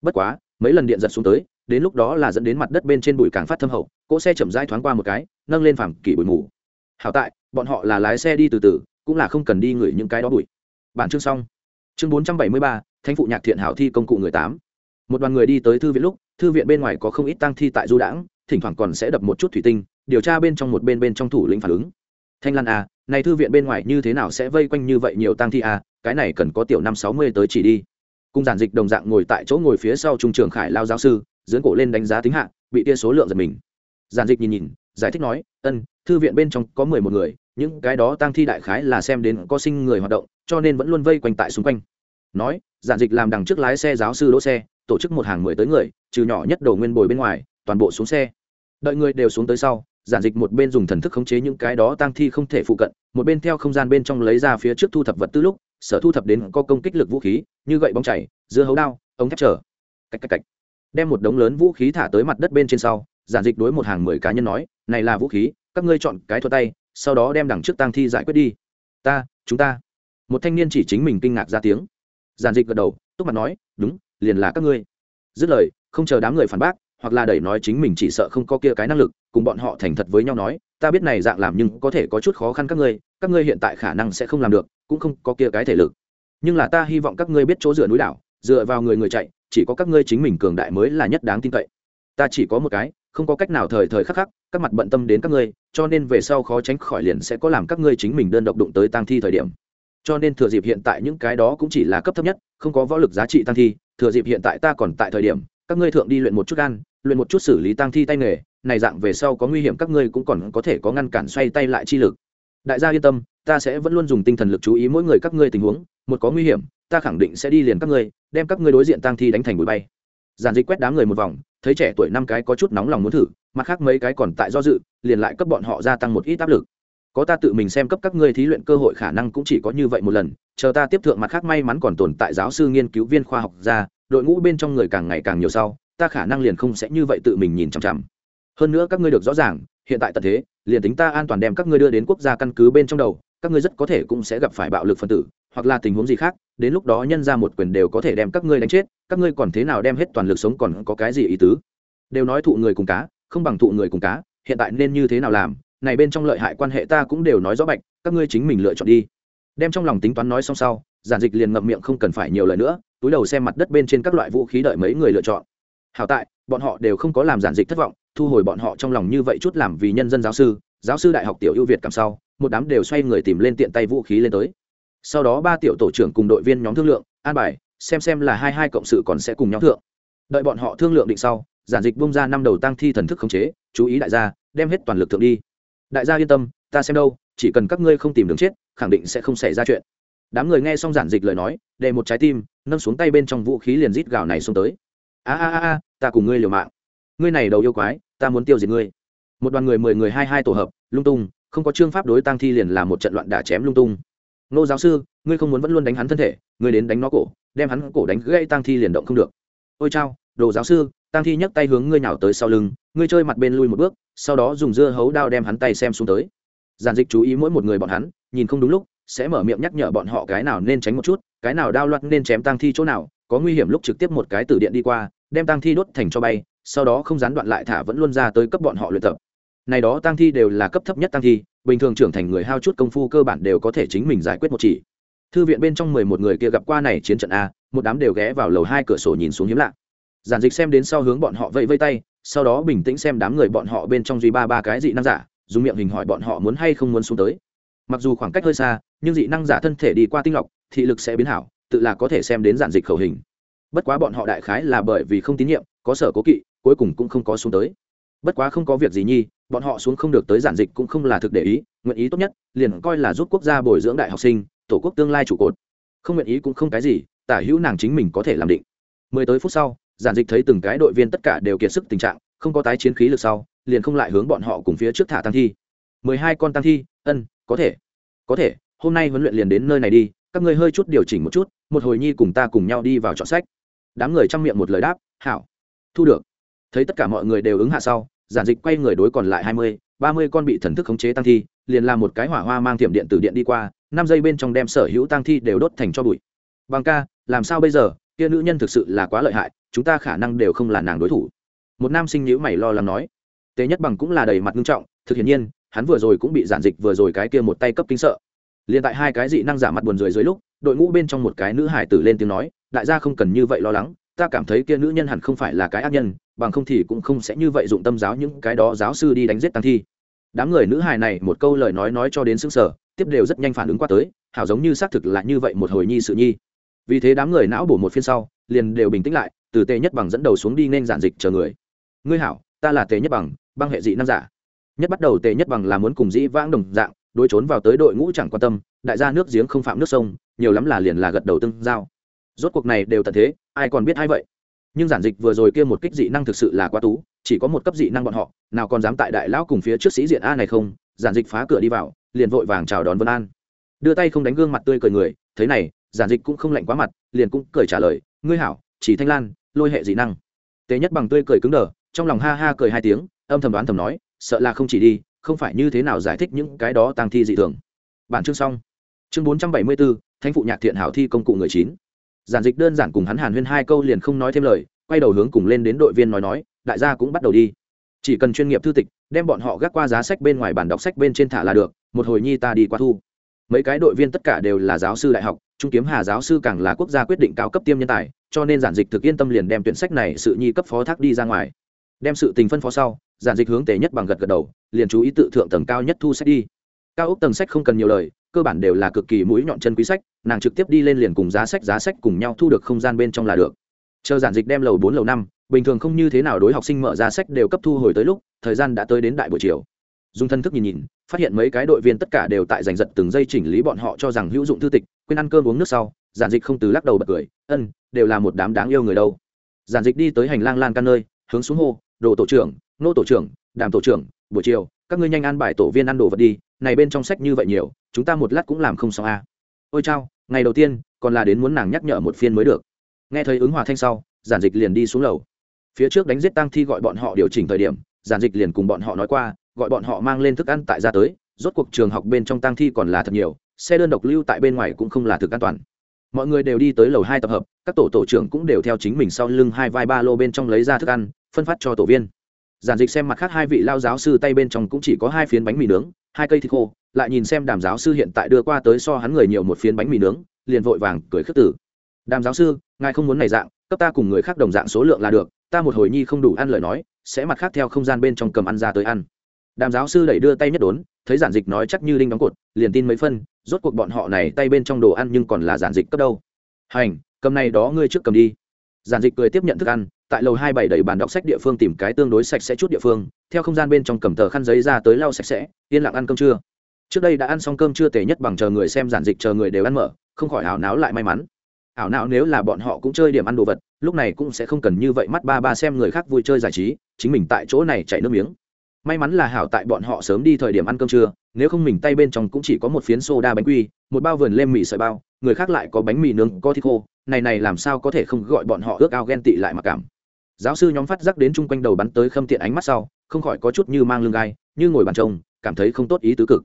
Bất quá, mấy lần điện giật xuống tới, đến lúc đó là dẫn đến mặt đất bên trên bụi càng phát thâm hậu, cỗ xe chậm rãi thoáng qua một cái, nâng lên phàm kỷ bụi mù. Hảo tại, bọn họ là lái xe đi từ từ, cũng là không cần đi ngửi những cái đó bụi. Bản chương xong. Chương bốn trăm bảy mươi ba, thánh phụ nhạc thiện hảo thi công cụ người tám. Một đoàn người đi tới thư viện lúc, thư viện bên ngoài có không ít tăng thi tại du đãng, thỉnh thoảng còn sẽ đập một chút thủy tinh điều tra bên trong một bên bên trong thủ lĩnh phản ứng. Thanh lan à này thư viện bên ngoài như thế nào sẽ vây quanh như vậy nhiều tăng thi à cái này cần có tiểu năm sáu mươi tới chỉ đi. Cung giản dịch đồng dạng ngồi tại chỗ ngồi phía sau trung trường khải lao giáo sư, dưỡng cổ lên đánh giá tính hạng bị tia số lượng giật mình. Giản dịch nhìn nhìn, giải thích nói, ân, thư viện bên trong có mười một người, những cái đó tăng thi đại khái là xem đến có sinh người hoạt động, cho nên vẫn luôn vây quanh tại xung quanh. Nói, giản dịch làm đằng trước lái xe giáo sư đỗ xe, tổ chức một hàng mười tới người, trừ nhỏ nhất đầu nguyên bồi bên ngoài, toàn bộ xuống xe. Đợi người đều xuống tới sau giản dịch một bên dùng thần thức khống chế những cái đó tăng thi không thể phụ cận, một bên theo không gian bên trong lấy ra phía trước thu thập vật tư lúc, sở thu thập đến có công kích lực vũ khí, như gậy bóng chảy, dưa hấu đao, ống thép trở. Cách cách cách. Đem một đống lớn vũ khí thả tới mặt đất bên trên sau, giản dịch đối một hàng mười cá nhân nói, này là vũ khí, các ngươi chọn cái thuật tay, sau đó đem đằng trước tăng thi giải quyết đi. Ta, chúng ta. Một thanh niên chỉ chính mình kinh ngạc ra tiếng. Giản dịch gật đầu, túc mặt nói, đúng, liền là các ngươi. Dứt lời, không chờ đám người phản bác hoặc là đẩy nói chính mình chỉ sợ không có kia cái năng lực, cùng bọn họ thành thật với nhau nói, ta biết này dạng làm nhưng có thể có chút khó khăn các ngươi các ngươi hiện tại khả năng sẽ không làm được, cũng không có kia cái thể lực. Nhưng là ta hy vọng các ngươi biết chỗ dựa núi đảo, dựa vào người người chạy, chỉ có các ngươi chính mình cường đại mới là nhất đáng tin cậy. Ta chỉ có một cái, không có cách nào thời thời khắc khắc, các mặt bận tâm đến các ngươi, cho nên về sau khó tránh khỏi liền sẽ có làm các ngươi chính mình đơn độc đụng tới tăng thi thời điểm. Cho nên thừa dịp hiện tại những cái đó cũng chỉ là cấp thấp nhất, không có võ lực giá trị tăng thi, thừa dịp hiện tại ta còn tại thời điểm, các ngươi thượng đi luyện một chút gan luyện một chút xử lý tăng thi tay nghề, này dạng về sau có nguy hiểm các ngươi cũng còn có thể có ngăn cản xoay tay lại chi lực. Đại gia yên tâm, ta sẽ vẫn luôn dùng tinh thần lực chú ý mỗi người các ngươi tình huống, một có nguy hiểm, ta khẳng định sẽ đi liền các ngươi, đem các ngươi đối diện tăng thi đánh thành bụi bay. Giản dịch quét đám người một vòng, thấy trẻ tuổi năm cái có chút nóng lòng muốn thử, mặt khác mấy cái còn tại do dự, liền lại cấp bọn họ gia tăng một ít áp lực. Có ta tự mình xem cấp các ngươi thí luyện cơ hội khả năng cũng chỉ có như vậy một lần, chờ ta tiếp thượng mặt khác may mắn còn tồn tại giáo sư nghiên cứu viên khoa học gia, đội ngũ bên trong người càng ngày càng nhiều sau ta khả năng liền không sẽ như vậy tự mình nhìn chằm chằm. Hơn nữa các ngươi được rõ ràng, hiện tại tận thế, liền tính ta an toàn đem các ngươi đưa đến quốc gia căn cứ bên trong đầu, các ngươi rất có thể cũng sẽ gặp phải bạo lực phân tử, hoặc là tình huống gì khác, đến lúc đó nhân ra một quyền đều có thể đem các ngươi đánh chết, các ngươi còn thế nào đem hết toàn lực sống còn có cái gì ý tứ? Đều nói thụ người cùng cá, không bằng thụ người cùng cá, hiện tại nên như thế nào làm? Này bên trong lợi hại quan hệ ta cũng đều nói rõ bạch, các ngươi chính mình lựa chọn đi. Đem trong lòng tính toán nói xong sau, giản dịch liền ngậm miệng không cần phải nhiều lời nữa, túi đầu xem mặt đất bên trên các loại vũ khí đợi mấy người lựa chọn hảo tại, bọn họ đều không có làm giản dịch thất vọng, thu hồi bọn họ trong lòng như vậy chút làm vì nhân dân giáo sư giáo sư đại học tiểu ưu việt cảm sau, một đám đều xoay người tìm lên tiện tay vũ khí lên tới. Sau đó ba tiểu tổ trưởng cùng đội viên nhóm thương lượng, an bài, xem xem là hai hai cộng sự còn sẽ cùng nhau thượng. Đợi bọn họ thương lượng định sau, giản dịch bung ra năm đầu tăng thi thần thức khống chế, chú ý đại gia, đem hết toàn lực thượng đi. Đại gia yên tâm, ta xem đâu, chỉ cần các ngươi không tìm đường chết, khẳng định sẽ không xảy ra chuyện. Đám người nghe xong giản dịch lời nói để một trái tim, nâng xuống tay bên trong vũ khí liền rít gào này xuống tới a a a ta cùng ngươi liều mạng. Ngươi này đầu yêu quái, ta muốn tiêu diệt ngươi. Một đoàn người mười người hai hai tổ hợp, lung tung, không có chương pháp đối tăng thi liền là một trận loạn đả chém lung tung. Nô giáo sư, ngươi không muốn vẫn luôn đánh hắn thân thể, ngươi đến đánh nó cổ, đem hắn cổ đánh gãy tăng thi liền động không được. Ôi chao, đồ giáo sư tăng thi nhấc tay hướng ngươi nhào tới sau lưng, ngươi chơi mặt bên lui một bước, sau đó dùng dưa hấu đao đem hắn tay xem xuống tới. Giản dịch chú ý mỗi một người bọn hắn, nhìn không đúng lúc, sẽ mở miệng nhắc nhở bọn họ cái nào nên tránh một chút, cái nào đao loạt nên chém tăng thi chỗ nào có nguy hiểm lúc trực tiếp một cái từ điện đi qua, đem tăng thi đốt thành cho bay, sau đó không gián đoạn lại thả vẫn luôn ra tới cấp bọn họ luyện tập. Này đó tăng thi đều là cấp thấp nhất tăng thi, bình thường trưởng thành người hao chút công phu cơ bản đều có thể chính mình giải quyết một chỉ. Thư viện bên trong mười một người kia gặp qua này chiến trận a, một đám đều ghé vào lầu hai cửa sổ nhìn xuống hiếm lạ. Giản dịch xem đến sau hướng bọn họ vẫy vây tay, sau đó bình tĩnh xem đám người bọn họ bên trong duy ba ba cái dị năng giả, dùng miệng hình hỏi bọn họ muốn hay không muốn xuống tới. Mặc dù khoảng cách hơi xa, nhưng dị năng giả thân thể đi qua tinh lọc, thị lực sẽ biến hảo tự là có thể xem đến giản dịch khẩu hình. Bất quá bọn họ đại khái là bởi vì không tín nhiệm, có sở cố kỵ, cuối cùng cũng không có xuống tới. Bất quá không có việc gì nhi, bọn họ xuống không được tới giản dịch cũng không là thực để ý, nguyện ý tốt nhất, liền coi là giúp quốc gia bồi dưỡng đại học sinh, tổ quốc tương lai trụ cột. Không nguyện ý cũng không cái gì, tả hữu nàng chính mình có thể làm định. Mười tới phút sau, giản dịch thấy từng cái đội viên tất cả đều kiệt sức tình trạng, không có tái chiến khí lực sau, liền không lại hướng bọn họ cùng phía trước thả tăng thi. Mười hai con tăng thi, ân, có thể. Có thể hôm nay huấn luyện liền đến nơi này đi, các ngươi hơi chút điều chỉnh một chút, một hồi nhi cùng ta cùng nhau đi vào chọn sách. Đám người chăm miệng một lời đáp, hảo. Thu được. Thấy tất cả mọi người đều ứng hạ sau, giản dịch quay người đối còn lại hai mươi, ba mươi con bị thần thức khống chế tăng thi, liền làm một cái hỏa hoa mang thiểm điện từ điện đi qua, năm giây bên trong đem sở hữu tăng thi đều đốt thành cho bụi. Bằng ca, làm sao bây giờ? Kia nữ nhân thực sự là quá lợi hại, chúng ta khả năng đều không là nàng đối thủ. Một nam sinh nhữ mày lo lắng nói. Tế nhất bằng cũng là đầy mặt nghiêm trọng, thực hiện nhiên, hắn vừa rồi cũng bị giản dịch vừa rồi cái kia một tay cấp kinh sợ liền tại hai cái dị năng giả mặt buồn rười dưới lúc, đội ngũ bên trong một cái nữ hải tử lên tiếng nói, đại gia không cần như vậy lo lắng, ta cảm thấy kia nữ nhân hẳn không phải là cái ác nhân, bằng không thì cũng không sẽ như vậy dụng tâm giáo những cái đó giáo sư đi đánh giết tăng thi. Đám người nữ hài này một câu lời nói nói cho đến xứng sở tiếp đều rất nhanh phản ứng qua tới, hảo giống như xác thực là như vậy một hồi nhi sự nhi. Vì thế đám người não bổ một phiên sau, liền đều bình tĩnh lại, từ tề nhất bằng dẫn đầu xuống đi nên giản dịch chờ người. Ngươi hảo, ta là tề nhất bằng, băng hệ dị năng giả. Nhất bắt đầu tề nhất bằng là muốn cùng dĩ vãng đồng dạng đối trốn vào tới đội ngũ chẳng quan tâm, đại gia nước giếng không phạm nước sông, nhiều lắm là liền là gật đầu tương giao. Rốt cuộc này đều tận thế, ai còn biết ai vậy? Nhưng giản dịch vừa rồi kia một kích dị năng thực sự là quá tú, chỉ có một cấp dị năng bọn họ, nào còn dám tại đại lão cùng phía trước sĩ diện a này không? Giản dịch phá cửa đi vào, liền vội vàng chào đón vân an. Đưa tay không đánh gương mặt tươi cười người, thế này, giản dịch cũng không lạnh quá mặt, liền cũng cười trả lời, ngươi hảo, chỉ thanh lan, lôi hệ dị năng. Tế nhất bằng tươi cười cứng đờ, trong lòng ha ha cười hai tiếng, âm thầm đoán thầm nói, sợ là không chỉ đi không phải như thế nào giải thích những cái đó tăng thi dị thường. Bản chương xong. Chương bốn trăm bảy mươi bốn thánh phụ nhạc thiện hảo thi công cụ người chín. Giản dịch đơn giản cùng hắn hàn huyên hai câu liền không nói thêm lời, quay đầu hướng cùng lên đến đội viên nói nói, đại gia cũng bắt đầu đi. Chỉ cần chuyên nghiệp thư tịch, đem bọn họ gác qua giá sách bên ngoài bản đọc sách bên trên thả là được, một hồi nhi ta đi qua thu. Mấy cái đội viên tất cả đều là giáo sư đại học, trung kiếm hà giáo sư càng là quốc gia quyết định cao cấp tiêm nhân tài, cho nên giản dịch thực yên tâm liền đem tuyển sách này sự nhi cấp phó thác đi ra ngoài đem sự tình phân phó sau, giản dịch hướng tề nhất bằng gật gật đầu, liền chú ý tự thượng tầng cao nhất thu sách đi. Cao ốc tầng sách không cần nhiều lời, cơ bản đều là cực kỳ mũi nhọn chân quý sách, nàng trực tiếp đi lên liền cùng giá sách giá sách cùng nhau thu được không gian bên trong là được. Chờ giản dịch đem lầu bốn, lầu năm, bình thường không như thế nào đối học sinh mở ra sách đều cấp thu hồi tới lúc, thời gian đã tới đến đại buổi chiều. Dùng thân thức nhìn nhìn, phát hiện mấy cái đội viên tất cả đều tại giành giật từng giây chỉnh lý bọn họ cho rằng hữu dụng thư tịch, quên ăn cơm uống nước sau, giản dịch không từ lắc đầu bật cười, ân, đều là một đám đáng yêu người đâu. Giản dịch đi tới hành lang lan căn nơi hướng xuống hô, đồ tổ trưởng, nô tổ trưởng, đàm tổ trưởng, buổi chiều, các ngươi nhanh ăn bài tổ viên ăn đồ vật đi, này bên trong sách như vậy nhiều, chúng ta một lát cũng làm không xong a à. ôi chao, ngày đầu tiên, còn là đến muốn nàng nhắc nhở một phiên mới được. Nghe thấy ứng hòa thanh sau, giản dịch liền đi xuống lầu. Phía trước đánh giết tăng thi gọi bọn họ điều chỉnh thời điểm, giản dịch liền cùng bọn họ nói qua, gọi bọn họ mang lên thức ăn tại ra tới, rốt cuộc trường học bên trong tăng thi còn là thật nhiều, xe đơn độc lưu tại bên ngoài cũng không là thực an toàn. Mọi người đều đi tới lầu hai tập hợp, các tổ tổ trưởng cũng đều theo chính mình sau lưng hai vai ba lô bên trong lấy ra thức ăn phân phát cho tổ viên. Giản dịch xem mặt khác hai vị lao giáo sư tay bên trong cũng chỉ có hai phiến bánh mì nướng, hai cây thịt khô, lại nhìn xem đàm giáo sư hiện tại đưa qua tới so hắn người nhiều một phiến bánh mì nướng, liền vội vàng cười khước tử đàm giáo sư, ngài không muốn này dạng, cấp ta cùng người khác đồng dạng số lượng là được, ta một hồi nhi không đủ ăn lời nói, sẽ mặt khác theo không gian bên trong cầm ăn ra tới ăn. Đàm giáo sư đẩy đưa tay nhất đốn, thấy giản dịch nói chắc như đinh đóng cột, liền tin mấy phân, rốt cuộc bọn họ này tay bên trong đồ ăn nhưng còn là giản dịch cấp đâu. Hành, cầm này đó ngươi trước cầm đi. Giản dịch cười tiếp nhận thức ăn tại lầu hai bảy đầy bàn đọc sách địa phương tìm cái tương đối sạch sẽ chút địa phương, theo không gian bên trong cầm tờ khăn giấy ra tới lau sạch sẽ, yên lặng ăn cơm trưa. Trước đây đã ăn xong cơm trưa tề nhất bằng chờ người xem giản dịch chờ người đều ăn mở, không khỏi ảo náo lại may mắn. Ảo não nếu là bọn họ cũng chơi điểm ăn đồ vật, lúc này cũng sẽ không cần như vậy mắt ba ba xem người khác vui chơi giải trí, chính mình tại chỗ này chảy nước miếng. May mắn là hảo tại bọn họ sớm đi thời điểm ăn cơm trưa, nếu không mình tay bên trong cũng chỉ có một phiến soda bánh quy, một bao vườn lem mì sợi bao, người khác lại có bánh mì nướng, có thịt khô, này này làm sao có thể không gọi bọn họ ước ao ghen tị lại mặc cảm giáo sư nhóm phát giác đến chung quanh đầu bắn tới khâm tiện ánh mắt sau, không khỏi có chút như mang lưng gai, như ngồi bàn trông, cảm thấy không tốt ý tứ cực.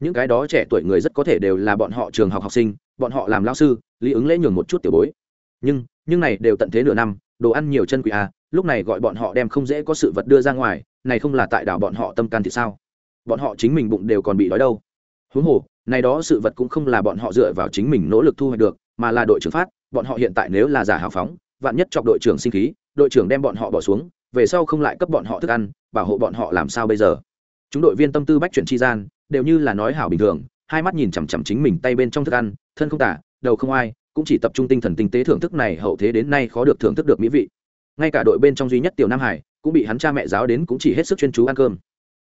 Những cái đó trẻ tuổi người rất có thể đều là bọn họ trường học học sinh, bọn họ làm lao sư, lý ứng lễ nhường một chút tiểu bối. Nhưng nhưng này đều tận thế nửa năm, đồ ăn nhiều chân quỷ à lúc này gọi bọn họ đem không dễ có sự vật đưa ra ngoài, này không là tại đảo bọn họ tâm can thì sao? Bọn họ chính mình bụng đều còn bị đói đâu. Huống hồ, này đó sự vật cũng không là bọn họ dựa vào chính mình nỗ lực thu hoạch được, mà là đội trưởng phát, bọn họ hiện tại nếu là giả hào phóng, vạn nhất chọc đội trưởng sinh khí đội trưởng đem bọn họ bỏ xuống, về sau không lại cấp bọn họ thức ăn, bảo hộ bọn họ làm sao bây giờ? Chúng đội viên tâm tư bách chuyển chi gian, đều như là nói hảo bình thường, hai mắt nhìn chằm chằm chính mình tay bên trong thức ăn, thân không tả, đầu không ai, cũng chỉ tập trung tinh thần tinh tế thưởng thức này, hậu thế đến nay khó được thưởng thức được mỹ vị. Ngay cả đội bên trong duy nhất tiểu nam hải, cũng bị hắn cha mẹ giáo đến cũng chỉ hết sức chuyên chú ăn cơm.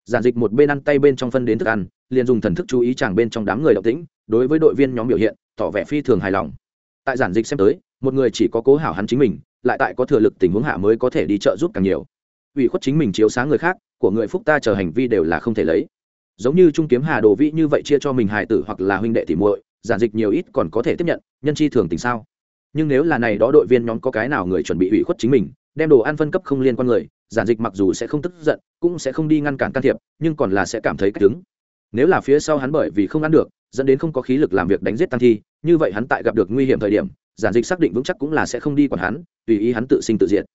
Giản dịch một bên ăn tay bên trong phân đến thức ăn, liền dùng thần thức chú ý chàng bên trong đám người động tĩnh, đối với đội viên nhóm biểu hiện, tỏ vẻ phi thường hài lòng. Tại giản dịch xem tới, một người chỉ có cố hảo hắn chính mình lại tại có thừa lực tình huống hạ mới có thể đi trợ giúp càng nhiều. Ủy khuất chính mình chiếu sáng người khác, của người phúc ta chờ hành vi đều là không thể lấy. Giống như trung kiếm hà đồ vĩ như vậy chia cho mình hài tử hoặc là huynh đệ tỉ muội, giản dịch nhiều ít còn có thể tiếp nhận, nhân chi thường tình sao? Nhưng nếu là này đó đội viên nhóm có cái nào người chuẩn bị ủy khuất chính mình, đem đồ ăn phân cấp không liên quan người, giản dịch mặc dù sẽ không tức giận, cũng sẽ không đi ngăn cản can thiệp, nhưng còn là sẽ cảm thấy cách đứng. Nếu là phía sau hắn bởi vì không ăn được, dẫn đến không có khí lực làm việc đánh giết tăng thi, như vậy hắn tại gặp được nguy hiểm thời điểm giản dịch xác định vững chắc cũng là sẽ không đi còn hắn, tùy ý hắn tự sinh tự diệt.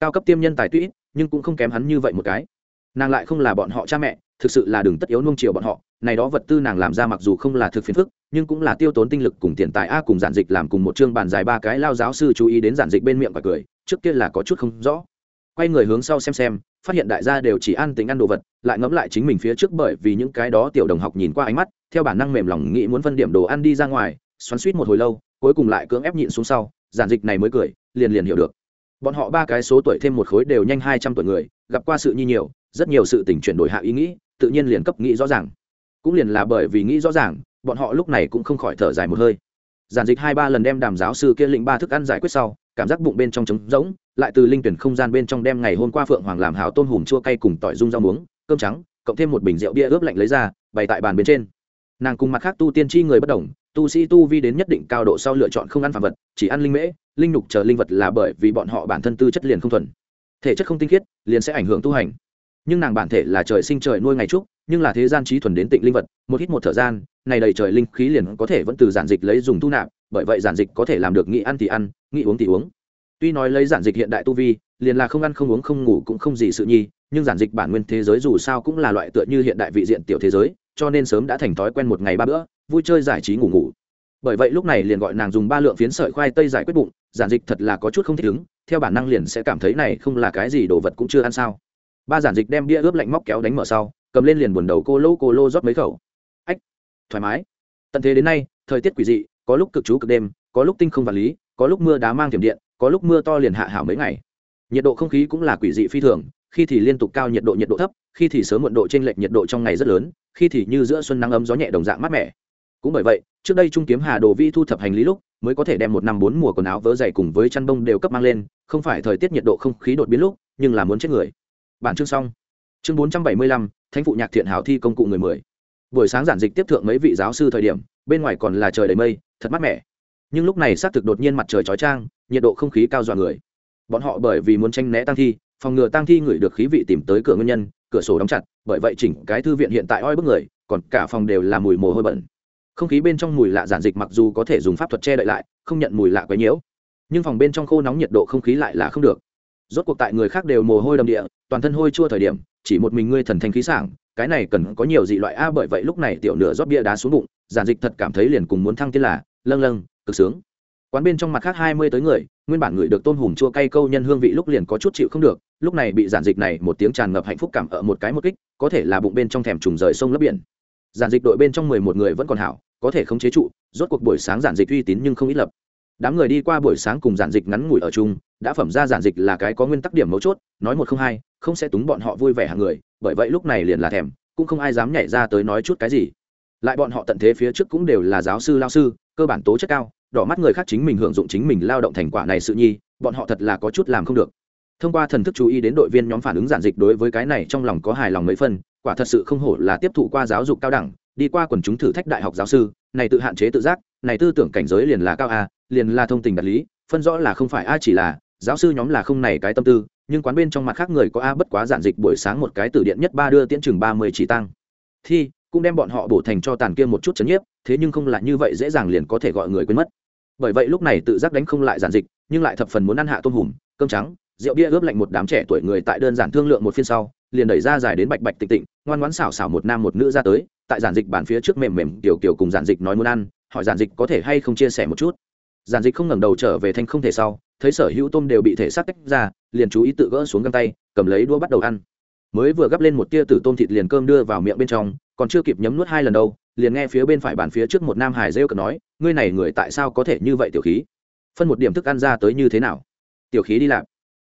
Cao cấp tiêm nhân tài tuy nhưng cũng không kém hắn như vậy một cái. Nàng lại không là bọn họ cha mẹ, thực sự là đừng tất yếu nung chiều bọn họ, này đó vật tư nàng làm ra mặc dù không là thực phiền phức, nhưng cũng là tiêu tốn tinh lực cùng tiền tài a cùng giản dịch làm cùng một chương bàn dài ba cái lao giáo sư chú ý đến giản dịch bên miệng và cười, trước kia là có chút không rõ. Quay người hướng sau xem xem, phát hiện đại gia đều chỉ ăn tính ăn đồ vật, lại ngẫm lại chính mình phía trước bởi vì những cái đó tiểu đồng học nhìn qua ánh mắt, theo bản năng mềm lòng nghĩ muốn phân điểm đồ ăn đi ra ngoài, xoắn suýt một hồi lâu cuối cùng lại cưỡng ép nhịn xuống sau, giản dịch này mới cười, liền liền hiểu được. Bọn họ ba cái số tuổi thêm một khối đều nhanh hai trăm tuổi người, gặp qua sự nhi nhiều, rất nhiều sự tình chuyển đổi hạ ý nghĩ, tự nhiên liền cấp nghĩ rõ ràng. Cũng liền là bởi vì nghĩ rõ ràng, bọn họ lúc này cũng không khỏi thở dài một hơi. Giản dịch hai ba lần đem đàm giáo sư kia lĩnh ba thức ăn giải quyết sau, cảm giác bụng bên trong trống rỗng, lại từ linh tuyển không gian bên trong đem ngày hôm qua phượng hoàng làm hảo tôm hùm chua cay cùng tỏi rung rau muống, cơm trắng, cộng thêm một bình rượu bia ướp lạnh lấy ra, bày tại bàn bên trên. Nàng cùng mặt khác tu tiên tri người bất đồng tu sĩ tu vi đến nhất định cao độ sau lựa chọn không ăn phàm vật, chỉ ăn linh mễ, linh nhục chờ linh vật là bởi vì bọn họ bản thân tư chất liền không thuần. Thể chất không tinh khiết, liền sẽ ảnh hưởng tu hành. Nhưng nàng bản thể là trời sinh trời nuôi ngày trúc, nhưng là thế gian trí thuần đến tịnh linh vật, một hít một thời gian, này đầy trời linh khí liền có thể vẫn từ giản dịch lấy dùng thu nạp, bởi vậy giản dịch có thể làm được nghĩ ăn thì ăn, nghĩ uống thì uống. Tuy nói lấy giản dịch hiện đại tu vi, liền là không ăn không uống không ngủ cũng không gì sự nhi, nhưng giản dịch bản nguyên thế giới dù sao cũng là loại tựa như hiện đại vị diện tiểu thế giới, cho nên sớm đã thành thói quen một ngày ba bữa vui chơi giải trí ngủ ngủ. Bởi vậy lúc này liền gọi nàng dùng ba lượng phiến sợi khoai tây giải quyết bụng, giản dịch thật là có chút không thích ứng, theo bản năng liền sẽ cảm thấy này không là cái gì đồ vật cũng chưa ăn sao. Ba giản dịch đem bia ướp lạnh móc kéo đánh mở sau, cầm lên liền buồn đầu cô lô cô lô rót mấy khẩu. Ách, thoải mái. Tận thế đến nay, thời tiết quỷ dị, có lúc cực chú cực đêm, có lúc tinh không vật lý, có lúc mưa đá mang tiềm điện, có lúc mưa to liền hạ hảo mấy ngày. Nhiệt độ không khí cũng là quỷ dị phi thường, khi thì liên tục cao nhiệt độ nhiệt độ thấp, khi thì sớm muộn độ t r ê n lệch nhiệt độ trong ngày rất lớn, khi thì như giữa xuân nắng ấm gió nhẹ đồng dạng mát mẻ cũng bởi vậy, trước đây trung kiếm hà đồ vi thu thập hành lý lúc, mới có thể đem một năm bốn mùa quần áo vớ dày cùng với chăn bông đều cấp mang lên, không phải thời tiết nhiệt độ không khí đột biến lúc, nhưng là muốn chết người. Bản chương xong. Chương bốn trăm bảy mươi lăm, thánh phụ nhạc thiện hảo thi công cụ người mười. Buổi sáng giản dịch tiếp thượng mấy vị giáo sư thời điểm, bên ngoài còn là trời đầy mây, thật mát mẻ. Nhưng lúc này xác thực đột nhiên mặt trời chói trang nhiệt độ không khí cao dọa người. Bọn họ bởi vì muốn tranh né tăng thi, phòng ngừa tăng thi ngửi được khí vị tìm tới cửa nguyên nhân, cửa sổ đóng chặt, bởi vậy chỉnh cái thư viện hiện tại oi bức người, còn cả phòng đều là mùi mồ hôi bẩn không khí bên trong mùi lạ giản dịch mặc dù có thể dùng pháp thuật che đậy lại, không nhận mùi lạ quấy nhiễu, nhưng phòng bên trong khô nóng nhiệt độ không khí lại là không được. Rốt cuộc tại người khác đều mồ hôi đầm địa, toàn thân hôi chua thời điểm, chỉ một mình ngươi thần thanh khí sảng, cái này cần có nhiều dị loại a, bởi vậy lúc này tiểu nửa rót bia đá xuống bụng, giản dịch thật cảm thấy liền cùng muốn thăng tiên là, lâng lâng, cực sướng. Quán bên trong mặt khác hai mươi tới người, nguyên bản người được tôn hùm chua cay câu nhân hương vị lúc liền có chút chịu không được, lúc này bị giản dịch này một tiếng tràn ngập hạnh phúc cảm ở một cái một kích, có thể là bụng bên trong thèm trùng rời sông lấp biển giản dịch đội bên trong mười một người vẫn còn hảo, có thể không chế trụ, rốt cuộc buổi sáng giản dịch uy tín nhưng không ít lập. Đám người đi qua buổi sáng cùng giản dịch ngắn ngủi ở chung, đã phẩm ra giản dịch là cái có nguyên tắc điểm mấu chốt, nói một không hai, không sẽ túng bọn họ vui vẻ hàng người, bởi vậy lúc này liền là thèm, cũng không ai dám nhảy ra tới nói chút cái gì. Lại bọn họ tận thế phía trước cũng đều là giáo sư, lao sư, cơ bản tố chất cao, đỏ mắt người khác chính mình hưởng dụng chính mình lao động thành quả này sự nhi, bọn họ thật là có chút làm không được. Thông qua thần thức chú ý đến đội viên nhóm phản ứng giản dịch đối với cái này trong lòng có hài lòng mấy phân quả thật sự không hổ là tiếp thụ qua giáo dục cao đẳng, đi qua quần chúng thử thách đại học giáo sư, này tự hạn chế tự giác, này tư tưởng cảnh giới liền là cao a, liền là thông tình đạt lý, phân rõ là không phải a chỉ là, giáo sư nhóm là không này cái tâm tư, nhưng quán bên trong mặt khác người có a bất quá giản dịch buổi sáng một cái từ điện nhất ba đưa tiễn chừng ba mươi chỉ tăng. Thi, cũng đem bọn họ bổ thành cho tàn kia một chút chấn nhiếp, thế nhưng không là như vậy dễ dàng liền có thể gọi người quên mất. Bởi vậy lúc này tự giác đánh không lại giản dịch, nhưng lại thập phần muốn ăn hạ tôm hùm, cơm trắng, rượu bia ướp lạnh một đám trẻ tuổi người tại đơn giản thương lượng một phiên sau liền đẩy ra dài đến bạch bạch tịnh tịnh, ngoan ngoãn xảo xảo một nam một nữ ra tới, tại giản dịch bàn phía trước mềm mềm kiểu kiểu cùng giản dịch nói muốn ăn, hỏi giản dịch có thể hay không chia sẻ một chút. Giản dịch không ngẩng đầu trở về thanh không thể sau, thấy sở hữu tôm đều bị thể xác tách ra, liền chú ý tự gỡ xuống găng tay, cầm lấy đũa bắt đầu ăn. Mới vừa gắp lên một tia tử tôm thịt liền cơm đưa vào miệng bên trong, còn chưa kịp nhấm nuốt hai lần đâu, liền nghe phía bên phải bàn phía trước một nam hải rêu cờ nói, ngươi này người tại sao có thể như vậy tiểu khí? Phân một điểm thức ăn ra tới như thế nào? Tiểu khí đi làm.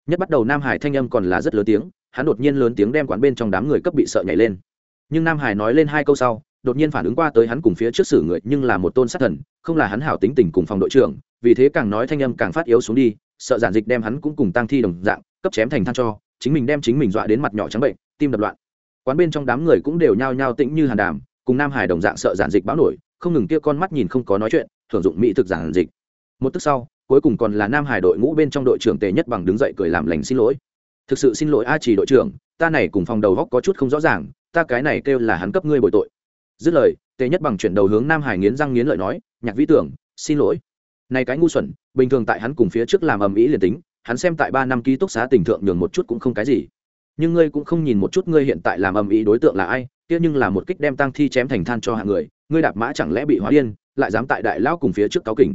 Nhất bắt đầu nam hải thanh âm còn là rất lớn tiếng hắn đột nhiên lớn tiếng đem quán bên trong đám người cấp bị sợ nhảy lên. Nhưng nam hải nói lên hai câu sau, đột nhiên phản ứng qua tới hắn cùng phía trước xử người, nhưng là một tôn sát thần, không là hắn hảo tính tình cùng phòng đội trưởng, vì thế càng nói thanh âm càng phát yếu xuống đi, sợ giản dịch đem hắn cũng cùng tăng thi đồng dạng, cấp chém thành than cho, chính mình đem chính mình dọa đến mặt nhỏ trắng bệnh, tim đập loạn. Quán bên trong đám người cũng đều nhao nhao tĩnh như hàn đàm, cùng nam hải đồng dạng sợ giản dịch báo nổi, không ngừng kia con mắt nhìn không có nói chuyện, thưởng dụng mỹ thực giản dịch. Một tức sau, cuối cùng còn là nam hải đội ngũ bên trong đội trưởng tề nhất bằng đứng dậy cười làm lành xin lỗi thực sự xin lỗi a chỉ đội trưởng, ta này cùng phòng đầu góc có chút không rõ ràng, ta cái này kêu là hắn cấp ngươi bồi tội. Dứt lời, tề nhất bằng chuyển đầu hướng nam hải nghiến răng nghiến lợi nói, nhạc vĩ tưởng, xin lỗi. Này cái ngu xuẩn, bình thường tại hắn cùng phía trước làm ầm ĩ liền tính, hắn xem tại ba năm ký túc xá tình thượng nhường một chút cũng không cái gì. Nhưng ngươi cũng không nhìn một chút ngươi hiện tại làm ầm ĩ đối tượng là ai, kia nhưng là một kích đem tăng thi chém thành than cho hạng người, ngươi đạp mã chẳng lẽ bị hóa điên, lại dám tại đại lão cùng phía trước cáo kỉnh.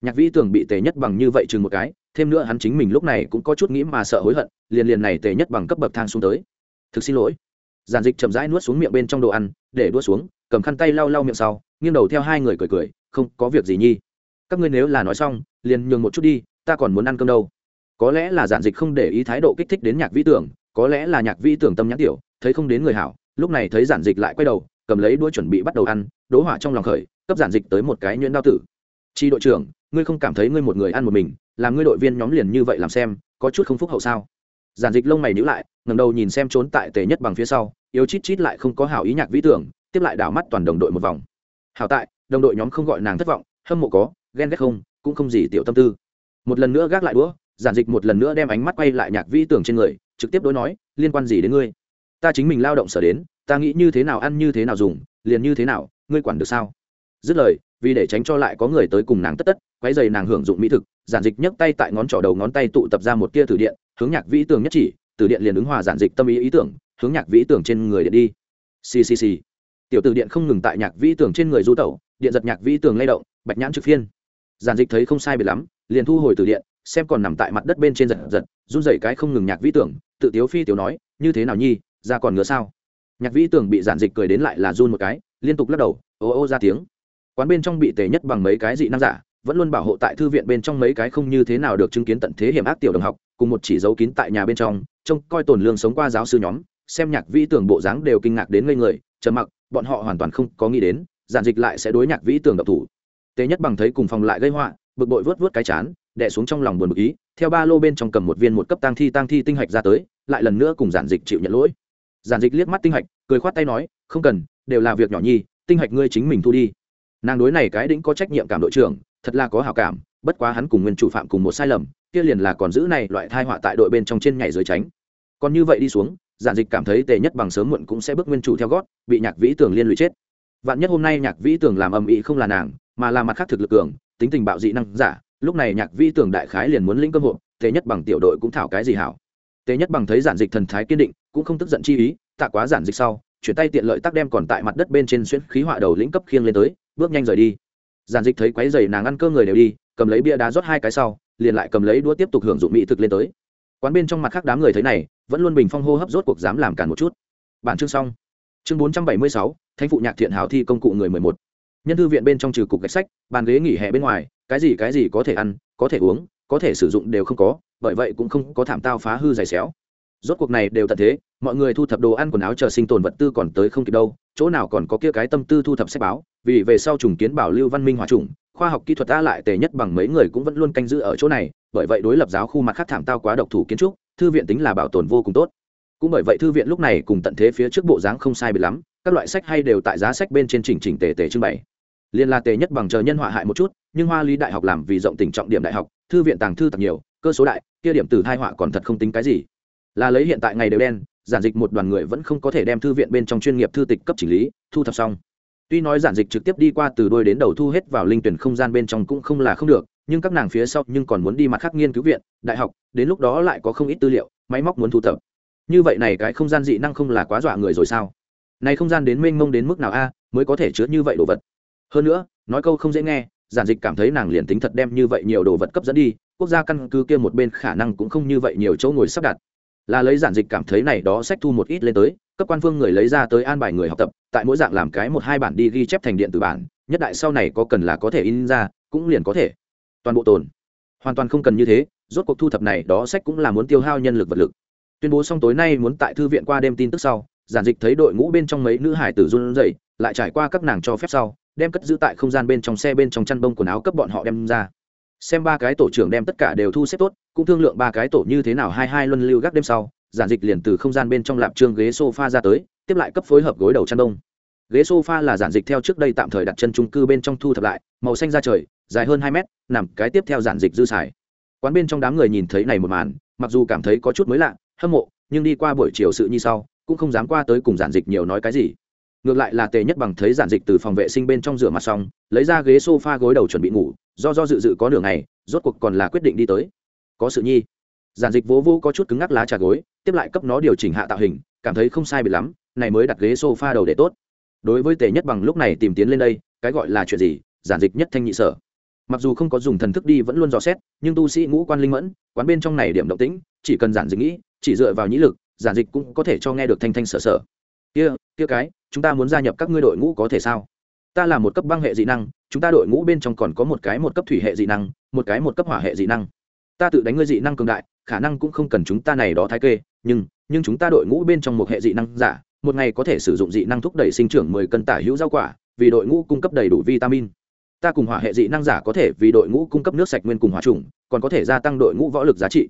Nhạc vĩ tưởng bị tề nhất bằng như vậy chừng một cái thêm nữa hắn chính mình lúc này cũng có chút nghĩ mà sợ hối hận, liền liền này tề nhất bằng cấp bậc thang xuống tới. Thực xin lỗi. Giản dịch chậm rãi nuốt xuống miệng bên trong đồ ăn, để đua xuống, cầm khăn tay lau lau miệng sau, nghiêng đầu theo hai người cười cười, không, có việc gì nhi. Các ngươi nếu là nói xong, liền nhường một chút đi, ta còn muốn ăn cơm đâu. Có lẽ là giản dịch không để ý thái độ kích thích đến nhạc vĩ tưởng, có lẽ là nhạc vĩ tưởng tâm nhãn tiểu, thấy không đến người hảo, lúc này thấy giản dịch lại quay đầu, cầm lấy đuôi chuẩn bị bắt đầu ăn đố hỏa trong lòng khởi, cấp giản dịch tới một cái nhuyễn đao tử. Chi đội trưởng ngươi không cảm thấy ngươi một người ăn một mình, làm ngươi đội viên nhóm liền như vậy làm xem, có chút không phúc hậu sao? Giản dịch lông mày nhữ lại ngầm đầu nhìn xem trốn tại tề nhất bằng phía sau, yếu chít chít lại không có hảo ý nhạc vĩ tưởng, tiếp lại đảo mắt toàn đồng đội một vòng. Hảo tại, đồng đội nhóm không gọi nàng thất vọng, hâm mộ có, ghen ghét không, cũng không gì tiểu tâm tư. Một lần nữa gác lại đũa, giản dịch một lần nữa đem ánh mắt quay lại nhạc vĩ tưởng trên người, trực tiếp đối nói, liên quan gì đến ngươi? Ta chính mình lao động sở đến, ta nghĩ như thế nào ăn như thế nào dùng, liền như thế nào, ngươi quản được sao? Dứt lời, vì để tránh cho lại có người tới cùng nàng tất tất quái dày nàng hưởng dụng mỹ thực, giản dịch nhấc tay tại ngón trỏ đầu ngón tay tụ tập ra một tia từ điện, hướng nhạc vĩ tường nhất chỉ, từ điện liền ứng hòa giản dịch tâm ý ý tưởng, hướng nhạc vĩ tường trên người điện đi. Ccc tiểu từ điện không ngừng tại nhạc vĩ tường trên người du tẩu, điện giật nhạc vĩ tường lay động, bạch nhãn trực phiên. Giản dịch thấy không sai biệt lắm, liền thu hồi từ điện, xem còn nằm tại mặt đất bên trên giật giật, run rẩy cái không ngừng nhạc vĩ tưởng tự tiếu phi tiểu nói, như thế nào nhi, ra còn ngứa sao? Nhạc vĩ tưởng bị giản dịch cười đến lại là run một cái, liên tục lắc đầu, ô ô ra tiếng quán bên trong bị tề nhất bằng mấy cái dị năng giả, vẫn luôn bảo hộ tại thư viện bên trong mấy cái không như thế nào được chứng kiến tận thế hiểm ác tiểu đồng học, cùng một chỉ dấu kín tại nhà bên trong, trông coi tổn lương sống qua giáo sư nhóm, xem nhạc vĩ tưởng bộ dáng đều kinh ngạc đến ngây người, trầm mặc, bọn họ hoàn toàn không có nghĩ đến, giản dịch lại sẽ đối nhạc vĩ tưởng độc thủ. Tề nhất bằng thấy cùng phòng lại gây họa, bực bội vớt vớt cái chán đẻ xuống trong lòng buồn bực ý, theo ba lô bên trong cầm một viên một cấp tăng thi tăng thi tinh hạch ra tới, lại lần nữa cùng giản dịch chịu nhận lỗi. Giản dịch liếc mắt tinh hạch, cười khoát tay nói, không cần, đều là việc nhỏ nhi, tinh hạch ngươi chính mình thu đi nàng đối này cái đĩnh có trách nhiệm cảm đội trưởng, thật là có hảo cảm, bất quá hắn cùng nguyên chủ phạm cùng một sai lầm, kia liền là còn giữ này loại thai họa tại đội bên trong trên nhảy dưới tránh. Còn như vậy đi xuống, giản dịch cảm thấy tề nhất bằng sớm muộn cũng sẽ bước nguyên chủ theo gót, bị nhạc vĩ tường liên lụy chết. Vạn nhất hôm nay nhạc vĩ tường làm âm ĩ không là nàng, mà là mặt khác thực lực cường, tính tình bạo dị năng giả, lúc này nhạc vĩ tường đại khái liền muốn lĩnh cơ hội tề nhất bằng tiểu đội cũng thảo cái gì hảo. Tề nhất bằng thấy giản dịch thần thái kiên định, cũng không tức giận chi ý, tạ quá giản dịch sau chuyển tay tiện lợi tắc đem còn tại mặt đất bên trên xuyên khí họa đầu lĩnh cấp khiêng lên tới, bước nhanh rời đi. Giản dịch thấy quái dày nàng ăn cơ người đều đi, cầm lấy bia đá rót hai cái sau, liền lại cầm lấy đũa tiếp tục hưởng dụng mỹ thực lên tới. Quán bên trong mặt khác đám người thấy này, vẫn luôn bình phong hô hấp rốt cuộc dám làm cản một chút. Bản chương xong. Chương bốn trăm bảy mươi sáu, thánh phụ nhạc thiện hảo thi công cụ người mười một. Nhân thư viện bên trong trừ cục gạch sách, bàn ghế nghỉ hè bên ngoài, cái gì cái gì có thể ăn, có thể uống, có thể sử dụng đều không có, bởi vậy cũng không có thảm tao phá hư giày xéo rốt cuộc này đều tận thế, mọi người thu thập đồ ăn quần áo chờ sinh tồn vật tư còn tới không kịp đâu, chỗ nào còn có kia cái tâm tư thu thập sách báo, vì về sau trùng kiến bảo lưu văn minh hòa trùng, khoa học kỹ thuật ta lại tề nhất bằng mấy người cũng vẫn luôn canh giữ ở chỗ này, bởi vậy đối lập giáo khu mặt khác thảm tao quá độc thủ kiến trúc, thư viện tính là bảo tồn vô cùng tốt. Cũng bởi vậy thư viện lúc này cùng tận thế phía trước bộ dáng không sai biệt lắm, các loại sách hay đều tại giá sách bên trên chỉnh chỉnh tề tề trưng bày. Liên là tề nhất bằng chờ nhân họa hại một chút, nhưng hoa lý đại học làm vì rộng tình trọng điểm đại học, thư viện tàng thư tặc nhiều, cơ số đại, kia điểm từ thai họa còn thật không tính cái gì là lấy hiện tại ngày đều đen, giản dịch một đoàn người vẫn không có thể đem thư viện bên trong chuyên nghiệp thư tịch cấp chỉnh lý, thu thập xong. Tuy nói giản dịch trực tiếp đi qua từ đôi đến đầu thu hết vào linh tuyển không gian bên trong cũng không là không được, nhưng các nàng phía sau nhưng còn muốn đi mặt khác nghiên cứu viện, đại học, đến lúc đó lại có không ít tư liệu, máy móc muốn thu thập. Như vậy này cái không gian dị năng không là quá dọa người rồi sao? Này không gian đến mênh mông đến mức nào a, mới có thể chứa như vậy đồ vật? Hơn nữa, nói câu không dễ nghe, giản dịch cảm thấy nàng liền tính thật đem như vậy nhiều đồ vật cấp dẫn đi, quốc gia căn cứ kia một bên khả năng cũng không như vậy nhiều chỗ ngồi sắp đặt là lấy giản dịch cảm thấy này đó sách thu một ít lên tới, cấp quan phương người lấy ra tới an bài người học tập, tại mỗi dạng làm cái một hai bản đi ghi chép thành điện tử bản, nhất đại sau này có cần là có thể in ra, cũng liền có thể. Toàn bộ tồn. Hoàn toàn không cần như thế, rốt cuộc thu thập này đó sách cũng là muốn tiêu hao nhân lực vật lực. Tuyên bố xong tối nay muốn tại thư viện qua đêm tin tức sau, giản dịch thấy đội ngũ bên trong mấy nữ hải tử run rẩy, lại trải qua các nàng cho phép sau, đem cất giữ tại không gian bên trong xe bên trong chăn bông quần áo cấp bọn họ đem ra xem ba cái tổ trưởng đem tất cả đều thu xếp tốt, cũng thương lượng ba cái tổ như thế nào hai hai luân lưu gác đêm sau, giản dịch liền từ không gian bên trong lạp trương ghế sofa ra tới, tiếp lại cấp phối hợp gối đầu chăn đông. Ghế sofa là giản dịch theo trước đây tạm thời đặt chân trung cư bên trong thu thập lại, màu xanh ra trời, dài hơn hai mét, nằm cái tiếp theo giản dịch dư xài. Quán bên trong đám người nhìn thấy này một màn, mặc dù cảm thấy có chút mới lạ, hâm mộ, nhưng đi qua buổi chiều sự như sau, cũng không dám qua tới cùng giản dịch nhiều nói cái gì. Ngược lại là tề nhất bằng thấy giản dịch từ phòng vệ sinh bên trong rửa mặt xong, lấy ra ghế sofa gối đầu chuẩn bị ngủ do do dự dự có nửa ngày, rốt cuộc còn là quyết định đi tới. Có sự nhi. Giản dịch vỗ vô có chút cứng ngắc lá trà gối, tiếp lại cấp nó điều chỉnh hạ tạo hình, cảm thấy không sai bị lắm, này mới đặt ghế s o f a đầu để tốt. Đối với tề nhất bằng lúc này tìm tiến lên đây, cái gọi là chuyện gì, giản dịch nhất thanh nhị sở. Mặc dù không có dùng thần thức đi vẫn luôn dò xét, nhưng tu sĩ ngũ quan linh mẫn, quán bên trong này điểm động tĩnh, chỉ cần giản dịch nghĩ, chỉ dựa vào nhĩ lực, giản dịch cũng có thể cho nghe được thanh thanh sở sở. Kia kia cái, chúng ta muốn gia nhập các ngươi đội ngũ có thể sao? Ta là một cấp băng hệ dị năng chúng ta đội ngũ bên trong còn có một cái một cấp thủy hệ dị năng, một cái một cấp hỏa hệ dị năng. Ta tự đánh ngươi dị năng cường đại, khả năng cũng không cần chúng ta này đó thái kê, nhưng nhưng chúng ta đội ngũ bên trong một hệ dị năng giả, một ngày có thể sử dụng dị năng thúc đẩy sinh trưởng mười cân tả hữu rau quả, vì đội ngũ cung cấp đầy đủ vitamin. Ta cùng hỏa hệ dị năng giả có thể vì đội ngũ cung cấp nước sạch nguyên cùng hỏa trùng, còn có thể gia tăng đội ngũ võ lực giá trị.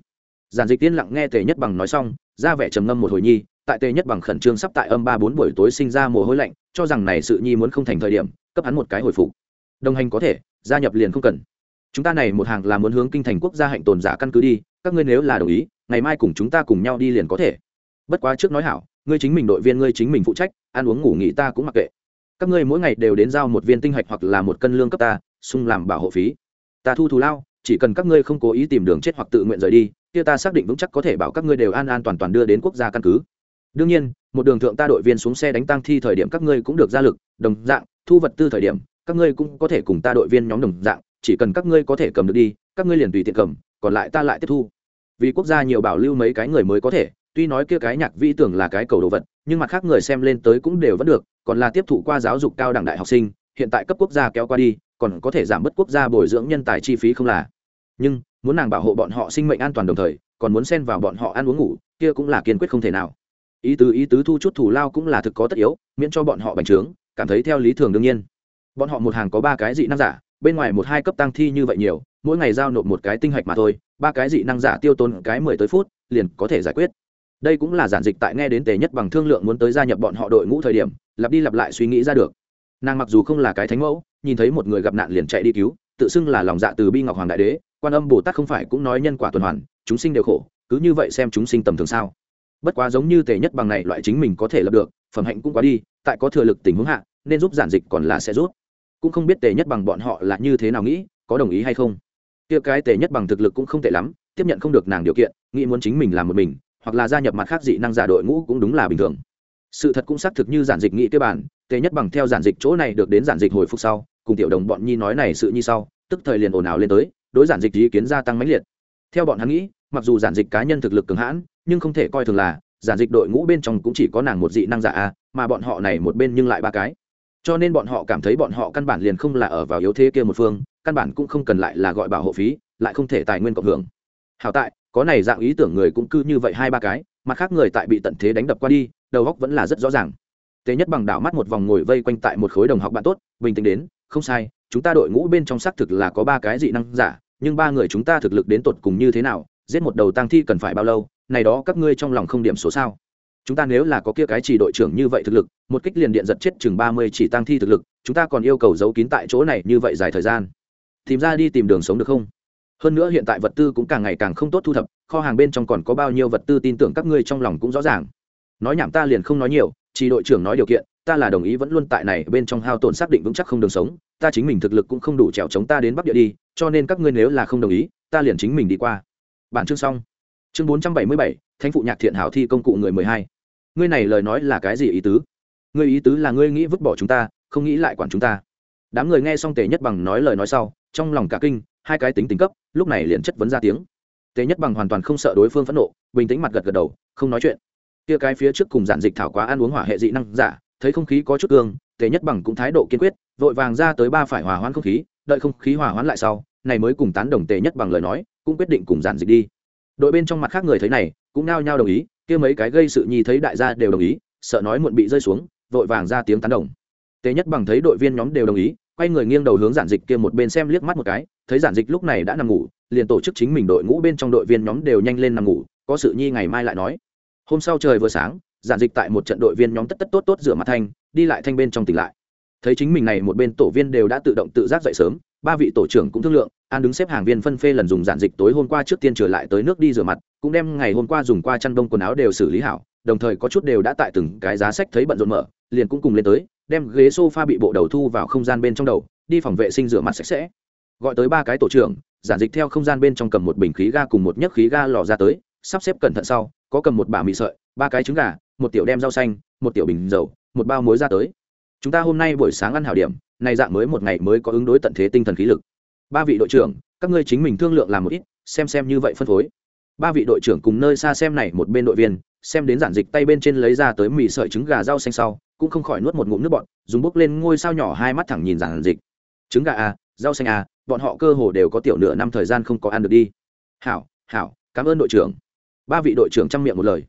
Giản dịch tiên lặng nghe tề nhất bằng nói xong, ra vẻ trầm ngâm một hồi nhi, tại tề nhất bằng khẩn trương sắp tại âm ba bốn buổi tối sinh ra mồ hôi lạnh, cho rằng này sự nhi muốn không thành thời điểm, cấp hắn một cái hồi phục đồng hành có thể, gia nhập liền không cần. Chúng ta này một hàng là muốn hướng kinh thành quốc gia hạnh tồn giả căn cứ đi, các ngươi nếu là đồng ý, ngày mai cùng chúng ta cùng nhau đi liền có thể. Bất quá trước nói hảo, ngươi chính mình đội viên ngươi chính mình phụ trách, ăn uống ngủ nghỉ ta cũng mặc kệ. Các ngươi mỗi ngày đều đến giao một viên tinh hạch hoặc là một cân lương cấp ta, xung làm bảo hộ phí. Ta thu thù lao, chỉ cần các ngươi không cố ý tìm đường chết hoặc tự nguyện rời đi, kia ta xác định vững chắc có thể bảo các ngươi đều an an toàn toàn đưa đến quốc gia căn cứ. Đương nhiên, một đường thượng ta đội viên xuống xe đánh tăng thi thời điểm các ngươi cũng được ra lực, đồng dạng, thu vật tư thời điểm các ngươi cũng có thể cùng ta đội viên nhóm đồng dạng, chỉ cần các ngươi có thể cầm được đi, các ngươi liền tùy tiện cầm, còn lại ta lại tiếp thu. Vì quốc gia nhiều bảo lưu mấy cái người mới có thể, tuy nói kia cái nhạc vi tưởng là cái cầu đồ vật, nhưng mặt khác người xem lên tới cũng đều vẫn được, còn là tiếp thụ qua giáo dục cao đẳng đại học sinh, hiện tại cấp quốc gia kéo qua đi, còn có thể giảm bớt quốc gia bồi dưỡng nhân tài chi phí không là. Nhưng, muốn nàng bảo hộ bọn họ sinh mệnh an toàn đồng thời, còn muốn xen vào bọn họ ăn uống ngủ, kia cũng là kiên quyết không thể nào. Ý tứ ý tứ thu chút thủ lao cũng là thực có tất yếu, miễn cho bọn họ bành trướng, cảm thấy theo lý thường đương nhiên bọn họ một hàng có ba cái dị năng giả, bên ngoài một hai cấp tăng thi như vậy nhiều, mỗi ngày giao nộp một cái tinh hạch mà thôi, ba cái dị năng giả tiêu tốn cái mười tới phút, liền có thể giải quyết. Đây cũng là giản dịch tại nghe đến tề nhất bằng thương lượng muốn tới gia nhập bọn họ đội ngũ thời điểm, lặp đi lặp lại suy nghĩ ra được. Nàng mặc dù không là cái thánh mẫu, nhìn thấy một người gặp nạn liền chạy đi cứu, tự xưng là lòng dạ từ bi ngọc hoàng đại đế, quan âm bồ tát không phải cũng nói nhân quả tuần hoàn, chúng sinh đều khổ, cứ như vậy xem chúng sinh tầm thường sao. Bất quá giống như tề nhất bằng này loại chính mình có thể lập được, phẩm hạnh cũng quá đi, tại có thừa lực tình huống hạ, nên giúp giản dịch còn là sẽ rút cũng không biết tề nhất bằng bọn họ là như thế nào nghĩ, có đồng ý hay không. Kia cái tề nhất bằng thực lực cũng không tệ lắm, tiếp nhận không được nàng điều kiện, nghĩ muốn chính mình làm một mình, hoặc là gia nhập mặt khác dị năng giả đội ngũ cũng đúng là bình thường. Sự thật cũng xác thực như giản dịch nghĩ kế bản, tề nhất bằng theo giản dịch chỗ này được đến giản dịch hồi phục sau, cùng tiểu đồng bọn nhi nói này sự như sau, tức thời liền ồn ào lên tới, đối giản dịch ý kiến gia tăng mãnh liệt. Theo bọn hắn nghĩ, mặc dù giản dịch cá nhân thực lực cường hãn, nhưng không thể coi thường là, giản dịch đội ngũ bên trong cũng chỉ có nàng một dị năng giả a, mà bọn họ này một bên nhưng lại ba cái cho nên bọn họ cảm thấy bọn họ căn bản liền không là ở vào yếu thế kia một phương, căn bản cũng không cần lại là gọi bảo hộ phí, lại không thể tài nguyên cộng hưởng. Hảo tại, có này dạng ý tưởng người cũng cứ như vậy hai ba cái, mặt khác người tại bị tận thế đánh đập qua đi, đầu góc vẫn là rất rõ ràng. Tế nhất bằng đảo mắt một vòng ngồi vây quanh tại một khối đồng học bạn tốt, bình tĩnh đến, không sai, chúng ta đội ngũ bên trong xác thực là có ba cái dị năng giả, nhưng ba người chúng ta thực lực đến tột cùng như thế nào, giết một đầu tăng thi cần phải bao lâu, này đó các ngươi trong lòng không điểm số sao? Chúng ta nếu là có kia cái chỉ đội trưởng như vậy thực lực, một kích liền điện giật chết chừng ba mươi chỉ tăng thi thực lực, chúng ta còn yêu cầu giấu kín tại chỗ này như vậy dài thời gian. Tìm ra đi tìm đường sống được không? Hơn nữa hiện tại vật tư cũng càng ngày càng không tốt thu thập, kho hàng bên trong còn có bao nhiêu vật tư tin tưởng các ngươi trong lòng cũng rõ ràng. Nói nhảm ta liền không nói nhiều, chỉ đội trưởng nói điều kiện, ta là đồng ý vẫn luôn tại này bên trong hao tổn xác định vững chắc không đường sống, ta chính mình thực lực cũng không đủ trèo chống ta đến bắc địa đi, cho nên các ngươi nếu là không đồng ý, ta liền chính mình đi qua. Bản chương xong. Chương bốn trăm bảy mươi bảy, thánh phụ nhạc thiện hảo thi công cụ người mười hai ngươi này lời nói là cái gì ý tứ? Ngươi ý tứ là ngươi nghĩ vứt bỏ chúng ta, không nghĩ lại quản chúng ta. Đám người nghe xong tề nhất bằng nói lời nói sau, trong lòng cả kinh, hai cái tính tính cấp, lúc này liền chất vấn ra tiếng. Tề nhất bằng hoàn toàn không sợ đối phương phẫn nộ, bình tĩnh mặt gật gật đầu, không nói chuyện. Kia cái phía trước cùng giản dịch thảo quá ăn uống hỏa hệ dị năng giả, thấy không khí có chút cương tề nhất bằng cũng thái độ kiên quyết, vội vàng ra tới ba phải hòa hoãn không khí, đợi không khí hòa hoãn lại sau, này mới cùng tán đồng tề nhất bằng lời nói, cũng quyết định cùng giản dịch đi. Đội bên trong mặt khác người thấy này, cũng nao nhao đồng ý kia mấy cái gây sự nhi thấy đại gia đều đồng ý, sợ nói muộn bị rơi xuống, vội vàng ra tiếng tán đồng. Tế nhất bằng thấy đội viên nhóm đều đồng ý, quay người nghiêng đầu hướng giản dịch kia một bên xem liếc mắt một cái, thấy giản dịch lúc này đã nằm ngủ, liền tổ chức chính mình đội ngũ bên trong đội viên nhóm đều nhanh lên nằm ngủ, có sự nhi ngày mai lại nói. Hôm sau trời vừa sáng, giản dịch tại một trận đội viên nhóm tất tất tốt tốt rửa mặt thanh, đi lại thanh bên trong tỉnh lại. Thấy chính mình này một bên tổ viên đều đã tự động tự giác dậy sớm, ba vị tổ trưởng cũng thương lượng, an đứng xếp hàng viên phân phê lần dùng giản dịch tối hôm qua trước tiên trở lại tới nước đi rửa mặt cũng đem ngày hôm qua dùng qua chăn đông quần áo đều xử lý hảo, đồng thời có chút đều đã tại từng cái giá sách thấy bận rộn mở, liền cũng cùng lên tới, đem ghế sofa bị bộ đầu thu vào không gian bên trong đầu, đi phòng vệ sinh rửa mặt sạch sẽ. Gọi tới ba cái tổ trưởng, giản dịch theo không gian bên trong cầm một bình khí ga cùng một nhấc khí ga lò ra tới, sắp xếp cẩn thận sau, có cầm một bả mì sợi, ba cái trứng gà, một tiểu đem rau xanh, một tiểu bình dầu, một bao muối ra tới. Chúng ta hôm nay buổi sáng ăn hảo điểm, này dạng mới một ngày mới có ứng đối tận thế tinh thần khí lực. Ba vị đội trưởng, các ngươi chính mình thương lượng làm một ít, xem xem như vậy phân phối ba vị đội trưởng cùng nơi xa xem này một bên đội viên, xem đến giản dịch tay bên trên lấy ra tới mì sợi trứng gà rau xanh sau, cũng không khỏi nuốt một ngụm nước bọn dùng bốc lên ngôi sao nhỏ hai mắt thẳng nhìn giản dịch. Trứng gà à rau xanh à bọn họ cơ hồ đều có tiểu nửa năm thời gian không có ăn được đi. Hảo hảo, cảm ơn đội trưởng. Ba vị đội trưởng chăm miệng một lời.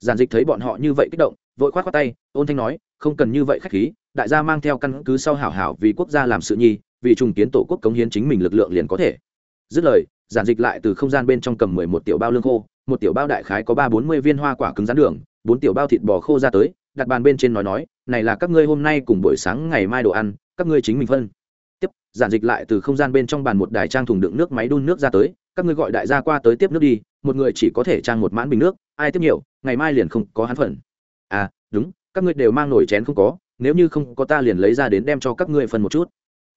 Giản dịch thấy bọn họ như vậy kích động, vội khoát khoát tay, ôn thanh nói, không cần như vậy khách khí, đại gia mang theo căn cứ sau hảo hảo vì quốc gia làm sự nhi, vì trùng kiến tổ quốc cống hiến chính mình lực lượng liền có thể. Dứt lời giản dịch lại từ không gian bên trong cầm mười một tiểu bao lương khô, một tiểu bao đại khái có ba bốn mươi viên hoa quả cứng rắn đường, bốn tiểu bao thịt bò khô ra tới, đặt bàn bên trên nói nói, này là các ngươi hôm nay cùng buổi sáng ngày mai đồ ăn, các ngươi chính mình phân. Tiếp, giản dịch lại từ không gian bên trong bàn một đài trang thùng đựng nước máy đun nước ra tới, các ngươi gọi đại gia qua tới tiếp nước đi, một người chỉ có thể trang một mãn bình nước, ai tiếp nhiều, ngày mai liền không có hắn phần. À đúng, các ngươi đều mang nổi chén không có, nếu như không có ta liền lấy ra đến đem cho các ngươi phần một chút.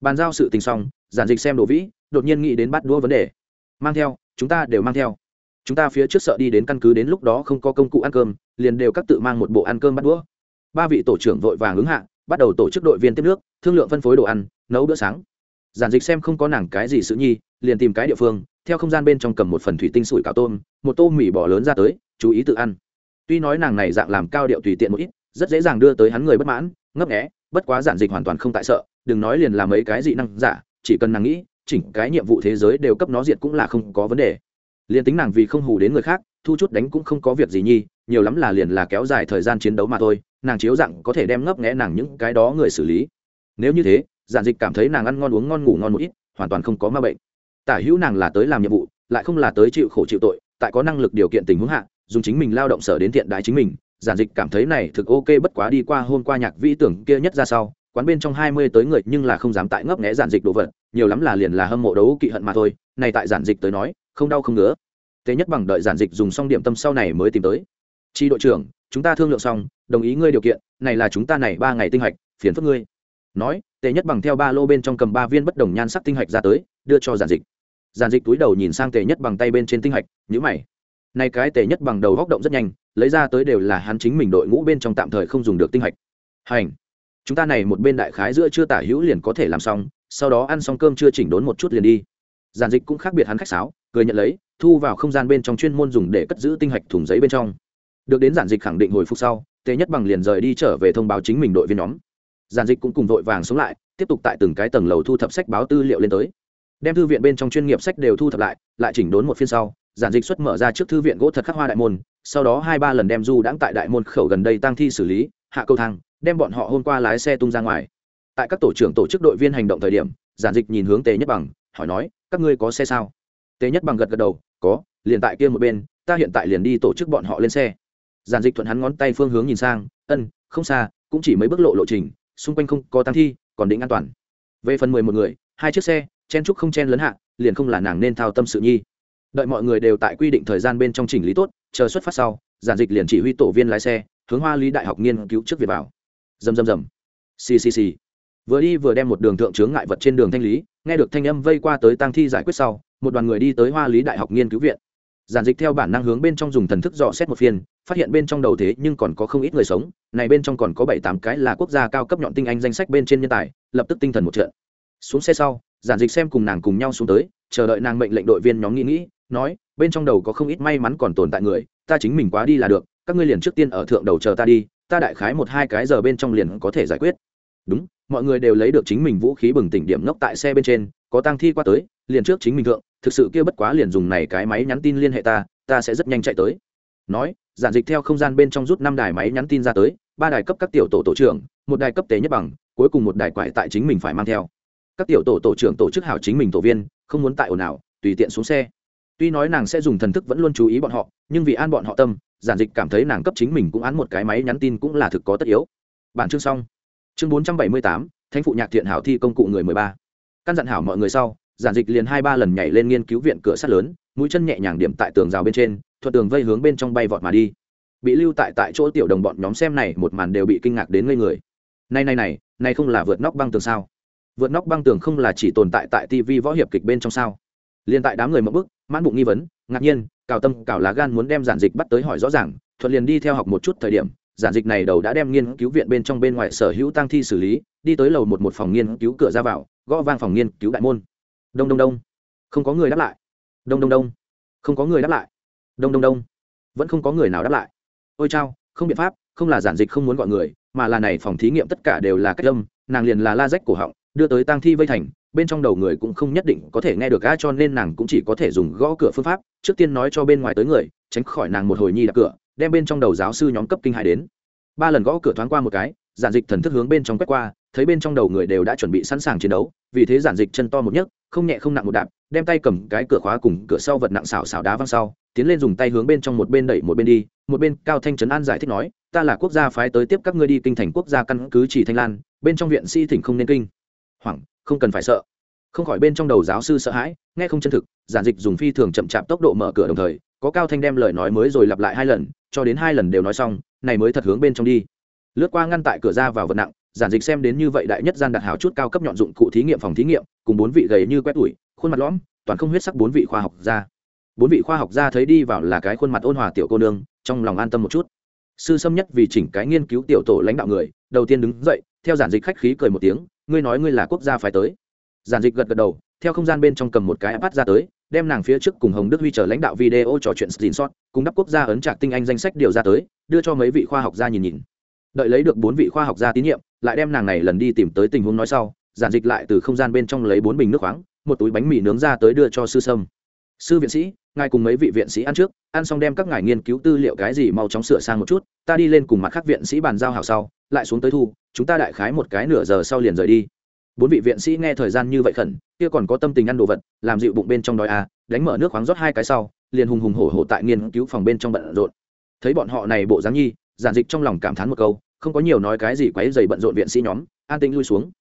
Bàn giao sự tình xong, giản dịch xem đồ vĩ, đột nhiên nghĩ đến bắt đua vấn đề mang theo, chúng ta đều mang theo. Chúng ta phía trước sợ đi đến căn cứ đến lúc đó không có công cụ ăn cơm, liền đều các tự mang một bộ ăn cơm bắt đũa. Ba vị tổ trưởng vội vàng ứng hạ, bắt đầu tổ chức đội viên tiếp nước, thương lượng phân phối đồ ăn, nấu bữa sáng. Giản dịch xem không có nàng cái gì sự nhi, liền tìm cái địa phương, theo không gian bên trong cầm một phần thủy tinh sủi cảo tôm, một tô mì bỏ lớn ra tới, chú ý tự ăn. Tuy nói nàng này dạng làm cao điệu tùy tiện một ít, rất dễ dàng đưa tới hắn người bất mãn, ngấp nghé, bất quá giản dịch hoàn toàn không tại sợ, đừng nói liền làm mấy cái dị năng giả, chỉ cần nàng nghĩ chỉnh cái nhiệm vụ thế giới đều cấp nó diệt cũng là không có vấn đề. Liền tính nàng vì không hù đến người khác, thu chút đánh cũng không có việc gì nhi, nhiều lắm là liền là kéo dài thời gian chiến đấu mà thôi, nàng chiếu dạng có thể đem ngấp nghẽ nàng những cái đó người xử lý. Nếu như thế, giản dịch cảm thấy nàng ăn ngon uống ngon ngủ ngon một ít, hoàn toàn không có ma bệnh. Tả hữu nàng là tới làm nhiệm vụ, lại không là tới chịu khổ chịu tội, tại có năng lực điều kiện tình huống hạ, dùng chính mình lao động sở đến thiện đái chính mình, giản dịch cảm thấy này thực ok bất quá đi qua hôm qua nhạc vĩ tưởng kia nhất ra sau, quán bên trong hai mươi tới người nhưng là không dám tại ngấp nghẽ giản dịch đồ vật nhiều lắm là liền là hâm mộ đấu kỵ hận mà thôi này tại giản dịch tới nói, không đau không ngứa. Thế nhất bằng đợi giản dịch dùng xong điểm tâm sau này mới tìm tới. Chi đội trưởng, chúng ta thương lượng xong, đồng ý ngươi điều kiện, này là chúng ta này ba ngày tinh hạch, phiền phức ngươi. Nói, tề nhất bằng theo ba lô bên trong cầm ba viên bất đồng nhan sắc tinh hạch ra tới, đưa cho giản dịch. Giản dịch túi đầu nhìn sang tề nhất bằng tay bên trên tinh hạch nhữ mày. Nay cái tề nhất bằng đầu góc động rất nhanh, lấy ra tới đều là hắn chính mình đội ngũ bên trong tạm thời không dùng được tinh hạch. Hành. Chúng ta này một bên đại khái giữa chưa tả hữu liền có thể làm xong sau đó ăn xong cơm chưa chỉnh đốn một chút liền đi. Giản dịch cũng khác biệt hắn khách sáo, cười nhận lấy, thu vào không gian bên trong chuyên môn dùng để cất giữ tinh hạch thùng giấy bên trong. Được đến giản dịch khẳng định hồi phục sau, tề nhất bằng liền rời đi trở về thông báo chính mình đội viên nhóm. Giản dịch cũng cùng vội vàng sống lại, tiếp tục tại từng cái tầng lầu thu thập sách báo tư liệu lên tới. Đem thư viện bên trong chuyên nghiệp sách đều thu thập lại lại chỉnh đốn một phiên sau, giản dịch xuất mở ra trước thư viện gỗ thật khắc hoa đại môn, sau đó hai ba lần đem du đãng tại đại môn khẩu gần đây tăng thi xử lý, hạ cầu thang, đem bọn họ hôm qua lái xe tung ra ngoài tại các tổ trưởng tổ chức đội viên hành động thời điểm, giản dịch nhìn hướng tề nhất bằng, hỏi nói, các ngươi có xe sao? Tề nhất bằng gật gật đầu, có, liền tại kia một bên, ta hiện tại liền đi tổ chức bọn họ lên xe. Giản dịch thuận hắn ngón tay phương hướng nhìn sang, ân, không xa, cũng chỉ mấy bước lộ lộ trình, xung quanh không có tăng thi, còn định an toàn. Về phần mười một người, hai chiếc xe, chen trúc không chen lấn hạ, liền không là nàng nên thao tâm sự nhi. Đợi mọi người đều tại quy định thời gian bên trong chỉnh lý tốt, chờ xuất phát sau, giản dịch liền chỉ huy tổ viên lái xe, hướng hoa lý đại học nghiên cứu trước việc vào. Dầm dầm dầm ccc vừa đi vừa đem một đường thượng chướng ngại vật trên đường thanh lý, nghe được thanh âm vây qua tới tăng thi giải quyết sau, một đoàn người đi tới hoa lý đại học nghiên cứu viện. Giản dịch theo bản năng hướng bên trong dùng thần thức dò xét một phiên, phát hiện bên trong đầu thế nhưng còn có không ít người sống, này bên trong còn có bảy tám cái là quốc gia cao cấp nhọn tinh anh danh sách bên trên nhân tài, lập tức tinh thần một trận. Xuống xe sau, giản dịch xem cùng nàng cùng nhau xuống tới, chờ đợi nàng mệnh lệnh đội viên nhóm nghĩ nghĩ, nói, bên trong đầu có không ít may mắn còn tồn tại người, ta chính mình quá đi là được, các ngươi liền trước tiên ở thượng đầu chờ ta đi, ta đại khái một hai cái giờ bên trong liền có thể giải quyết. Đúng mọi người đều lấy được chính mình vũ khí bừng tỉnh điểm ngốc tại xe bên trên, có tăng thi qua tới, liền trước chính mình thượng, thực sự kia bất quá liền dùng này cái máy nhắn tin liên hệ ta ta sẽ rất nhanh chạy tới. Nói, giản dịch theo không gian bên trong rút năm đài máy nhắn tin ra tới, ba đài cấp các tiểu tổ tổ trưởng, một đài cấp tế nhất bằng, cuối cùng một đài quải tại chính mình phải mang theo. Các tiểu tổ tổ trưởng tổ chức hảo chính mình tổ viên, không muốn tại ồn ào, tùy tiện xuống xe. Tuy nói nàng sẽ dùng thần thức vẫn luôn chú ý bọn họ, nhưng vì an bọn họ tâm, giản dịch cảm thấy nàng cấp chính mình cũng án một cái máy nhắn tin cũng là thực có tất yếu. Bản chương xong chương bốn trăm bảy mươi tám, thánh phụ nhạc thiện hảo thi công cụ người mười ba. Căn dặn hảo mọi người sau, giản dịch liền hai ba lần nhảy lên nghiên cứu viện cửa sắt lớn, mũi chân nhẹ nhàng điểm tại tường rào bên trên, thuận tường vây hướng bên trong bay vọt mà đi. Bị lưu tại tại chỗ tiểu đồng bọn nhóm xem này, một màn đều bị kinh ngạc đến ngây người. Này này này này không là vượt nóc băng tường sao? Vượt nóc băng tường không là chỉ tồn tại tại tv võ hiệp kịch bên trong sao? Liền tại đám người mẫu bức, mãn bụng nghi vấn, ngạc nhiên, cào tâm, cào lá gan muốn đem giản dịch bắt tới hỏi rõ ràng, thuận liền đi theo học một chút thời điểm giản dịch này đầu đã đem nghiên cứu viện bên trong bên ngoài sở hữu tăng thi xử lý, đi tới lầu một một phòng nghiên cứu cửa ra vào, gõ vang phòng nghiên cứu đại môn. Đông đông đông. Không có người đáp lại. Đông đông đông. Không có người đáp lại. Đông đông đông. Vẫn không có người nào đáp lại. Ôi chao, không biện pháp, không là giản dịch không muốn gọi người, mà là này phòng thí nghiệm tất cả đều là cách âm, nàng liền là la rách cổ họng, đưa tới tang thi vây thành, bên trong đầu người cũng không nhất định có thể nghe được ga cho nên nàng cũng chỉ có thể dùng gõ cửa phương pháp, trước tiên nói cho bên ngoài tới người, tránh khỏi nàng một hồi nhi đập cửa đem bên trong đầu giáo sư nhóm cấp kinh hại đến. Ba lần gõ cửa thoáng qua một cái, giản dịch thần thức hướng bên trong quét qua, thấy bên trong đầu người đều đã chuẩn bị sẵn sàng chiến đấu, vì thế giản dịch chân to một nhấc, không nhẹ không nặng một đạp, đem tay cầm cái cửa khóa cùng cửa sau vật nặng xào xào đá văng sau, tiến lên dùng tay hướng bên trong một bên đẩy một bên đi, một bên cao thanh trấn an giải thích nói, ta là quốc gia phái tới tiếp các ngươi đi kinh thành quốc gia căn cứ chỉ thanh lan, bên trong viện si thỉnh không nên kinh. Hoảng, không cần phải sợ. Không khỏi bên trong đầu giáo sư sợ hãi, nghe không chân thực, giản dịch dùng phi thường chậm chạp tốc độ mở cửa đồng thời có cao thanh đem lời nói mới rồi lặp lại hai lần, cho đến hai lần đều nói xong, này mới thật hướng bên trong đi. Lướt qua ngăn tại cửa ra vào vật nặng, giản dịch xem đến như vậy đại nhất gian đặt hào chút cao cấp nhọn dụng cụ thí nghiệm phòng thí nghiệm, cùng bốn vị gầy như quét tuổi, khuôn mặt lõm, toàn không huyết sắc bốn vị khoa học gia. Bốn vị khoa học gia thấy đi vào là cái khuôn mặt ôn hòa tiểu cô nương, trong lòng an tâm một chút. Sư sâm nhất vì chỉnh cái nghiên cứu tiểu tổ lãnh đạo người, đầu tiên đứng dậy, theo giản dịch khách khí cười một tiếng, ngươi nói ngươi là quốc gia phải tới. Giản dịch gật gật đầu, theo không gian bên trong cầm một cái ipad ra tới đem nàng phía trước cùng hồng đức huy chờ lãnh đạo video trò chuyện xin sót cùng đắp quốc gia ấn trạc tinh anh danh sách điều ra tới, đưa cho mấy vị khoa học gia nhìn nhìn. Đợi lấy được bốn vị khoa học gia tín nhiệm, lại đem nàng này lần đi tìm tới tình huống nói sau, giản dịch lại từ không gian bên trong lấy bốn bình nước khoáng, một túi bánh mì nướng ra tới đưa cho sư sâm. Sư viện sĩ, ngài cùng mấy vị viện sĩ ăn trước, ăn xong đem các ngài nghiên cứu tư liệu cái gì mau chóng sửa sang một chút, ta đi lên cùng mặt khác viện sĩ bàn giao hảo sau, lại xuống tới thu, chúng ta đại khái một cái nửa giờ sau liền rời đi bốn vị viện sĩ nghe thời gian như vậy khẩn, kia còn có tâm tình ăn đồ vật, làm dịu bụng bên trong đói à đánh mở nước khoáng rót hai cái sau, liền hùng hùng hổ hổ tại nghiên cứu phòng bên trong bận rộn. Thấy bọn họ này bộ dáng nhi, giản dịch trong lòng cảm thán một câu, không có nhiều nói cái gì quấy dày bận rộn viện sĩ nhóm, an tĩnh lui xuống.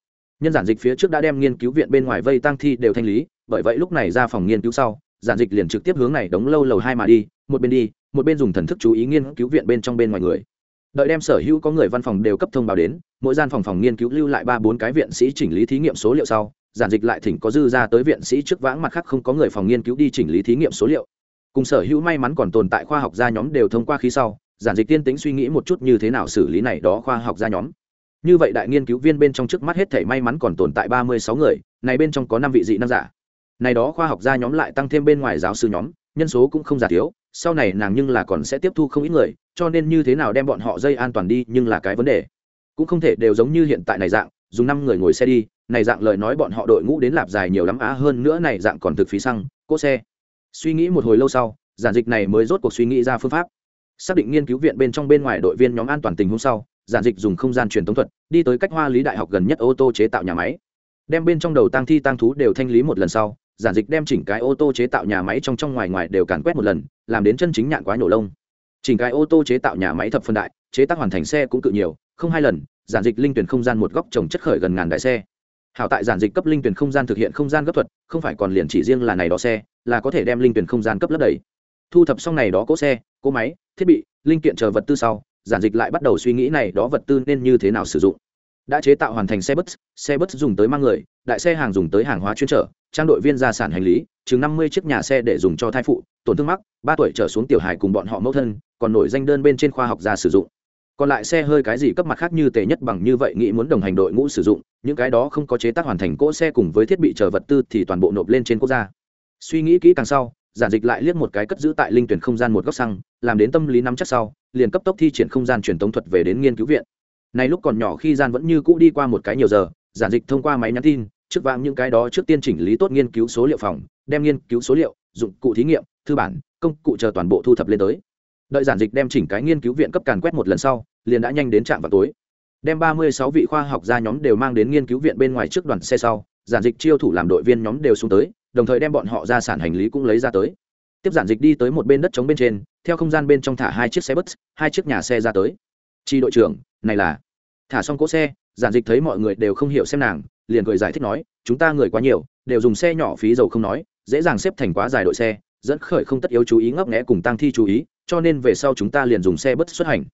Nhân giản dịch phía trước đã đem nghiên cứu viện bên ngoài vây tăng thi đều thanh lý, bởi vậy lúc này ra phòng nghiên cứu sau, giản dịch liền trực tiếp hướng này đóng lâu lầu hai mà đi, một bên đi, một bên dùng thần thức chú ý nghiên cứu viện bên trong bên ngoài người. Đợi đem sở hữu có người văn phòng đều cấp thông báo đến mỗi gian phòng phòng nghiên cứu lưu lại ba bốn cái viện sĩ chỉnh lý thí nghiệm số liệu sau, giản dịch lại thỉnh có dư ra tới viện sĩ trước vãng mặt khác không có người phòng nghiên cứu đi chỉnh lý thí nghiệm số liệu. Cùng sở hữu may mắn còn tồn tại khoa học gia nhóm đều thông qua khí sau, giản dịch tiên tính suy nghĩ một chút như thế nào xử lý này đó khoa học gia nhóm. Như vậy đại nghiên cứu viên bên trong trước mắt hết thể may mắn còn tồn tại ba mươi sáu người, này bên trong có năm vị dị năng giả. Này đó khoa học gia nhóm lại tăng thêm bên ngoài giáo sư nhóm, nhân số cũng không giả thiếu, sau này nàng nhưng là còn sẽ tiếp thu không ít người, cho nên như thế nào đem bọn họ dây an toàn đi nhưng là cái vấn đề cũng không thể đều giống như hiện tại này dạng, dùng năm người ngồi xe đi, này dạng lời nói bọn họ đội ngũ đến lạp dài nhiều lắm á, hơn nữa này dạng còn thực phí xăng, cỗ xe. Suy nghĩ một hồi lâu sau, giản dịch này mới rốt cuộc suy nghĩ ra phương pháp. Xác định nghiên cứu viện bên trong bên ngoài đội viên nhóm an toàn tình hôm sau, giản dịch dùng không gian truyền thống thuật, đi tới cách hoa lý đại học gần nhất ô tô chế tạo nhà máy. Đem bên trong đầu tăng thi tăng thú đều thanh lý một lần sau, giản dịch đem chỉnh cái ô tô chế tạo nhà máy trong trong ngoài ngoài đều càn quét một lần, làm đến chân chính nhạn quá nhổ lông. Chỉnh cái ô tô chế tạo nhà máy thập phân đại, chế tác hoàn thành xe cũng cự nhiều không hai lần, giản dịch linh tuyển không gian một góc trồng chất khởi gần ngàn đại xe. Hảo tại giản dịch cấp linh tuyển không gian thực hiện không gian gấp thuật, không phải còn liền chỉ riêng là này đó xe, là có thể đem linh tuyển không gian cấp lấp đầy. Thu thập xong này đó cỗ xe, cỗ máy, thiết bị, linh kiện chờ vật tư sau, giản dịch lại bắt đầu suy nghĩ này đó vật tư nên như thế nào sử dụng. Đã chế tạo hoàn thành xe bus xe bus dùng tới mang người, đại xe hàng dùng tới hàng hóa chuyên trở, trang đội viên gia sản hành lý, chừng năm mươi chiếc nhà xe để dùng cho thai phụ, tổn thương mắc, ba tuổi trở xuống tiểu hài cùng bọn họ mẫu thân, còn nổi danh đơn bên trên khoa học gia sử dụng còn lại xe hơi cái gì cấp mặt khác như tề nhất bằng như vậy nghĩ muốn đồng hành đội ngũ sử dụng, những cái đó không có chế tác hoàn thành cỗ xe cùng với thiết bị chờ vật tư thì toàn bộ nộp lên trên quốc gia. Suy nghĩ kỹ càng sau, giản dịch lại liếc một cái cất giữ tại linh tuyển không gian một góc xăng, làm đến tâm lý nắm chắc sau, liền cấp tốc thi triển không gian truyền tống thuật về đến nghiên cứu viện. Này lúc còn nhỏ khi gian vẫn như cũ đi qua một cái nhiều giờ, giản dịch thông qua máy nhắn tin, trước vãng những cái đó trước tiên chỉnh lý tốt nghiên cứu số liệu phòng, đem nghiên cứu số liệu, dụng cụ thí nghiệm, thư bản, công cụ chờ toàn bộ thu thập lên tới đợi giản dịch đem chỉnh cái nghiên cứu viện cấp càn quét một lần sau, liền đã nhanh đến trạm vào tối. Đem ba mươi sáu vị khoa học gia nhóm đều mang đến nghiên cứu viện bên ngoài trước đoàn xe sau, giản dịch chiêu thủ làm đội viên nhóm đều xuống tới, đồng thời đem bọn họ ra sản hành lý cũng lấy ra tới. Tiếp giản dịch đi tới một bên đất trống bên trên, theo không gian bên trong thả hai chiếc xe bus, hai chiếc nhà xe ra tới. Chi đội trưởng, này là thả xong cỗ xe, giản dịch thấy mọi người đều không hiểu xem nàng, liền cười giải thích nói, chúng ta người quá nhiều, đều dùng xe nhỏ phí dầu không nói, dễ dàng xếp thành quá dài đội xe, dẫn khởi không tất yếu chú ý ngấp nghẽ cùng tăng thi chú ý cho nên về sau chúng ta liền dùng xe bất xuất hành.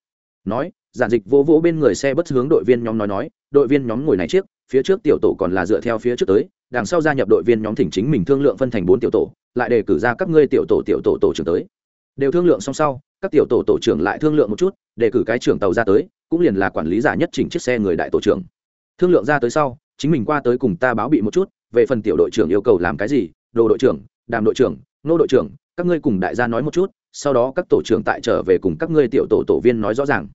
Nói, giản dịch vỗ vỗ bên người xe bất hướng đội viên nhóm nói nói, đội viên nhóm ngồi này trước phía trước tiểu tổ còn là dựa theo phía trước tới, đằng sau gia nhập đội viên nhóm thỉnh chính mình thương lượng phân thành bốn tiểu tổ, lại đề cử ra các ngươi tiểu tổ tiểu tổ tổ trưởng tới. Đều thương lượng xong sau, các tiểu tổ tổ trưởng lại thương lượng một chút, đề cử cái trưởng tàu ra tới, cũng liền là quản lý giả nhất chỉnh chiếc xe người đại tổ trưởng. Thương lượng ra tới sau, chính mình qua tới cùng ta báo bị một chút, về phần tiểu đội trưởng yêu cầu làm cái gì, đồ đội trưởng, đàm đội trưởng, nô đội trưởng, các ngươi cùng đại gia nói một chút sau đó các tổ trưởng tại trở về cùng các ngươi tiểu tổ tổ viên nói rõ ràng.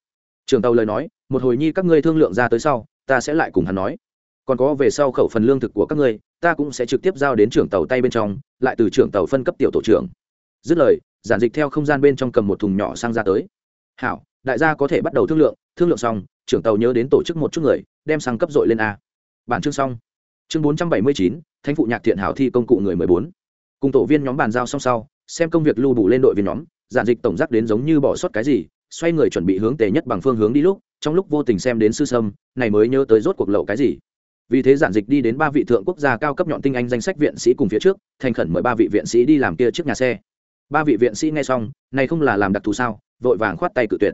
Trường tàu lời nói, một hồi nhi các ngươi thương lượng ra tới sau, ta sẽ lại cùng hắn nói. Còn có về sau khẩu phần lương thực của các ngươi, ta cũng sẽ trực tiếp giao đến trưởng tàu tay bên trong, lại từ trưởng tàu phân cấp tiểu tổ trưởng. Dứt lời, giản dịch theo không gian bên trong cầm một thùng nhỏ sang ra tới. Hảo, đại gia có thể bắt đầu thương lượng thương lượng xong, trưởng tàu nhớ đến tổ chức một chút người, đem sang cấp dội lên a. Bản chương xong. Chương bốn trăm bảy mươi chín, thánh phụ nhạc thiện hảo thi công cụ người mười bốn. Cùng tổ viên nhóm bàn giao xong sau xem công việc lưu bù lên đội viên nhóm, giản dịch tổng giác đến giống như bỏ sót cái gì, xoay người chuẩn bị hướng tề nhất bằng phương hướng đi lúc, trong lúc vô tình xem đến sư sâm, này mới nhớ tới rốt cuộc lậu cái gì. Vì thế giản dịch đi đến ba vị thượng quốc gia cao cấp nhọn tinh anh danh sách viện sĩ cùng phía trước, thành khẩn mời ba vị viện sĩ đi làm kia trước nhà xe. Ba vị viện sĩ nghe xong, này không là làm đặc thù sao, vội vàng khoát tay cự tuyệt.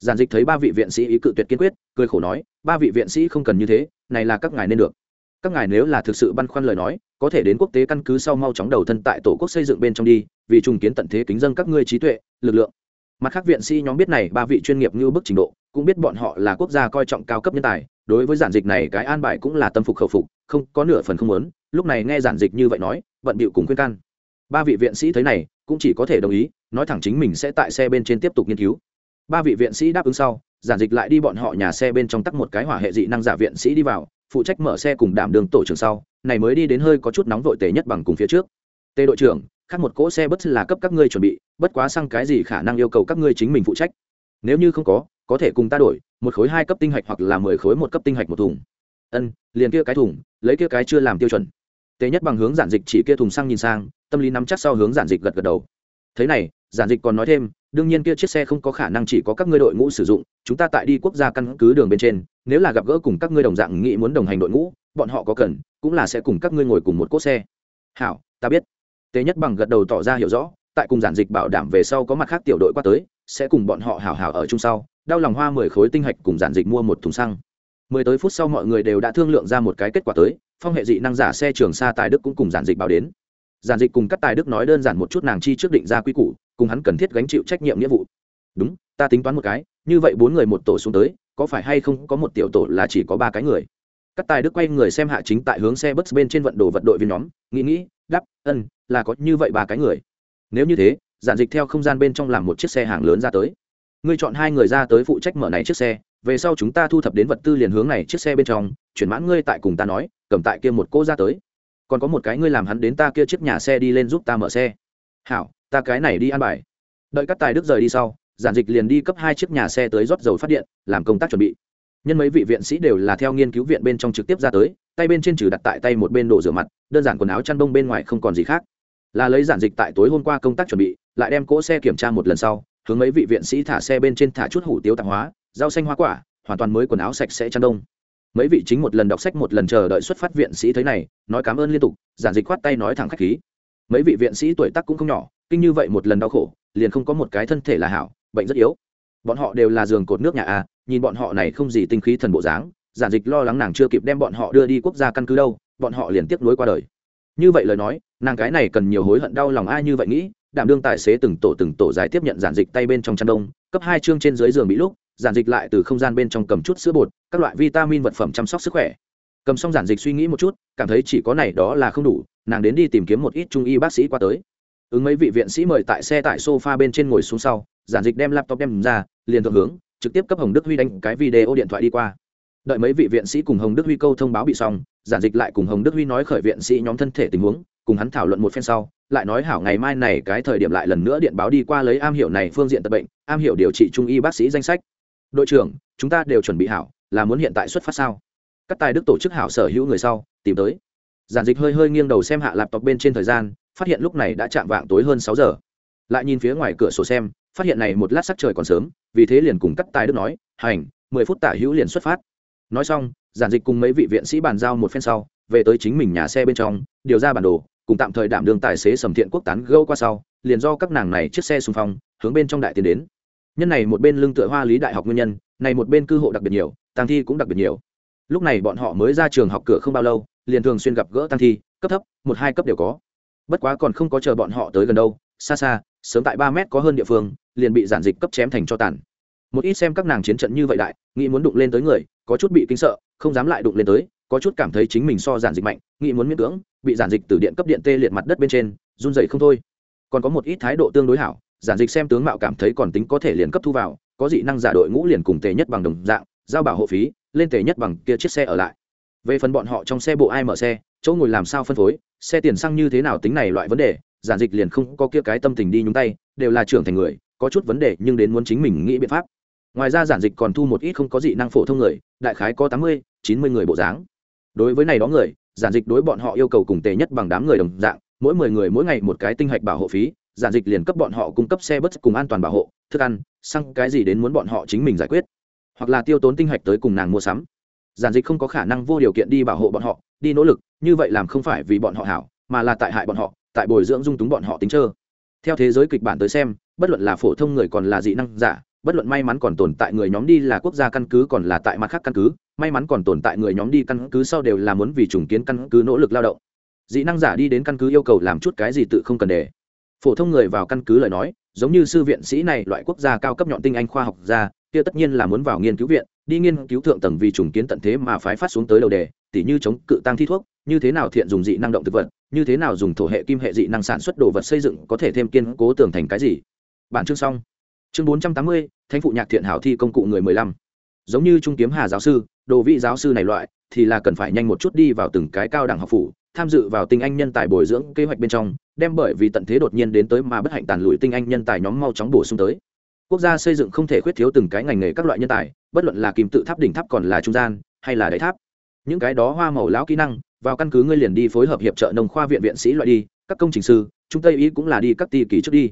Giản dịch thấy ba vị viện sĩ ý cự tuyệt kiên quyết, cười khổ nói, ba vị viện sĩ không cần như thế, này là các ngài nên được các ngài nếu là thực sự băn khoăn lời nói, có thể đến quốc tế căn cứ sau mau chóng đầu thân tại tổ quốc xây dựng bên trong đi, vì trùng kiến tận thế kính dân các ngươi trí tuệ, lực lượng. Mặt khác viện sĩ nhóm biết này, ba vị chuyên nghiệp như bức trình độ, cũng biết bọn họ là quốc gia coi trọng cao cấp nhân tài, đối với giản dịch này cái an bài cũng là tâm phục khẩu phục, không, có nửa phần không muốn, lúc này nghe giản dịch như vậy nói, bận bịu cùng khuyên can. Ba vị viện sĩ thấy này, cũng chỉ có thể đồng ý, nói thẳng chính mình sẽ tại xe bên trên tiếp tục nghiên cứu. Ba vị viện sĩ đáp ứng sau, giản dịch lại đi bọn họ nhà xe bên trong tắt một cái hỏa hệ dị năng giả viện sĩ đi vào phụ trách mở xe cùng đảm đường tổ trưởng sau, này mới đi đến hơi có chút nóng vội tề nhất bằng cùng phía trước. Tề đội trưởng, khác một cỗ xe bất là cấp các ngươi chuẩn bị, bất quá sang cái gì khả năng yêu cầu các ngươi chính mình phụ trách? Nếu như không có có thể cùng ta đổi, một khối hai cấp tinh hạch hoặc là mười khối một cấp tinh hạch một thùng. Ân, liền kia cái thùng, lấy kia cái chưa làm tiêu chuẩn. Tề nhất bằng hướng giản dịch chỉ kia thùng sang nhìn sang, tâm lý nắm chắc sau hướng giản dịch gật gật đầu. Thế này, giản dịch còn nói thêm, đương nhiên kia chiếc xe không có khả năng chỉ có các ngươi đội ngũ sử dụng, chúng ta tại đi quốc gia căn cứ đường bên trên nếu là gặp gỡ cùng các ngươi đồng dạng nghĩ muốn đồng hành đội ngũ, bọn họ có cần, cũng là sẽ cùng các ngươi ngồi cùng một cỗ xe. Hảo, ta biết. Tế nhất bằng gật đầu tỏ ra hiểu rõ, tại cùng giản dịch bảo đảm về sau có mặt khác tiểu đội qua tới, sẽ cùng bọn họ hảo hảo ở chung sau, đau lòng hoa mười khối tinh hạch cùng giản dịch mua một thùng xăng. Mười tới phút sau mọi người đều đã thương lượng ra một cái kết quả tới, phong hệ dị năng giả xe trường xa tài đức cũng cùng giản dịch bảo đến. Giản dịch cùng các tài đức nói đơn giản một chút nàng chi trước định ra quy củ, cùng hắn cần thiết gánh chịu trách nhiệm nghĩa vụ. Đúng, ta tính toán một cái, như vậy bốn người một tổ xuống tới có phải hay không có một tiểu tổ là chỉ có ba cái người? Các tài đức quay người xem hạ chính tại hướng xe bus bên trên vận đồ vật đội viên nhóm, nghĩ nghĩ đắp ân, là có như vậy ba cái người. Nếu như thế, giản dịch theo không gian bên trong làm một chiếc xe hàng lớn ra tới. Ngươi chọn hai người ra tới phụ trách mở này chiếc xe, về sau chúng ta thu thập đến vật tư liền hướng này chiếc xe bên trong, chuyển mãn ngươi tại cùng ta nói, cầm tại kia một cô ra tới. Còn có một cái ngươi làm hắn đến ta kia chiếc nhà xe đi lên giúp ta mở xe. Hảo, ta cái này đi ăn bài. Đợi các tài đức rời đi sau giản dịch liền đi cấp hai chiếc nhà xe tới rót dầu phát điện, làm công tác chuẩn bị. Nhân mấy vị viện sĩ đều là theo nghiên cứu viện bên trong trực tiếp ra tới, tay bên trên trừ đặt tại tay một bên đồ rửa mặt, đơn giản quần áo chăn bông bên ngoài không còn gì khác. Là lấy giản dịch tại tối hôm qua công tác chuẩn bị, lại đem cỗ xe kiểm tra một lần sau, hướng mấy vị viện sĩ thả xe bên trên thả chút hủ tiếu tạp hóa, rau xanh hoa quả, hoàn toàn mới quần áo sạch sẽ chăn đông. Mấy vị chính một lần đọc sách một lần chờ đợi xuất phát viện sĩ thấy này, nói cảm ơn liên tục, giản dịch khoát tay nói thẳng khách khí. Mấy vị viện sĩ tuổi tác cũng không nhỏ, kinh như vậy một lần đau khổ, liền không có một cái thân thể là hảo bệnh rất yếu. Bọn họ đều là giường cột nước nhà a, nhìn bọn họ này không gì tinh khí thần bộ dáng, giản dịch lo lắng nàng chưa kịp đem bọn họ đưa đi quốc gia căn cứ đâu, bọn họ liền tiếp nối qua đời. Như vậy lời nói, nàng cái này cần nhiều hối hận đau lòng ai như vậy nghĩ, đảm đương tài xế từng tổ từng tổ giải tiếp nhận giản dịch tay bên trong chăn đông, cấp hai chương trên dưới giường bị lúc, giản dịch lại từ không gian bên trong cầm chút sữa bột, các loại vitamin vật phẩm chăm sóc sức khỏe. Cầm xong giản dịch suy nghĩ một chút, cảm thấy chỉ có này đó là không đủ, nàng đến đi tìm kiếm một ít trung y bác sĩ qua tới ứng mấy vị viện sĩ mời tại xe tại sofa bên trên ngồi xuống sau, giản dịch đem laptop đem ra, liền thuận hướng, trực tiếp cấp hồng đức huy đánh cái video điện thoại đi qua. Đợi mấy vị viện sĩ cùng hồng đức huy câu thông báo bị xong, giản dịch lại cùng hồng đức huy nói khởi viện sĩ nhóm thân thể tình huống, cùng hắn thảo luận một phen sau, lại nói hảo ngày mai này cái thời điểm lại lần nữa điện báo đi qua lấy am hiểu này phương diện tập bệnh, am hiểu điều trị trung y bác sĩ danh sách. Đội trưởng, chúng ta đều chuẩn bị hảo, là muốn hiện tại xuất phát sao? Các tài đức tổ chức hảo sở hữu người sau, tìm tới. Giản dịch hơi hơi nghiêng đầu xem hạ lạp tộc bên trên thời gian phát hiện lúc này đã chạm vạng tối hơn sáu giờ. Lại nhìn phía ngoài cửa sổ xem, phát hiện này một lát sắc trời còn sớm, vì thế liền cùng cắt tài đức nói, hành, mười phút tả hữu liền xuất phát. Nói xong, giản dịch cùng mấy vị viện sĩ bàn giao một phen sau, về tới chính mình nhà xe bên trong, điều ra bản đồ, cùng tạm thời đảm đương tài xế sầm thiện quốc tán gâu qua sau, liền do các nàng này chiếc xe xung phong, hướng bên trong đại tiến đến. Nhân này một bên lưng tựa hoa lý đại học nguyên nhân, này một bên cư hộ đặc biệt nhiều tăng thi cũng đặc biệt nhiều. Lúc này bọn họ mới ra trường học cửa không bao lâu, liền thường xuyên gặp gỡ tăng thi, cấp thấp, một hai cấp đều có bất quá còn không có chờ bọn họ tới gần đâu, xa xa, sớm tại ba mét có hơn địa phương, liền bị giản dịch cấp chém thành cho tàn. Một ít xem các nàng chiến trận như vậy đại, nghĩ muốn đụng lên tới người, có chút bị kinh sợ, không dám lại đụng lên tới, có chút cảm thấy chính mình so giản dịch mạnh, nghĩ muốn miễn cưỡng, bị giản dịch từ điện cấp điện tê liệt mặt đất bên trên, run dậy không thôi. Còn có một ít thái độ tương đối hảo, giản dịch xem tướng mạo cảm thấy còn tính có thể liền cấp thu vào, có dị năng giả đội ngũ liền cùng tề nhất bằng đồng dạng, giao bảo hộ phí, lên tề nhất bằng kia chiếc xe ở lại. Về phần bọn họ trong xe bộ ai mở xe chỗ ngồi làm sao phân phối, xe tiền xăng như thế nào tính này loại vấn đề, giản dịch liền không có kia cái tâm tình đi nhúng tay, đều là trưởng thành người, có chút vấn đề nhưng đến muốn chính mình nghĩ biện pháp. Ngoài ra giản dịch còn thu một ít không có dị năng phổ thông người, đại khái có tám mươi, chín mươi người bộ dáng. Đối với này đó người, giản dịch đối bọn họ yêu cầu cùng tề nhất bằng đám người đồng dạng, mỗi mười người mỗi ngày một cái tinh hạch bảo hộ phí, giản dịch liền cấp bọn họ cung cấp xe bất cùng an toàn bảo hộ, thức ăn, xăng, cái gì đến muốn bọn họ chính mình giải quyết. Hoặc là tiêu tốn tinh hạch tới cùng nàng mua sắm. Giản dịch không có khả năng vô điều kiện đi bảo hộ bọn họ đi nỗ lực, như vậy làm không phải vì bọn họ hảo, mà là tại hại bọn họ, tại bồi dưỡng dung túng bọn họ tính trơ. Theo thế giới kịch bản tới xem, bất luận là phổ thông người còn là dị năng giả, bất luận may mắn còn tồn tại người nhóm đi là quốc gia căn cứ còn là tại mặt khác căn cứ, may mắn còn tồn tại người nhóm đi căn cứ sau đều là muốn vì trùng kiến căn cứ nỗ lực lao động. Dị năng giả đi đến căn cứ yêu cầu làm chút cái gì tự không cần để. Phổ thông người vào căn cứ lời nói, giống như sư viện sĩ này, loại quốc gia cao cấp nhọn tinh anh khoa học gia, kia tất nhiên là muốn vào nghiên cứu viện, đi nghiên cứu thượng tầng vì trùng kiến tận thế mà phái phát xuống tới đầu đề tỉ như chống cự tăng thi thuốc, như thế nào thiện dùng dị năng động thực vật, như thế nào dùng thổ hệ kim hệ dị năng sản xuất đồ vật xây dựng có thể thêm kiên cố tường thành cái gì. Bản chương xong. Chương bốn trăm tám mươi, thánh phụ nhạc thiện hảo thi công cụ người mười lăm. Giống như trung kiếm hà giáo sư, đồ vị giáo sư này loại, thì là cần phải nhanh một chút đi vào từng cái cao đẳng học phủ, tham dự vào tinh anh nhân tài bồi dưỡng kế hoạch bên trong, đem bởi vì tận thế đột nhiên đến tới mà bất hạnh tàn lụi tinh anh nhân tài nhóm mau chóng bổ sung tới. Quốc gia xây dựng không thể khuyết thiếu từng cái ngành nghề các loại nhân tài, bất luận là kim tự tháp đỉnh tháp còn là trung gian, hay là đáy tháp những cái đó hoa màu lão kỹ năng, vào căn cứ ngươi liền đi phối hợp hiệp trợ nông khoa viện viện sĩ loại đi, các công trình sư trung tây ý cũng là đi các ti kỳ trước đi.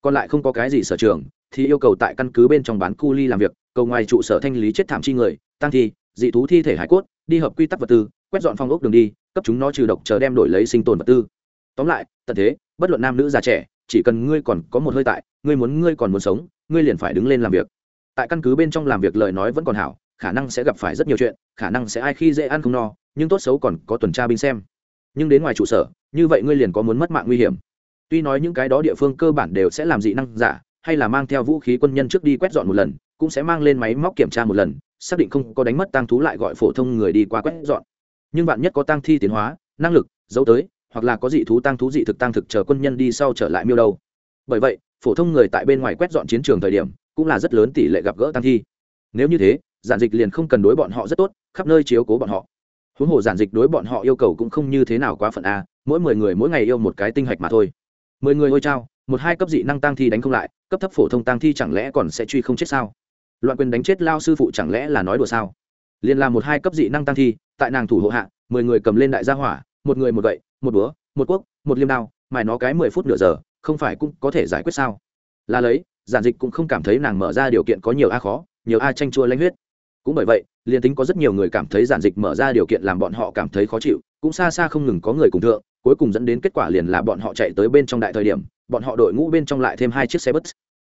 Còn lại không có cái gì sở trường, thì yêu cầu tại căn cứ bên trong bán cu ly làm việc, cầu ngoài trụ sở thanh lý chết thảm chi người, tăng thi, dị thú thi thể hải cốt, đi hợp quy tắc vật tư, quét dọn phong ốc đường đi, cấp chúng nó trừ độc chờ đem đổi lấy sinh tồn vật tư. Tóm lại, tận thế, bất luận nam nữ già trẻ, chỉ cần ngươi còn có một hơi tại, ngươi muốn ngươi còn muốn sống, ngươi liền phải đứng lên làm việc. Tại căn cứ bên trong làm việc lời nói vẫn còn hảo khả năng sẽ gặp phải rất nhiều chuyện, khả năng sẽ ai khi dễ ăn không no, nhưng tốt xấu còn có tuần tra binh xem. Nhưng đến ngoài trụ sở, như vậy ngươi liền có muốn mất mạng nguy hiểm. Tuy nói những cái đó địa phương cơ bản đều sẽ làm dị năng giả, hay là mang theo vũ khí quân nhân trước đi quét dọn một lần, cũng sẽ mang lên máy móc kiểm tra một lần, xác định không có đánh mất tăng thú lại gọi phổ thông người đi qua quét dọn. Nhưng bạn nhất có tăng thi tiến hóa, năng lực, dấu tới, hoặc là có dị thú tăng thú dị thực tăng thực chờ quân nhân đi sau trở lại miêu đâu. Bởi vậy, phổ thông người tại bên ngoài quét dọn chiến trường thời điểm, cũng là rất lớn tỷ lệ gặp gỡ tăng thi. Nếu như thế giản dịch liền không cần đối bọn họ rất tốt, khắp nơi chiếu cố bọn họ. Huống hồ giản dịch đối bọn họ yêu cầu cũng không như thế nào quá phận a, mỗi mười người mỗi ngày yêu một cái tinh hạch mà thôi. Mười người ôi trao một hai cấp dị năng tăng thi đánh không lại, cấp thấp phổ thông tăng thi chẳng lẽ còn sẽ truy không chết sao? Loạn quyền đánh chết lao sư phụ chẳng lẽ là nói đùa sao? Liền làm một hai cấp dị năng tăng thi, tại nàng thủ hộ hạ, mười người cầm lên đại gia hỏa, một người một gậy, một búa, một quốc, một liêm đao, mài nó cái mười phút nửa giờ, không phải cũng có thể giải quyết sao? Là lấy, giản dịch cũng không cảm thấy nàng mở ra điều kiện có nhiều a khó, nhiều a tranh chua lanh huyết cũng bởi vậy, liền tính có rất nhiều người cảm thấy giản dịch mở ra điều kiện làm bọn họ cảm thấy khó chịu, cũng xa xa không ngừng có người cùng thượng, cuối cùng dẫn đến kết quả liền là bọn họ chạy tới bên trong đại thời điểm, bọn họ đội ngũ bên trong lại thêm hai chiếc xe bus.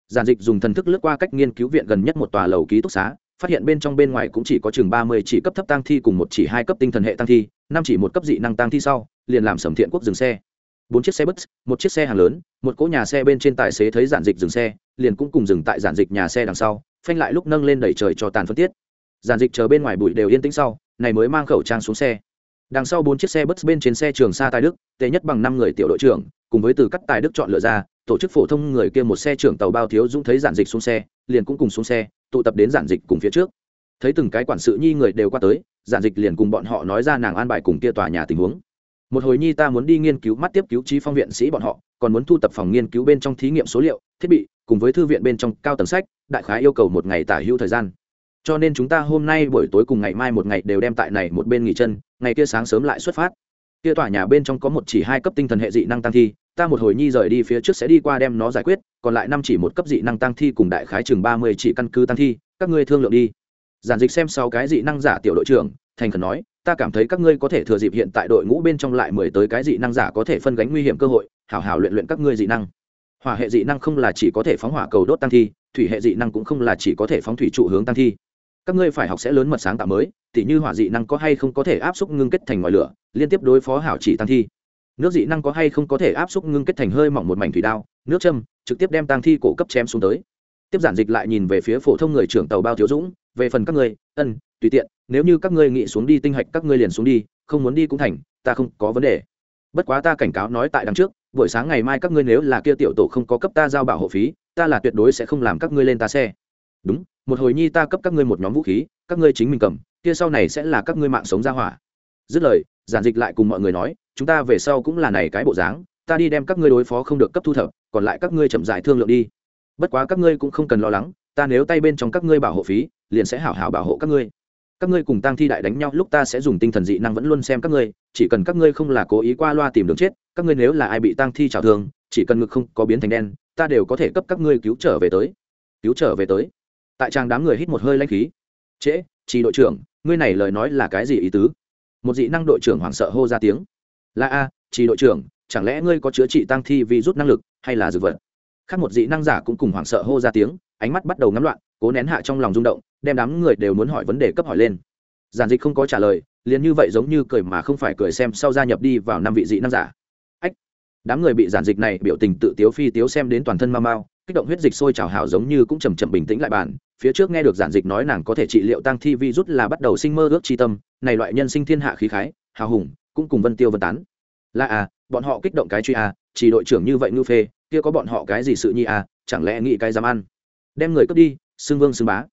Giản dịch dùng thần thức lướt qua cách nghiên cứu viện gần nhất một tòa lầu ký túc xá, phát hiện bên trong bên ngoài cũng chỉ có chừng ba mươi chỉ cấp thấp tăng thi cùng một chỉ hai cấp tinh thần hệ tăng thi, năm chỉ một cấp dị năng tăng thi sau, liền làm sầm thiện quốc dừng xe. Bốn chiếc xe bus, một chiếc xe hàng lớn, một cỗ nhà xe bên trên tài xế thấy giản dịch dừng xe, liền cũng cùng dừng tại giản dịch nhà xe đằng sau, phanh lại lúc nâng lên đẩy trời cho tàn phân tiết giản dịch chờ bên ngoài bụi đều yên tĩnh sau, này mới mang khẩu trang xuống xe. Đằng sau bốn chiếc xe bus bên trên xe trường xa tài đức, tệ nhất bằng năm người tiểu đội trưởng, cùng với từ các tài đức chọn lựa ra, tổ chức phổ thông người kia một xe trưởng tàu bao thiếu dũng thấy giản dịch xuống xe, liền cũng cùng xuống xe, tụ tập đến giản dịch cùng phía trước. Thấy từng cái quản sự nhi người đều qua tới giản dịch liền cùng bọn họ nói ra nàng an bài cùng kia tòa nhà tình huống. Một hồi nhi ta muốn đi nghiên cứu mắt tiếp cứu trí phong viện sĩ bọn họ, còn muốn thu tập phòng nghiên cứu bên trong thí nghiệm số liệu, thiết bị, cùng với thư viện bên trong cao tầng sách, đại khái yêu cầu một ngày tả hữu thời gian cho nên chúng ta hôm nay buổi tối cùng ngày mai một ngày đều đem tại này một bên nghỉ chân, ngày kia sáng sớm lại xuất phát. Kia tòa nhà bên trong có một chỉ hai cấp tinh thần hệ dị năng tăng thi, ta một hồi nhi rời đi phía trước sẽ đi qua đem nó giải quyết, còn lại năm chỉ một cấp dị năng tăng thi cùng đại khái chừng ba mươi chỉ căn cứ tăng thi, các ngươi thương lượng đi. Giản dịch xem sáu cái dị năng giả tiểu đội trưởng, thành khẩn nói, ta cảm thấy các ngươi có thể thừa dịp hiện tại đội ngũ bên trong lại mười tới cái dị năng giả có thể phân gánh nguy hiểm cơ hội, hảo hảo luyện luyện các ngươi dị năng. Hỏa hệ dị năng không là chỉ có thể phóng hỏa cầu đốt tăng thi, thủy hệ dị năng cũng không là chỉ có thể phóng thủy trụ hướng tăng thi các ngươi phải học sẽ lớn mật sáng tạo mới, tỉ như hỏa dị năng có hay không có thể áp xúc ngưng kết thành ngòi lửa, liên tiếp đối phó hảo chỉ tăng thi. Nước dị năng có hay không có thể áp xúc ngưng kết thành hơi mỏng một mảnh thủy đao, nước châm, trực tiếp đem tăng thi cổ cấp chém xuống tới. Tiếp giản dịch lại nhìn về phía phổ thông người trưởng tàu bao thiếu dũng, về phần các ngươi, ân, tùy tiện, nếu như các ngươi nghĩ xuống đi tinh hạch các ngươi liền xuống đi, không muốn đi cũng thành, ta không có vấn đề. Bất quá ta cảnh cáo nói tại đằng trước, buổi sáng ngày mai các ngươi nếu là kia tiểu tổ không có cấp ta giao bảo hộ phí, ta là tuyệt đối sẽ không làm các ngươi lên ta xe. Đúng một hồi nhi ta cấp các ngươi một nhóm vũ khí các ngươi chính mình cầm kia sau này sẽ là các ngươi mạng sống ra hỏa dứt lời giản dịch lại cùng mọi người nói chúng ta về sau cũng là này cái bộ dáng ta đi đem các ngươi đối phó không được cấp thu thập còn lại các ngươi chậm dại thương lượng đi bất quá các ngươi cũng không cần lo lắng ta nếu tay bên trong các ngươi bảo hộ phí liền sẽ hảo hảo bảo hộ các ngươi các ngươi cùng tăng thi đại đánh nhau lúc ta sẽ dùng tinh thần dị năng vẫn luôn xem các ngươi chỉ cần các ngươi không là cố ý qua loa tìm đường chết các ngươi nếu là ai bị tăng thi trào thương chỉ cần ngực không có biến thành đen ta đều có thể cấp các ngươi cứu trở về tới cứu trở về tới tại trang đám người hít một hơi lanh khí. Trễ chỉ đội trưởng, ngươi này lời nói là cái gì ý tứ? Một dị năng đội trưởng hoảng sợ hô ra tiếng. Là a chỉ đội trưởng, chẳng lẽ ngươi có chữa trị tăng thi vì rút năng lực, hay là dược vật? Khác một dị năng giả cũng cùng hoảng sợ hô ra tiếng, ánh mắt bắt đầu ngắm loạn, cố nén hạ trong lòng rung động, đem đám người đều muốn hỏi vấn đề cấp hỏi lên. Giản dịch không có trả lời, liền như vậy giống như cười mà không phải cười xem sau gia nhập đi vào năm vị dị năng giả. Ách, đám người bị giản dịch này biểu tình tự tiếu phi tiếu xem đến toàn thân mau mau kích động huyết dịch sôi trào hào giống như cũng chầm chậm bình tĩnh lại bàn. Phía trước nghe được giản dịch nói nàng có thể trị liệu tăng thi vi rút là bắt đầu sinh mơ ước tri tâm, này loại nhân sinh thiên hạ khí khái, hào hùng, cũng cùng vân tiêu vân tán. Là à bọn họ kích động cái truy à chỉ đội trưởng như vậy ngư phê, kia có bọn họ cái gì sự nhi à chẳng lẽ nghĩ cái dám ăn? Đem người cướp đi, xưng vương xưng bá.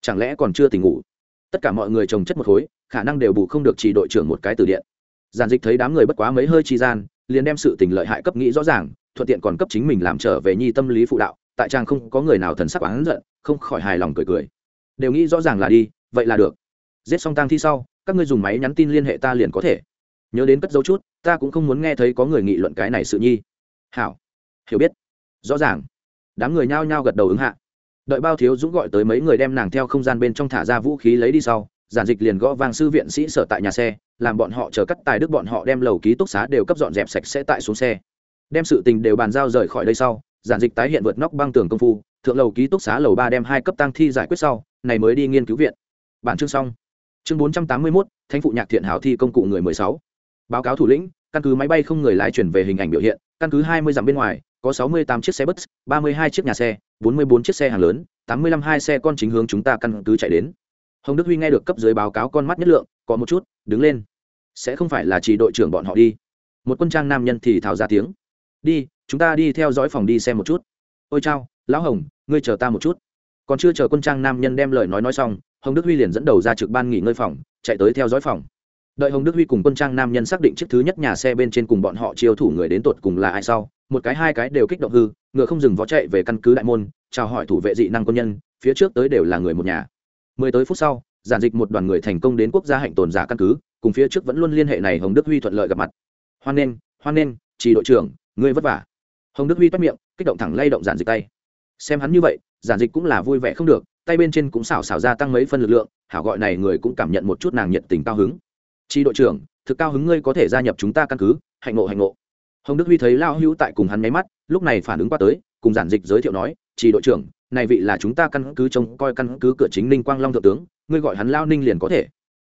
Chẳng lẽ còn chưa tỉnh ngủ? Tất cả mọi người trồng chất một khối, khả năng đều bù không được chỉ đội trưởng một cái từ điện. Giản dịch thấy đám người bất quá mấy hơi chi gian, liền đem sự tình lợi hại cấp nghĩ rõ ràng thuận tiện còn cấp chính mình làm trở về nhi tâm lý phụ đạo, tại trang không có người nào thần sắc oán giận, không khỏi hài lòng cười cười. Đều nghĩ rõ ràng là đi, vậy là được. Giết xong tang thi sau, các ngươi dùng máy nhắn tin liên hệ ta liền có thể. Nhớ đến cất dấu chút, ta cũng không muốn nghe thấy có người nghị luận cái này sự nhi. Hảo. Hiểu biết. Rõ ràng. Đám người nhao nhao gật đầu ứng hạ. Đợi bao thiếu dũng gọi tới mấy người đem nàng theo không gian bên trong thả ra vũ khí lấy đi sau, giản dịch liền gõ vang sư viện sĩ sở tại nhà xe, làm bọn họ chờ cắt tài đức bọn họ đem lầu ký túc xá đều cấp dọn dẹp sạch sẽ tại xuống xe đem sự tình đều bàn giao rời khỏi đây sau, giản dịch tái hiện vượt nóc băng tường công phu, thượng lầu ký túc xá lầu ba đem hai cấp tăng thi giải quyết sau, này mới đi nghiên cứu viện. Bản chương xong. Chương bốn trăm tám mươi mốt, thánh phụ nhạc thiện hảo thi công cụ người mười sáu. Báo cáo thủ lĩnh, căn cứ máy bay không người lái chuyển về hình ảnh biểu hiện, căn cứ hai mươi dặm bên ngoài, có sáu mươi tám chiếc xe bus, ba mươi hai chiếc nhà xe, bốn mươi bốn chiếc xe hàng lớn, tám mươi lăm hai xe con chính hướng chúng ta căn cứ chạy đến. Hồng đức huy nghe được cấp dưới báo cáo con mắt nhất lượng, có một chút, đứng lên. Sẽ không phải là chỉ đội trưởng bọn họ đi. Một quân trang nam nhân thì thào ra tiếng đi, chúng ta đi theo dõi phòng đi xem một chút. Ôi chao, lão hồng, ngươi chờ ta một chút. Còn chưa chờ quân trang nam nhân đem lời nói nói xong, hồng đức huy liền dẫn đầu ra trực ban nghỉ ngơi phòng, chạy tới theo dõi phòng. Đợi hồng đức huy cùng quân trang nam nhân xác định chiếc thứ nhất nhà xe bên trên cùng bọn họ chiêu thủ người đến tột cùng là ai sau, một cái hai cái đều kích động hư, ngựa không dừng vó chạy về căn cứ đại môn, chào hỏi thủ vệ dị năng quân nhân, phía trước tới đều là người một nhà. Mười tới phút sau, giản dịch một đoàn người thành công đến quốc gia hạnh tồn giả căn cứ, cùng phía trước vẫn luôn liên hệ này hồng đức huy thuận lợi gặp mặt. Hoan nghênh hoan nghênh, chỉ đội trưởng ngươi vất vả. Hồng đức huy toét miệng, kích động thẳng lay động giản dịch tay. Xem hắn như vậy, giản dịch cũng là vui vẻ không được, tay bên trên cũng xảo xảo ra tăng mấy phân lực lượng, hảo gọi này người cũng cảm nhận một chút nàng nhiệt tình cao hứng. Chi đội trưởng, thực cao hứng ngươi có thể gia nhập chúng ta căn cứ, hạnh ngộ hạnh ngộ. Hồng đức huy thấy lao hữu tại cùng hắn nháy mắt, lúc này phản ứng qua tới, cùng giản dịch giới thiệu nói chỉ đội trưởng, này vị là chúng ta căn cứ trông coi căn cứ cửa chính ninh quang long thượng tướng, ngươi gọi hắn lao ninh liền có thể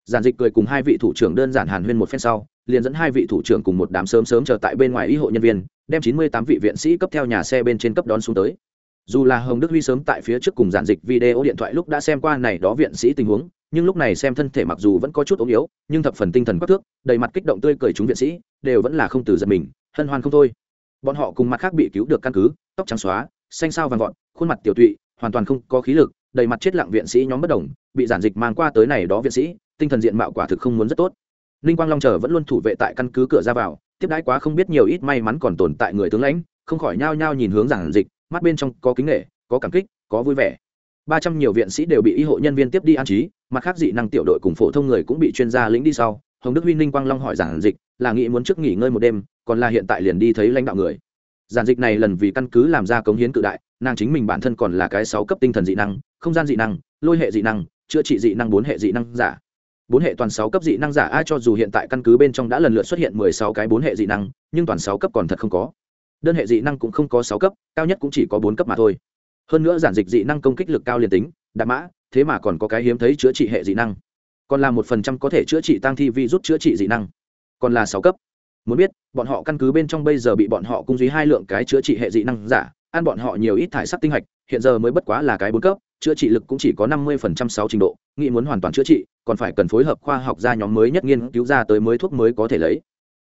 giản dịch cười cùng hai vị thủ trưởng đơn giản hàn huyên một phen sau, liền dẫn hai vị thủ trưởng cùng một đám sớm sớm chờ tại bên ngoài y hộ nhân viên, đem chín mươi tám vị viện sĩ cấp theo nhà xe bên trên cấp đón xuống tới. Dù là hồng đức huy sớm tại phía trước cùng giản dịch video điện thoại lúc đã xem qua này đó viện sĩ tình huống, nhưng lúc này xem thân thể mặc dù vẫn có chút ốm yếu, nhưng thập phần tinh thần quắc thước, đầy mặt kích động tươi cười chúng viện sĩ, đều vẫn là không từ giật mình, hân hoan không thôi. Bọn họ cùng mặt khác bị cứu được căn cứ, tóc trắng xóa, xanh sao vàng vọt, khuôn mặt tiểu tụy, hoàn toàn không có khí lực, đầy mặt chết lặng viện sĩ nhóm bất đồng, bị giản dịch mang qua tới này đó viện sĩ tinh thần diện mạo quả thực không muốn rất tốt. Ninh quang long chờ vẫn luôn thủ vệ tại căn cứ cửa ra vào, tiếp đãi quá không biết nhiều ít may mắn còn tồn tại người tướng lãnh, không khỏi nhao nhao nhìn hướng giảng dịch, mắt bên trong có kính nghệ có cảm kích, có vui vẻ. Ba trăm nhiều viện sĩ đều bị y hộ nhân viên tiếp đi an trí, mặt khác dị năng tiểu đội cùng phổ thông người cũng bị chuyên gia lĩnh đi sau. Hồng đức huy ninh quang long hỏi giảng dịch, là nghĩ muốn trước nghỉ ngơi một đêm, còn là hiện tại liền đi thấy lãnh đạo người. Giản dịch này lần vì căn cứ làm ra cống hiến cự đại, nàng chính mình bản thân còn là cái sáu cấp tinh thần dị năng, không gian dị năng, lôi hệ dị năng, chữa trị dị năng, bốn hệ dị năng giả bốn hệ toàn sáu cấp dị năng giả ai cho dù hiện tại căn cứ bên trong đã lần lượt xuất hiện mười sáu cái bốn hệ dị năng, nhưng toàn sáu cấp còn thật không có. Đơn hệ dị năng cũng không có sáu cấp, cao nhất cũng chỉ có bốn cấp mà thôi. Hơn nữa giản dịch dị năng công kích lực cao liền tính, đạp mã, thế mà còn có cái hiếm thấy chữa trị hệ dị năng. Còn là một phần trăm có thể chữa trị tăng thi vi rút chữa trị dị năng. Còn là sáu cấp. Muốn biết, bọn họ căn cứ bên trong bây giờ bị bọn họ cung duy hai lượng cái chữa trị hệ dị năng giả, ăn bọn họ nhiều ít thải sắc tinh hạch, hiện giờ mới bất quá là cái bốn cấp chữa trị lực cũng chỉ có năm mươi phần trăm sáu trình độ, nghĩ muốn hoàn toàn chữa trị, còn phải cần phối hợp khoa học gia nhóm mới nhất nghiên cứu ra tới mới thuốc mới có thể lấy.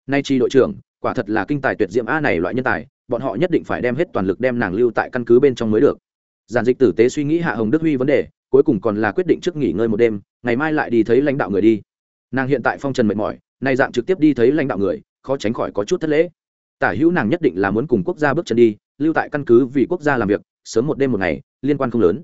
Nay chi đội trưởng, quả thật là kinh tài tuyệt diệm a này loại nhân tài, bọn họ nhất định phải đem hết toàn lực đem nàng lưu tại căn cứ bên trong mới được. Giản dịch tử tế suy nghĩ hạ hồng đức huy vấn đề, cuối cùng còn là quyết định trước nghỉ ngơi một đêm, ngày mai lại đi thấy lãnh đạo người đi. Nàng hiện tại phong trần mệt mỏi, nay dạng trực tiếp đi thấy lãnh đạo người, khó tránh khỏi có chút thất lễ. Tả hữu nàng nhất định là muốn cùng quốc gia bước chân đi, lưu tại căn cứ vì quốc gia làm việc, sớm một đêm một ngày, liên quan không lớn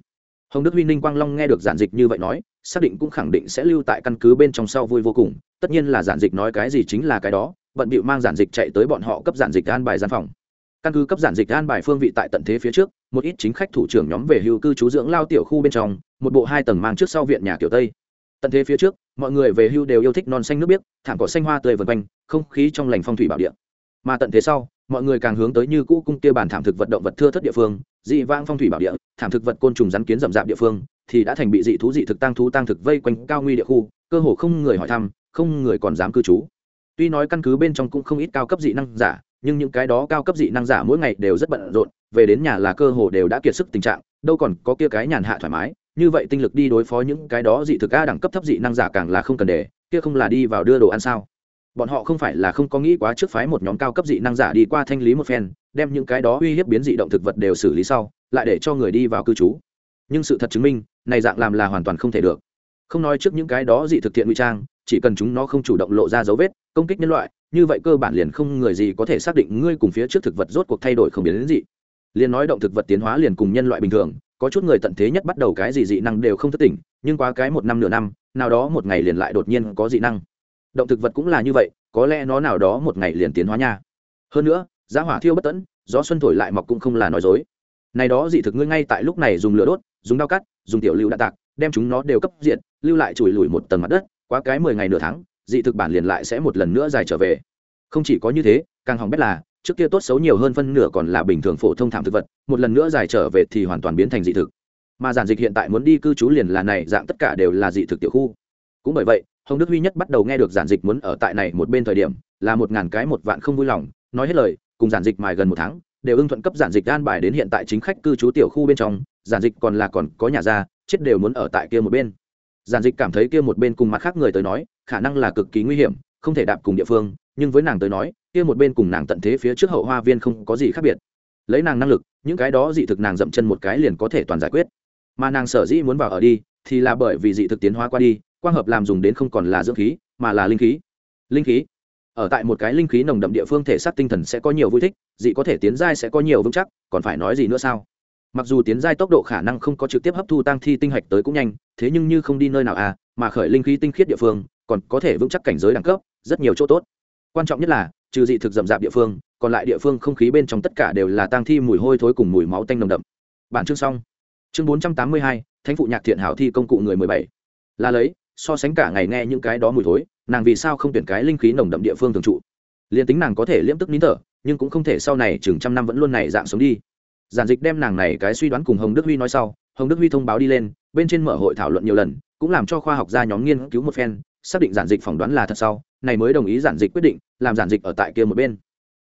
hồng đức huy ninh quang long nghe được giản dịch như vậy nói, xác định cũng khẳng định sẽ lưu tại căn cứ bên trong sau vui vô cùng, tất nhiên là giản dịch nói cái gì chính là cái đó, bận bịu mang giản dịch chạy tới bọn họ cấp giản dịch an bài gian phòng. Căn cứ cấp giản dịch an bài phương vị tại tận thế phía trước, một ít chính khách thủ trưởng nhóm về hưu cư trú dưỡng lao tiểu khu bên trong, một bộ hai tầng mang trước sau viện nhà kiểu tây. Tận thế phía trước, mọi người về hưu đều yêu thích non xanh nước biếc, thảm cỏ xanh hoa tươi vân quanh, không khí trong lành phong thủy bảo địa. Mà tận thế sau mọi người càng hướng tới như cũ cung kia bản thảm thực vật động vật thưa thất địa phương, dị vãng phong thủy bảo địa, thảm thực vật côn trùng rắn kiến rậm rạp địa phương, thì đã thành bị dị thú dị thực tăng thú tăng thực vây quanh cao nguy địa khu, cơ hồ không người hỏi thăm, không người còn dám cư trú. Tuy nói căn cứ bên trong cũng không ít cao cấp dị năng giả, nhưng những cái đó cao cấp dị năng giả mỗi ngày đều rất bận rộn, về đến nhà là cơ hồ đều đã kiệt sức tình trạng, đâu còn có kia cái nhàn hạ thoải mái. Như vậy tinh lực đi đối phó những cái đó dị thực a đẳng cấp thấp dị năng giả càng là không cần để, kia không là đi vào đưa đồ ăn sao? Bọn họ không phải là không có nghĩ quá trước phái một nhóm cao cấp dị năng giả đi qua thanh lý một phen, đem những cái đó uy hiếp biến dị động thực vật đều xử lý sau, lại để cho người đi vào cư trú. Nhưng sự thật chứng minh, này dạng làm là hoàn toàn không thể được. Không nói trước những cái đó dị thực thiện nguy trang, chỉ cần chúng nó không chủ động lộ ra dấu vết, công kích nhân loại, như vậy cơ bản liền không người gì có thể xác định ngươi cùng phía trước thực vật rốt cuộc thay đổi không biến đến gì liền nói động thực vật tiến hóa liền cùng nhân loại bình thường, có chút người tận thế nhất bắt đầu cái gì dị năng đều không thất tỉnh, nhưng qua cái một năm nửa năm, nào đó một ngày liền lại đột nhiên có dị năng động thực vật cũng là như vậy, có lẽ nó nào đó một ngày liền tiến hóa nha. Hơn nữa, giá hỏa thiêu bất tẫn, gió xuân thổi lại mọc cũng không là nói dối. Này đó dị thực ngươi ngay tại lúc này dùng lửa đốt, dùng dao cắt, dùng tiểu lưu đạn tạc, đem chúng nó đều cấp diện, lưu lại chùi lùi một tầng mặt đất, quá cái mười ngày nửa tháng, dị thực bản liền lại sẽ một lần nữa dài trở về. Không chỉ có như thế, càng hỏng bét là, trước kia tốt xấu nhiều hơn phân nửa còn là bình thường phổ thông thảm thực vật, một lần nữa dài trở về thì hoàn toàn biến thành dị thực. Mà giản dịch hiện tại muốn đi cư trú liền là này, dạng tất cả đều là dị thực tiểu khu. Cũng bởi vậy hồng đức huy nhất bắt đầu nghe được giản dịch muốn ở tại này một bên thời điểm, là một ngàn cái một vạn không vui lòng, nói hết lời, cùng giản dịch mài gần một tháng, đều ưng thuận cấp giản dịch an bài đến hiện tại chính khách cư trú tiểu khu bên trong, giản dịch còn là còn có nhà ra, chết đều muốn ở tại kia một bên. Giản dịch cảm thấy kia một bên cùng mặt khác người tới nói, khả năng là cực kỳ nguy hiểm, không thể đạp cùng địa phương, nhưng với nàng tới nói, kia một bên cùng nàng tận thế phía trước hậu hoa viên không có gì khác biệt. Lấy nàng năng lực, những cái đó dị thực nàng dậm chân một cái liền có thể toàn giải quyết. Mà nàng sở dĩ muốn vào ở đi, thì là bởi vì dị thực tiến hóa qua đi quang hợp làm dùng đến không còn là dưỡng khí, mà là linh khí. Linh khí. Ở tại một cái linh khí nồng đậm địa phương thể xác tinh thần sẽ có nhiều vui thích, dị có thể tiến giai sẽ có nhiều vững chắc, còn phải nói gì nữa sao? Mặc dù tiến giai tốc độ khả năng không có trực tiếp hấp thu tăng thi tinh hạch tới cũng nhanh, thế nhưng như không đi nơi nào à mà khởi linh khí tinh khiết địa phương, còn có thể vững chắc cảnh giới đẳng cấp, rất nhiều chỗ tốt. Quan trọng nhất là, trừ dị thực rậm rạp địa phương, còn lại địa phương không khí bên trong tất cả đều là tăng thi mùi hôi thối cùng mùi máu tanh nồng đậm. Bản chương xong. Chương bốn trăm tám mươi hai, thánh phụ nhạc thiện hảo thi công cụ người mười bảy. Là lấy so sánh cả ngày nghe những cái đó mùi thối, nàng vì sao không tuyển cái linh khí nồng đậm địa phương thường trụ? Liền tính nàng có thể liễm tức nín thở, nhưng cũng không thể sau này chừng trăm năm vẫn luôn này dạng sống đi. Giản dịch đem nàng này cái suy đoán cùng hồng đức huy nói sau, hồng đức huy thông báo đi lên, bên trên mở hội thảo luận nhiều lần, cũng làm cho khoa học gia nhóm nghiên cứu một phen, xác định giản dịch phỏng đoán là thật sau, này mới đồng ý giản dịch quyết định, làm giản dịch ở tại kia một bên.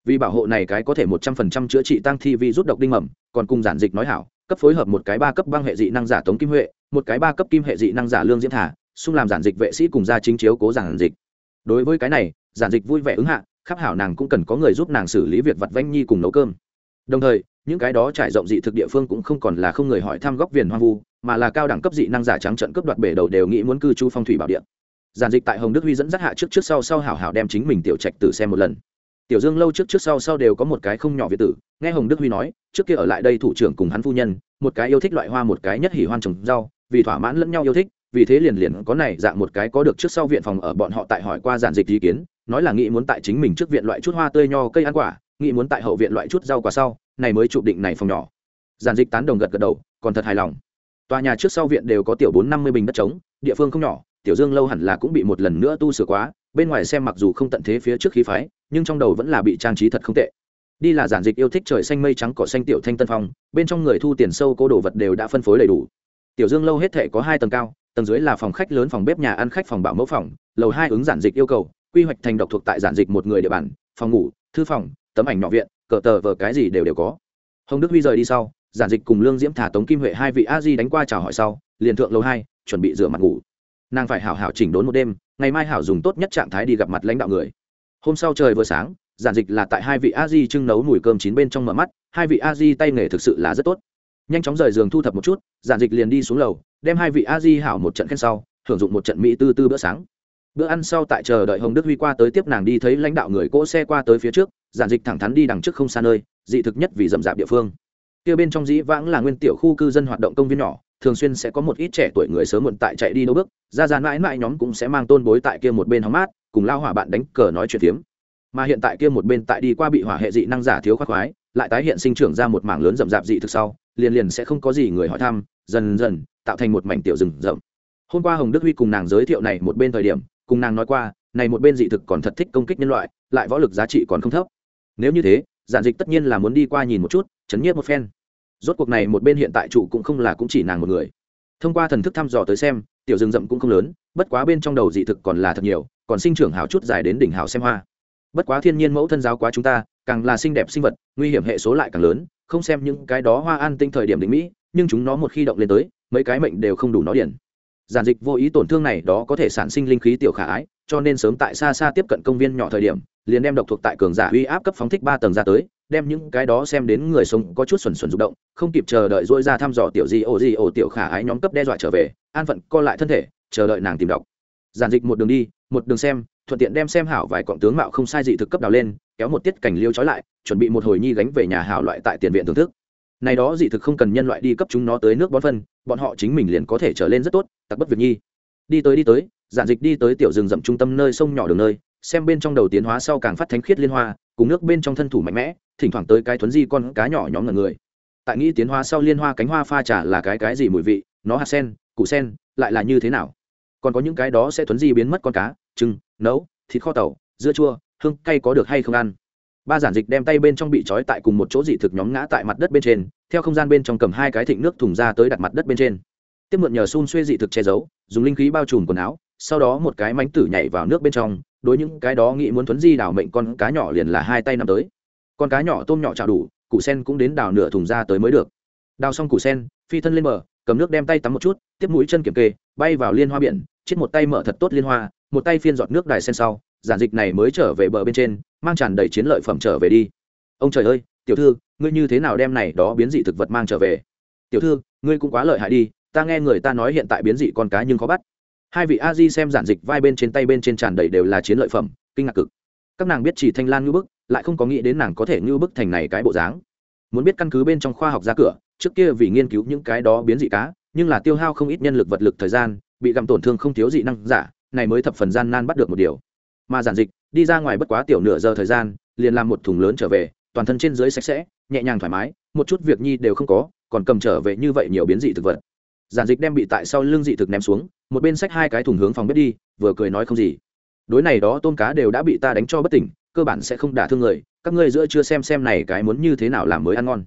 Vì bảo hộ này cái có thể một trăm phần trăm chữa trị tăng thi vi rút độc đinh mầm, còn cùng giản dịch nói hảo, cấp phối hợp một cái ba cấp băng hệ dị năng giả tống kim huệ, một cái ba cấp kim hệ dị năng giả lương diễm thả xung làm giản dịch vệ sĩ cùng gia chính chiếu cố giản dịch. Đối với cái này, giản dịch vui vẻ ứng hạ, khắp hảo nàng cũng cần có người giúp nàng xử lý việc vặt vanh nhi cùng nấu cơm. Đồng thời, những cái đó trải rộng dị thực địa phương cũng không còn là không người hỏi thăm góc viền hoang vu, mà là cao đẳng cấp dị năng giả trắng trận cấp đoạt bể đầu đều nghĩ muốn cư trú phong thủy bảo địa. Giản dịch tại hồng đức huy dẫn dắt hạ trước trước sau sau hảo hảo đem chính mình tiểu trạch tử xem một lần. Tiểu dương lâu trước trước sau sau đều có một cái không nhỏ việt tử, nghe hồng đức huy nói, trước kia ở lại đây thủ trưởng cùng hắn phu nhân, một cái yêu thích loại hoa một cái nhất hỉ hoan trồng rau, vì thỏa mãn lẫn nhau yêu thích vì thế liền liền có này dạng một cái có được trước sau viện phòng ở bọn họ tại hỏi qua giản dịch ý kiến, nói là nghĩ muốn tại chính mình trước viện loại chút hoa tươi nho cây ăn quả, nghĩ muốn tại hậu viện loại chút rau quả sau, này mới chụp định này phòng nhỏ. Giản dịch tán đồng gật gật đầu, còn thật hài lòng. Tòa nhà trước sau viện đều có tiểu bốn năm mươi bình đất trống, địa phương không nhỏ, tiểu dương lâu hẳn là cũng bị một lần nữa tu sửa quá, bên ngoài xem mặc dù không tận thế phía trước khí phái, nhưng trong đầu vẫn là bị trang trí thật không tệ. Đi là giản dịch yêu thích trời xanh mây trắng cỏ xanh tiểu thanh tân phong, bên trong người thu tiền sâu cố đồ vật đều đã phân phối đầy đủ. Tiểu dương lâu hết thể có hai tầng cao tầng dưới là phòng khách lớn phòng bếp nhà ăn khách phòng bảo mẫu phòng, lầu hai ứng giản dịch yêu cầu, quy hoạch thành độc thuộc tại giản dịch một người địa bàn, phòng ngủ, thư phòng, tấm ảnh nhỏ viện, cờ tờ vờ cái gì đều đều có. Hồng đức huy rời đi sau, giản dịch cùng lương diễm thả, tống kim huệ hai vị a di đánh qua chào hỏi sau, liền thượng lầu hai, chuẩn bị rửa mặt ngủ. Nàng phải hảo hảo chỉnh đốn một đêm, ngày mai hảo dùng tốt nhất trạng thái đi gặp mặt lãnh đạo người. Hôm sau trời vừa sáng, giản dịch là tại hai vị a di trưng nấu mùi cơm chín bên trong mở mắt, hai vị a di tay nghề thực sự là rất tốt nhanh chóng rời giường thu thập một chút, giản dịch liền đi xuống lầu, đem hai vị a di hảo một trận khen sau hưởng dụng một trận mỹ tư tư bữa sáng. Bữa ăn sau tại chờ đợi hồng đức huy qua tới tiếp nàng đi thấy lãnh đạo người cỗ xe qua tới phía trước, giản dịch thẳng thắn đi đằng trước không xa nơi, dị thực nhất vì rậm rạp địa phương. Kia bên trong dĩ vãng là nguyên tiểu khu cư dân hoạt động công viên nhỏ, thường xuyên sẽ có một ít trẻ tuổi người sớm muộn tại chạy đi đâu bước, ra ra mãi mãi nhóm cũng sẽ mang tôn bối tại kia một bên hóng mát, cùng lao hỏa bạn đánh cờ nói chuyện tiếm mà hiện tại kia một bên tại đi qua bị hỏa hệ dị năng giả thiếu khoác khoái lại tái hiện sinh trưởng ra một mảng lớn rậm rạp dị thực sau, liền liền sẽ không có gì người hỏi thăm, dần dần tạo thành một mảnh tiểu rừng rậm. Hôm qua hồng đức huy cùng nàng giới thiệu này một bên thời điểm, cùng nàng nói qua, này một bên dị thực còn thật thích công kích nhân loại, lại võ lực giá trị còn không thấp. Nếu như thế, giản dịch tất nhiên là muốn đi qua nhìn một chút, chấn nhiếp một phen. Rốt cuộc này một bên hiện tại trụ cũng không là cũng chỉ nàng một người. Thông qua thần thức thăm dò tới xem, tiểu rừng rậm cũng không lớn, bất quá bên trong đầu dị thực còn là thật nhiều, còn sinh trưởng hào chút dài đến đỉnh hào xem hoa. Bất quá thiên nhiên mẫu thân giáo quá chúng ta càng là xinh đẹp sinh vật, nguy hiểm hệ số lại càng lớn, không xem những cái đó hoa an tinh thời điểm định mỹ, nhưng chúng nó một khi động lên tới, mấy cái mệnh đều không đủ nó điển. Giản dịch vô ý tổn thương này đó có thể sản sinh linh khí tiểu khả ái, cho nên sớm tại xa xa tiếp cận công viên nhỏ thời điểm, liền đem độc thuộc tại cường giả uy áp cấp phóng thích ba tầng ra tới, đem những cái đó xem đến người sống có chút xuẩn xuẩn rụng động, không kịp chờ đợi dỗi ra thăm dò tiểu di ô di ô tiểu khả ái nhóm cấp đe dọa trở về, an phận co lại thân thể, chờ đợi nàng tìm đọc giản dịch một đường đi, một đường xem, thuận tiện đem xem hảo vài cọng tướng mạo không sai dị thực cấp đào lên, kéo một tiết cảnh liêu trói lại, chuẩn bị một hồi nhi gánh về nhà hảo loại tại tiền viện thưởng thức. Này đó dị thực không cần nhân loại đi cấp chúng nó tới nước bón phân, bọn họ chính mình liền có thể trở lên rất tốt, tặc bất việc nhi. Đi tới đi tới, giản dịch đi tới tiểu rừng rậm trung tâm nơi sông nhỏ đường nơi, xem bên trong đầu tiến hóa sau càng phát thánh khiết liên hoa, cùng nước bên trong thân thủ mạnh mẽ, thỉnh thoảng tới cái thuấn di con cá nhỏ nhóm ngần người. Tại nghĩ tiến hóa sau liên hoa cánh hoa pha trà là cái cái gì mùi vị, nó hạt sen, củ sen, lại là như thế nào? Còn có những cái đó sẽ thuấn di biến mất con cá, trứng, nấu, thịt kho tàu, dưa chua, hương cay có được hay không ăn. Ba giản dịch đem tay bên trong bị trói tại cùng một chỗ dị thực nhóm ngã tại mặt đất bên trên, theo không gian bên trong cầm hai cái thịnh nước thùng ra tới đặt mặt đất bên trên. Tiếp mượn nhờ xun xuê dị thực che giấu, dùng linh khí bao trùm quần áo, sau đó một cái mánh tử nhảy vào nước bên trong, đối những cái đó nghĩ muốn thuấn di đảo mệnh con cá nhỏ liền là hai tay nằm tới. Con cá nhỏ tôm nhỏ chảo đủ, củ sen cũng đến đào nửa thùng ra tới mới được. Đào xong củ sen, phi thân lên bờ, cầm nước đem tay tắm một chút, tiếp mũi chân kiểm kê, bay vào liên hoa biển chết một tay mở thật tốt liên hoa, một tay phiên giọt nước đài sen sau, giản dịch này mới trở về bờ bên trên, mang tràn đầy chiến lợi phẩm trở về đi. Ông trời ơi, tiểu thư, ngươi như thế nào đem này đó biến dị thực vật mang trở về? Tiểu thư, ngươi cũng quá lợi hại đi, ta nghe người ta nói hiện tại biến dị con cá nhưng khó bắt. Hai vị a di xem giản dịch vai bên trên tay bên trên tràn đầy đều là chiến lợi phẩm, kinh ngạc cực. Các nàng biết chỉ thanh lan ngưu bức, lại không có nghĩ đến nàng có thể ngưu bức thành này cái bộ dáng. Muốn biết căn cứ bên trong khoa học ra cửa, trước kia vì nghiên cứu những cái đó biến dị cá, nhưng là tiêu hao không ít nhân lực vật lực thời gian bị gặm tổn thương không thiếu dị năng giả, này mới thập phần gian nan bắt được một điều. Mà giản dịch, đi ra ngoài bất quá tiểu nửa giờ thời gian, liền làm một thùng lớn trở về, toàn thân trên dưới sạch sẽ, nhẹ nhàng thoải mái, một chút việc nhi đều không có, còn cầm trở về như vậy nhiều biến dị thực vật. Giản dịch đem bị tại sau lưng dị thực ném xuống, một bên xách hai cái thùng hướng phòng bếp đi, vừa cười nói không gì. Đối này đó tôm cá đều đã bị ta đánh cho bất tỉnh, cơ bản sẽ không đả thương người, các ngươi giữa chưa xem xem này cái muốn như thế nào làm mới ăn ngon.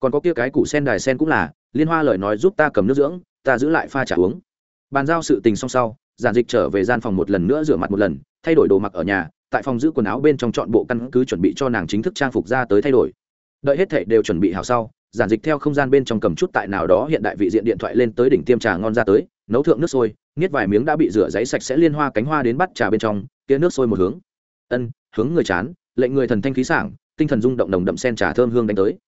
Còn có kia cái củ sen đài sen cũng là, liên hoa lời nói giúp ta cầm nước dưỡng, ta giữ lại pha trả uống bàn giao sự tình xong sau, giản dịch trở về gian phòng một lần nữa rửa mặt một lần, thay đổi đồ mặc ở nhà, tại phòng giữ quần áo bên trong chọn bộ căn cứ chuẩn bị cho nàng chính thức trang phục ra tới thay đổi. Đợi hết thệ đều chuẩn bị hào sau, giản dịch theo không gian bên trong cầm chút tại nào đó hiện đại vị diện điện thoại lên tới đỉnh tiêm trà ngon ra tới, nấu thượng nước sôi, nghiết vài miếng đã bị rửa giấy sạch sẽ liên hoa cánh hoa đến bắt trà bên trong, kia nước sôi một hướng. Ân, hướng người chán, lệnh người thần thanh khí sảng, tinh thần rung động nồng đậm sen trà thơm hương đánh tới.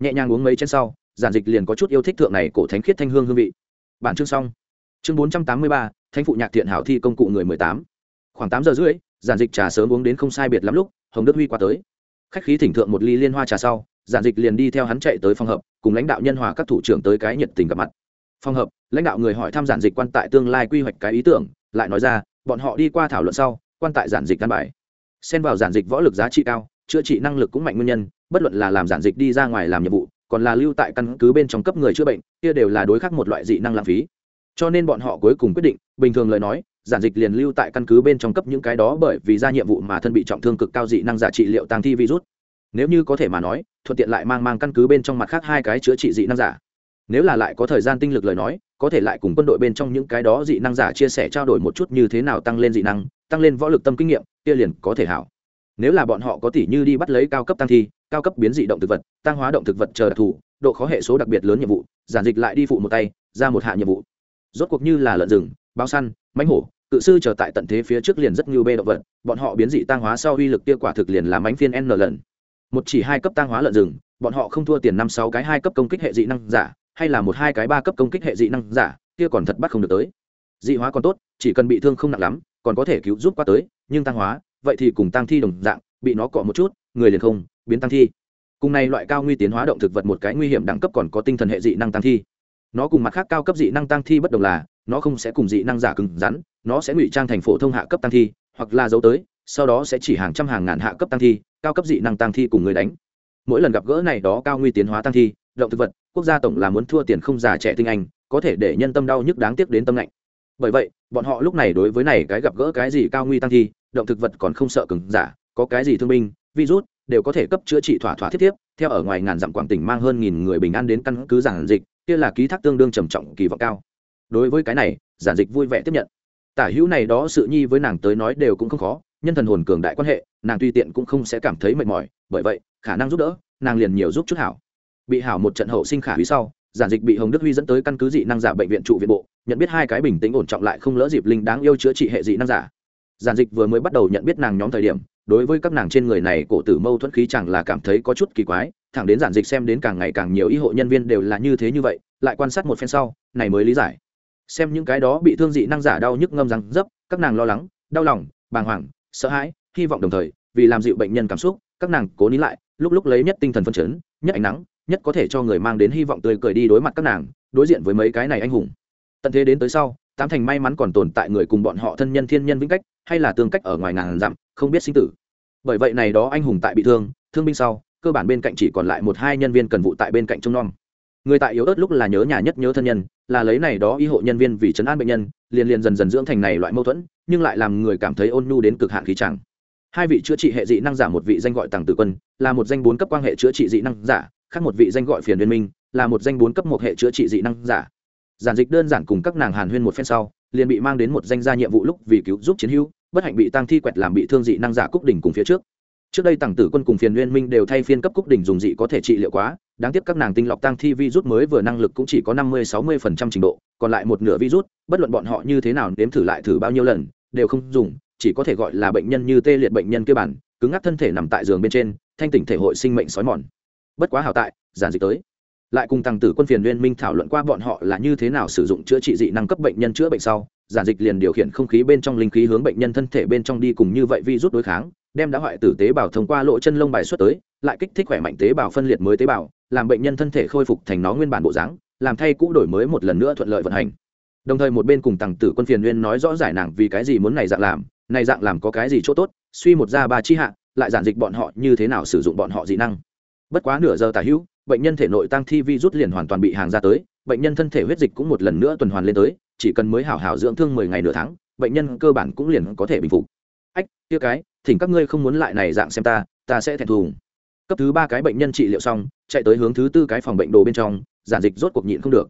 Nhẹ nhàng uống mấy chén sau, giản dịch liền có chút yêu thích thượng này cổ thánh khiết thanh hương hương vị. Bản chương xong chương bốn trăm tám mươi ba, thánh phụ nhạc thiện hảo thi công cụ người mười tám. Khoảng tám giờ rưỡi, giản dịch trà sớm uống đến không sai biệt lắm lúc, hồng đức huy qua tới. Khách khí thỉnh thượng một ly liên hoa trà sau, giản dịch liền đi theo hắn chạy tới phòng hợp, cùng lãnh đạo nhân hòa các thủ trưởng tới cái nhiệt tình gặp mặt. Phòng hợp, lãnh đạo người hỏi thăm giản dịch quan tại tương lai quy hoạch cái ý tưởng, lại nói ra, bọn họ đi qua thảo luận sau, quan tại giản dịch căn bài. Xen vào giản dịch võ lực giá trị cao, chữa trị năng lực cũng mạnh nguyên nhân, bất luận là làm giản dịch đi ra ngoài làm nhiệm vụ, còn là lưu tại căn cứ bên trong cấp người chữa bệnh, kia đều là đối khắc một loại dị năng lãng phí cho nên bọn họ cuối cùng quyết định, bình thường lời nói, giản dịch liền lưu tại căn cứ bên trong cấp những cái đó bởi vì ra nhiệm vụ mà thân bị trọng thương cực cao dị năng giả trị liệu tăng thi virus. Nếu như có thể mà nói, thuận tiện lại mang mang căn cứ bên trong mặt khác hai cái chữa trị dị năng giả. Nếu là lại có thời gian tinh lực lời nói, có thể lại cùng quân đội bên trong những cái đó dị năng giả chia sẻ trao đổi một chút như thế nào tăng lên dị năng, tăng lên võ lực tâm kinh nghiệm, kia liền có thể hảo. Nếu là bọn họ có tỉ như đi bắt lấy cao cấp tăng thi, cao cấp biến dị động thực vật, tăng hóa động thực vật chờ đặc thù, độ khó hệ số đặc biệt lớn nhiệm vụ, giản dịch lại đi phụ một tay, ra một hạ nhiệm vụ rốt cuộc như là lợn rừng, bao săn mánh hổ, cự sư chờ tại tận thế phía trước liền rất như bê động vật, bọn họ biến dị tăng hóa sau uy lực kia quả thực liền làm bánh phiên n lần. Một chỉ hai cấp tăng hóa lợn rừng, bọn họ không thua tiền năm sáu cái hai cấp công kích hệ dị năng giả, hay là một hai cái ba cấp công kích hệ dị năng giả, kia còn thật bắt không được tới. Dị hóa còn tốt, chỉ cần bị thương không nặng lắm, còn có thể cứu giúp qua tới, nhưng tăng hóa, vậy thì cùng tăng thi đồng dạng, bị nó cọ một chút, người liền không, biến tăng thi. Cùng này loại cao nguy tiến hóa động thực vật một cái nguy hiểm đẳng cấp còn có tinh thần hệ dị năng tăng thi nó cùng mặt khác cao cấp dị năng tăng thi bất đồng là, nó không sẽ cùng dị năng giả cứng rắn, nó sẽ ngụy trang thành phổ thông hạ cấp tăng thi, hoặc là giấu tới, sau đó sẽ chỉ hàng trăm hàng ngàn hạ cấp tăng thi, cao cấp dị năng tăng thi cùng người đánh. Mỗi lần gặp gỡ này đó cao nguy tiến hóa tăng thi, động thực vật, quốc gia tổng là muốn thua tiền không già trẻ tinh anh, có thể để nhân tâm đau nhức đáng tiếc đến tâm lạnh. Bởi vậy, bọn họ lúc này đối với này cái gặp gỡ cái gì cao nguy tăng thi, động thực vật còn không sợ cứng giả, có cái gì thương binh, virus, đều có thể cấp chữa trị thỏa thỏa thiết thiếp, theo ở ngoài ngàn dặm quảng tỉnh mang hơn nghìn người bình an đến căn cứ giản dịch kia là ký thác tương đương trầm trọng kỳ vọng cao. Đối với cái này, giản dịch vui vẻ tiếp nhận. Tả hữu này đó sự nhi với nàng tới nói đều cũng không khó, nhân thần hồn cường đại quan hệ, nàng tùy tiện cũng không sẽ cảm thấy mệt mỏi, bởi vậy, khả năng giúp đỡ, nàng liền nhiều giúp chút hảo. Bị hảo một trận hậu sinh khả hủy sau, giản dịch bị hồng đức huy dẫn tới căn cứ dị năng giả bệnh viện trụ viện bộ, nhận biết hai cái bình tĩnh ổn trọng lại không lỡ dịp linh đáng yêu chữa trị hệ dị năng giả. Giản dịch vừa mới bắt đầu nhận biết nàng nhóm thời điểm, đối với các nàng trên người này cổ tử mâu thuẫn khí chẳng là cảm thấy có chút kỳ quái thẳng đến giản dịch xem đến càng ngày càng nhiều y hộ nhân viên đều là như thế như vậy, lại quan sát một phen sau, này mới lý giải. Xem những cái đó bị thương dị năng giả đau nhức ngâm răng dấp, các nàng lo lắng, đau lòng, bàng hoàng, sợ hãi, hy vọng đồng thời, vì làm dịu bệnh nhân cảm xúc, các nàng cố nín lại, lúc lúc lấy nhất tinh thần phân chấn, nhất ánh nắng, nhất có thể cho người mang đến hy vọng tươi cười đi đối mặt các nàng, đối diện với mấy cái này anh hùng. Tận thế đến tới sau, tám thành may mắn còn tồn tại người cùng bọn họ thân nhân thiên nhân vĩnh cách, hay là tương cách ở ngoài ngàn dặm, không biết sinh tử. Bởi vậy này đó anh hùng tại bị thương thương binh sau cơ bản bên cạnh chỉ còn lại một hai nhân viên cần vụ tại bên cạnh trông nom. Người tại yếu ớt lúc là nhớ nhà nhất nhớ thân nhân, là lấy này đó y hộ nhân viên vì chấn an bệnh nhân, liền liền dần dần dưỡng thành này loại mâu thuẫn, nhưng lại làm người cảm thấy ôn nhu đến cực hạn khí chẳng. Hai vị chữa trị hệ dị năng giả một vị danh gọi tàng tử quân, là một danh bốn cấp quan hệ chữa trị dị năng giả, khác một vị danh gọi phiền liên minh, là một danh bốn cấp một hệ chữa trị dị năng giả. Giản dịch đơn giản cùng các nàng hàn huyên một phen sau, liền bị mang đến một danh gia nhiệm vụ lúc vì cứu giúp chiến hữu, bất hạnh bị tăng thi quẹt làm bị thương dị năng giả cúc đỉnh cùng phía trước trước đây tàng tử quân cùng phiền liên minh đều thay phiên cấp cúc đỉnh dùng dị có thể trị liệu quá, đáng tiếc các nàng tinh lọc tăng thi virus mới vừa năng lực cũng chỉ có năm mươi, sáu mươi phần trăm trình độ, còn lại một nửa virus, bất luận bọn họ như thế nào nếm thử lại thử bao nhiêu lần, đều không dùng, chỉ có thể gọi là bệnh nhân như tê liệt bệnh nhân kia bản, cứng ngắc thân thể nằm tại giường bên trên, thanh tỉnh thể hội sinh mệnh sói mòn. Bất quá hảo tại, giản dịch tới. Lại cùng tăng tử quân phiền liên minh thảo luận qua bọn họ là như thế nào sử dụng chữa trị dị năng cấp bệnh nhân chữa bệnh sau, giản dịch liền điều khiển không khí bên trong linh khí hướng bệnh nhân thân thể bên trong đi cùng như vậy vi rút đối kháng đem đã hoại tử tế bào thông qua lỗ chân lông bài xuất tới, lại kích thích khỏe mạnh tế bào phân liệt mới tế bào, làm bệnh nhân thân thể khôi phục thành nó nguyên bản bộ dáng, làm thay cũ đổi mới một lần nữa thuận lợi vận hành. Đồng thời một bên cùng tàng tử quân phiền nguyên nói rõ giải nàng vì cái gì muốn này dạng làm, này dạng làm có cái gì chỗ tốt, suy một ra ba chi hạ, lại giản dịch bọn họ như thế nào sử dụng bọn họ dị năng. Bất quá nửa giờ tả hữu, bệnh nhân thể nội tăng thi vi rút liền hoàn toàn bị hàng ra tới, bệnh nhân thân thể huyết dịch cũng một lần nữa tuần hoàn lên tới, chỉ cần mới hảo hảo dưỡng thương mười ngày nửa tháng, bệnh nhân cơ bản cũng liền có thể bình phục. Ách, kia cái thỉnh các ngươi không muốn lại này dạng xem ta ta sẽ thẹn thùng. Cấp thứ ba cái bệnh nhân trị liệu xong, chạy tới hướng thứ tư cái phòng bệnh đồ bên trong, giản dịch rốt cuộc nhịn không được.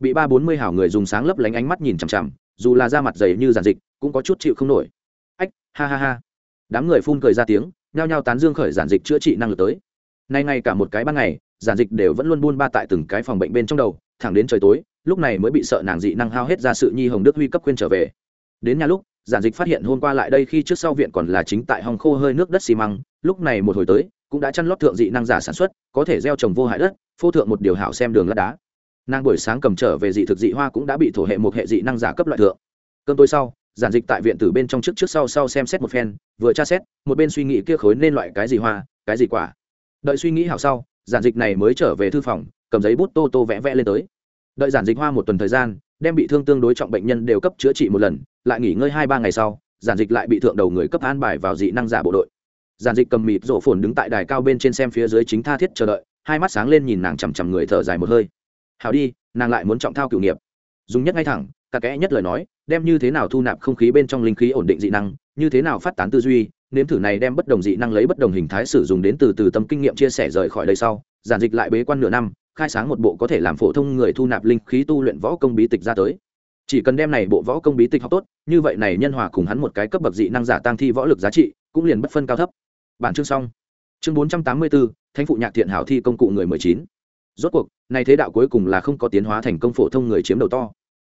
Bị ba bốn mươi hảo người dùng sáng lấp lánh ánh mắt nhìn chằm chằm, dù là da mặt dày như giản dịch, cũng có chút chịu không nổi. Ách, ha ha ha. Đám người phun cười ra tiếng, nhao nhao tán dương khởi giản dịch chữa trị năng lực tới. Nay ngay cả một cái ban ngày, giản dịch đều vẫn luôn buôn ba tại từng cái phòng bệnh bên trong đầu, thẳng đến trời tối, lúc này mới bị sợ nàng dị năng hao hết ra sự nhi hồng đức huy cấp khuyên trở về. Đến nhà lúc giản dịch phát hiện hôm qua lại đây khi trước sau viện còn là chính tại hòng khô hơi nước đất xi măng, lúc này một hồi tới, cũng đã chăn lót thượng dị năng giả sản xuất, có thể gieo trồng vô hại đất, phô thượng một điều hảo xem đường lát đá. Nàng buổi sáng cầm trở về dị thực dị hoa cũng đã bị thổ hệ một hệ dị năng giả cấp loại thượng. Cơn tối sau, giản dịch tại viện tử bên trong trước trước sau sau xem xét một phen, vừa tra xét, một bên suy nghĩ kia khối nên loại cái gì hoa, cái gì quả. Đợi suy nghĩ hảo sau, giản dịch này mới trở về thư phòng, cầm giấy bút tô tô vẽ vẽ lên tới. Đợi giản dịch hoa một tuần thời gian đem bị thương tương đối trọng bệnh nhân đều cấp chữa trị một lần, lại nghỉ ngơi hai ba ngày sau, giản dịch lại bị thượng đầu người cấp an bài vào dị năng giả bộ đội. Giản dịch cầm mịt rổ phồn đứng tại đài cao bên trên xem phía dưới chính tha thiết chờ đợi, hai mắt sáng lên nhìn nàng chằm chằm người thở dài một hơi. Hào đi, nàng lại muốn trọng thao cựu nghiệp. Dùng nhất ngay thẳng cả kẽ nhất lời nói, đem như thế nào thu nạp không khí bên trong linh khí ổn định dị năng, như thế nào phát tán tư duy, nếm thử này đem bất đồng dị năng lấy bất đồng hình thái sử dụng đến từ từ tâm kinh nghiệm chia sẻ rời khỏi đây sau, giản dịch lại bế quan nửa năm khai sáng một bộ có thể làm phổ thông người thu nạp linh khí tu luyện võ công bí tịch ra tới. Chỉ cần đem này bộ võ công bí tịch học tốt, như vậy này nhân hòa cùng hắn một cái cấp bậc dị năng giả tăng thi võ lực giá trị, cũng liền bất phân cao thấp. Bản chương xong. Chương bốn trăm tám mươi bốn thánh phụ nhạc thiện hảo thi công cụ người mười chín. Rốt cuộc, này thế đạo cuối cùng là không có tiến hóa thành công phổ thông người chiếm đầu to.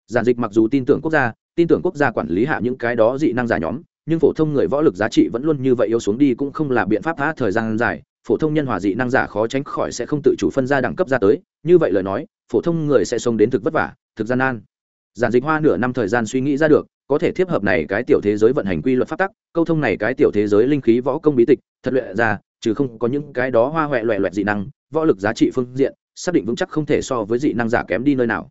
Giản dịch mặc dù tin tưởng quốc gia, tin tưởng quốc gia quản lý hạ những cái đó dị năng giả nhóm, nhưng phổ thông người võ lực giá trị vẫn luôn như vậy yếu xuống đi cũng không là biện pháp phá thời gian dài phổ thông nhân hòa dị năng giả khó tránh khỏi sẽ không tự chủ phân ra đẳng cấp ra tới, như vậy lời nói, phổ thông người sẽ sống đến thực vất vả, thực gian nan. Giản dịch hoa nửa năm thời gian suy nghĩ ra được, có thể tiếp hợp này cái tiểu thế giới vận hành quy luật phát tắc, câu thông này cái tiểu thế giới linh khí võ công bí tịch, thật luyện ra chứ không có những cái đó hoa huệ loẹ loẹt dị năng, võ lực giá trị phương diện, xác định vững chắc không thể so với dị năng giả kém đi nơi nào.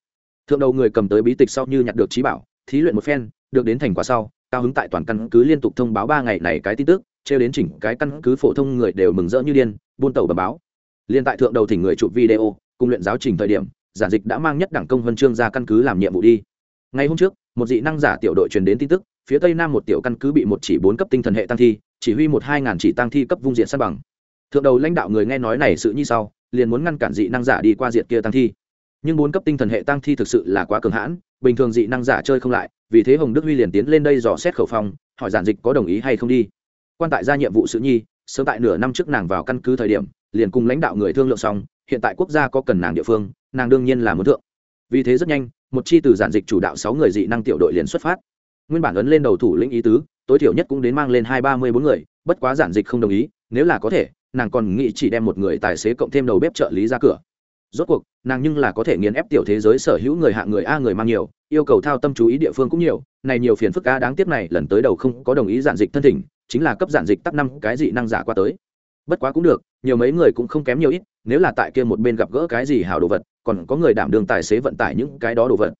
Thượng đầu người cầm tới bí tịch sau như nhặt được trí bảo, thí luyện một phen, được đến thành quả sau, cao hứng tại toàn căn cứ liên tục thông báo ba ngày này cái tin tức trêu đến chỉnh cái căn cứ phổ thông người đều mừng rỡ như điên, buôn tàu bầm báo. Liên tại thượng đầu thỉnh người chụp video, cùng luyện giáo trình thời điểm, giản dịch đã mang nhất đảng công huân chương ra căn cứ làm nhiệm vụ đi. Ngày hôm trước, một dị năng giả tiểu đội truyền đến tin tức, phía tây nam một tiểu căn cứ bị một chỉ bốn cấp tinh thần hệ tăng thi, chỉ huy một hai ngàn chỉ tăng thi cấp vung diện sát bằng. Thượng đầu lãnh đạo người nghe nói này sự như sau, liền muốn ngăn cản dị năng giả đi qua diện kia tăng thi. Nhưng bốn cấp tinh thần hệ tăng thi thực sự là quá cường hãn, bình thường dị năng giả chơi không lại, vì thế hồng đức huy liền tiến lên đây dò xét khẩu phong, hỏi giản dịch có đồng ý hay không đi quan tại ra nhiệm vụ sự nhi, sớm tại nửa năm trước nàng vào căn cứ thời điểm, liền cùng lãnh đạo người thương lượng xong, hiện tại quốc gia có cần nàng địa phương, nàng đương nhiên là muốn thượng. Vì thế rất nhanh, một chi từ giản dịch chủ đạo sáu người dị năng tiểu đội liền xuất phát. Nguyên bản ấn lên đầu thủ lĩnh ý tứ, tối thiểu nhất cũng đến mang lên hai ba mươi bốn người, bất quá giản dịch không đồng ý, nếu là có thể, nàng còn nghĩ chỉ đem một người tài xế cộng thêm đầu bếp trợ lý ra cửa. Rốt cuộc, nàng nhưng là có thể nghiền ép tiểu thế giới sở hữu người hạ người a người mang nhiều, yêu cầu thao tâm chú ý địa phương cũng nhiều, này nhiều phiền phức a đáng tiếc này lần tới đầu không có đồng ý giản dịch thân thỉnh chính là cấp giản dịch tắt năm cái dị năng giả qua tới. Bất quá cũng được, nhiều mấy người cũng không kém nhiều ít, nếu là tại kia một bên gặp gỡ cái gì hảo đồ vật, còn có người đảm đường tài xế vận tải những cái đó đồ vật.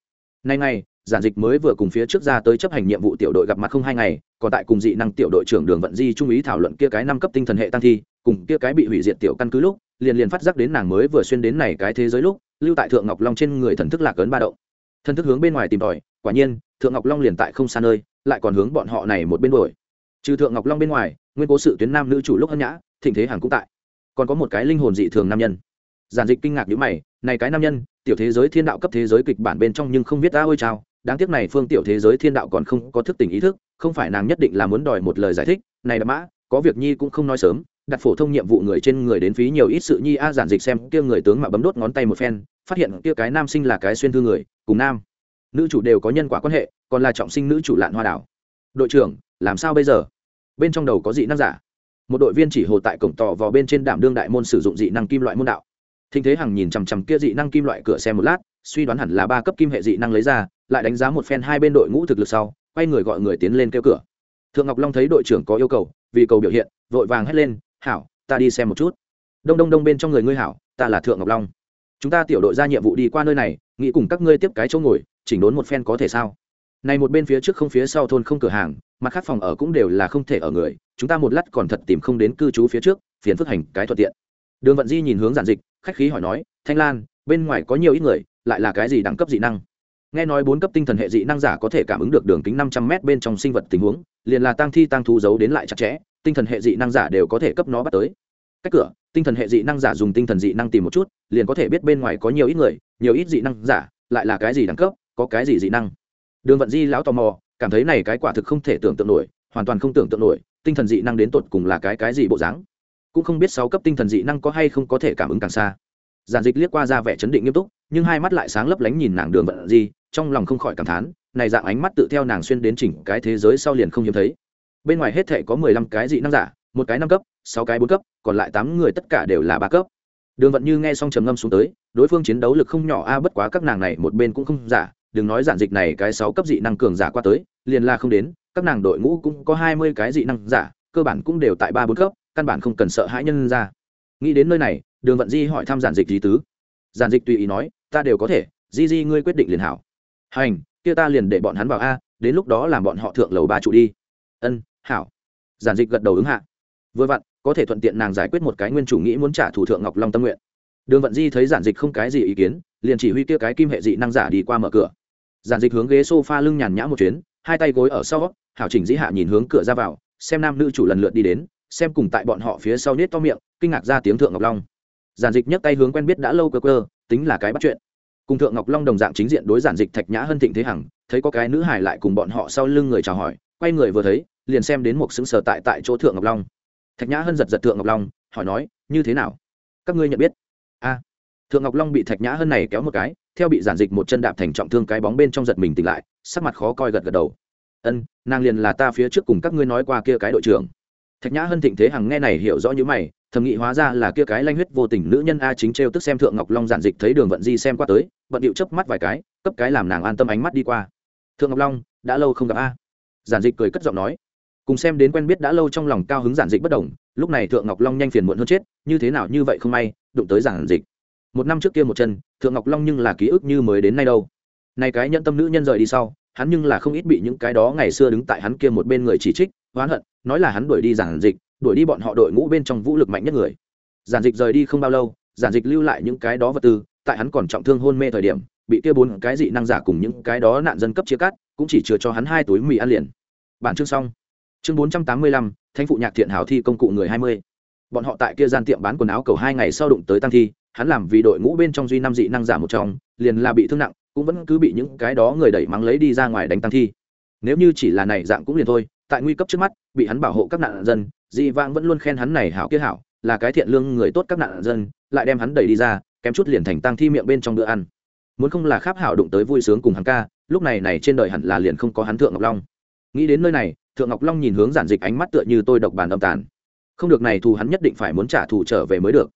Nay nay giản dịch mới vừa cùng phía trước ra tới chấp hành nhiệm vụ tiểu đội gặp mặt không hai ngày, còn tại cùng dị năng tiểu đội trưởng đường vận di trung ý thảo luận kia cái năm cấp tinh thần hệ tăng thi, cùng kia cái bị hủy diệt tiểu căn cứ lúc, liền liền phát giác đến nàng mới vừa xuyên đến này cái thế giới lúc, lưu tại thượng ngọc long trên người thần thức lạc ấn ba động. Thần thức hướng bên ngoài tìm tòi, quả nhiên, thượng ngọc long liền tại không xa nơi, lại còn hướng bọn họ này một bên đuổi trừ thượng ngọc long bên ngoài, nguyên cố sự tuyến nam nữ chủ lúc hân nhã, thịnh thế hằng cũng tại. Còn có một cái linh hồn dị thường nam nhân. Giản dịch kinh ngạc nhữ mày, này cái nam nhân, tiểu thế giới thiên đạo cấp thế giới kịch bản bên trong nhưng không biết đã ôi trao đáng tiếc này phương tiểu thế giới thiên đạo còn không có thức tỉnh ý thức, không phải nàng nhất định là muốn đòi một lời giải thích, này đã mã, có việc nhi cũng không nói sớm, đặt phổ thông nhiệm vụ người trên người đến phí nhiều ít sự nhi a giản dịch xem kia người tướng mà bấm đốt ngón tay một phen, phát hiện kia cái nam sinh là cái xuyên thư người, cùng nam. Nữ chủ đều có nhân quả quan hệ, còn là trọng sinh nữ chủ lạn hoa đảo. Đội trưởng làm sao bây giờ? Bên trong đầu có dị năng giả. Một đội viên chỉ hồ tại cổng tỏ vào bên trên đảm đương đại môn sử dụng dị năng kim loại môn đạo. Thinh thế hằng nhìn chằm chằm kia dị năng kim loại cửa xe một lát, suy đoán hẳn là ba cấp kim hệ dị năng lấy ra, lại đánh giá một phen hai bên đội ngũ thực lực sau, quay người gọi người tiến lên kêu cửa. Thượng ngọc long thấy đội trưởng có yêu cầu, vì cầu biểu hiện, vội vàng hét lên, hảo, ta đi xem một chút. Đông đông đông bên trong người ngươi hảo, ta là thượng ngọc long. Chúng ta tiểu đội ra nhiệm vụ đi qua nơi này, nghĩ cùng các ngươi tiếp cái chỗ ngồi, chỉnh đốn một phen có thể sao? Này một bên phía trước không phía sau thôn không cửa hàng mặt khác phòng ở cũng đều là không thể ở người, chúng ta một lát còn thật tìm không đến cư trú phía trước, phiền phức hành cái thuận tiện. Đường vận di nhìn hướng giản dịch, khách khí hỏi nói, thanh lan, bên ngoài có nhiều ít người, lại là cái gì đẳng cấp dị năng? Nghe nói bốn cấp tinh thần hệ dị năng giả có thể cảm ứng được đường kính năm trăm m bên trong sinh vật tình huống, liền là tăng thi tăng thu giấu đến lại chặt chẽ, tinh thần hệ dị năng giả đều có thể cấp nó bắt tới. Cách cửa, tinh thần hệ dị năng giả dùng tinh thần dị năng tìm một chút, liền có thể biết bên ngoài có nhiều ít người, nhiều ít dị năng giả, lại là cái gì đẳng cấp, có cái gì dị năng. Đường vận di lão tò mò cảm thấy này cái quả thực không thể tưởng tượng nổi, hoàn toàn không tưởng tượng nổi, tinh thần dị năng đến tột cùng là cái cái gì bộ dáng. Cũng không biết sáu cấp tinh thần dị năng có hay không có thể cảm ứng càng xa. Giản dịch liếc qua ra vẻ chấn định nghiêm túc, nhưng hai mắt lại sáng lấp lánh nhìn nàng đường vận di trong lòng không khỏi cảm thán, này dạng ánh mắt tự theo nàng xuyên đến chỉnh cái thế giới sau liền không hiếm thấy. Bên ngoài hết thể có mười lăm cái dị năng giả, một cái năm cấp, sáu cái bốn cấp, còn lại tám người tất cả đều là ba cấp. Đường vận như nghe xong trầm ngâm xuống tới, đối phương chiến đấu lực không nhỏ a, bất quá các nàng này một bên cũng không giả đừng nói giản dịch này cái sáu cấp dị năng cường giả qua tới, liền là không đến, các nàng đội ngũ cũng có hai mươi cái dị năng giả, cơ bản cũng đều tại ba bốn cấp, căn bản không cần sợ hãi nhân ra. Nghĩ đến nơi này, đường vận di hỏi thăm giản dịch gì tứ. Giản dịch tùy ý nói, ta đều có thể, di di ngươi quyết định liền hảo. Hành, kia ta liền để bọn hắn vào a, đến lúc đó làm bọn họ thượng lầu ba trụ đi. Ân, hảo. Giản dịch gật đầu ứng hạ. Vừa vặn, có thể thuận tiện nàng giải quyết một cái nguyên chủ nghĩ muốn trả thủ thượng ngọc long tâm nguyện. Đường vận di thấy giản dịch không cái gì ý kiến, liền chỉ huy kia cái kim hệ dị năng giả đi qua mở cửa giản dịch hướng ghế s o f a lưng nhàn nhã một chuyến, hai tay gối ở sau, hảo chỉnh dĩ hạ nhìn hướng cửa ra vào, xem nam nữ chủ lần lượt đi đến, xem cùng tại bọn họ phía sau nết to miệng, kinh ngạc ra tiếng thượng ngọc long. Giản dịch nhấc tay hướng quen biết đã lâu cơ cơ, tính là cái bắt chuyện. Cùng thượng ngọc long đồng dạng chính diện đối giản dịch thạch nhã hân thịnh thế hằng, thấy có cái nữ hải lại cùng bọn họ sau lưng người chào hỏi, quay người vừa thấy, liền xem đến một xứng sờ tại tại chỗ thượng ngọc long. Thạch nhã hân giật giật thượng ngọc long, hỏi nói, như thế nào? Các ngươi nhận biết? A thượng ngọc long bị thạch nhã hân này kéo một cái theo bị giản dịch một chân đạp thành trọng thương cái bóng bên trong giật mình tỉnh lại sắc mặt khó coi gật gật đầu ân nàng liền là ta phía trước cùng các ngươi nói qua kia cái đội trưởng thạch nhã hân thịnh thế hằng nghe này hiểu rõ như mày thầm nghĩ hóa ra là kia cái lanh huyết vô tình nữ nhân a chính t tức xem thượng ngọc long giản dịch thấy đường vận di xem qua tới vận điệu chớp mắt vài cái cấp cái làm nàng an tâm ánh mắt đi qua thượng ngọc long đã lâu không gặp a giản dịch cười cất giọng nói cùng xem đến quen biết đã lâu trong lòng cao hứng giản dịch bất đồng lúc này thượng ngọc long nhanh phiền muộn hơn chết như thế nào như vậy không may đụng tới giản dịch một năm trước kia một chân, thượng ngọc long nhưng là ký ức như mới đến nay đâu. Nay cái nhận tâm nữ nhân rời đi sau, hắn nhưng là không ít bị những cái đó ngày xưa đứng tại hắn kia một bên người chỉ trích, oán hận, nói là hắn đuổi đi giản dịch, đuổi đi bọn họ đội ngũ bên trong vũ lực mạnh nhất người. Giản dịch rời đi không bao lâu, giản dịch lưu lại những cái đó vật tư, tại hắn còn trọng thương hôn mê thời điểm, bị kia bốn cái dị năng giả cùng những cái đó nạn dân cấp chia cắt, cũng chỉ chừa cho hắn hai túi mì ăn liền. Bản chương xong. Chương bốn trăm tám mươi lăm, thánh phụ nhạc thiện hảo thi công cụ người hai mươi. Bọn họ tại kia gian tiệm bán quần áo cầu hai ngày sau đụng tới tăng thi hắn làm vì đội ngũ bên trong duy năm dị năng giả một trong, liền là bị thương nặng, cũng vẫn cứ bị những cái đó người đẩy mắng lấy đi ra ngoài đánh tăng thi. Nếu như chỉ là này dạng cũng liền thôi, tại nguy cấp trước mắt, bị hắn bảo hộ các nạn dân, dị vãng vẫn luôn khen hắn này hảo kia hảo, là cái thiện lương người tốt các nạn dân, lại đem hắn đẩy đi ra, kém chút liền thành tăng thi miệng bên trong bữa ăn. Muốn không là kháp hảo đụng tới vui sướng cùng hắn ca, lúc này này trên đời hẳn là liền không có hắn thượng ngọc long. Nghĩ đến nơi này, thượng ngọc long nhìn hướng giản dịch ánh mắt tựa như tôi độc bàn âm tàn. Không được này thù hắn nhất định phải muốn trả thù trở về mới được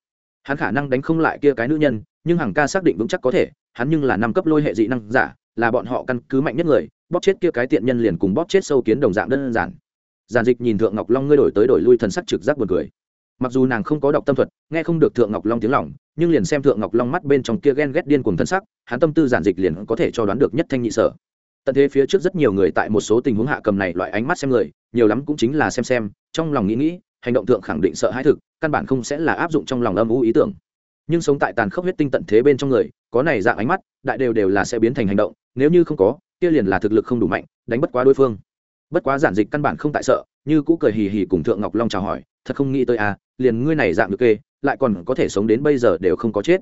hắn khả năng đánh không lại kia cái nữ nhân, nhưng hàng ca xác định vững chắc có thể, hắn nhưng là năm cấp lôi hệ dị năng giả, là bọn họ căn cứ mạnh nhất người, bóp chết kia cái tiện nhân liền cùng bóp chết sâu kiến đồng dạng đơn giản. Giản dịch nhìn thượng ngọc long ngươi đổi tới đổi lui thần sắc trực giác buồn cười. Mặc dù nàng không có đọc tâm thuật, nghe không được thượng ngọc long tiếng lòng, nhưng liền xem thượng ngọc long mắt bên trong kia ghen ghét điên cùng thân sắc, hắn tâm tư giản dịch liền có thể cho đoán được nhất thanh nhị sở. Tận thế phía trước rất nhiều người tại một số tình huống hạ cầm này loại ánh mắt xem người, nhiều lắm cũng chính là xem xem, trong lòng nghĩ nghĩ hành động thượng khẳng định sợ hãi thực, căn bản không sẽ là áp dụng trong lòng âm u ý tưởng. Nhưng sống tại tàn khốc huyết tinh tận thế bên trong người, có này dạng ánh mắt, đại đều đều là sẽ biến thành hành động, nếu như không có, kia liền là thực lực không đủ mạnh, đánh bất quá đối phương. Bất quá giản dịch căn bản không tại sợ, như cũ cười hì hì cùng thượng ngọc long chào hỏi, thật không nghĩ tới à liền ngươi này dạng được kê, lại còn có thể sống đến bây giờ đều không có chết.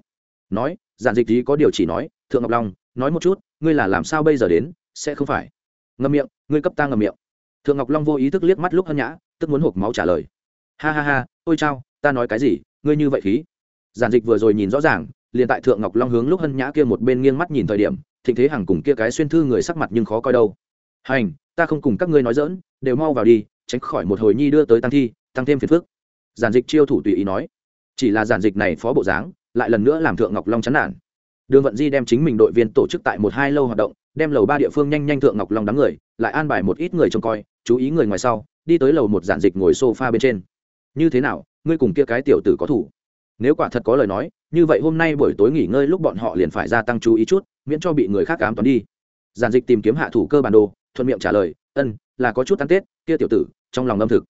Nói, giản dịch ý có điều chỉ nói, thượng ngọc long, nói một chút, ngươi là làm sao bây giờ đến, sẽ không phải? Ngâm miệng, ngươi cấp ta ngậm miệng. Thượng ngọc long vô ý thức liếc mắt lúc hân nhã, tức muốn hộp máu trả lời ha ha ha, ôi chao, ta nói cái gì, ngươi như vậy khí. Giản dịch vừa rồi nhìn rõ ràng, liền tại thượng ngọc long hướng lúc hân nhã kia một bên nghiêng mắt nhìn thời điểm, thịnh thế hằng cùng kia cái xuyên thư người sắc mặt nhưng khó coi đâu. Hành, ta không cùng các ngươi nói dỡn đều mau vào đi, tránh khỏi một hồi nhi đưa tới tăng thi, tăng thêm phiền phức. Giản dịch chiêu thủ tùy ý nói. Chỉ là giản dịch này phó bộ dáng, lại lần nữa làm thượng ngọc long chán nản. Đường vận di đem chính mình đội viên tổ chức tại một hai lâu hoạt động, đem lầu ba địa phương nhanh nhanh thượng ngọc long đám người, lại an bài một ít người trông coi, chú ý người ngoài sau, đi tới lầu một giản dịch ngồi sofa bên trên như thế nào, ngươi cùng kia cái tiểu tử có thủ? Nếu quả thật có lời nói, như vậy hôm nay buổi tối nghỉ ngơi lúc bọn họ liền phải gia tăng chú ý chút, miễn cho bị người khác cám toán đi. Giản dịch tìm kiếm hạ thủ cơ bản đồ, thuận miệng trả lời, ân, là có chút ăn tết, kia tiểu tử, trong lòng âm thực.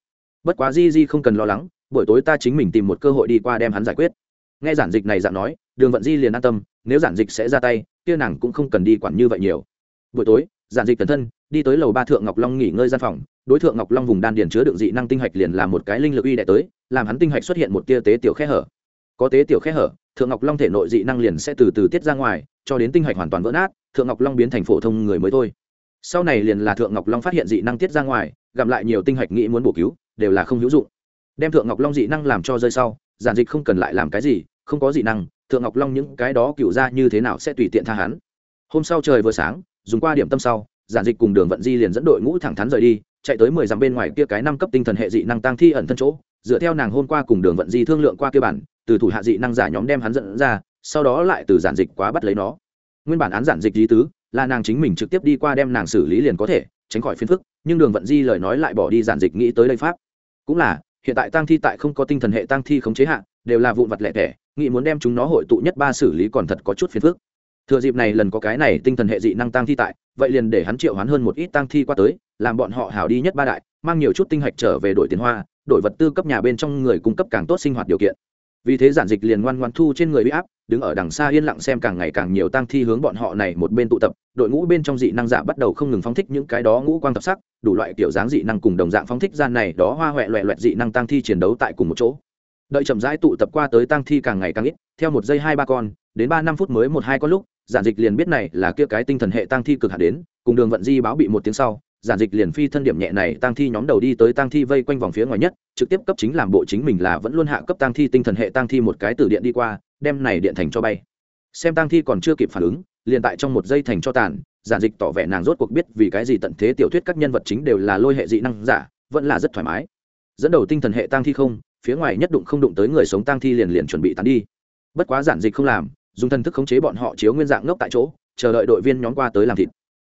Bất quá di di không cần lo lắng, buổi tối ta chính mình tìm một cơ hội đi qua đem hắn giải quyết. Nghe giản dịch này dặn nói, đường vận di liền an tâm, nếu giản dịch sẽ ra tay, kia nàng cũng không cần đi quản như vậy nhiều. Buổi tối, giản dịch cẩn thân đi tới lầu ba thượng ngọc long nghỉ ngơi gian phòng, đối tượng ngọc long vùng đan điền chứa đựng dị năng tinh hạch liền là một cái linh lực uy đệ tới, làm hắn tinh hạch xuất hiện một tia tế tiểu khe hở. Có tế tiểu khe hở, thượng ngọc long thể nội dị năng liền sẽ từ từ tiết ra ngoài, cho đến tinh hạch hoàn toàn vỡ nát, thượng ngọc long biến thành phổ thông người mới thôi. Sau này liền là thượng ngọc long phát hiện dị năng tiết ra ngoài, gặp lại nhiều tinh hạch nghĩ muốn bổ cứu, đều là không hữu dụng. Đem thượng ngọc long dị năng làm cho rơi sau, giản dịch không cần lại làm cái gì, không có dị năng, thượng ngọc long những cái đó cựu ra như thế nào sẽ tùy tiện tha hắn. Hôm sau trời vừa sáng, dùng qua điểm tâm sau giản dịch cùng đường vận di liền dẫn đội ngũ thẳng thắn rời đi, chạy tới mười dặm bên ngoài kia cái năm cấp tinh thần hệ dị năng tăng thi ẩn thân chỗ, dựa theo nàng hôm qua cùng đường vận di thương lượng qua kia bản, từ thủ hạ dị năng giả nhóm đem hắn dẫn ra, sau đó lại từ giản dịch quá bắt lấy nó. Nguyên bản án giản dịch lý tứ, là nàng chính mình trực tiếp đi qua đem nàng xử lý liền có thể, tránh khỏi phiền phức, nhưng đường vận di lời nói lại bỏ đi giản dịch nghĩ tới đây pháp. Cũng là, hiện tại tăng thi tại không có tinh thần hệ tăng thi khống chế hạn đều là vụn vặt lẻ tẻ, nghĩ muốn đem chúng nó hội tụ nhất ba xử lý còn thật có chút phiền phức thừa dịp này lần có cái này tinh thần hệ dị năng tăng thi tại, vậy liền để hắn triệu hoán hơn một ít tăng thi qua tới, làm bọn họ hảo đi nhất ba đại, mang nhiều chút tinh hạch trở về đổi tiền hoa, đổi vật tư cấp nhà bên trong người cung cấp càng tốt sinh hoạt điều kiện. Vì thế giản dịch liền ngoan ngoan thu trên người bị áp, đứng ở đằng xa yên lặng xem càng ngày càng nhiều tăng thi hướng bọn họ này một bên tụ tập, đội ngũ bên trong dị năng giả bắt đầu không ngừng phóng thích những cái đó ngũ quang tập sắc, đủ loại kiểu dáng dị năng cùng đồng dạng phóng thích gian này, đó hoa huệ loẹ loẹt dị năng tăng thi chiến đấu tại cùng một chỗ. Đợi chậm rãi tụ tập qua tới tăng thi càng ngày càng ít, theo một giây hai ba con, đến ba năm phút mới một hai con lúc giản dịch liền biết này là kia cái tinh thần hệ tăng thi cực hạn đến, cùng đường vận di báo bị một tiếng sau, giản dịch liền phi thân điểm nhẹ này tăng thi nhóm đầu đi tới tăng thi vây quanh vòng phía ngoài nhất, trực tiếp cấp chính làm bộ chính mình là vẫn luôn hạ cấp tăng thi tinh thần hệ tăng thi một cái từ điện đi qua, đem này điện thành cho bay. Xem tăng thi còn chưa kịp phản ứng, liền tại trong một giây thành cho tàn, giản dịch tỏ vẻ nàng rốt cuộc biết vì cái gì tận thế tiểu thuyết các nhân vật chính đều là lôi hệ dị năng giả, vẫn là rất thoải mái. Dẫn đầu tinh thần hệ tăng thi không, phía ngoài nhất đụng không đụng tới người sống tăng thi liền liền chuẩn bị tán đi. Bất quá giản dịch không làm dùng thần thức khống chế bọn họ chiếu nguyên dạng ngốc tại chỗ, chờ đợi đội viên nhóm qua tới làm thịt.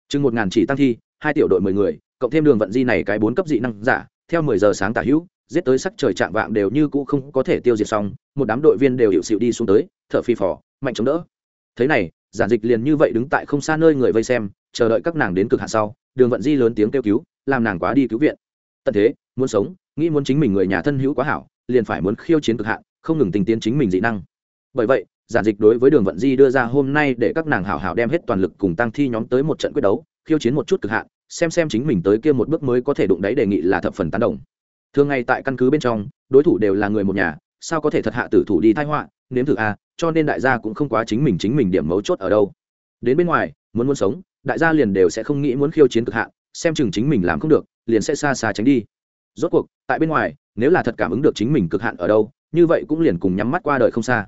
Chừng một ngàn chỉ tăng thi, hai tiểu đội mười người, cộng thêm đường vận di này cái bốn cấp dị năng giả, theo mười giờ sáng tả hữu, giết tới sắc trời chạm vạng đều như cũ không có thể tiêu diệt xong, một đám đội viên đều hiệu xịu đi xuống tới, thở phi phò, mạnh chống đỡ. Thế này, giản dịch liền như vậy đứng tại không xa nơi người vây xem, chờ đợi các nàng đến cực hạ sau, đường vận di lớn tiếng kêu cứu, làm nàng quá đi cứu viện. Tận thế, muốn sống, nghĩ muốn chính mình người nhà thân hữu quá hảo, liền phải muốn khiêu chiến cực hạn, không ngừng tình tiến chính mình dị năng. Bởi vậy giản dịch đối với đường vận di đưa ra hôm nay để các nàng hảo hảo đem hết toàn lực cùng tăng thi nhóm tới một trận quyết đấu, khiêu chiến một chút cực hạn, xem xem chính mình tới kia một bước mới có thể đụng đáy đề nghị là thập phần tán đồng. Thường ngày tại căn cứ bên trong, đối thủ đều là người một nhà, sao có thể thật hạ tử thủ đi thái họa, nếm thử a, cho nên đại gia cũng không quá chính mình chính mình điểm mấu chốt ở đâu. Đến bên ngoài, muốn muốn sống, đại gia liền đều sẽ không nghĩ muốn khiêu chiến cực hạn, xem chừng chính mình làm không được, liền sẽ xa xa tránh đi. Rốt cuộc, tại bên ngoài, nếu là thật cảm ứng được chính mình cực hạn ở đâu, như vậy cũng liền cùng nhắm mắt qua đời không xa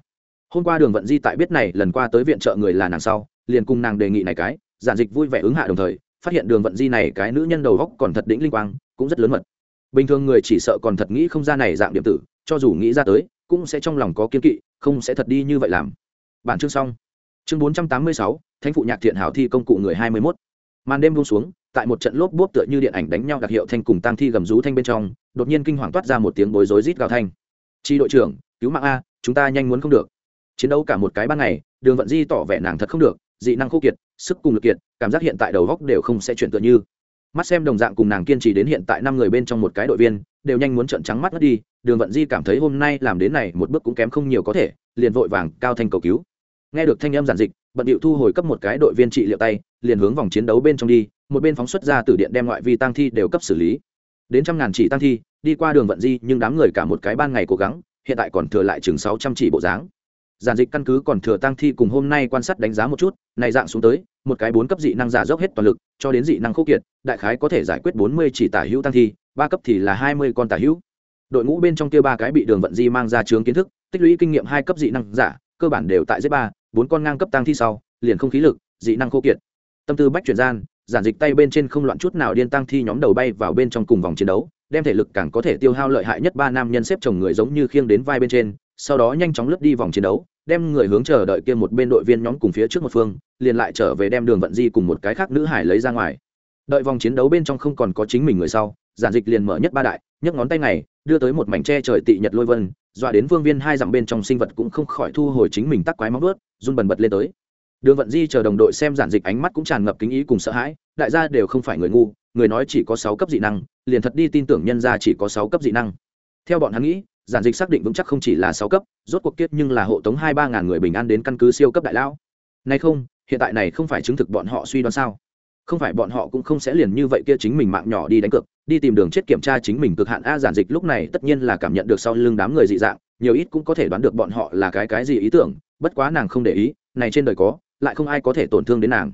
hôm qua đường vận di tại biết này, lần qua tới viện trợ người là nàng sau, liền cùng nàng đề nghị này cái, giản dịch vui vẻ ứng hạ đồng thời, phát hiện đường vận di này cái nữ nhân đầu góc còn thật đĩnh linh quang, cũng rất lớn mật. Bình thường người chỉ sợ còn thật nghĩ không ra này dạng điểm tử, cho dù nghĩ ra tới, cũng sẽ trong lòng có kiên kỵ, không sẽ thật đi như vậy làm. Bản chương xong. Chương bốn trăm tám mươi sáu, thánh phụ nhạc thiện hảo thi công cụ người hai mươi mốt. Màn đêm buông xuống, tại một trận lốp bốp tựa như điện ảnh đánh nhau đặc hiệu thanh cùng tăng thi gầm rú thanh bên trong, đột nhiên kinh hoàng toát ra một tiếng bối rối rít gào thanh. Chi đội trưởng, cứu mạng a, chúng ta nhanh muốn không được chiến đấu cả một cái ban ngày, đường vận di tỏ vẻ nàng thật không được, dị năng khô kiệt, sức cùng lực kiệt, cảm giác hiện tại đầu góc đều không sẽ chuyển tựa như. Mắt xem đồng dạng cùng nàng kiên trì đến hiện tại năm người bên trong một cái đội viên, đều nhanh muốn trận trắng mắt mất đi, đường vận di cảm thấy hôm nay làm đến này một bước cũng kém không nhiều có thể, liền vội vàng cao thanh cầu cứu. Nghe được thanh âm giản dịch, bận điệu thu hồi cấp một cái đội viên trị liệu tay, liền hướng vòng chiến đấu bên trong đi, một bên phóng xuất ra từ điện đem ngoại vi tăng thi đều cấp xử lý. Đến trăm ngàn chỉ tăng thi, đi qua đường vận di, nhưng đám người cả một cái ban ngày cố gắng, hiện tại còn thừa lại chừng sáu trăm chỉ bộ dáng giản dịch căn cứ còn thừa tăng thi cùng hôm nay quan sát đánh giá một chút, này dạng xuống tới, một cái bốn cấp dị năng giả dốc hết toàn lực, cho đến dị năng khốc kiệt, đại khái có thể giải quyết bốn mươi chỉ tả hữu tăng thi, ba cấp thì là hai mươi con tả hữu. Đội ngũ bên trong kia ba cái bị đường vận di mang ra trường kiến thức, tích lũy kinh nghiệm hai cấp dị năng giả, cơ bản đều tại dưới ba, bốn con ngang cấp tăng thi sau, liền không khí lực, dị năng khô kiệt. Tâm tư bách chuyển gian, giản dịch tay bên trên không loạn chút nào điên tăng thi nhóm đầu bay vào bên trong cùng vòng chiến đấu, đem thể lực càng có thể tiêu hao lợi hại nhất ba nam nhân xếp chồng người giống như khiêng đến vai bên trên sau đó nhanh chóng lướt đi vòng chiến đấu, đem người hướng chờ đợi kia một bên đội viên nhóm cùng phía trước một phương, liền lại trở về đem đường vận di cùng một cái khác nữ hải lấy ra ngoài. Đợi vòng chiến đấu bên trong không còn có chính mình người sau, giản dịch liền mở nhất ba đại, nhấc ngón tay này đưa tới một mảnh tre trời tị nhật lôi vân, dọa đến vương viên hai dặm bên trong sinh vật cũng không khỏi thu hồi chính mình tắc quái móng ướt run bần bật lên tới. Đường vận di chờ đồng đội xem giản dịch ánh mắt cũng tràn ngập kính ý cùng sợ hãi, đại gia đều không phải người ngu, người nói chỉ có sáu cấp dị năng, liền thật đi tin tưởng nhân ra chỉ có sáu cấp dị năng. Theo bọn hắn nghĩ giản dịch xác định vững chắc không chỉ là sáu cấp, rốt cuộc kiết nhưng là hộ tống hai ba ngàn người bình an đến căn cứ siêu cấp đại lão. Nay không, hiện tại này không phải chứng thực bọn họ suy đoán sao? Không phải bọn họ cũng không sẽ liền như vậy kia chính mình mạng nhỏ đi đánh cược, đi tìm đường chết kiểm tra chính mình cực hạn a giản dịch lúc này tất nhiên là cảm nhận được sau lưng đám người dị dạng, nhiều ít cũng có thể đoán được bọn họ là cái cái gì ý tưởng, bất quá nàng không để ý, này trên đời có, lại không ai có thể tổn thương đến nàng.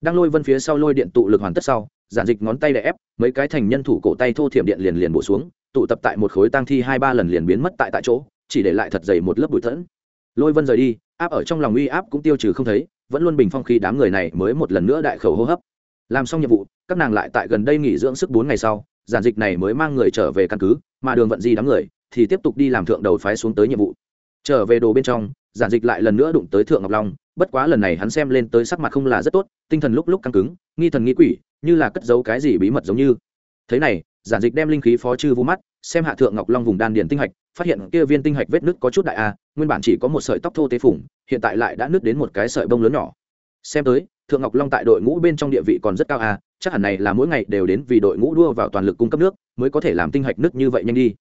Đang lôi vân phía sau lôi điện tụ lực hoàn tất sau, giản dịch ngón tay đè ép, mấy cái thành nhân thủ cổ tay thô thiểm điện liền liền bổ xuống tụ tập tại một khối tang thi hai ba lần liền biến mất tại tại chỗ, chỉ để lại thật dày một lớp bụi thẫn. Lôi vân rời đi, áp ở trong lòng uy áp cũng tiêu trừ không thấy, vẫn luôn bình phong khi đám người này mới một lần nữa đại khẩu hô hấp. Làm xong nhiệm vụ, các nàng lại tại gần đây nghỉ dưỡng sức bốn ngày sau, giản dịch này mới mang người trở về căn cứ, mà đường vận di đám người thì tiếp tục đi làm thượng đầu phái xuống tới nhiệm vụ. Trở về đồ bên trong, giản dịch lại lần nữa đụng tới thượng ngọc long, bất quá lần này hắn xem lên tới sắc mặt không là rất tốt, tinh thần lúc lúc căng cứng, nghi thần nghi quỷ, như là cất giấu cái gì bí mật giống như. Thế này giản dịch đem linh khí phó chư vu mắt, xem hạ thượng ngọc long vùng đan điền tinh hạch, phát hiện kia viên tinh hạch vết nứt có chút đại a, nguyên bản chỉ có một sợi tóc thô tế phủng hiện tại lại đã nứt đến một cái sợi bông lớn nhỏ. Xem tới, thượng ngọc long tại đội ngũ bên trong địa vị còn rất cao a, chắc hẳn này là mỗi ngày đều đến vì đội ngũ đua vào toàn lực cung cấp nước, mới có thể làm tinh hạch nứt như vậy nhanh đi.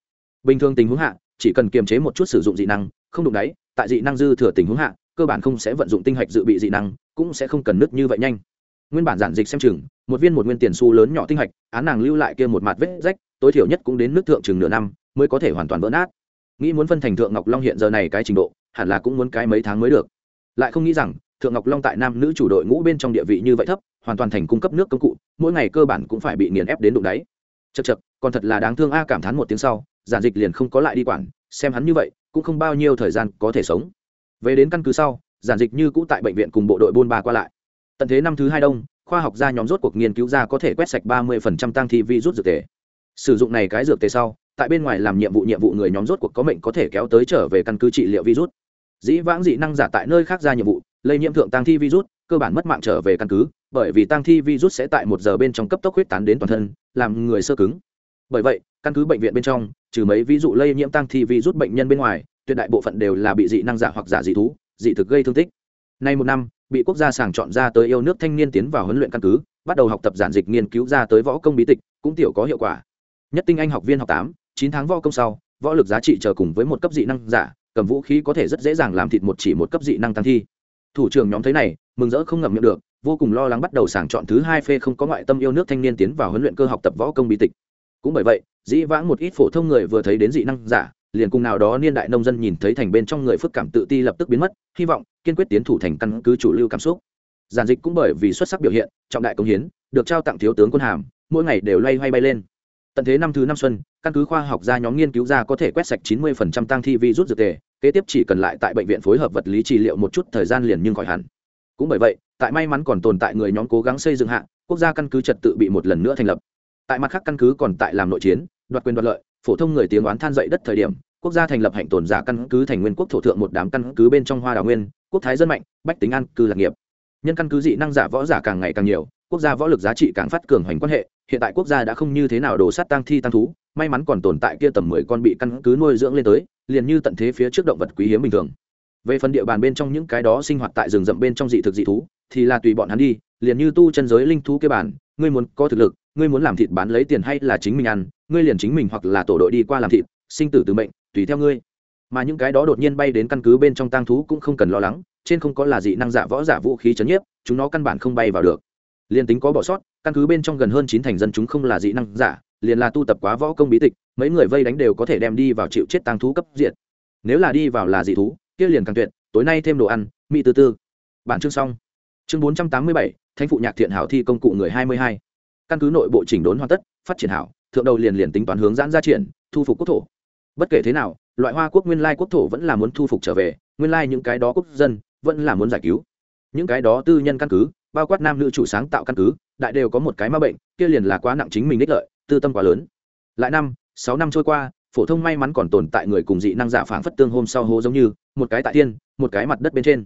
Bình thường tình huống hạ, chỉ cần kiềm chế một chút sử dụng dị năng, không đụng đáy, tại dị năng dư thừa tình huống hạ, cơ bản không sẽ vận dụng tinh hạch dự bị dị năng, cũng sẽ không cần nứt như vậy nhanh nguyên bản giản dịch xem chừng, một viên một nguyên tiền xu lớn nhỏ tinh hạch, án nàng lưu lại kia một mặt vết rách, tối thiểu nhất cũng đến nước thượng chừng nửa năm, mới có thể hoàn toàn vỡ nát. Nghĩ muốn phân thành thượng ngọc long hiện giờ này cái trình độ, hẳn là cũng muốn cái mấy tháng mới được. Lại không nghĩ rằng, thượng ngọc long tại nam nữ chủ đội ngũ bên trong địa vị như vậy thấp, hoàn toàn thành cung cấp nước công cụ, mỗi ngày cơ bản cũng phải bị nghiền ép đến đụng đáy. Chật chật còn thật là đáng thương a cảm thán một tiếng sau, giản dịch liền không có lại đi quản, xem hắn như vậy, cũng không bao nhiêu thời gian có thể sống. Về đến căn cứ sau, giản dịch như cũ tại bệnh viện cùng bộ đội buôn ba qua lại tận thế năm thứ hai đông, khoa học gia nhóm rốt cuộc nghiên cứu ra có thể quét sạch ba mươi tăng thi vi rút dược tề. Sử dụng này cái dược tề sau, tại bên ngoài làm nhiệm vụ nhiệm vụ người nhóm rốt cuộc có mệnh có thể kéo tới trở về căn cứ trị liệu virus. Dĩ vãng dị năng giả tại nơi khác ra nhiệm vụ, lây nhiễm thượng tăng thi virus, cơ bản mất mạng trở về căn cứ, bởi vì tăng thi virus sẽ tại một giờ bên trong cấp tốc huyết tán đến toàn thân, làm người sơ cứng. Bởi vậy, căn cứ bệnh viện bên trong, trừ mấy ví dụ lây nhiễm tăng thi virus bệnh nhân bên ngoài, tuyệt đại bộ phận đều là bị dị năng giả hoặc giả dị thú, dị thực gây thương tích nay một năm, bị quốc gia sàng chọn ra tới yêu nước thanh niên tiến vào huấn luyện căn cứ, bắt đầu học tập giản dịch nghiên cứu ra tới võ công bí tịch, cũng tiểu có hiệu quả. Nhất tinh anh học viên học tám, chín tháng võ công sau, võ lực giá trị chờ cùng với một cấp dị năng giả, cầm vũ khí có thể rất dễ dàng làm thịt một chỉ một cấp dị năng tăng thi. Thủ trưởng nhóm thấy này, mừng rỡ không ngậm miệng được, vô cùng lo lắng bắt đầu sàng chọn thứ hai phê không có ngoại tâm yêu nước thanh niên tiến vào huấn luyện cơ học tập võ công bí tịch. Cũng bởi vậy, dĩ vãng một ít phổ thông người vừa thấy đến dị năng giả liền cùng nào đó niên đại nông dân nhìn thấy thành bên trong người phức cảm tự ti lập tức biến mất, hy vọng kiên quyết tiến thủ thành căn cứ chủ lưu cảm xúc. Giản dịch cũng bởi vì xuất sắc biểu hiện, trọng đại công hiến, được trao tặng thiếu tướng quân hàm, mỗi ngày đều loay hoay bay lên. Tận thế năm thứ năm xuân, căn cứ khoa học gia nhóm nghiên cứu ra có thể quét sạch 90% tăng thi virus dược tề, kế tiếp chỉ cần lại tại bệnh viện phối hợp vật lý trị liệu một chút thời gian liền nhưng khỏi hẳn. Cũng bởi vậy, tại may mắn còn tồn tại người nhóm cố gắng xây dựng hạng quốc gia căn cứ trật tự bị một lần nữa thành lập. Tại mặt khác căn cứ còn tại làm nội chiến, đoạt quyền đoạt lợi phổ thông người tiếng oán than dậy đất thời điểm, quốc gia thành lập hạnh tồn giả căn cứ thành nguyên quốc thổ thượng một đám căn cứ bên trong hoa đào nguyên, quốc thái dân mạnh, bách tính an, cư lạc nghiệp. Nhân căn cứ dị năng giả võ giả càng ngày càng nhiều, quốc gia võ lực giá trị càng phát cường hoành quan hệ, hiện tại quốc gia đã không như thế nào đổ sát tăng thi tăng thú, may mắn còn tồn tại kia tầm mười con bị căn cứ nuôi dưỡng lên tới, liền như tận thế phía trước động vật quý hiếm bình thường. Về phần địa bàn bên trong những cái đó sinh hoạt tại rừng rậm bên trong dị thực dị thú, thì là tùy bọn hắn đi, liền như tu chân giới linh thú kế bản ngươi muốn có thực lực, ngươi muốn làm thịt bán lấy tiền hay là chính mình ăn ngươi liền chính mình hoặc là tổ đội đi qua làm thịt, sinh tử từ mệnh, tùy theo ngươi. Mà những cái đó đột nhiên bay đến căn cứ bên trong tang thú cũng không cần lo lắng, trên không có là dị năng giả võ giả vũ khí chấn nhiếp, chúng nó căn bản không bay vào được. Liền tính có bỏ sót, căn cứ bên trong gần hơn chín thành dân chúng không là dị năng giả, liền là tu tập quá võ công bí tịch, mấy người vây đánh đều có thể đem đi vào chịu chết tang thú cấp diện. nếu là đi vào là dị thú, kia liền càng tuyệt, tối nay thêm đồ ăn mỹ tư tư. Bản chương xong. Chương bốn trăm tám mươi bảy, thánh phụ nhạc thiện hảo thi công cụ người hai mươi hai. Căn cứ nội bộ chỉnh đốn hoàn tất, phát triển hảo thượng đầu liền liền tính toán hướng giãn gia triển, thu phục quốc thổ. Bất kể thế nào, loại hoa quốc nguyên lai quốc thổ vẫn là muốn thu phục trở về, nguyên lai những cái đó quốc dân vẫn là muốn giải cứu. Những cái đó tư nhân căn cứ, bao quát nam nữ chủ sáng tạo căn cứ, đại đều có một cái ma bệnh, kia liền là quá nặng chính mình đích lợi, tư tâm quá lớn. Lại năm, sáu năm trôi qua, phổ thông may mắn còn tồn tại người cùng dị năng giả phảng phất tương hôm sau hố giống như, một cái tại thiên, một cái mặt đất bên trên.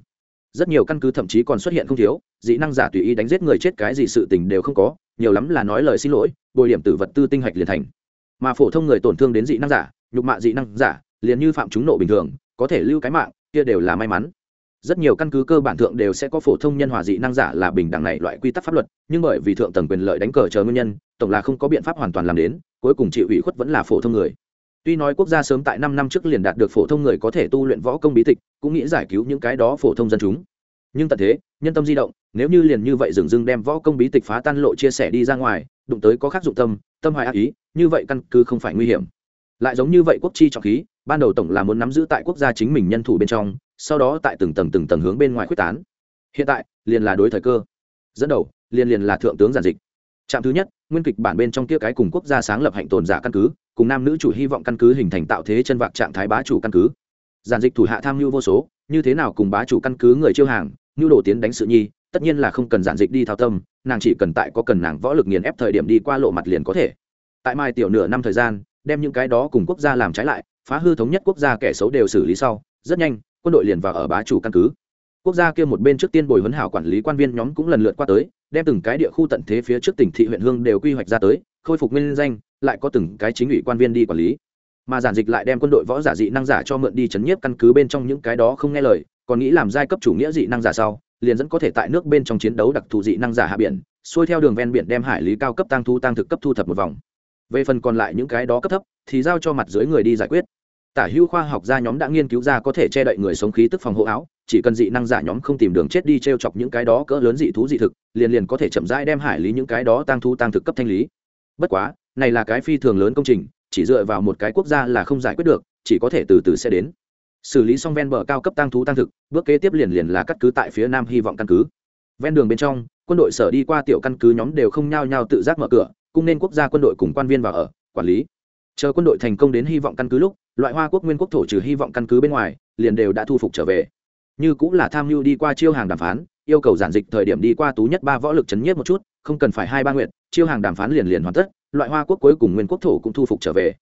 Rất nhiều căn cứ thậm chí còn xuất hiện không thiếu, dị năng giả tùy ý đánh giết người chết cái gì sự tình đều không có nhiều lắm là nói lời xin lỗi, bồi điểm tử vật tư tinh hạch liền thành. Mà phổ thông người tổn thương đến dị năng giả, nhục mạ dị năng giả, liền như phạm chúng nộ bình thường, có thể lưu cái mạng, kia đều là may mắn. Rất nhiều căn cứ cơ bản thượng đều sẽ có phổ thông nhân hòa dị năng giả là bình đẳng này loại quy tắc pháp luật, nhưng bởi vì thượng tầng quyền lợi đánh cờ chờ nguyên nhân, tổng là không có biện pháp hoàn toàn làm đến, cuối cùng chịu ủy khuất vẫn là phổ thông người. Tuy nói quốc gia sớm tại năm năm trước liền đạt được phổ thông người có thể tu luyện võ công bí tịch, cũng nghĩ giải cứu những cái đó phổ thông dân chúng. Nhưng tận thế nhân tâm di động, nếu như liền như vậy dừng dưng đem võ công bí tịch phá tan lộ chia sẻ đi ra ngoài, đụng tới có khác dụng tâm tâm hoài ác ý, như vậy căn cứ không phải nguy hiểm. Lại giống như vậy quốc chi trọng khí, ban đầu tổng là muốn nắm giữ tại quốc gia chính mình nhân thủ bên trong, sau đó tại từng tầng từng tầng hướng bên ngoài quyết tán. Hiện tại, liền là đối thời cơ. Dẫn đầu, liền liền là thượng tướng giản dịch. Trạm thứ nhất, nguyên kịch bản bên trong kia cái cùng quốc gia sáng lập hạnh tồn giả căn cứ, cùng nam nữ chủ hy vọng căn cứ hình thành tạo thế chân vạc trạng thái bá chủ căn cứ. Giản dịch thủ hạ tham mưu vô số, như thế nào cùng bá chủ căn cứ người chiêu hàng nhu đồ tiến đánh sự nhi, tất nhiên là không cần giản dịch đi thao tâm, nàng chỉ cần tại có cần nàng võ lực nghiền ép thời điểm đi qua lộ mặt liền có thể. Tại mai tiểu nửa năm thời gian, đem những cái đó cùng quốc gia làm trái lại, phá hư thống nhất quốc gia kẻ xấu đều xử lý sau, rất nhanh, quân đội liền vào ở bá chủ căn cứ. Quốc gia kia một bên trước tiên bồi huấn hảo quản lý quan viên nhóm cũng lần lượt qua tới, đem từng cái địa khu tận thế phía trước tỉnh thị huyện hương đều quy hoạch ra tới, khôi phục nguyên danh, lại có từng cái chính ủy quan viên đi quản lý. Mà giản dịch lại đem quân đội võ giả dị năng giả cho mượn đi chấn nhiếp căn cứ bên trong những cái đó không nghe lời còn nghĩ làm giai cấp chủ nghĩa dị năng giả sau, liền dẫn có thể tại nước bên trong chiến đấu đặc thù dị năng giả hạ biển, xuôi theo đường ven biển đem hải lý cao cấp tăng thu tăng thực cấp thu thập một vòng. Về phần còn lại những cái đó cấp thấp, thì giao cho mặt dưới người đi giải quyết. Tả hưu khoa học gia nhóm đã nghiên cứu ra có thể che đậy người sống khí tức phòng hộ áo, chỉ cần dị năng giả nhóm không tìm đường chết đi t r e o chọc những cái đó cỡ lớn dị thú dị thực, liền liền có thể chậm rãi đem hải lý những cái đó tăng thu tăng thực cấp thanh lý. Bất quá, này là cái phi thường lớn công trình, chỉ dựa vào một cái quốc gia là không giải quyết được, chỉ có thể từ từ sẽ đến xử lý xong ven bờ cao cấp tăng thú tăng thực, bước kế tiếp liền liền là cắt cứ tại phía nam hy vọng căn cứ. Ven đường bên trong, quân đội sở đi qua tiểu căn cứ nhóm đều không nhao nhao tự giác mở cửa, cung nên quốc gia quân đội cùng quan viên vào ở, quản lý. Chờ quân đội thành công đến hy vọng căn cứ lúc, loại hoa quốc nguyên quốc thổ trừ hy vọng căn cứ bên ngoài, liền đều đã thu phục trở về. Như cũng là tham mưu đi qua chiêu hàng đàm phán, yêu cầu giản dịch thời điểm đi qua tú nhất ba võ lực chấn nhất một chút, không cần phải hai ba nguyện, chiêu hàng đàm phán liền liền hoàn tất, loại hoa quốc cuối cùng nguyên quốc thổ cũng thu phục trở về.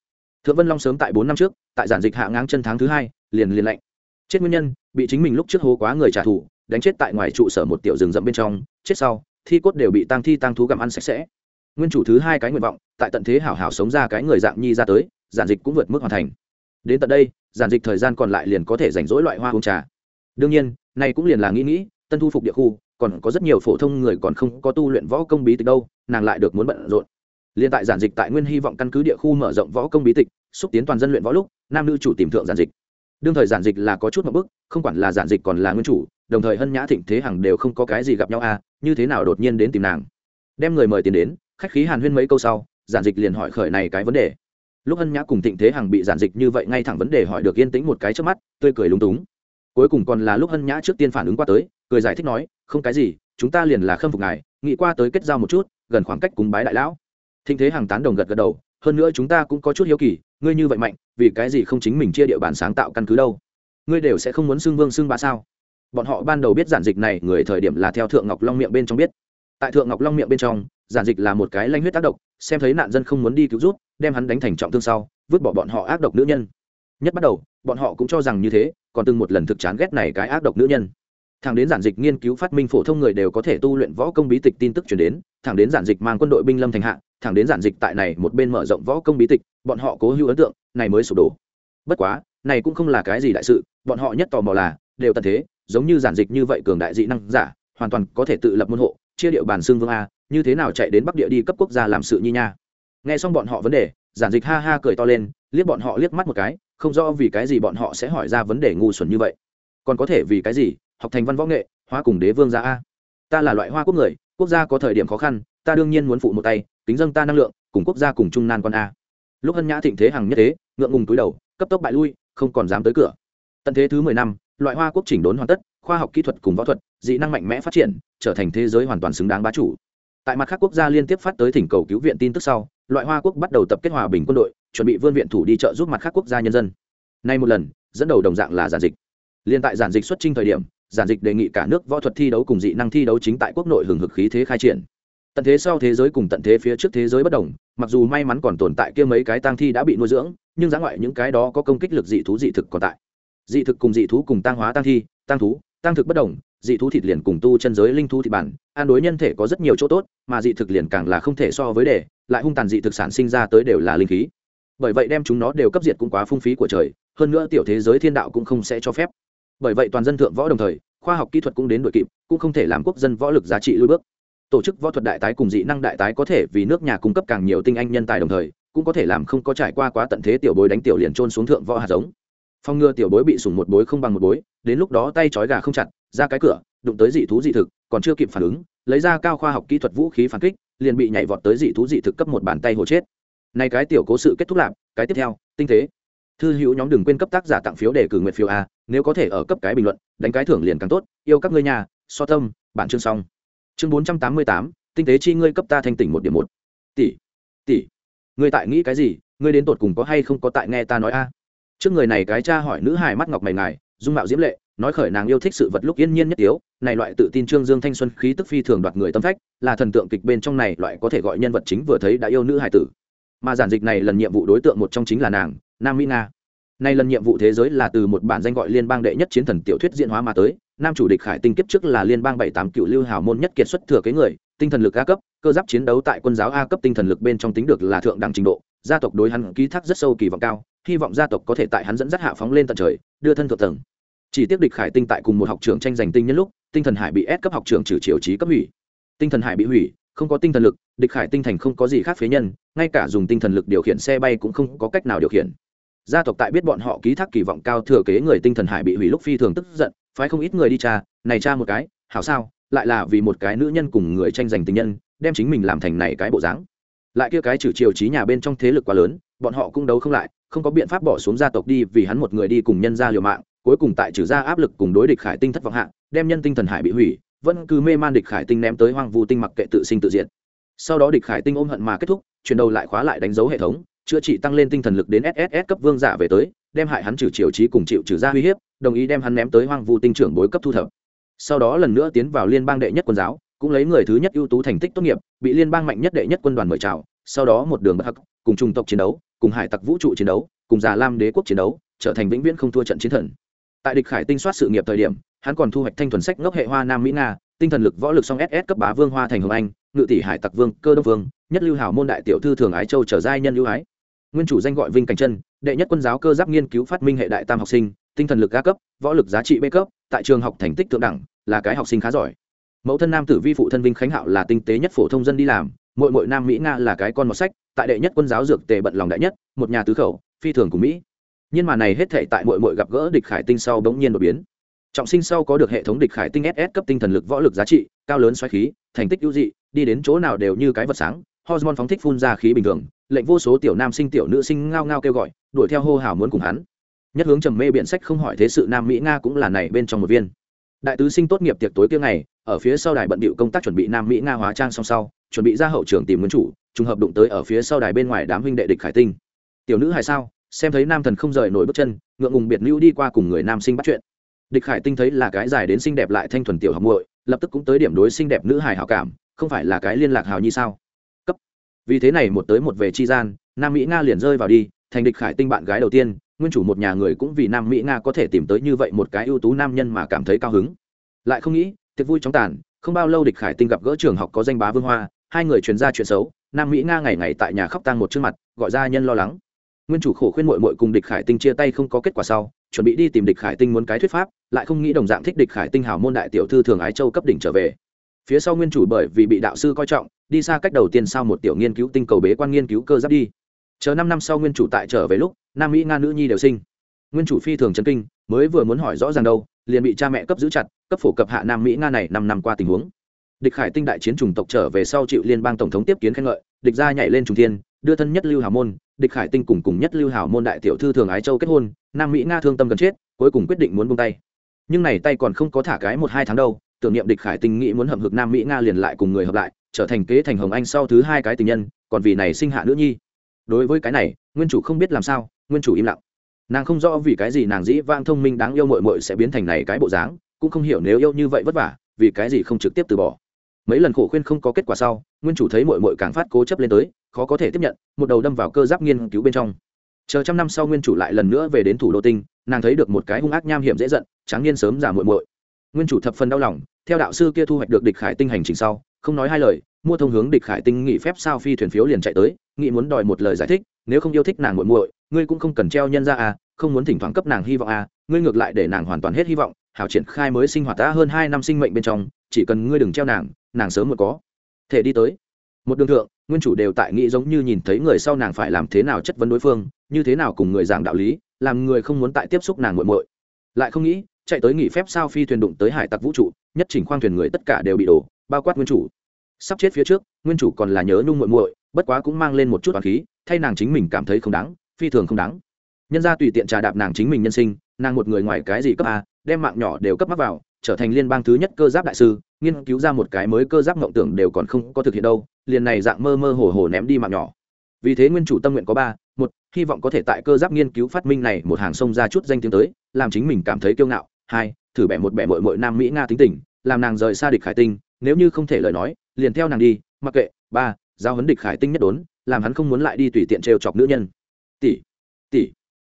Thượng vân long sớm tại bốn năm trước, tại giản dịch hạ ngang chân tháng thứ hai liền liền lạnh, chết nguyên nhân bị chính mình lúc trước hố quá người trả thù đánh chết tại ngoài trụ sở một tiểu rừng rậm bên trong chết sau thi cốt đều bị tăng thi tăng thú gặm ăn sạch sẽ. Nguyên chủ thứ hai cái nguyện vọng tại tận thế hảo hảo sống ra cái người dạng nhi ra tới giản dịch cũng vượt mức hoàn thành. Đến tận đây giản dịch thời gian còn lại liền có thể rảnh rỗi loại hoa uống trà. Đương nhiên nay cũng liền là nghĩ nghĩ tân thu phục địa khu còn có rất nhiều phổ thông người còn không có tu luyện võ công bí tịch đâu nàng lại được muốn bận rộn. Liền tại giản dịch tại nguyên hy vọng căn cứ địa khu mở rộng võ công bí tịch xúc tiến toàn dân luyện võ lúc nam nữ chủ tìm thượng giản dịch đương thời giản dịch là có chút một bức, không quản là giản dịch còn là nguyên chủ, đồng thời hân nhã thịnh thế hằng đều không có cái gì gặp nhau à như thế nào đột nhiên đến tìm nàng. Đem người mời tiền đến, khách khí hàn huyên mấy câu sau, giản dịch liền hỏi khởi này cái vấn đề. Lúc hân nhã cùng thịnh thế hằng bị giản dịch như vậy ngay thẳng vấn đề hỏi được yên tĩnh một cái trước mắt, tươi cười lúng túng. Cuối cùng còn là lúc hân nhã trước tiên phản ứng qua tới, cười giải thích nói, không cái gì, chúng ta liền là khâm phục ngài, nghĩ qua tới kết giao một chút, gần khoảng cách cùng bái đại lão. Thịnh thế hằng tán đồng gật gật đầu, hơn nữa chúng ta cũng có chút hiếu kỳ ngươi như vậy mạnh, vì cái gì không chính mình chia địa bàn sáng tạo căn cứ đâu? Ngươi đều sẽ không muốn xưng vương xưng ba sao? Bọn họ ban đầu biết giản dịch này người thời điểm là theo thượng ngọc long miệng bên trong biết. Tại thượng ngọc long miệng bên trong, giản dịch là một cái lanh huyết tác động xem thấy nạn dân không muốn đi cứu rút đem hắn đánh thành trọng thương sau, vứt bỏ bọn họ ác độc nữ nhân. Nhất bắt đầu, bọn họ cũng cho rằng như thế, còn từng một lần thực chán ghét này cái ác độc nữ nhân thẳng đến giản dịch nghiên cứu phát minh phổ thông người đều có thể tu luyện võ công bí tịch tin tức chuyển đến, thẳng đến giản dịch mang quân đội binh lâm thành hạ, thẳng đến giản dịch tại này một bên mở rộng võ công bí tịch, bọn họ cố hữu ấn tượng, này mới sụp đổ. Bất quá, này cũng không là cái gì đại sự, bọn họ nhất tò mò là, đều tận thế, giống như giản dịch như vậy cường đại dị năng giả, hoàn toàn có thể tự lập môn hộ, chia địa bàn xương vương a, như thế nào chạy đến bắc địa đi cấp quốc gia làm sự như nha. Nghe xong bọn họ vấn đề, giản dịch ha ha cười to lên, liếc bọn họ liếc mắt một cái, không rõ vì cái gì bọn họ sẽ hỏi ra vấn đề ngu xuẩn như vậy. Còn có thể vì cái gì học thành văn võ nghệ, hóa cùng đế vương gia a. Ta là loại hoa quốc người, quốc gia có thời điểm khó khăn, ta đương nhiên muốn phụ một tay, kính dâng ta năng lượng, cùng quốc gia cùng chung nan con a. Lúc hân nhã thịnh thế hằng nhất thế, ngượng ngùng túi đầu, cấp tốc bại lui, không còn dám tới cửa. Tận thế thứ mười năm, loại hoa quốc chỉnh đốn hoàn tất, khoa học kỹ thuật cùng võ thuật, dị năng mạnh mẽ phát triển, trở thành thế giới hoàn toàn xứng đáng bá chủ. Tại mặt khác quốc gia liên tiếp phát tới thỉnh cầu cứu viện tin tức sau, loại hoa quốc bắt đầu tập kết hòa bình quân đội, chuẩn bị vươn viện thủ đi trợ giúp mặt khác quốc gia nhân dân. Nay một lần, dẫn đầu đồng dạng là giản dịch. Liên tại giản dịch xuất trình thời điểm giản dịch đề nghị cả nước võ thuật thi đấu cùng dị năng thi đấu chính tại quốc nội hừng hực khí thế khai triển. Tận thế sau thế giới cùng tận thế phía trước thế giới bất đồng, mặc dù may mắn còn tồn tại kia mấy cái tang thi đã bị nuôi dưỡng, nhưng giá ngoại những cái đó có công kích lực dị thú dị thực còn tại. Dị thực cùng dị thú cùng tăng hóa tăng thi tăng thú tăng thực bất đồng, dị thú thịt liền cùng tu chân giới linh thú thịt bản an đối nhân thể có rất nhiều chỗ tốt, mà dị thực liền càng là không thể so với đề, lại hung tàn dị thực sản sinh ra tới đều là linh khí. Bởi vậy đem chúng nó đều cấp diệt cũng quá phung phí của trời, hơn nữa tiểu thế giới thiên đạo cũng không sẽ cho phép bởi vậy toàn dân thượng võ đồng thời, khoa học kỹ thuật cũng đến đội kịp, cũng không thể làm quốc dân võ lực giá trị lui bước. Tổ chức võ thuật đại tái cùng dị năng đại tái có thể vì nước nhà cung cấp càng nhiều tinh anh nhân tài đồng thời, cũng có thể làm không có trải qua quá tận thế tiểu bối đánh tiểu liền trôn xuống thượng võ hạt giống. Phong ngừa tiểu bối bị sủng một bối không bằng một bối, đến lúc đó tay trói gà không chặt, ra cái cửa, đụng tới dị thú dị thực, còn chưa kịp phản ứng, lấy ra cao khoa học kỹ thuật vũ khí phản kích, liền bị nhảy vọt tới dị thú dị thực cấp một bàn tay hồ chết. Nay cái tiểu cố sự kết thúc lạp, cái tiếp theo, tinh thế thư hữu nhóm đừng quên cấp tác giả tặng phiếu để cử nguyện phiếu a, nếu có thể ở cấp cái bình luận, đánh cái thưởng liền càng tốt. Yêu các ngươi nhà so tâm bản chương xong. Chương bốn trăm tám mươi tám, tinh tế chi ngươi cấp ta thanh tỉnh một điểm một. Tỷ tỷ, ngươi tại nghĩ cái gì? Ngươi đến tột cùng có hay không có tại nghe ta nói a? Trước người này cái cha hỏi nữ hài mắt ngọc mày ngài, dung mạo diễm lệ, nói khởi nàng yêu thích sự vật lúc yên nhiên nhất tiếu này loại tự tin trương dương thanh xuân khí tức phi thường đoạt người tâm phách, là thần tượng kịch bên trong này loại có thể gọi nhân vật chính vừa thấy đã yêu nữ hài tử mà giản dịch này lần nhiệm vụ đối tượng một trong chính là nàng, nam mỹ nga. Nay lần nhiệm vụ thế giới là từ một bản danh gọi liên bang đệ nhất chiến thần tiểu thuyết diễn hóa mà tới, nam chủ địch khải tinh kiếp trước là liên bang bảy tám cựu lưu hào môn nhất kiệt xuất thừa kế người, tinh thần lực a cấp, cơ giáp chiến đấu tại quân giáo a cấp tinh thần lực bên trong tính được là thượng đẳng trình độ, gia tộc đối hắn ký thác rất sâu kỳ vọng cao, hy vọng gia tộc có thể tại hắn dẫn dắt hạ phóng lên tận trời, đưa thân thượng tầng. Chỉ tiếc địch khải tinh tại cùng một học trường tranh giành tinh nhân lúc, tinh thần hải bị ép cấp học trường trừ chiều trí cấp hủy. Tinh thần hải bị hủy, không có tinh thần lực, địch khải tinh thành không có gì khác phế nhân ngay cả dùng tinh thần lực điều khiển xe bay cũng không có cách nào điều khiển. Gia tộc tại biết bọn họ ký thác kỳ vọng cao thừa kế người tinh thần hải bị hủy lúc phi thường tức giận, phái không ít người đi cha này cha một cái, hảo sao, lại là vì một cái nữ nhân cùng người tranh giành tình nhân, đem chính mình làm thành này cái bộ dáng. Lại kia cái trừ chiều trí nhà bên trong thế lực quá lớn, bọn họ cũng đấu không lại, không có biện pháp bỏ xuống gia tộc đi vì hắn một người đi cùng nhân ra liều mạng, cuối cùng tại trừ ra áp lực cùng đối địch khải tinh thất vọng hạ, đem nhân tinh thần hải bị hủy, vẫn cứ mê man địch khải tinh ném tới hoang vu tinh mặc kệ tự sinh tự diệt. Sau đó địch khải tinh ôm hận mà kết thúc chuyển đầu lại khóa lại đánh dấu hệ thống, chữa trị tăng lên tinh thần lực đến sss cấp vương giả về tới, đem hại hắn trừ triều trí cùng chịu trừ ra uy hiếp, đồng ý đem hắn ném tới hoang vu tinh trưởng bối cấp thu thập. Sau đó lần nữa tiến vào liên bang đệ nhất quân giáo, cũng lấy người thứ nhất ưu tú thành tích tốt nghiệp, bị liên bang mạnh nhất đệ nhất quân đoàn mời chào, sau đó một đường bất hắc, cùng trung tộc chiến đấu, cùng hải tặc vũ trụ chiến đấu, cùng già lam đế quốc chiến đấu, trở thành vĩnh viễn không thua trận chiến thần. Tại địch khải tinh soát sự nghiệp thời điểm, hắn còn thu hoạch thanh thuần sách ngốc hệ hoa nam mỹ nga, tinh thần lực võ lực song ss cấp bá vương hoa thành hồng anh, ngự tỷ hải tặc vương cơ đông vương nhất lưu hảo môn đại tiểu thư thường ái châu trở giai nhân ưu ái. Nguyên chủ danh gọi vinh cảnh chân, đệ nhất quân giáo cơ giáp nghiên cứu phát minh hệ đại tam học sinh, tinh thần lực a cấp, võ lực giá trị b cấp, tại trường học thành tích thượng đẳng, là cái học sinh khá giỏi. Mẫu thân nam tử vi phụ thân vinh khánh hạo là tinh tế nhất phổ thông dân đi làm mỗi mỗi nam mỹ nga là cái con một sách, tại đệ nhất quân giáo dược tề bận lòng đại nhất, một nhà tứ khẩu, phi thường của mỹ. Nhưng mà này hết thể tại mỗi mỗi gặp gỡ địch khải tinh sau bỗng nhiên đột biến. Trọng sinh sau có được hệ thống địch khải tinh ss cấp tinh thần lực võ lực giá trị, cao lớn xoáy khí, thành tích ưu dị, đi đến chỗ nào đều như cái vật sáng hormone phóng thích phun ra khí bình thường, lệnh vô số tiểu nam sinh, tiểu nữ sinh ngao ngao kêu gọi, đuổi theo hô hào muốn cùng hắn. Nhất hướng trầm mê biện sách không hỏi thế sự nam mỹ nga cũng là này bên trong một viên. Đại tứ sinh tốt nghiệp tiệc tối kia ngày, ở phía sau đài bận bịu công tác chuẩn bị nam mỹ nga hóa trang song sau, chuẩn bị ra hậu trường tìm nguyên chủ, trùng hợp đụng tới ở phía sau đài bên ngoài đám huynh đệ địch khải tinh. Tiểu nữ hài sao? Xem thấy nam thần không rời nổi bước chân, ngượng ngùng biệt lưu đi qua cùng người nam sinh bắt chuyện. Địch khải tinh thấy là cái dài đến xinh đẹp lại thanh thuần tiểu học muội, lập tức cũng tới điểm đối xinh đẹp nữ hài hảo cảm, không phải là cái liên lạc hào như sao? Vì thế này một tới một về chi gian, nam mỹ nga liền rơi vào đi, thành địch khải tinh bạn gái đầu tiên, nguyên chủ một nhà người cũng vì nam mỹ nga có thể tìm tới như vậy một cái ưu tú nam nhân mà cảm thấy cao hứng. Lại không nghĩ, tiệc vui chóng tàn, không bao lâu địch khải tinh gặp gỡ trường học có danh bá vương hoa, hai người truyền ra chuyện xấu, nam mỹ nga ngày ngày tại nhà khóc tang một trước mặt, gọi ra nhân lo lắng. Nguyên chủ khổ khuyên mội mội cùng địch khải tinh chia tay không có kết quả sau, chuẩn bị đi tìm địch khải tinh muốn cái thuyết pháp, lại không nghĩ đồng dạng thích địch khải tinh hào môn đại tiểu thư thường ái châu cấp đỉnh trở về phía sau nguyên chủ bởi vì bị đạo sư coi trọng, đi xa cách đầu tiên sau một tiểu nghiên cứu tinh cầu bế quan nghiên cứu cơ giáp đi. Chờ năm năm sau nguyên chủ tại trở về lúc, nam mỹ nga nữ nhi đều sinh. Nguyên chủ phi thường chân kinh, mới vừa muốn hỏi rõ ràng đâu, liền bị cha mẹ cấp giữ chặt, cấp phổ cập hạ nam mỹ nga này năm năm qua tình huống. Địch khải tinh đại chiến chủng tộc trở về sau chịu liên bang tổng thống tiếp kiến khen ngợi, địch gia nhảy lên trung thiên, đưa thân nhất lưu hào môn, địch khải tinh cùng cùng nhất lưu hào môn đại tiểu thư thường ái châu kết hôn, nam mỹ nga thương tâm gần chết, cuối cùng quyết định muốn buông tay. Nhưng này tay còn không có thả cái một hai tháng đâu tưởng niệm địch khải tinh nghĩ muốn hậm hực nam mỹ nga liền lại cùng người hợp lại, trở thành kế thành hồng anh sau thứ hai cái tình nhân, còn vì này sinh hạ nữ nhi. Đối với cái này, nguyên chủ không biết làm sao, nguyên chủ im lặng. Nàng không rõ vì cái gì nàng dĩ vang thông minh đáng yêu mội mội sẽ biến thành này cái bộ dáng, cũng không hiểu nếu yêu như vậy vất vả, vì cái gì không trực tiếp từ bỏ. Mấy lần khổ khuyên không có kết quả sau, nguyên chủ thấy mội mội càng phát cố chấp lên tới, khó có thể tiếp nhận, một đầu đâm vào cơ giáp nghiên cứu bên trong. Chờ trăm năm sau nguyên chủ lại lần nữa về đến thủ đô tinh, nàng thấy được một cái hung ác nham hiểm dễ giận, tráng niên sớm giả mội mội nguyên chủ thập phần đau lòng theo đạo sư kia thu hoạch được địch khải tinh hành trình sau, không nói hai lời, mua thông hướng địch khải tinh nghỉ phép sao phi thuyền phiếu liền chạy tới, nghĩ muốn đòi một lời giải thích, nếu không yêu thích nàng muội muội, ngươi cũng không cần treo nhân ra à không muốn thỉnh thoảng cấp nàng hy vọng à ngươi ngược lại để nàng hoàn toàn hết hy vọng, hảo triển khai mới sinh hoạt ta hơn hai năm sinh mệnh bên trong, chỉ cần ngươi đừng treo nàng nàng sớm một có thể đi tới. Một đường thượng, nguyên chủ đều tại nghĩ giống như nhìn thấy người sau nàng phải làm thế nào chất vấn đối phương, như thế nào cùng người giảng đạo lý, làm người không muốn tại tiếp xúc nàng muội muội. Lại không nghĩ chạy tới nghỉ phép sao phi thuyền đụng tới hải tặc vũ trụ, nhất chỉnh khoang thuyền người tất cả đều bị đổ, bao quát nguyên chủ. Sắp chết phía trước, nguyên chủ còn là nhớ nhung muội muội, bất quá cũng mang lên một chút toàn khí, thay nàng chính mình cảm thấy không đáng, phi thường không đáng. Nhân ra tùy tiện trà đạp nàng chính mình nhân sinh, nàng một người ngoài cái gì cấp a, đem mạng nhỏ đều cấp mắc vào, trở thành liên bang thứ nhất cơ giáp đại sư, nghiên cứu ra một cái mới cơ giáp mộng tưởng đều còn không có thực hiện đâu, liền này dạng mơ mơ hồ hồ ném đi mạng nhỏ. Vì thế nguyên chủ tâm nguyện có ba, một, hy vọng có thể tại cơ giáp nghiên cứu phát minh này một hàng sông ra chút danh tiếng tới, làm chính mình cảm thấy kiêu ngạo hai thử bẻ một bẻ mội mội nam mỹ nga tính tình làm nàng rời xa địch khải tinh nếu như không thể lời nói liền theo nàng đi mặc kệ ba giao hấn địch khải tinh nhất đốn làm hắn không muốn lại đi tùy tiện trêu chọc nữ nhân. Tỷ tỷ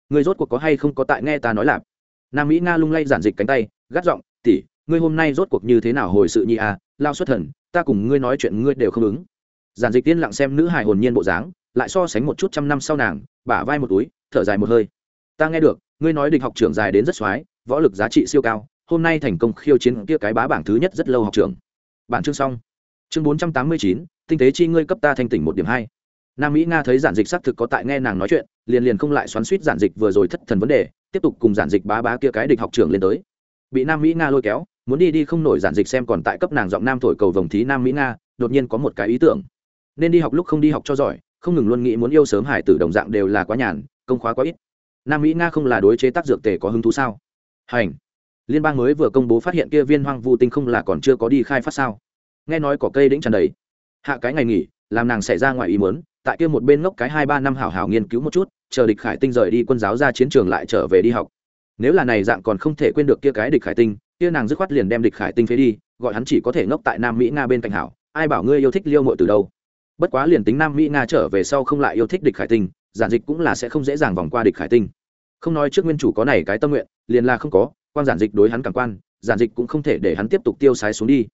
người rốt cuộc có hay không có tại nghe ta nói lạp? Nam mỹ nga lung lay giản dịch cánh tay gắt giọng tỷ, ngươi hôm nay rốt cuộc như thế nào hồi sự nhi à lao xuất thần ta cùng ngươi nói chuyện ngươi đều không ứng. Giản dịch tiên lặng xem nữ hài hồn nhiên bộ dáng lại so sánh một chút trăm năm sau nàng bả vai một túi thở dài một hơi. Ta nghe được ngươi nói địch học trưởng dài đến rất x võ lực giá trị siêu cao, hôm nay thành công khiêu chiến kia cái bá bảng thứ nhất rất lâu học trưởng bản chương xong. Chương bốn trăm tám mươi chín, tinh tế chi ngươi cấp ta thanh tỉnh một điểm hai. Nam mỹ nga thấy giản dịch xác thực có tại nghe nàng nói chuyện, liền liền không lại xoắn suýt giản dịch vừa rồi thất thần vấn đề, tiếp tục cùng giản dịch bá bá kia cái địch học trưởng lên tới. Bị nam mỹ nga lôi kéo, muốn đi đi không nổi giản dịch xem còn tại cấp nàng giọng nam thổi cầu vồng thí nam mỹ nga, đột nhiên có một cái ý tưởng. Nên đi học lúc không đi học cho giỏi, không ngừng luôn nghĩ muốn yêu sớm hải tử đồng dạng đều là quá nhàn, công khóa quá ít. Nam mỹ nga không là đối chế tác dược tề có hứng thú sao? Hành. Liên bang mới vừa công bố phát hiện kia viên hoang vu tinh không là còn chưa có đi khai phát sao? Nghe nói có cây đĩnh tràn đầy. Hạ cái ngày nghỉ, làm nàng xảy ra ngoài ý muốn, tại kia một bên ngốc cái hai ba năm hảo hảo nghiên cứu một chút, chờ địch khải tinh rời đi quân giáo ra chiến trường lại trở về đi học. Nếu là này dạng còn không thể quên được kia cái địch khải tinh, kia nàng dứt khoát liền đem địch khải tinh phế đi, gọi hắn chỉ có thể ngốc tại nam mỹ nga bên cạnh hảo, ai bảo ngươi yêu thích liêu mội từ đâu? Bất quá liền tính nam mỹ nga trở về sau không lại yêu thích địch khải tinh, giản dịch cũng là sẽ không dễ dàng vòng qua địch khải tinh không nói trước nguyên chủ có này cái tâm nguyện, liền là không có quan giản dịch đối hắn cảm quan, giản dịch cũng không thể để hắn tiếp tục tiêu sái xuống đi.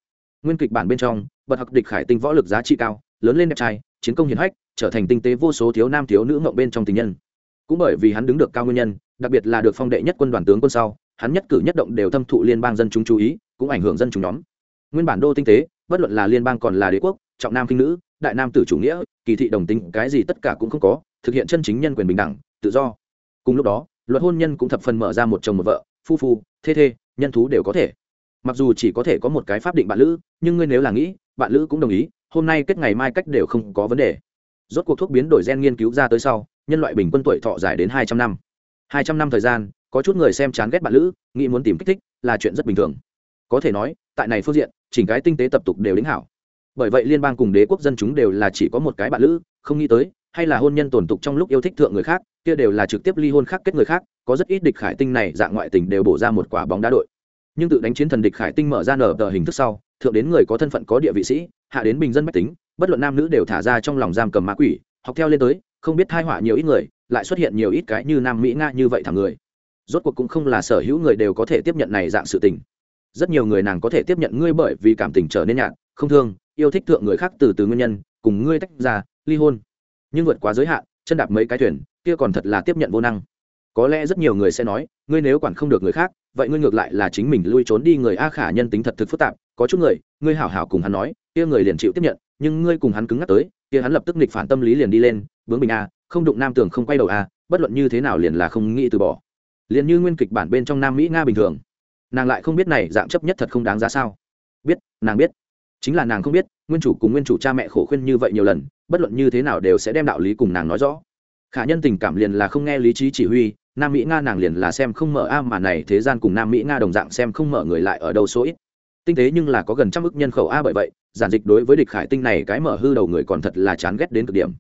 Nguyên kịch bản bên trong bật học địch khải tinh võ lực giá trị cao, lớn lên đẹp trai, chiến công hiển hách, trở thành tinh tế vô số thiếu nam thiếu nữ mộng bên trong tình nhân. Cũng bởi vì hắn đứng được cao nguyên nhân, đặc biệt là được phong đệ nhất quân đoàn tướng quân sau, hắn nhất cử nhất động đều thâm thụ liên bang dân chúng chú ý, cũng ảnh hưởng dân chúng nhóm. Nguyên bản đô tinh tế, bất luận là liên bang còn là đế quốc, trọng nam kinh nữ, đại nam tử chủ nghĩa, kỳ thị đồng tính, cái gì tất cả cũng không có, thực hiện chân chính nhân quyền bình đẳng, tự do. Cùng lúc đó luật hôn nhân cũng thập phần mở ra một chồng một vợ, phu phu, thê thê, nhân thú đều có thể. Mặc dù chỉ có thể có một cái pháp định bạn lữ, nhưng ngươi nếu là nghĩ, bạn lữ cũng đồng ý, hôm nay kết ngày mai cách đều không có vấn đề. Rốt cuộc thuốc biến đổi gen nghiên cứu ra tới sau, nhân loại bình quân tuổi thọ dài đến hai trăm năm. Hai trăm năm thời gian, có chút người xem chán ghét bạn lữ, nghĩ muốn tìm kích thích, là chuyện rất bình thường. Có thể nói, tại này phương diện, chỉnh cái tinh tế tập tục đều đính hảo. Bởi vậy liên bang cùng đế quốc dân chúng đều là chỉ có một cái bạn lữ, không nghĩ tới, hay là hôn nhân tổn tục trong lúc yêu thích thượng người khác kia đều là trực tiếp ly hôn khác kết người khác, có rất ít địch khải tinh này dạng ngoại tình đều bổ ra một quả bóng đá đội. Nhưng tự đánh chiến thần địch khải tinh mở ra nở tờ hình thức sau, thượng đến người có thân phận có địa vị sĩ, hạ đến bình dân mách tính, bất luận nam nữ đều thả ra trong lòng giam cầm ma quỷ, học theo lên tới, không biết thai họa nhiều ít người, lại xuất hiện nhiều ít cái như nam mỹ nga như vậy thẳng người. Rốt cuộc cũng không là sở hữu người đều có thể tiếp nhận này dạng sự tình. Rất nhiều người nàng có thể tiếp nhận ngươi bởi vì cảm tình trở nên nhạt, không thương, yêu thích thượng người khác từ từ nguyên nhân, cùng ngươi tách ra, ly hôn. Nhưng vượt quá giới hạn chân đạp mấy cái thuyền, kia còn thật là tiếp nhận vô năng. Có lẽ rất nhiều người sẽ nói, ngươi nếu quản không được người khác, vậy ngươi ngược lại là chính mình lui trốn đi người a khả nhân tính thật thực phức tạp, có chút người, ngươi hảo hảo cùng hắn nói, kia người liền chịu tiếp nhận, nhưng ngươi cùng hắn cứng ngắc tới, kia hắn lập tức nghịch phản tâm lý liền đi lên, bướng bình a, không đụng nam tường không quay đầu a, bất luận như thế nào liền là không nghĩ từ bỏ. Liền như nguyên kịch bản bên trong nam mỹ nga bình thường. Nàng lại không biết này dạng chấp nhất thật không đáng giá sao. Biết, nàng biết. Chính là nàng không biết, nguyên chủ cùng nguyên chủ cha mẹ khổ khuyên như vậy nhiều lần bất luận như thế nào đều sẽ đem đạo lý cùng nàng nói rõ. Khả nhân tình cảm liền là không nghe lý trí chỉ huy, nam mỹ nga nàng liền là xem không mở a mà này thế gian cùng nam mỹ nga đồng dạng xem không mở người lại ở đâu số ít. Tinh tế nhưng là có gần trăm ức nhân khẩu a bởi vậy, giản dịch đối với địch khải tinh này cái mở hư đầu người còn thật là chán ghét đến cực điểm.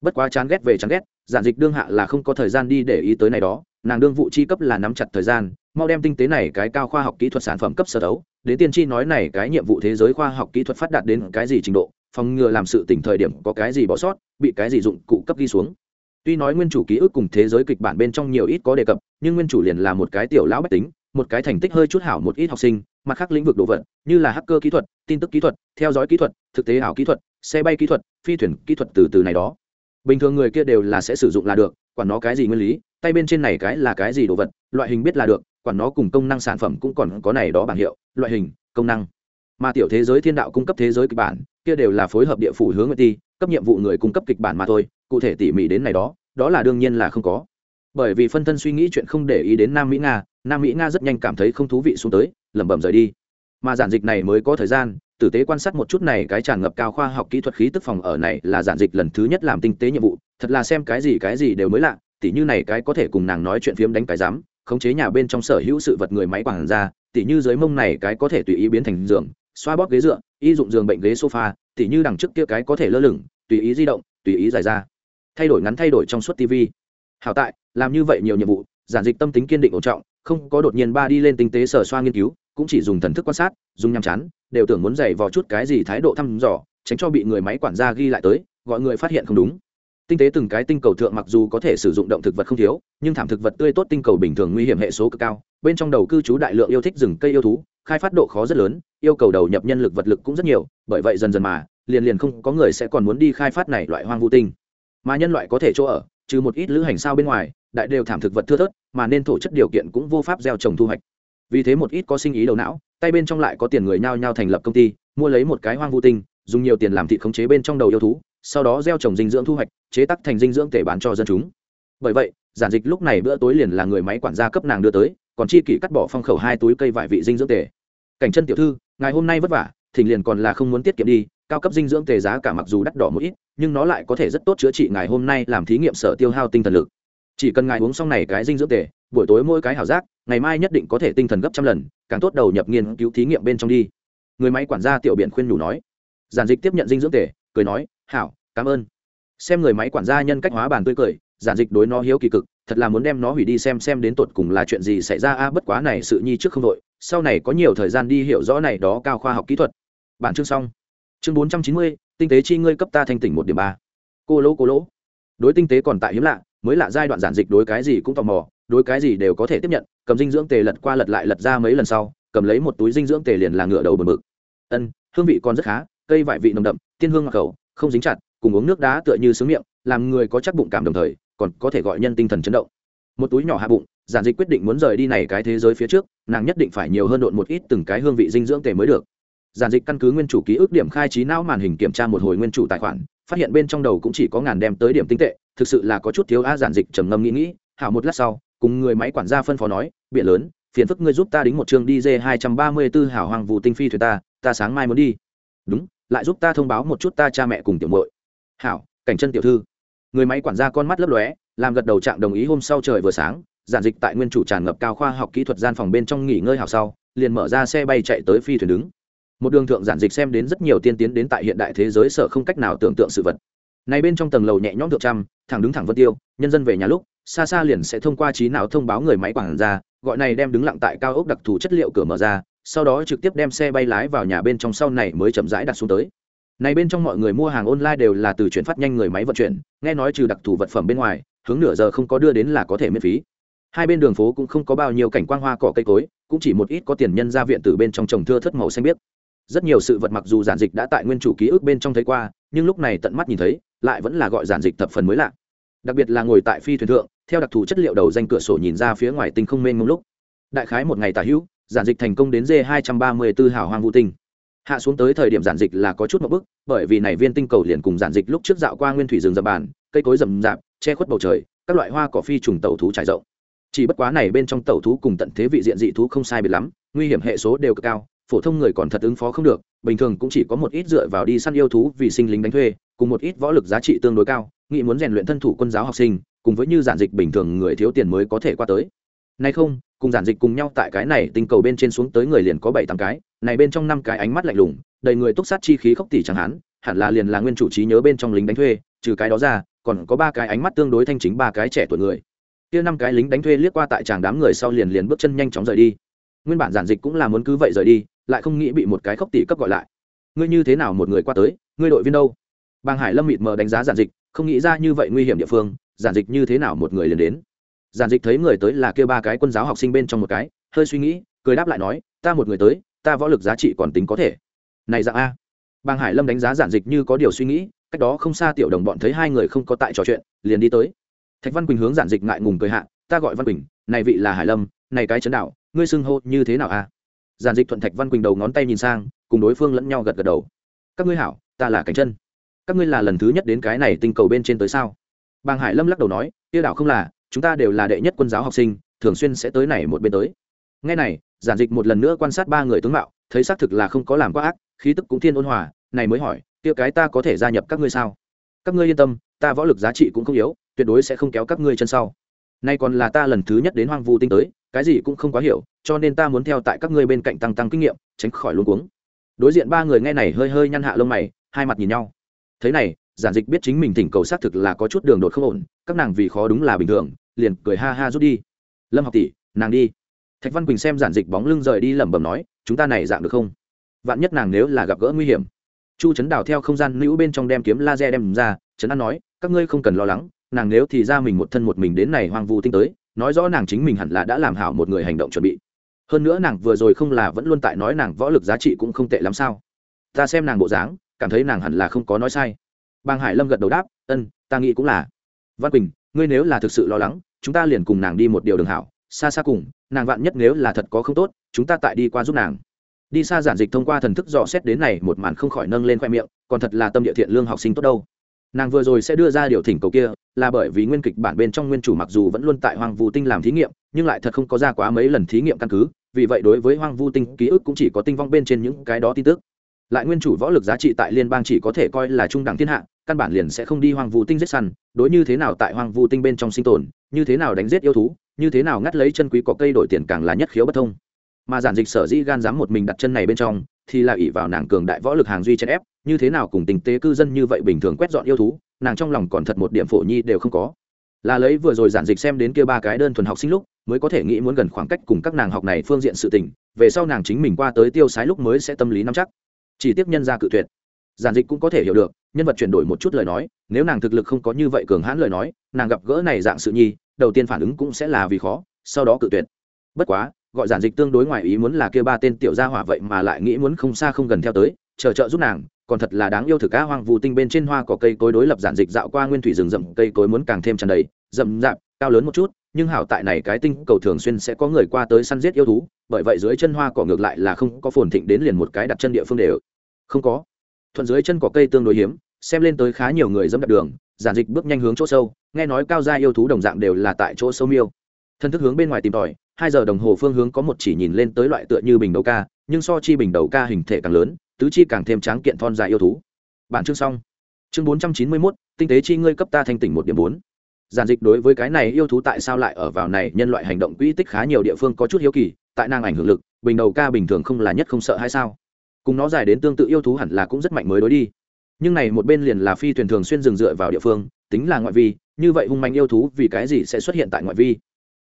Bất quá chán ghét về chán ghét, giản dịch đương hạ là không có thời gian đi để ý tới này đó, nàng đương vụ chi cấp là nắm chặt thời gian, mau đem tinh tế này cái cao khoa học kỹ thuật sản phẩm cấp sở đấu, đến tiên tri nói này cái nhiệm vụ thế giới khoa học kỹ thuật phát đạt đến cái gì trình độ phòng ngừa làm sự tỉnh thời điểm có cái gì bỏ sót, bị cái gì dụng cụ cấp ghi xuống. Tuy nói nguyên chủ ký ức cùng thế giới kịch bản bên trong nhiều ít có đề cập, nhưng nguyên chủ liền là một cái tiểu lão bách tính, một cái thành tích hơi chút hảo một ít học sinh, mặt khác lĩnh vực đồ vật, như là hacker kỹ thuật, tin tức kỹ thuật, theo dõi kỹ thuật, thực tế ảo kỹ thuật, xe bay kỹ thuật, phi thuyền kỹ thuật từ từ này đó. Bình thường người kia đều là sẽ sử dụng là được, quản nó cái gì nguyên lý, tay bên trên này cái là cái gì đồ vật, loại hình biết là được, quản nó cùng công năng sản phẩm cũng còn có này đó bảng hiệu, loại hình, công năng. Mà tiểu thế giới thiên đạo cung cấp thế giới kịch bản kia đều là phối hợp địa phủ hướng nguyệt ti, cấp nhiệm vụ người cung cấp kịch bản mà thôi, cụ thể tỉ mỉ đến này đó đó là đương nhiên là không có. Bởi vì phân thân suy nghĩ chuyện không để ý đến nam mỹ nga, nam mỹ nga rất nhanh cảm thấy không thú vị xuống tới, lẩm bẩm rời đi. Mà giản dịch này mới có thời gian, tử tế quan sát một chút này cái tràn ngập cao khoa học kỹ thuật khí tức phòng ở này là giản dịch lần thứ nhất làm tinh tế nhiệm vụ, thật là xem cái gì cái gì đều mới lạ, tỉ như này cái có thể cùng nàng nói chuyện phiếm đánh cái dám khống chế nhà bên trong sở hữu sự vật người máy quảng ra, tỉ như dưới mông này cái có thể tùy ý biến thành giường xoa bóp ghế dựa, y dụng giường bệnh ghế sofa, tỉ như đằng trước kia cái có thể lơ lửng, tùy ý di động, tùy ý giải ra. Thay đổi ngắn thay đổi trong suốt tv hảo tại, làm như vậy nhiều nhiệm vụ, giản dịch tâm tính kiên định ổn trọng, không có đột nhiên ba đi lên tinh tế sở xoa nghiên cứu, cũng chỉ dùng thần thức quan sát, dùng nhằm chán, đều tưởng muốn dày vào chút cái gì thái độ thăm dò, tránh cho bị người máy quản gia ghi lại tới, gọi người phát hiện không đúng. Tinh tế từng cái tinh cầu thượng mặc dù có thể sử dụng động thực vật không thiếu, nhưng thảm thực vật tươi tốt tinh cầu bình thường nguy hiểm hệ số cực cao, bên trong đầu cư trú đại lượng yêu thích rừng cây yêu thú khai phát độ khó rất lớn, yêu cầu đầu nhập nhân lực vật lực cũng rất nhiều, bởi vậy dần dần mà, liền liền không có người sẽ còn muốn đi khai phát này loại hoang vu tinh. Mà nhân loại có thể chỗ ở, trừ một ít lữ hành sao bên ngoài, đại đều thảm thực vật thưa thớt, mà nên thổ chất điều kiện cũng vô pháp gieo trồng thu hoạch. Vì thế một ít có sinh ý đầu não, tay bên trong lại có tiền người nhao nhao thành lập công ty, mua lấy một cái hoang vu tinh, dùng nhiều tiền làm thịt khống chế bên trong đầu yêu thú, sau đó gieo trồng dinh dưỡng thu hoạch, chế tắc thành dinh dưỡng thể bán cho dân chúng. Bởi vậy, giản dịch lúc này bữa tối liền là người máy quản gia cấp nàng đưa tới còn chi kỷ cắt bỏ phong khẩu hai túi cây vải vị dinh dưỡng tề. Cảnh chân tiểu thư, ngày hôm nay vất vả, thỉnh liền còn là không muốn tiết kiệm đi, cao cấp dinh dưỡng tề giá cả mặc dù đắt đỏ một ít, nhưng nó lại có thể rất tốt chữa trị ngày hôm nay làm thí nghiệm sở tiêu hao tinh thần lực. Chỉ cần ngài uống xong này cái dinh dưỡng tề, buổi tối mỗi cái hảo giác, ngày mai nhất định có thể tinh thần gấp trăm lần, càng tốt đầu nhập nghiên cứu thí nghiệm bên trong đi. Người máy quản gia tiểu biện khuyên nhủ nói. Giản dịch tiếp nhận dinh dưỡng tề, cười nói, hảo, cảm ơn. Xem người máy quản gia nhân cách hóa bàn tươi cười, giản dịch đối nó hiếu kỳ cực thật là muốn đem nó hủy đi xem xem đến tột cùng là chuyện gì xảy ra. A bất quá này sự nhi trước không đội. Sau này có nhiều thời gian đi hiểu rõ này đó cao khoa học kỹ thuật. Bản chương xong. Chương bốn trăm chín mươi, tinh tế chi ngươi cấp ta thanh tỉnh một điểm ba. Cô lỗ cô lỗ. Đối tinh tế còn tại hiếm lạ, mới lạ giai đoạn giản dịch đối cái gì cũng tò mò, đối cái gì đều có thể tiếp nhận, cầm dinh dưỡng tề lật qua lật lại lật ra mấy lần sau, cầm lấy một túi dinh dưỡng tề liền là ngựa đầu bờ mực. Ân, hương vị còn rất khá, cây vải vị nồng đậm, tiên hương ngọc khẩu, không dính chặt, cùng uống nước đá tựa như sướng miệng, làm người có chắc bụng cảm đồng thời còn có thể gọi nhân tinh thần chấn động. Một túi nhỏ hạ bụng, giản dịch quyết định muốn rời đi này cái thế giới phía trước, nàng nhất định phải nhiều hơn độn một ít từng cái hương vị dinh dưỡng tề mới được. Giản dịch căn cứ nguyên chủ ký ức điểm khai trí não màn hình kiểm tra một hồi nguyên chủ tài khoản, phát hiện bên trong đầu cũng chỉ có ngàn đem tới điểm tinh tệ, thực sự là có chút thiếu a giản dịch trầm ngâm nghĩ nghĩ, hảo một lát sau, cùng người máy quản gia phân phó nói, biện lớn, phiền phức ngươi giúp ta đính một chương đi hai trăm ba mươi b ố hảo hoàng vụ tinh phi thuyền ta ta sáng mai muốn đi. Đúng, lại giúp ta thông báo một chút ta cha mẹ cùng tiểu muội. Hảo, cảnh chân tiểu thư người máy quản gia con mắt lấp lóe, làm gật đầu trạng đồng ý hôm sau trời vừa sáng, giản dịch tại nguyên chủ tràn ngập cao khoa học kỹ thuật gian phòng bên trong nghỉ ngơi hào sau, liền mở ra xe bay chạy tới phi thuyền đứng. Một đường thượng giản dịch xem đến rất nhiều tiên tiến đến tại hiện đại thế giới sở không cách nào tưởng tượng sự vật. Này bên trong tầng lầu nhẹ nhõm thượng trăm, thẳng đứng thẳng vân tiêu, nhân dân về nhà lúc, xa xa liền sẽ thông qua trí não thông báo người máy quản ra gọi này đem đứng lặng tại cao ốc đặc thù chất liệu cửa mở ra, sau đó trực tiếp đem xe bay lái vào nhà bên trong sau này mới chậm rãi đặt xuống tới này bên trong mọi người mua hàng online đều là từ chuyển phát nhanh người máy vận chuyển, nghe nói trừ đặc thù vật phẩm bên ngoài, hướng nửa giờ không có đưa đến là có thể miễn phí. Hai bên đường phố cũng không có bao nhiêu cảnh quang hoa cỏ cây cối, cũng chỉ một ít có tiền nhân ra viện từ bên trong trồng thưa thất màu xanh biếc. Rất nhiều sự vật mặc dù giản dịch đã tại nguyên chủ ký ức bên trong thấy qua, nhưng lúc này tận mắt nhìn thấy, lại vẫn là gọi giản dịch thập phần mới lạ. Đặc biệt là ngồi tại phi thuyền thượng, theo đặc thù chất liệu đầu danh cửa sổ nhìn ra phía ngoài tinh không mênh mông lúc. Đại khái một ngày tả hữu, giản dịch thành công đến d hai trăm ba mươi b ố hào hoang vũ tinh hạ xuống tới thời điểm giản dịch là có chút một bức bởi vì này viên tinh cầu liền cùng giản dịch lúc trước dạo qua nguyên thủy rừng dập bàn, cây cối rậm rạp, che khuất bầu trời, các loại hoa cỏ phi trùng tẩu thú trải rộng. Chỉ bất quá này bên trong tẩu thú cùng tận thế vị diện dị thú không sai biệt lắm, nguy hiểm hệ số đều cực cao, phổ thông người còn thật ứng phó không được, bình thường cũng chỉ có một ít dựa vào đi săn yêu thú vì sinh lính đánh thuê, cùng một ít võ lực giá trị tương đối cao, nghĩ muốn rèn luyện thân thủ quân giáo học sinh, cùng với như giản dịch bình thường người thiếu tiền mới có thể qua tới. Nay không cùng giản dịch cùng nhau tại cái này tinh cầu bên trên xuống tới người liền có bảy tám cái, này bên trong năm cái ánh mắt lạnh lùng, đầy người túc sát chi khí khốc tỷ chẳng hán hẳn là liền là nguyên chủ trí nhớ bên trong lính đánh thuê, trừ cái đó ra, còn có ba cái ánh mắt tương đối thanh chính ba cái trẻ tuổi người. Kia năm cái lính đánh thuê liếc qua tại chàng đám người sau liền liền bước chân nhanh chóng rời đi. Nguyên bản giản dịch cũng là muốn cứ vậy rời đi, lại không nghĩ bị một cái khốc tỷ cấp gọi lại. Ngươi như thế nào một người qua tới, ngươi đội viên đâu? Bàng hải lâm mịt mờ đánh giá giản dịch, không nghĩ ra như vậy nguy hiểm địa phương, giản dịch như thế nào một người liền đến? Giản dịch thấy người tới là kêu ba cái quân giáo học sinh bên trong một cái, hơi suy nghĩ, cười đáp lại nói, ta một người tới, ta võ lực giá trị còn tính có thể. Này dạng a. Bàng hải lâm đánh giá giản dịch như có điều suy nghĩ, cách đó không xa tiểu đồng bọn thấy hai người không có tại trò chuyện, liền đi tới. Thạch văn quỳnh hướng giản dịch ngại ngùng cười hạ, ta gọi văn quỳnh, này vị là hải lâm, này cái chấn đạo ngươi xưng hô như thế nào a? Giản dịch thuận thạch văn quỳnh đầu ngón tay nhìn sang, cùng đối phương lẫn nhau gật gật đầu. Các ngươi hảo, ta là cảnh chân. Các ngươi là lần thứ nhất đến cái này tinh cầu bên trên tới sao? Bàng hải lâm lắc đầu nói tiêu đạo không là chúng ta đều là đệ nhất quân giáo học sinh, thường xuyên sẽ tới này một bên tới. Ngay này, giản dịch một lần nữa quan sát ba người tướng mạo, thấy xác thực là không có làm quá ác, khí tức cũng thiên ôn hòa, này mới hỏi tiêu cái ta có thể gia nhập các ngươi sao? Các ngươi yên tâm, ta võ lực giá trị cũng không yếu, tuyệt đối sẽ không kéo các ngươi chân sau. Nay còn là ta lần thứ nhất đến hoang vu tinh tới, cái gì cũng không quá hiểu, cho nên ta muốn theo tại các ngươi bên cạnh tăng tăng kinh nghiệm, tránh khỏi luôn cuống. Đối diện ba người nghe này hơi hơi nhăn hạ lông mày, hai mặt nhìn nhau. Thế này, giản dịch biết chính mình thỉnh cầu xác thực là có chút đường đột không ổn các nàng vì khó đúng là bình thường, liền cười ha ha rút đi. Lâm học tỷ, nàng đi. Thạch văn quỳnh xem giản dịch bóng lưng rời đi lẩm bẩm nói, chúng ta này dạng được không? Vạn nhất nàng nếu là gặp gỡ nguy hiểm. Chu trấn đào theo không gian nữ bên trong đem kiếm laser đem ra trấn an nói, các ngươi không cần lo lắng, nàng nếu thì ra mình một thân một mình đến này hoang vu tinh tới, nói rõ nàng chính mình hẳn là đã làm hảo một người hành động chuẩn bị. Hơn nữa nàng vừa rồi không là vẫn luôn tại nói nàng võ lực giá trị cũng không tệ lắm sao? Ta xem nàng bộ dáng, cảm thấy nàng hẳn là không có nói sai. Bang hải lâm gật đầu đáp, ân, ta nghĩ cũng là văn quỳnh, ngươi nếu là thực sự lo lắng, chúng ta liền cùng nàng đi một điều đường hảo, xa xa cùng, nàng vạn nhất nếu là thật có không tốt, chúng ta tại đi qua giúp nàng. Đi xa giản dịch thông qua thần thức dò xét đến này một màn không khỏi nâng lên khoe miệng, còn thật là tâm địa thiện lương học sinh tốt đâu. Nàng vừa rồi sẽ đưa ra điều thỉnh cầu kia, là bởi vì nguyên kịch bản bên trong nguyên chủ mặc dù vẫn luôn tại hoang vu tinh làm thí nghiệm, nhưng lại thật không có ra quá mấy lần thí nghiệm căn cứ, vì vậy đối với hoang vu tinh ký ức cũng chỉ có tinh vong bên trên những cái đó tin tức. Lại nguyên chủ võ lực giá trị tại liên bang chỉ có thể coi là trung đẳng thiên hạ căn bản liền sẽ không đi hoang vu tinh giết săn, đối như thế nào tại hoang vu tinh bên trong sinh tồn, như thế nào đánh giết yêu thú, như thế nào ngắt lấy chân quý có cây đổi tiền càng là nhất khiếu bất thông. Mà giản dịch sở dĩ gan dám một mình đặt chân này bên trong, thì là ỷ vào nàng cường đại võ lực hàng duy chèn ép, như thế nào cùng tình tế cư dân như vậy bình thường quét dọn yêu thú, nàng trong lòng còn thật một điểm phổ nhi đều không có. Là lấy vừa rồi giản dịch xem đến kia ba cái đơn thuần học sinh lúc, mới có thể nghĩ muốn gần khoảng cách cùng các nàng học này phương diện sự tình, về sau nàng chính mình qua tới tiêu sái lúc mới sẽ tâm lý nắm chắc. Chỉ tiếp nhân ra cự tuyệt. Giản dịch cũng có thể hiểu được nhân vật chuyển đổi một chút lời nói, nếu nàng thực lực không có như vậy cường hãn lời nói, nàng gặp gỡ này dạng sự nhi, đầu tiên phản ứng cũng sẽ là vì khó, sau đó cự tuyệt. Bất quá, gọi giản dịch tương đối ngoài ý muốn là kia ba tên tiểu gia hỏa vậy mà lại nghĩ muốn không xa không gần theo tới, chờ trợ giúp nàng, còn thật là đáng yêu thực á hoang vu tinh bên trên hoa có cây cối đối lập giản dịch dạo qua nguyên thủy rừng rậm, cây cối muốn càng thêm tràn đầy, rậm rạp, cao lớn một chút, nhưng hảo tại này cái tinh cầu thường xuyên sẽ có người qua tới săn giết yêu thú, bởi vậy dưới chân hoa cỏ ngược lại là không có phồn thịnh đến liền một cái đặt chân địa phương đều không có. Thuận dưới chân cỏ cây tương đối hiếm xem lên tới khá nhiều người dẫm đặt đường, giản dịch bước nhanh hướng chỗ sâu, nghe nói cao gia yêu thú đồng dạng đều là tại chỗ sâu miêu. Thân thức hướng bên ngoài tìm tòi, hai giờ đồng hồ phương hướng có một chỉ nhìn lên tới loại tựa như bình đầu ca, nhưng so chi bình đầu ca hình thể càng lớn, tứ chi càng thêm tráng kiện thon dài yêu thú. Bản chương xong. Chương bốn trăm chín mươi mốt, tinh tế chi ngươi cấp ta thanh tỉnh một điểm bốn. Giản dịch đối với cái này yêu thú tại sao lại ở vào này nhân loại hành động quỹ tích khá nhiều địa phương có chút hiếu kỳ, tại năng ảnh hưởng lực, bình đầu ca bình thường không là nhất không sợ hay sao? Cùng nó dài đến tương tự yêu thú hẳn là cũng rất mạnh mới đối đi nhưng này một bên liền là phi thuyền thường xuyên dừng dựa vào địa phương, tính là ngoại vi, như vậy hung mạnh yêu thú vì cái gì sẽ xuất hiện tại ngoại vi?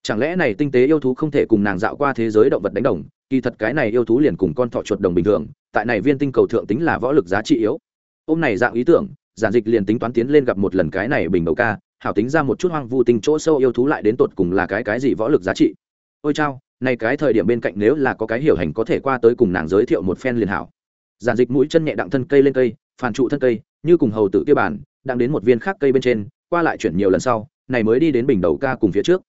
Chẳng lẽ này tinh tế yêu thú không thể cùng nàng dạo qua thế giới động vật đánh đồng, kỳ thật cái này yêu thú liền cùng con thọ chuột đồng bình thường, tại này viên tinh cầu thượng tính là võ lực giá trị yếu. Ôm này dạng ý tưởng, giản dịch liền tính toán tiến lên gặp một lần cái này bình đầu ca, hảo tính ra một chút hoang vu tinh chỗ sâu yêu thú lại đến tột cùng là cái cái gì võ lực giá trị. Ôi chao, này cái thời điểm bên cạnh nếu là có cái hiểu hành có thể qua tới cùng nàng giới thiệu một phen liền hảo. Giản dịch mũi chân nhẹ đặng thân cây lên cây phản trụ thân cây, như cùng hầu tử kia bản, đang đến một viên khác cây bên trên, qua lại chuyển nhiều lần sau, này mới đi đến bình đầu ca cùng phía trước.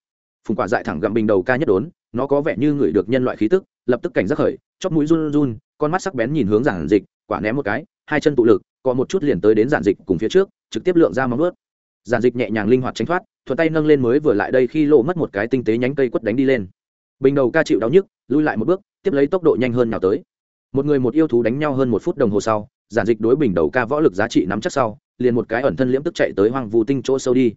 Phùng quả dại thẳng gặm bình đầu ca nhất đốn, nó có vẻ như người được nhân loại khí tức, lập tức cảnh giác khởi, chóp mũi run run, con mắt sắc bén nhìn hướng giản dịch, quả ném một cái, hai chân tụ lực, có một chút liền tới đến giản dịch cùng phía trước, trực tiếp lượng ra móng ướt giản dịch nhẹ nhàng linh hoạt tránh thoát, thuận tay nâng lên mới vừa lại đây khi lộ mất một cái tinh tế nhánh cây quất đánh đi lên. Bình đầu ca chịu đau nhức, lui lại một bước, tiếp lấy tốc độ nhanh hơn nào tới. Một người một yêu thú đánh nhau hơn một phút đồng hồ sau giản dịch đối bình đầu ca võ lực giá trị nắm chắc sau, liền một cái ẩn thân liễm tức chạy tới hoang vu tinh chỗ sâu đi.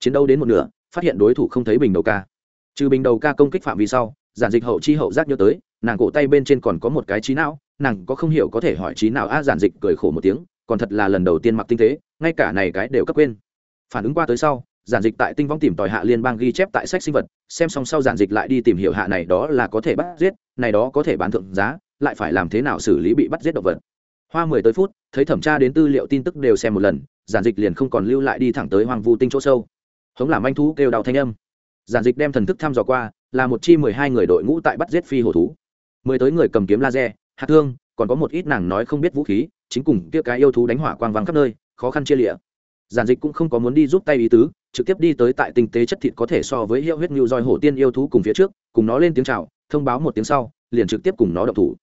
Chiến đấu đến một nửa, phát hiện đối thủ không thấy bình đầu ca. Trừ bình đầu ca công kích phạm vi sau, giản dịch hậu chi hậu giác nhớ tới, nàng cổ tay bên trên còn có một cái trí não, nàng có không hiểu có thể hỏi trí nào a giản dịch cười khổ một tiếng, còn thật là lần đầu tiên mặc tinh tế ngay cả này cái đều cấp quên. Phản ứng qua tới sau, giản dịch tại tinh vong tìm tòi hạ liên bang ghi chép tại sách sinh vật, xem xong sau giản dịch lại đi tìm hiểu hạ này đó là có thể bắt giết, này đó có thể bán thượng giá, lại phải làm thế nào xử lý bị bắt giết động vật hoa mười tới phút, thấy thẩm tra đến tư liệu tin tức đều xem một lần, giản dịch liền không còn lưu lại đi thẳng tới hoàng vu tinh chỗ sâu. Hống làm anh thú kêu đào thanh âm. Giản dịch đem thần thức thăm dò qua, là một chi mười hai người đội ngũ tại bắt giết phi hổ thú. Mười tới người cầm kiếm laser, hạt thương, còn có một ít nàng nói không biết vũ khí, chính cùng kia cái yêu thú đánh hỏa quang vắng khắp nơi, khó khăn chia lịa giản dịch cũng không có muốn đi giúp tay ý tứ, trực tiếp đi tới tại tinh tế chất thịt có thể so với hiệu huyết ngưu roi hổ tiên yêu thú cùng phía trước, cùng nó lên tiếng chào, thông báo một tiếng sau, liền trực tiếp cùng nó đậu thủ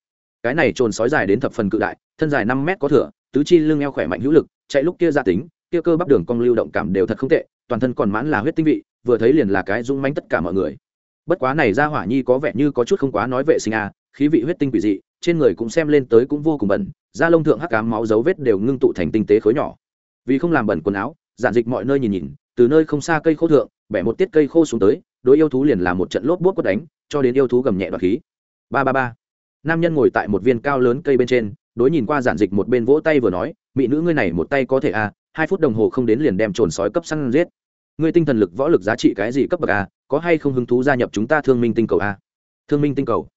cái này trồn sói dài đến thập phần cự đại, thân dài năm mét có thửa tứ chi lưng eo khỏe mạnh hữu lực, chạy lúc kia gia tính, kia cơ bắp đường cong lưu động cảm đều thật không tệ, toàn thân còn mãn là huyết tinh vị, vừa thấy liền là cái rung manh tất cả mọi người. Bất quá này ra hỏa nhi có vẻ như có chút không quá nói vệ sinh à khí vị huyết tinh quỷ dị, trên người cũng xem lên tới cũng vô cùng bẩn, da lông thượng hắc cám máu dấu vết đều ngưng tụ thành tinh tế khối nhỏ. Vì không làm bẩn quần áo, giản dịch mọi nơi nhìn nhìn, từ nơi không xa cây khô thượng, bẻ một tiết cây khô xuống tới, đối yêu thú liền làm một trận lốp bốt quất đánh, cho đến yêu thú gầm nhẹ đoạt khí. Ba ba ba nam nhân ngồi tại một viên cao lớn cây bên trên, đối nhìn qua giản dịch một bên vỗ tay vừa nói mỹ nữ ngươi này một tay có thể à hai phút đồng hồ không đến liền đem trồn sói cấp săn giết. Ngươi tinh thần lực, võ lực giá trị cái gì cấp bậc a có hay không hứng thú gia nhập chúng ta thương minh tinh cầu a thương minh tinh cầu.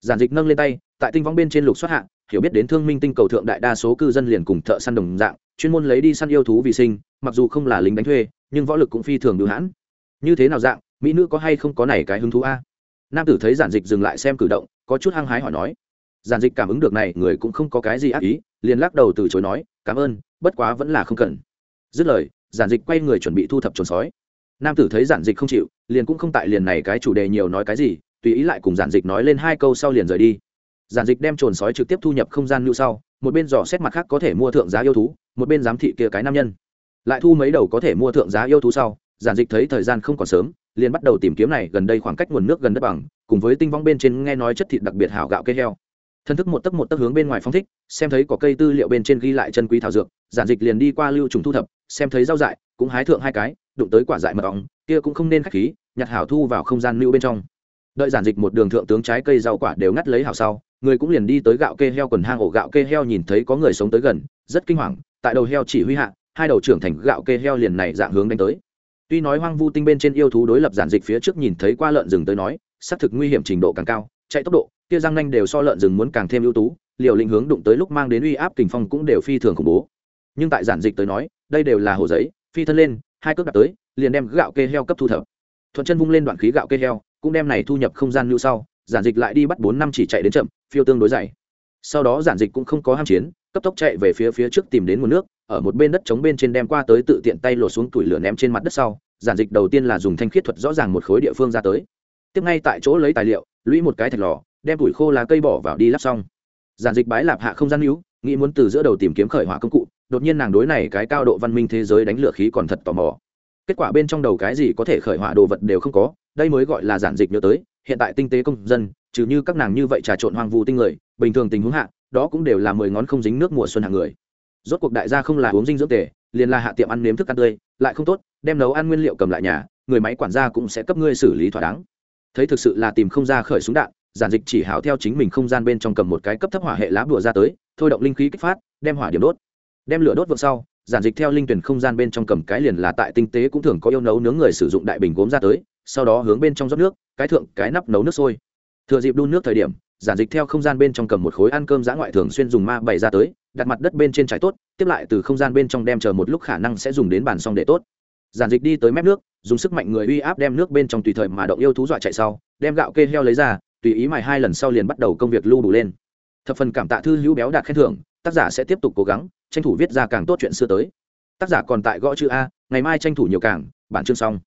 Giản dịch nâng lên tay, tại tinh vong bên trên lục xuất hạ, hiểu biết đến thương minh tinh cầu thượng đại đa số cư dân liền cùng thợ săn đồng dạng, chuyên môn lấy đi săn yêu thú vì sinh, mặc dù không là lính đánh thuê, nhưng võ lực cũng phi thường bưu hãn. Như thế nào dạng, mỹ nữ có hay không có này cái hứng thú a nam tử thấy giản dịch dừng lại xem cử động có chút hăng hái hỏi nói, giản dịch cảm ứng được này, người cũng không có cái gì ác ý, liền lắc đầu từ chối nói, cảm ơn, bất quá vẫn là không cần. Dứt lời, giản dịch quay người chuẩn bị thu thập trồn sói. Nam tử thấy giản dịch không chịu, liền cũng không tại liền này cái chủ đề nhiều nói cái gì, tùy ý lại cùng giản dịch nói lên hai câu sau liền rời đi. Giản dịch đem trồn sói trực tiếp thu nhập không gian lưu sau, một bên dò xét mặt khác có thể mua thượng giá yêu thú, một bên giám thị kia cái nam nhân. Lại thu mấy đầu có thể mua thượng giá yêu thú sau, giản dịch thấy thời gian không còn sớm, liền bắt đầu tìm kiếm này gần đây khoảng cách nguồn nước gần đất bằng cùng với tinh vong bên trên nghe nói chất thịt đặc biệt hảo gạo cây heo. Thân thức một tấc một tấc hướng bên ngoài phong thích, xem thấy có cây tư liệu bên trên ghi lại chân quý thảo dược, giản dịch liền đi qua lưu trùng thu thập, xem thấy rau dại, cũng hái thượng hai cái, đụng tới quả dại mật ong, kia cũng không nên khách khí, nhặt hảo thu vào không gian lưu bên trong. Đợi giản dịch một đường thượng tướng trái cây rau quả đều ngắt lấy hảo sau, người cũng liền đi tới gạo kê heo quần hang ổ gạo kê heo nhìn thấy có người sống tới gần, rất kinh hoàng, tại đầu heo chỉ huy hạ, hai đầu trưởng thành gạo kê heo liền này dạng hướng đánh tới. Tuy nói hoang vu tinh bên trên yêu thú đối lập giản dịch phía trước nhìn thấy qua lợn rừng tới nói xác thực nguy hiểm trình độ càng cao, chạy tốc độ, kia răng nanh đều so lợn rừng muốn càng thêm ưu tú, liều lĩnh hướng đụng tới lúc mang đến uy áp kình phong cũng đều phi thường khủng bố. Nhưng tại giản dịch tới nói, đây đều là hồ giấy, phi thân lên, hai cước đặt tới, liền đem gạo kê heo cấp thu thập. Thuận chân vung lên đoạn khí gạo kê heo, cũng đem này thu nhập không gian lưu sau, giản dịch lại đi bắt bốn năm chỉ chạy đến chậm, phiêu tương đối dày. Sau đó giản dịch cũng không có ham chiến, cấp tốc chạy về phía phía trước tìm đến nguồn nước, ở một bên đất chống bên trên đem qua tới tự tiện tay lột xuống tủi lửa ném trên mặt đất sau, giản dịch đầu tiên là dùng thanh khiết thuật rõ ràng một khối địa phương ra tới tiếp ngay tại chỗ lấy tài liệu, lũy một cái thạch lò, đem tuổi khô lá cây bỏ vào đi lắp xong. Giản dịch bái lạp hạ không gian hữu, nghĩ muốn từ giữa đầu tìm kiếm khởi hỏa công cụ, đột nhiên nàng đối này cái cao độ văn minh thế giới đánh lửa khí còn thật tò mò. Kết quả bên trong đầu cái gì có thể khởi hỏa đồ vật đều không có, đây mới gọi là giản dịch nhớ tới, hiện tại tinh tế công dân, trừ như các nàng như vậy trà trộn hoang vu tinh người, bình thường tình huống hạ, đó cũng đều là mười ngón không dính nước mùa xuân hàng người. Rốt cuộc đại gia không là uống dinh dưỡng tề, liền là hạ tiệm ăn nếm thức ăn tươi, lại không tốt, đem nấu ăn nguyên liệu cầm lại nhà, người máy quản gia cũng sẽ cấp ngươi xử lý thỏa đáng thấy thực sự là tìm không ra khởi súng đạn, giản dịch chỉ hảo theo chính mình không gian bên trong cầm một cái cấp thấp hỏa hệ lá bùa ra tới, thôi động linh khí kích phát, đem hỏa điểm đốt. Đem lửa đốt vượng sau, giản dịch theo linh tuyển không gian bên trong cầm cái liền là tại tinh tế cũng thường có yêu nấu nướng người sử dụng đại bình gốm ra tới, sau đó hướng bên trong rót nước, cái thượng, cái nắp nấu nước sôi. Thừa dịp đun nước thời điểm, giản dịch theo không gian bên trong cầm một khối ăn cơm giã ngoại thường xuyên dùng ma bày ra tới, đặt mặt đất bên trên trải tốt, tiếp lại từ không gian bên trong đem chờ một lúc khả năng sẽ dùng đến bàn xong để tốt giản dịch đi tới mép nước, dùng sức mạnh người uy áp đem nước bên trong tùy thời mà động yêu thú dọa chạy sau, đem gạo kê heo lấy ra, tùy ý mài hai lần sau liền bắt đầu công việc lưu đủ lên. Thập phần cảm tạ thư hữu béo đạt khen thưởng, tác giả sẽ tiếp tục cố gắng, tranh thủ viết ra càng tốt chuyện xưa tới. Tác giả còn tại gõ chữ a, ngày mai tranh thủ nhiều càng, bản chương xong.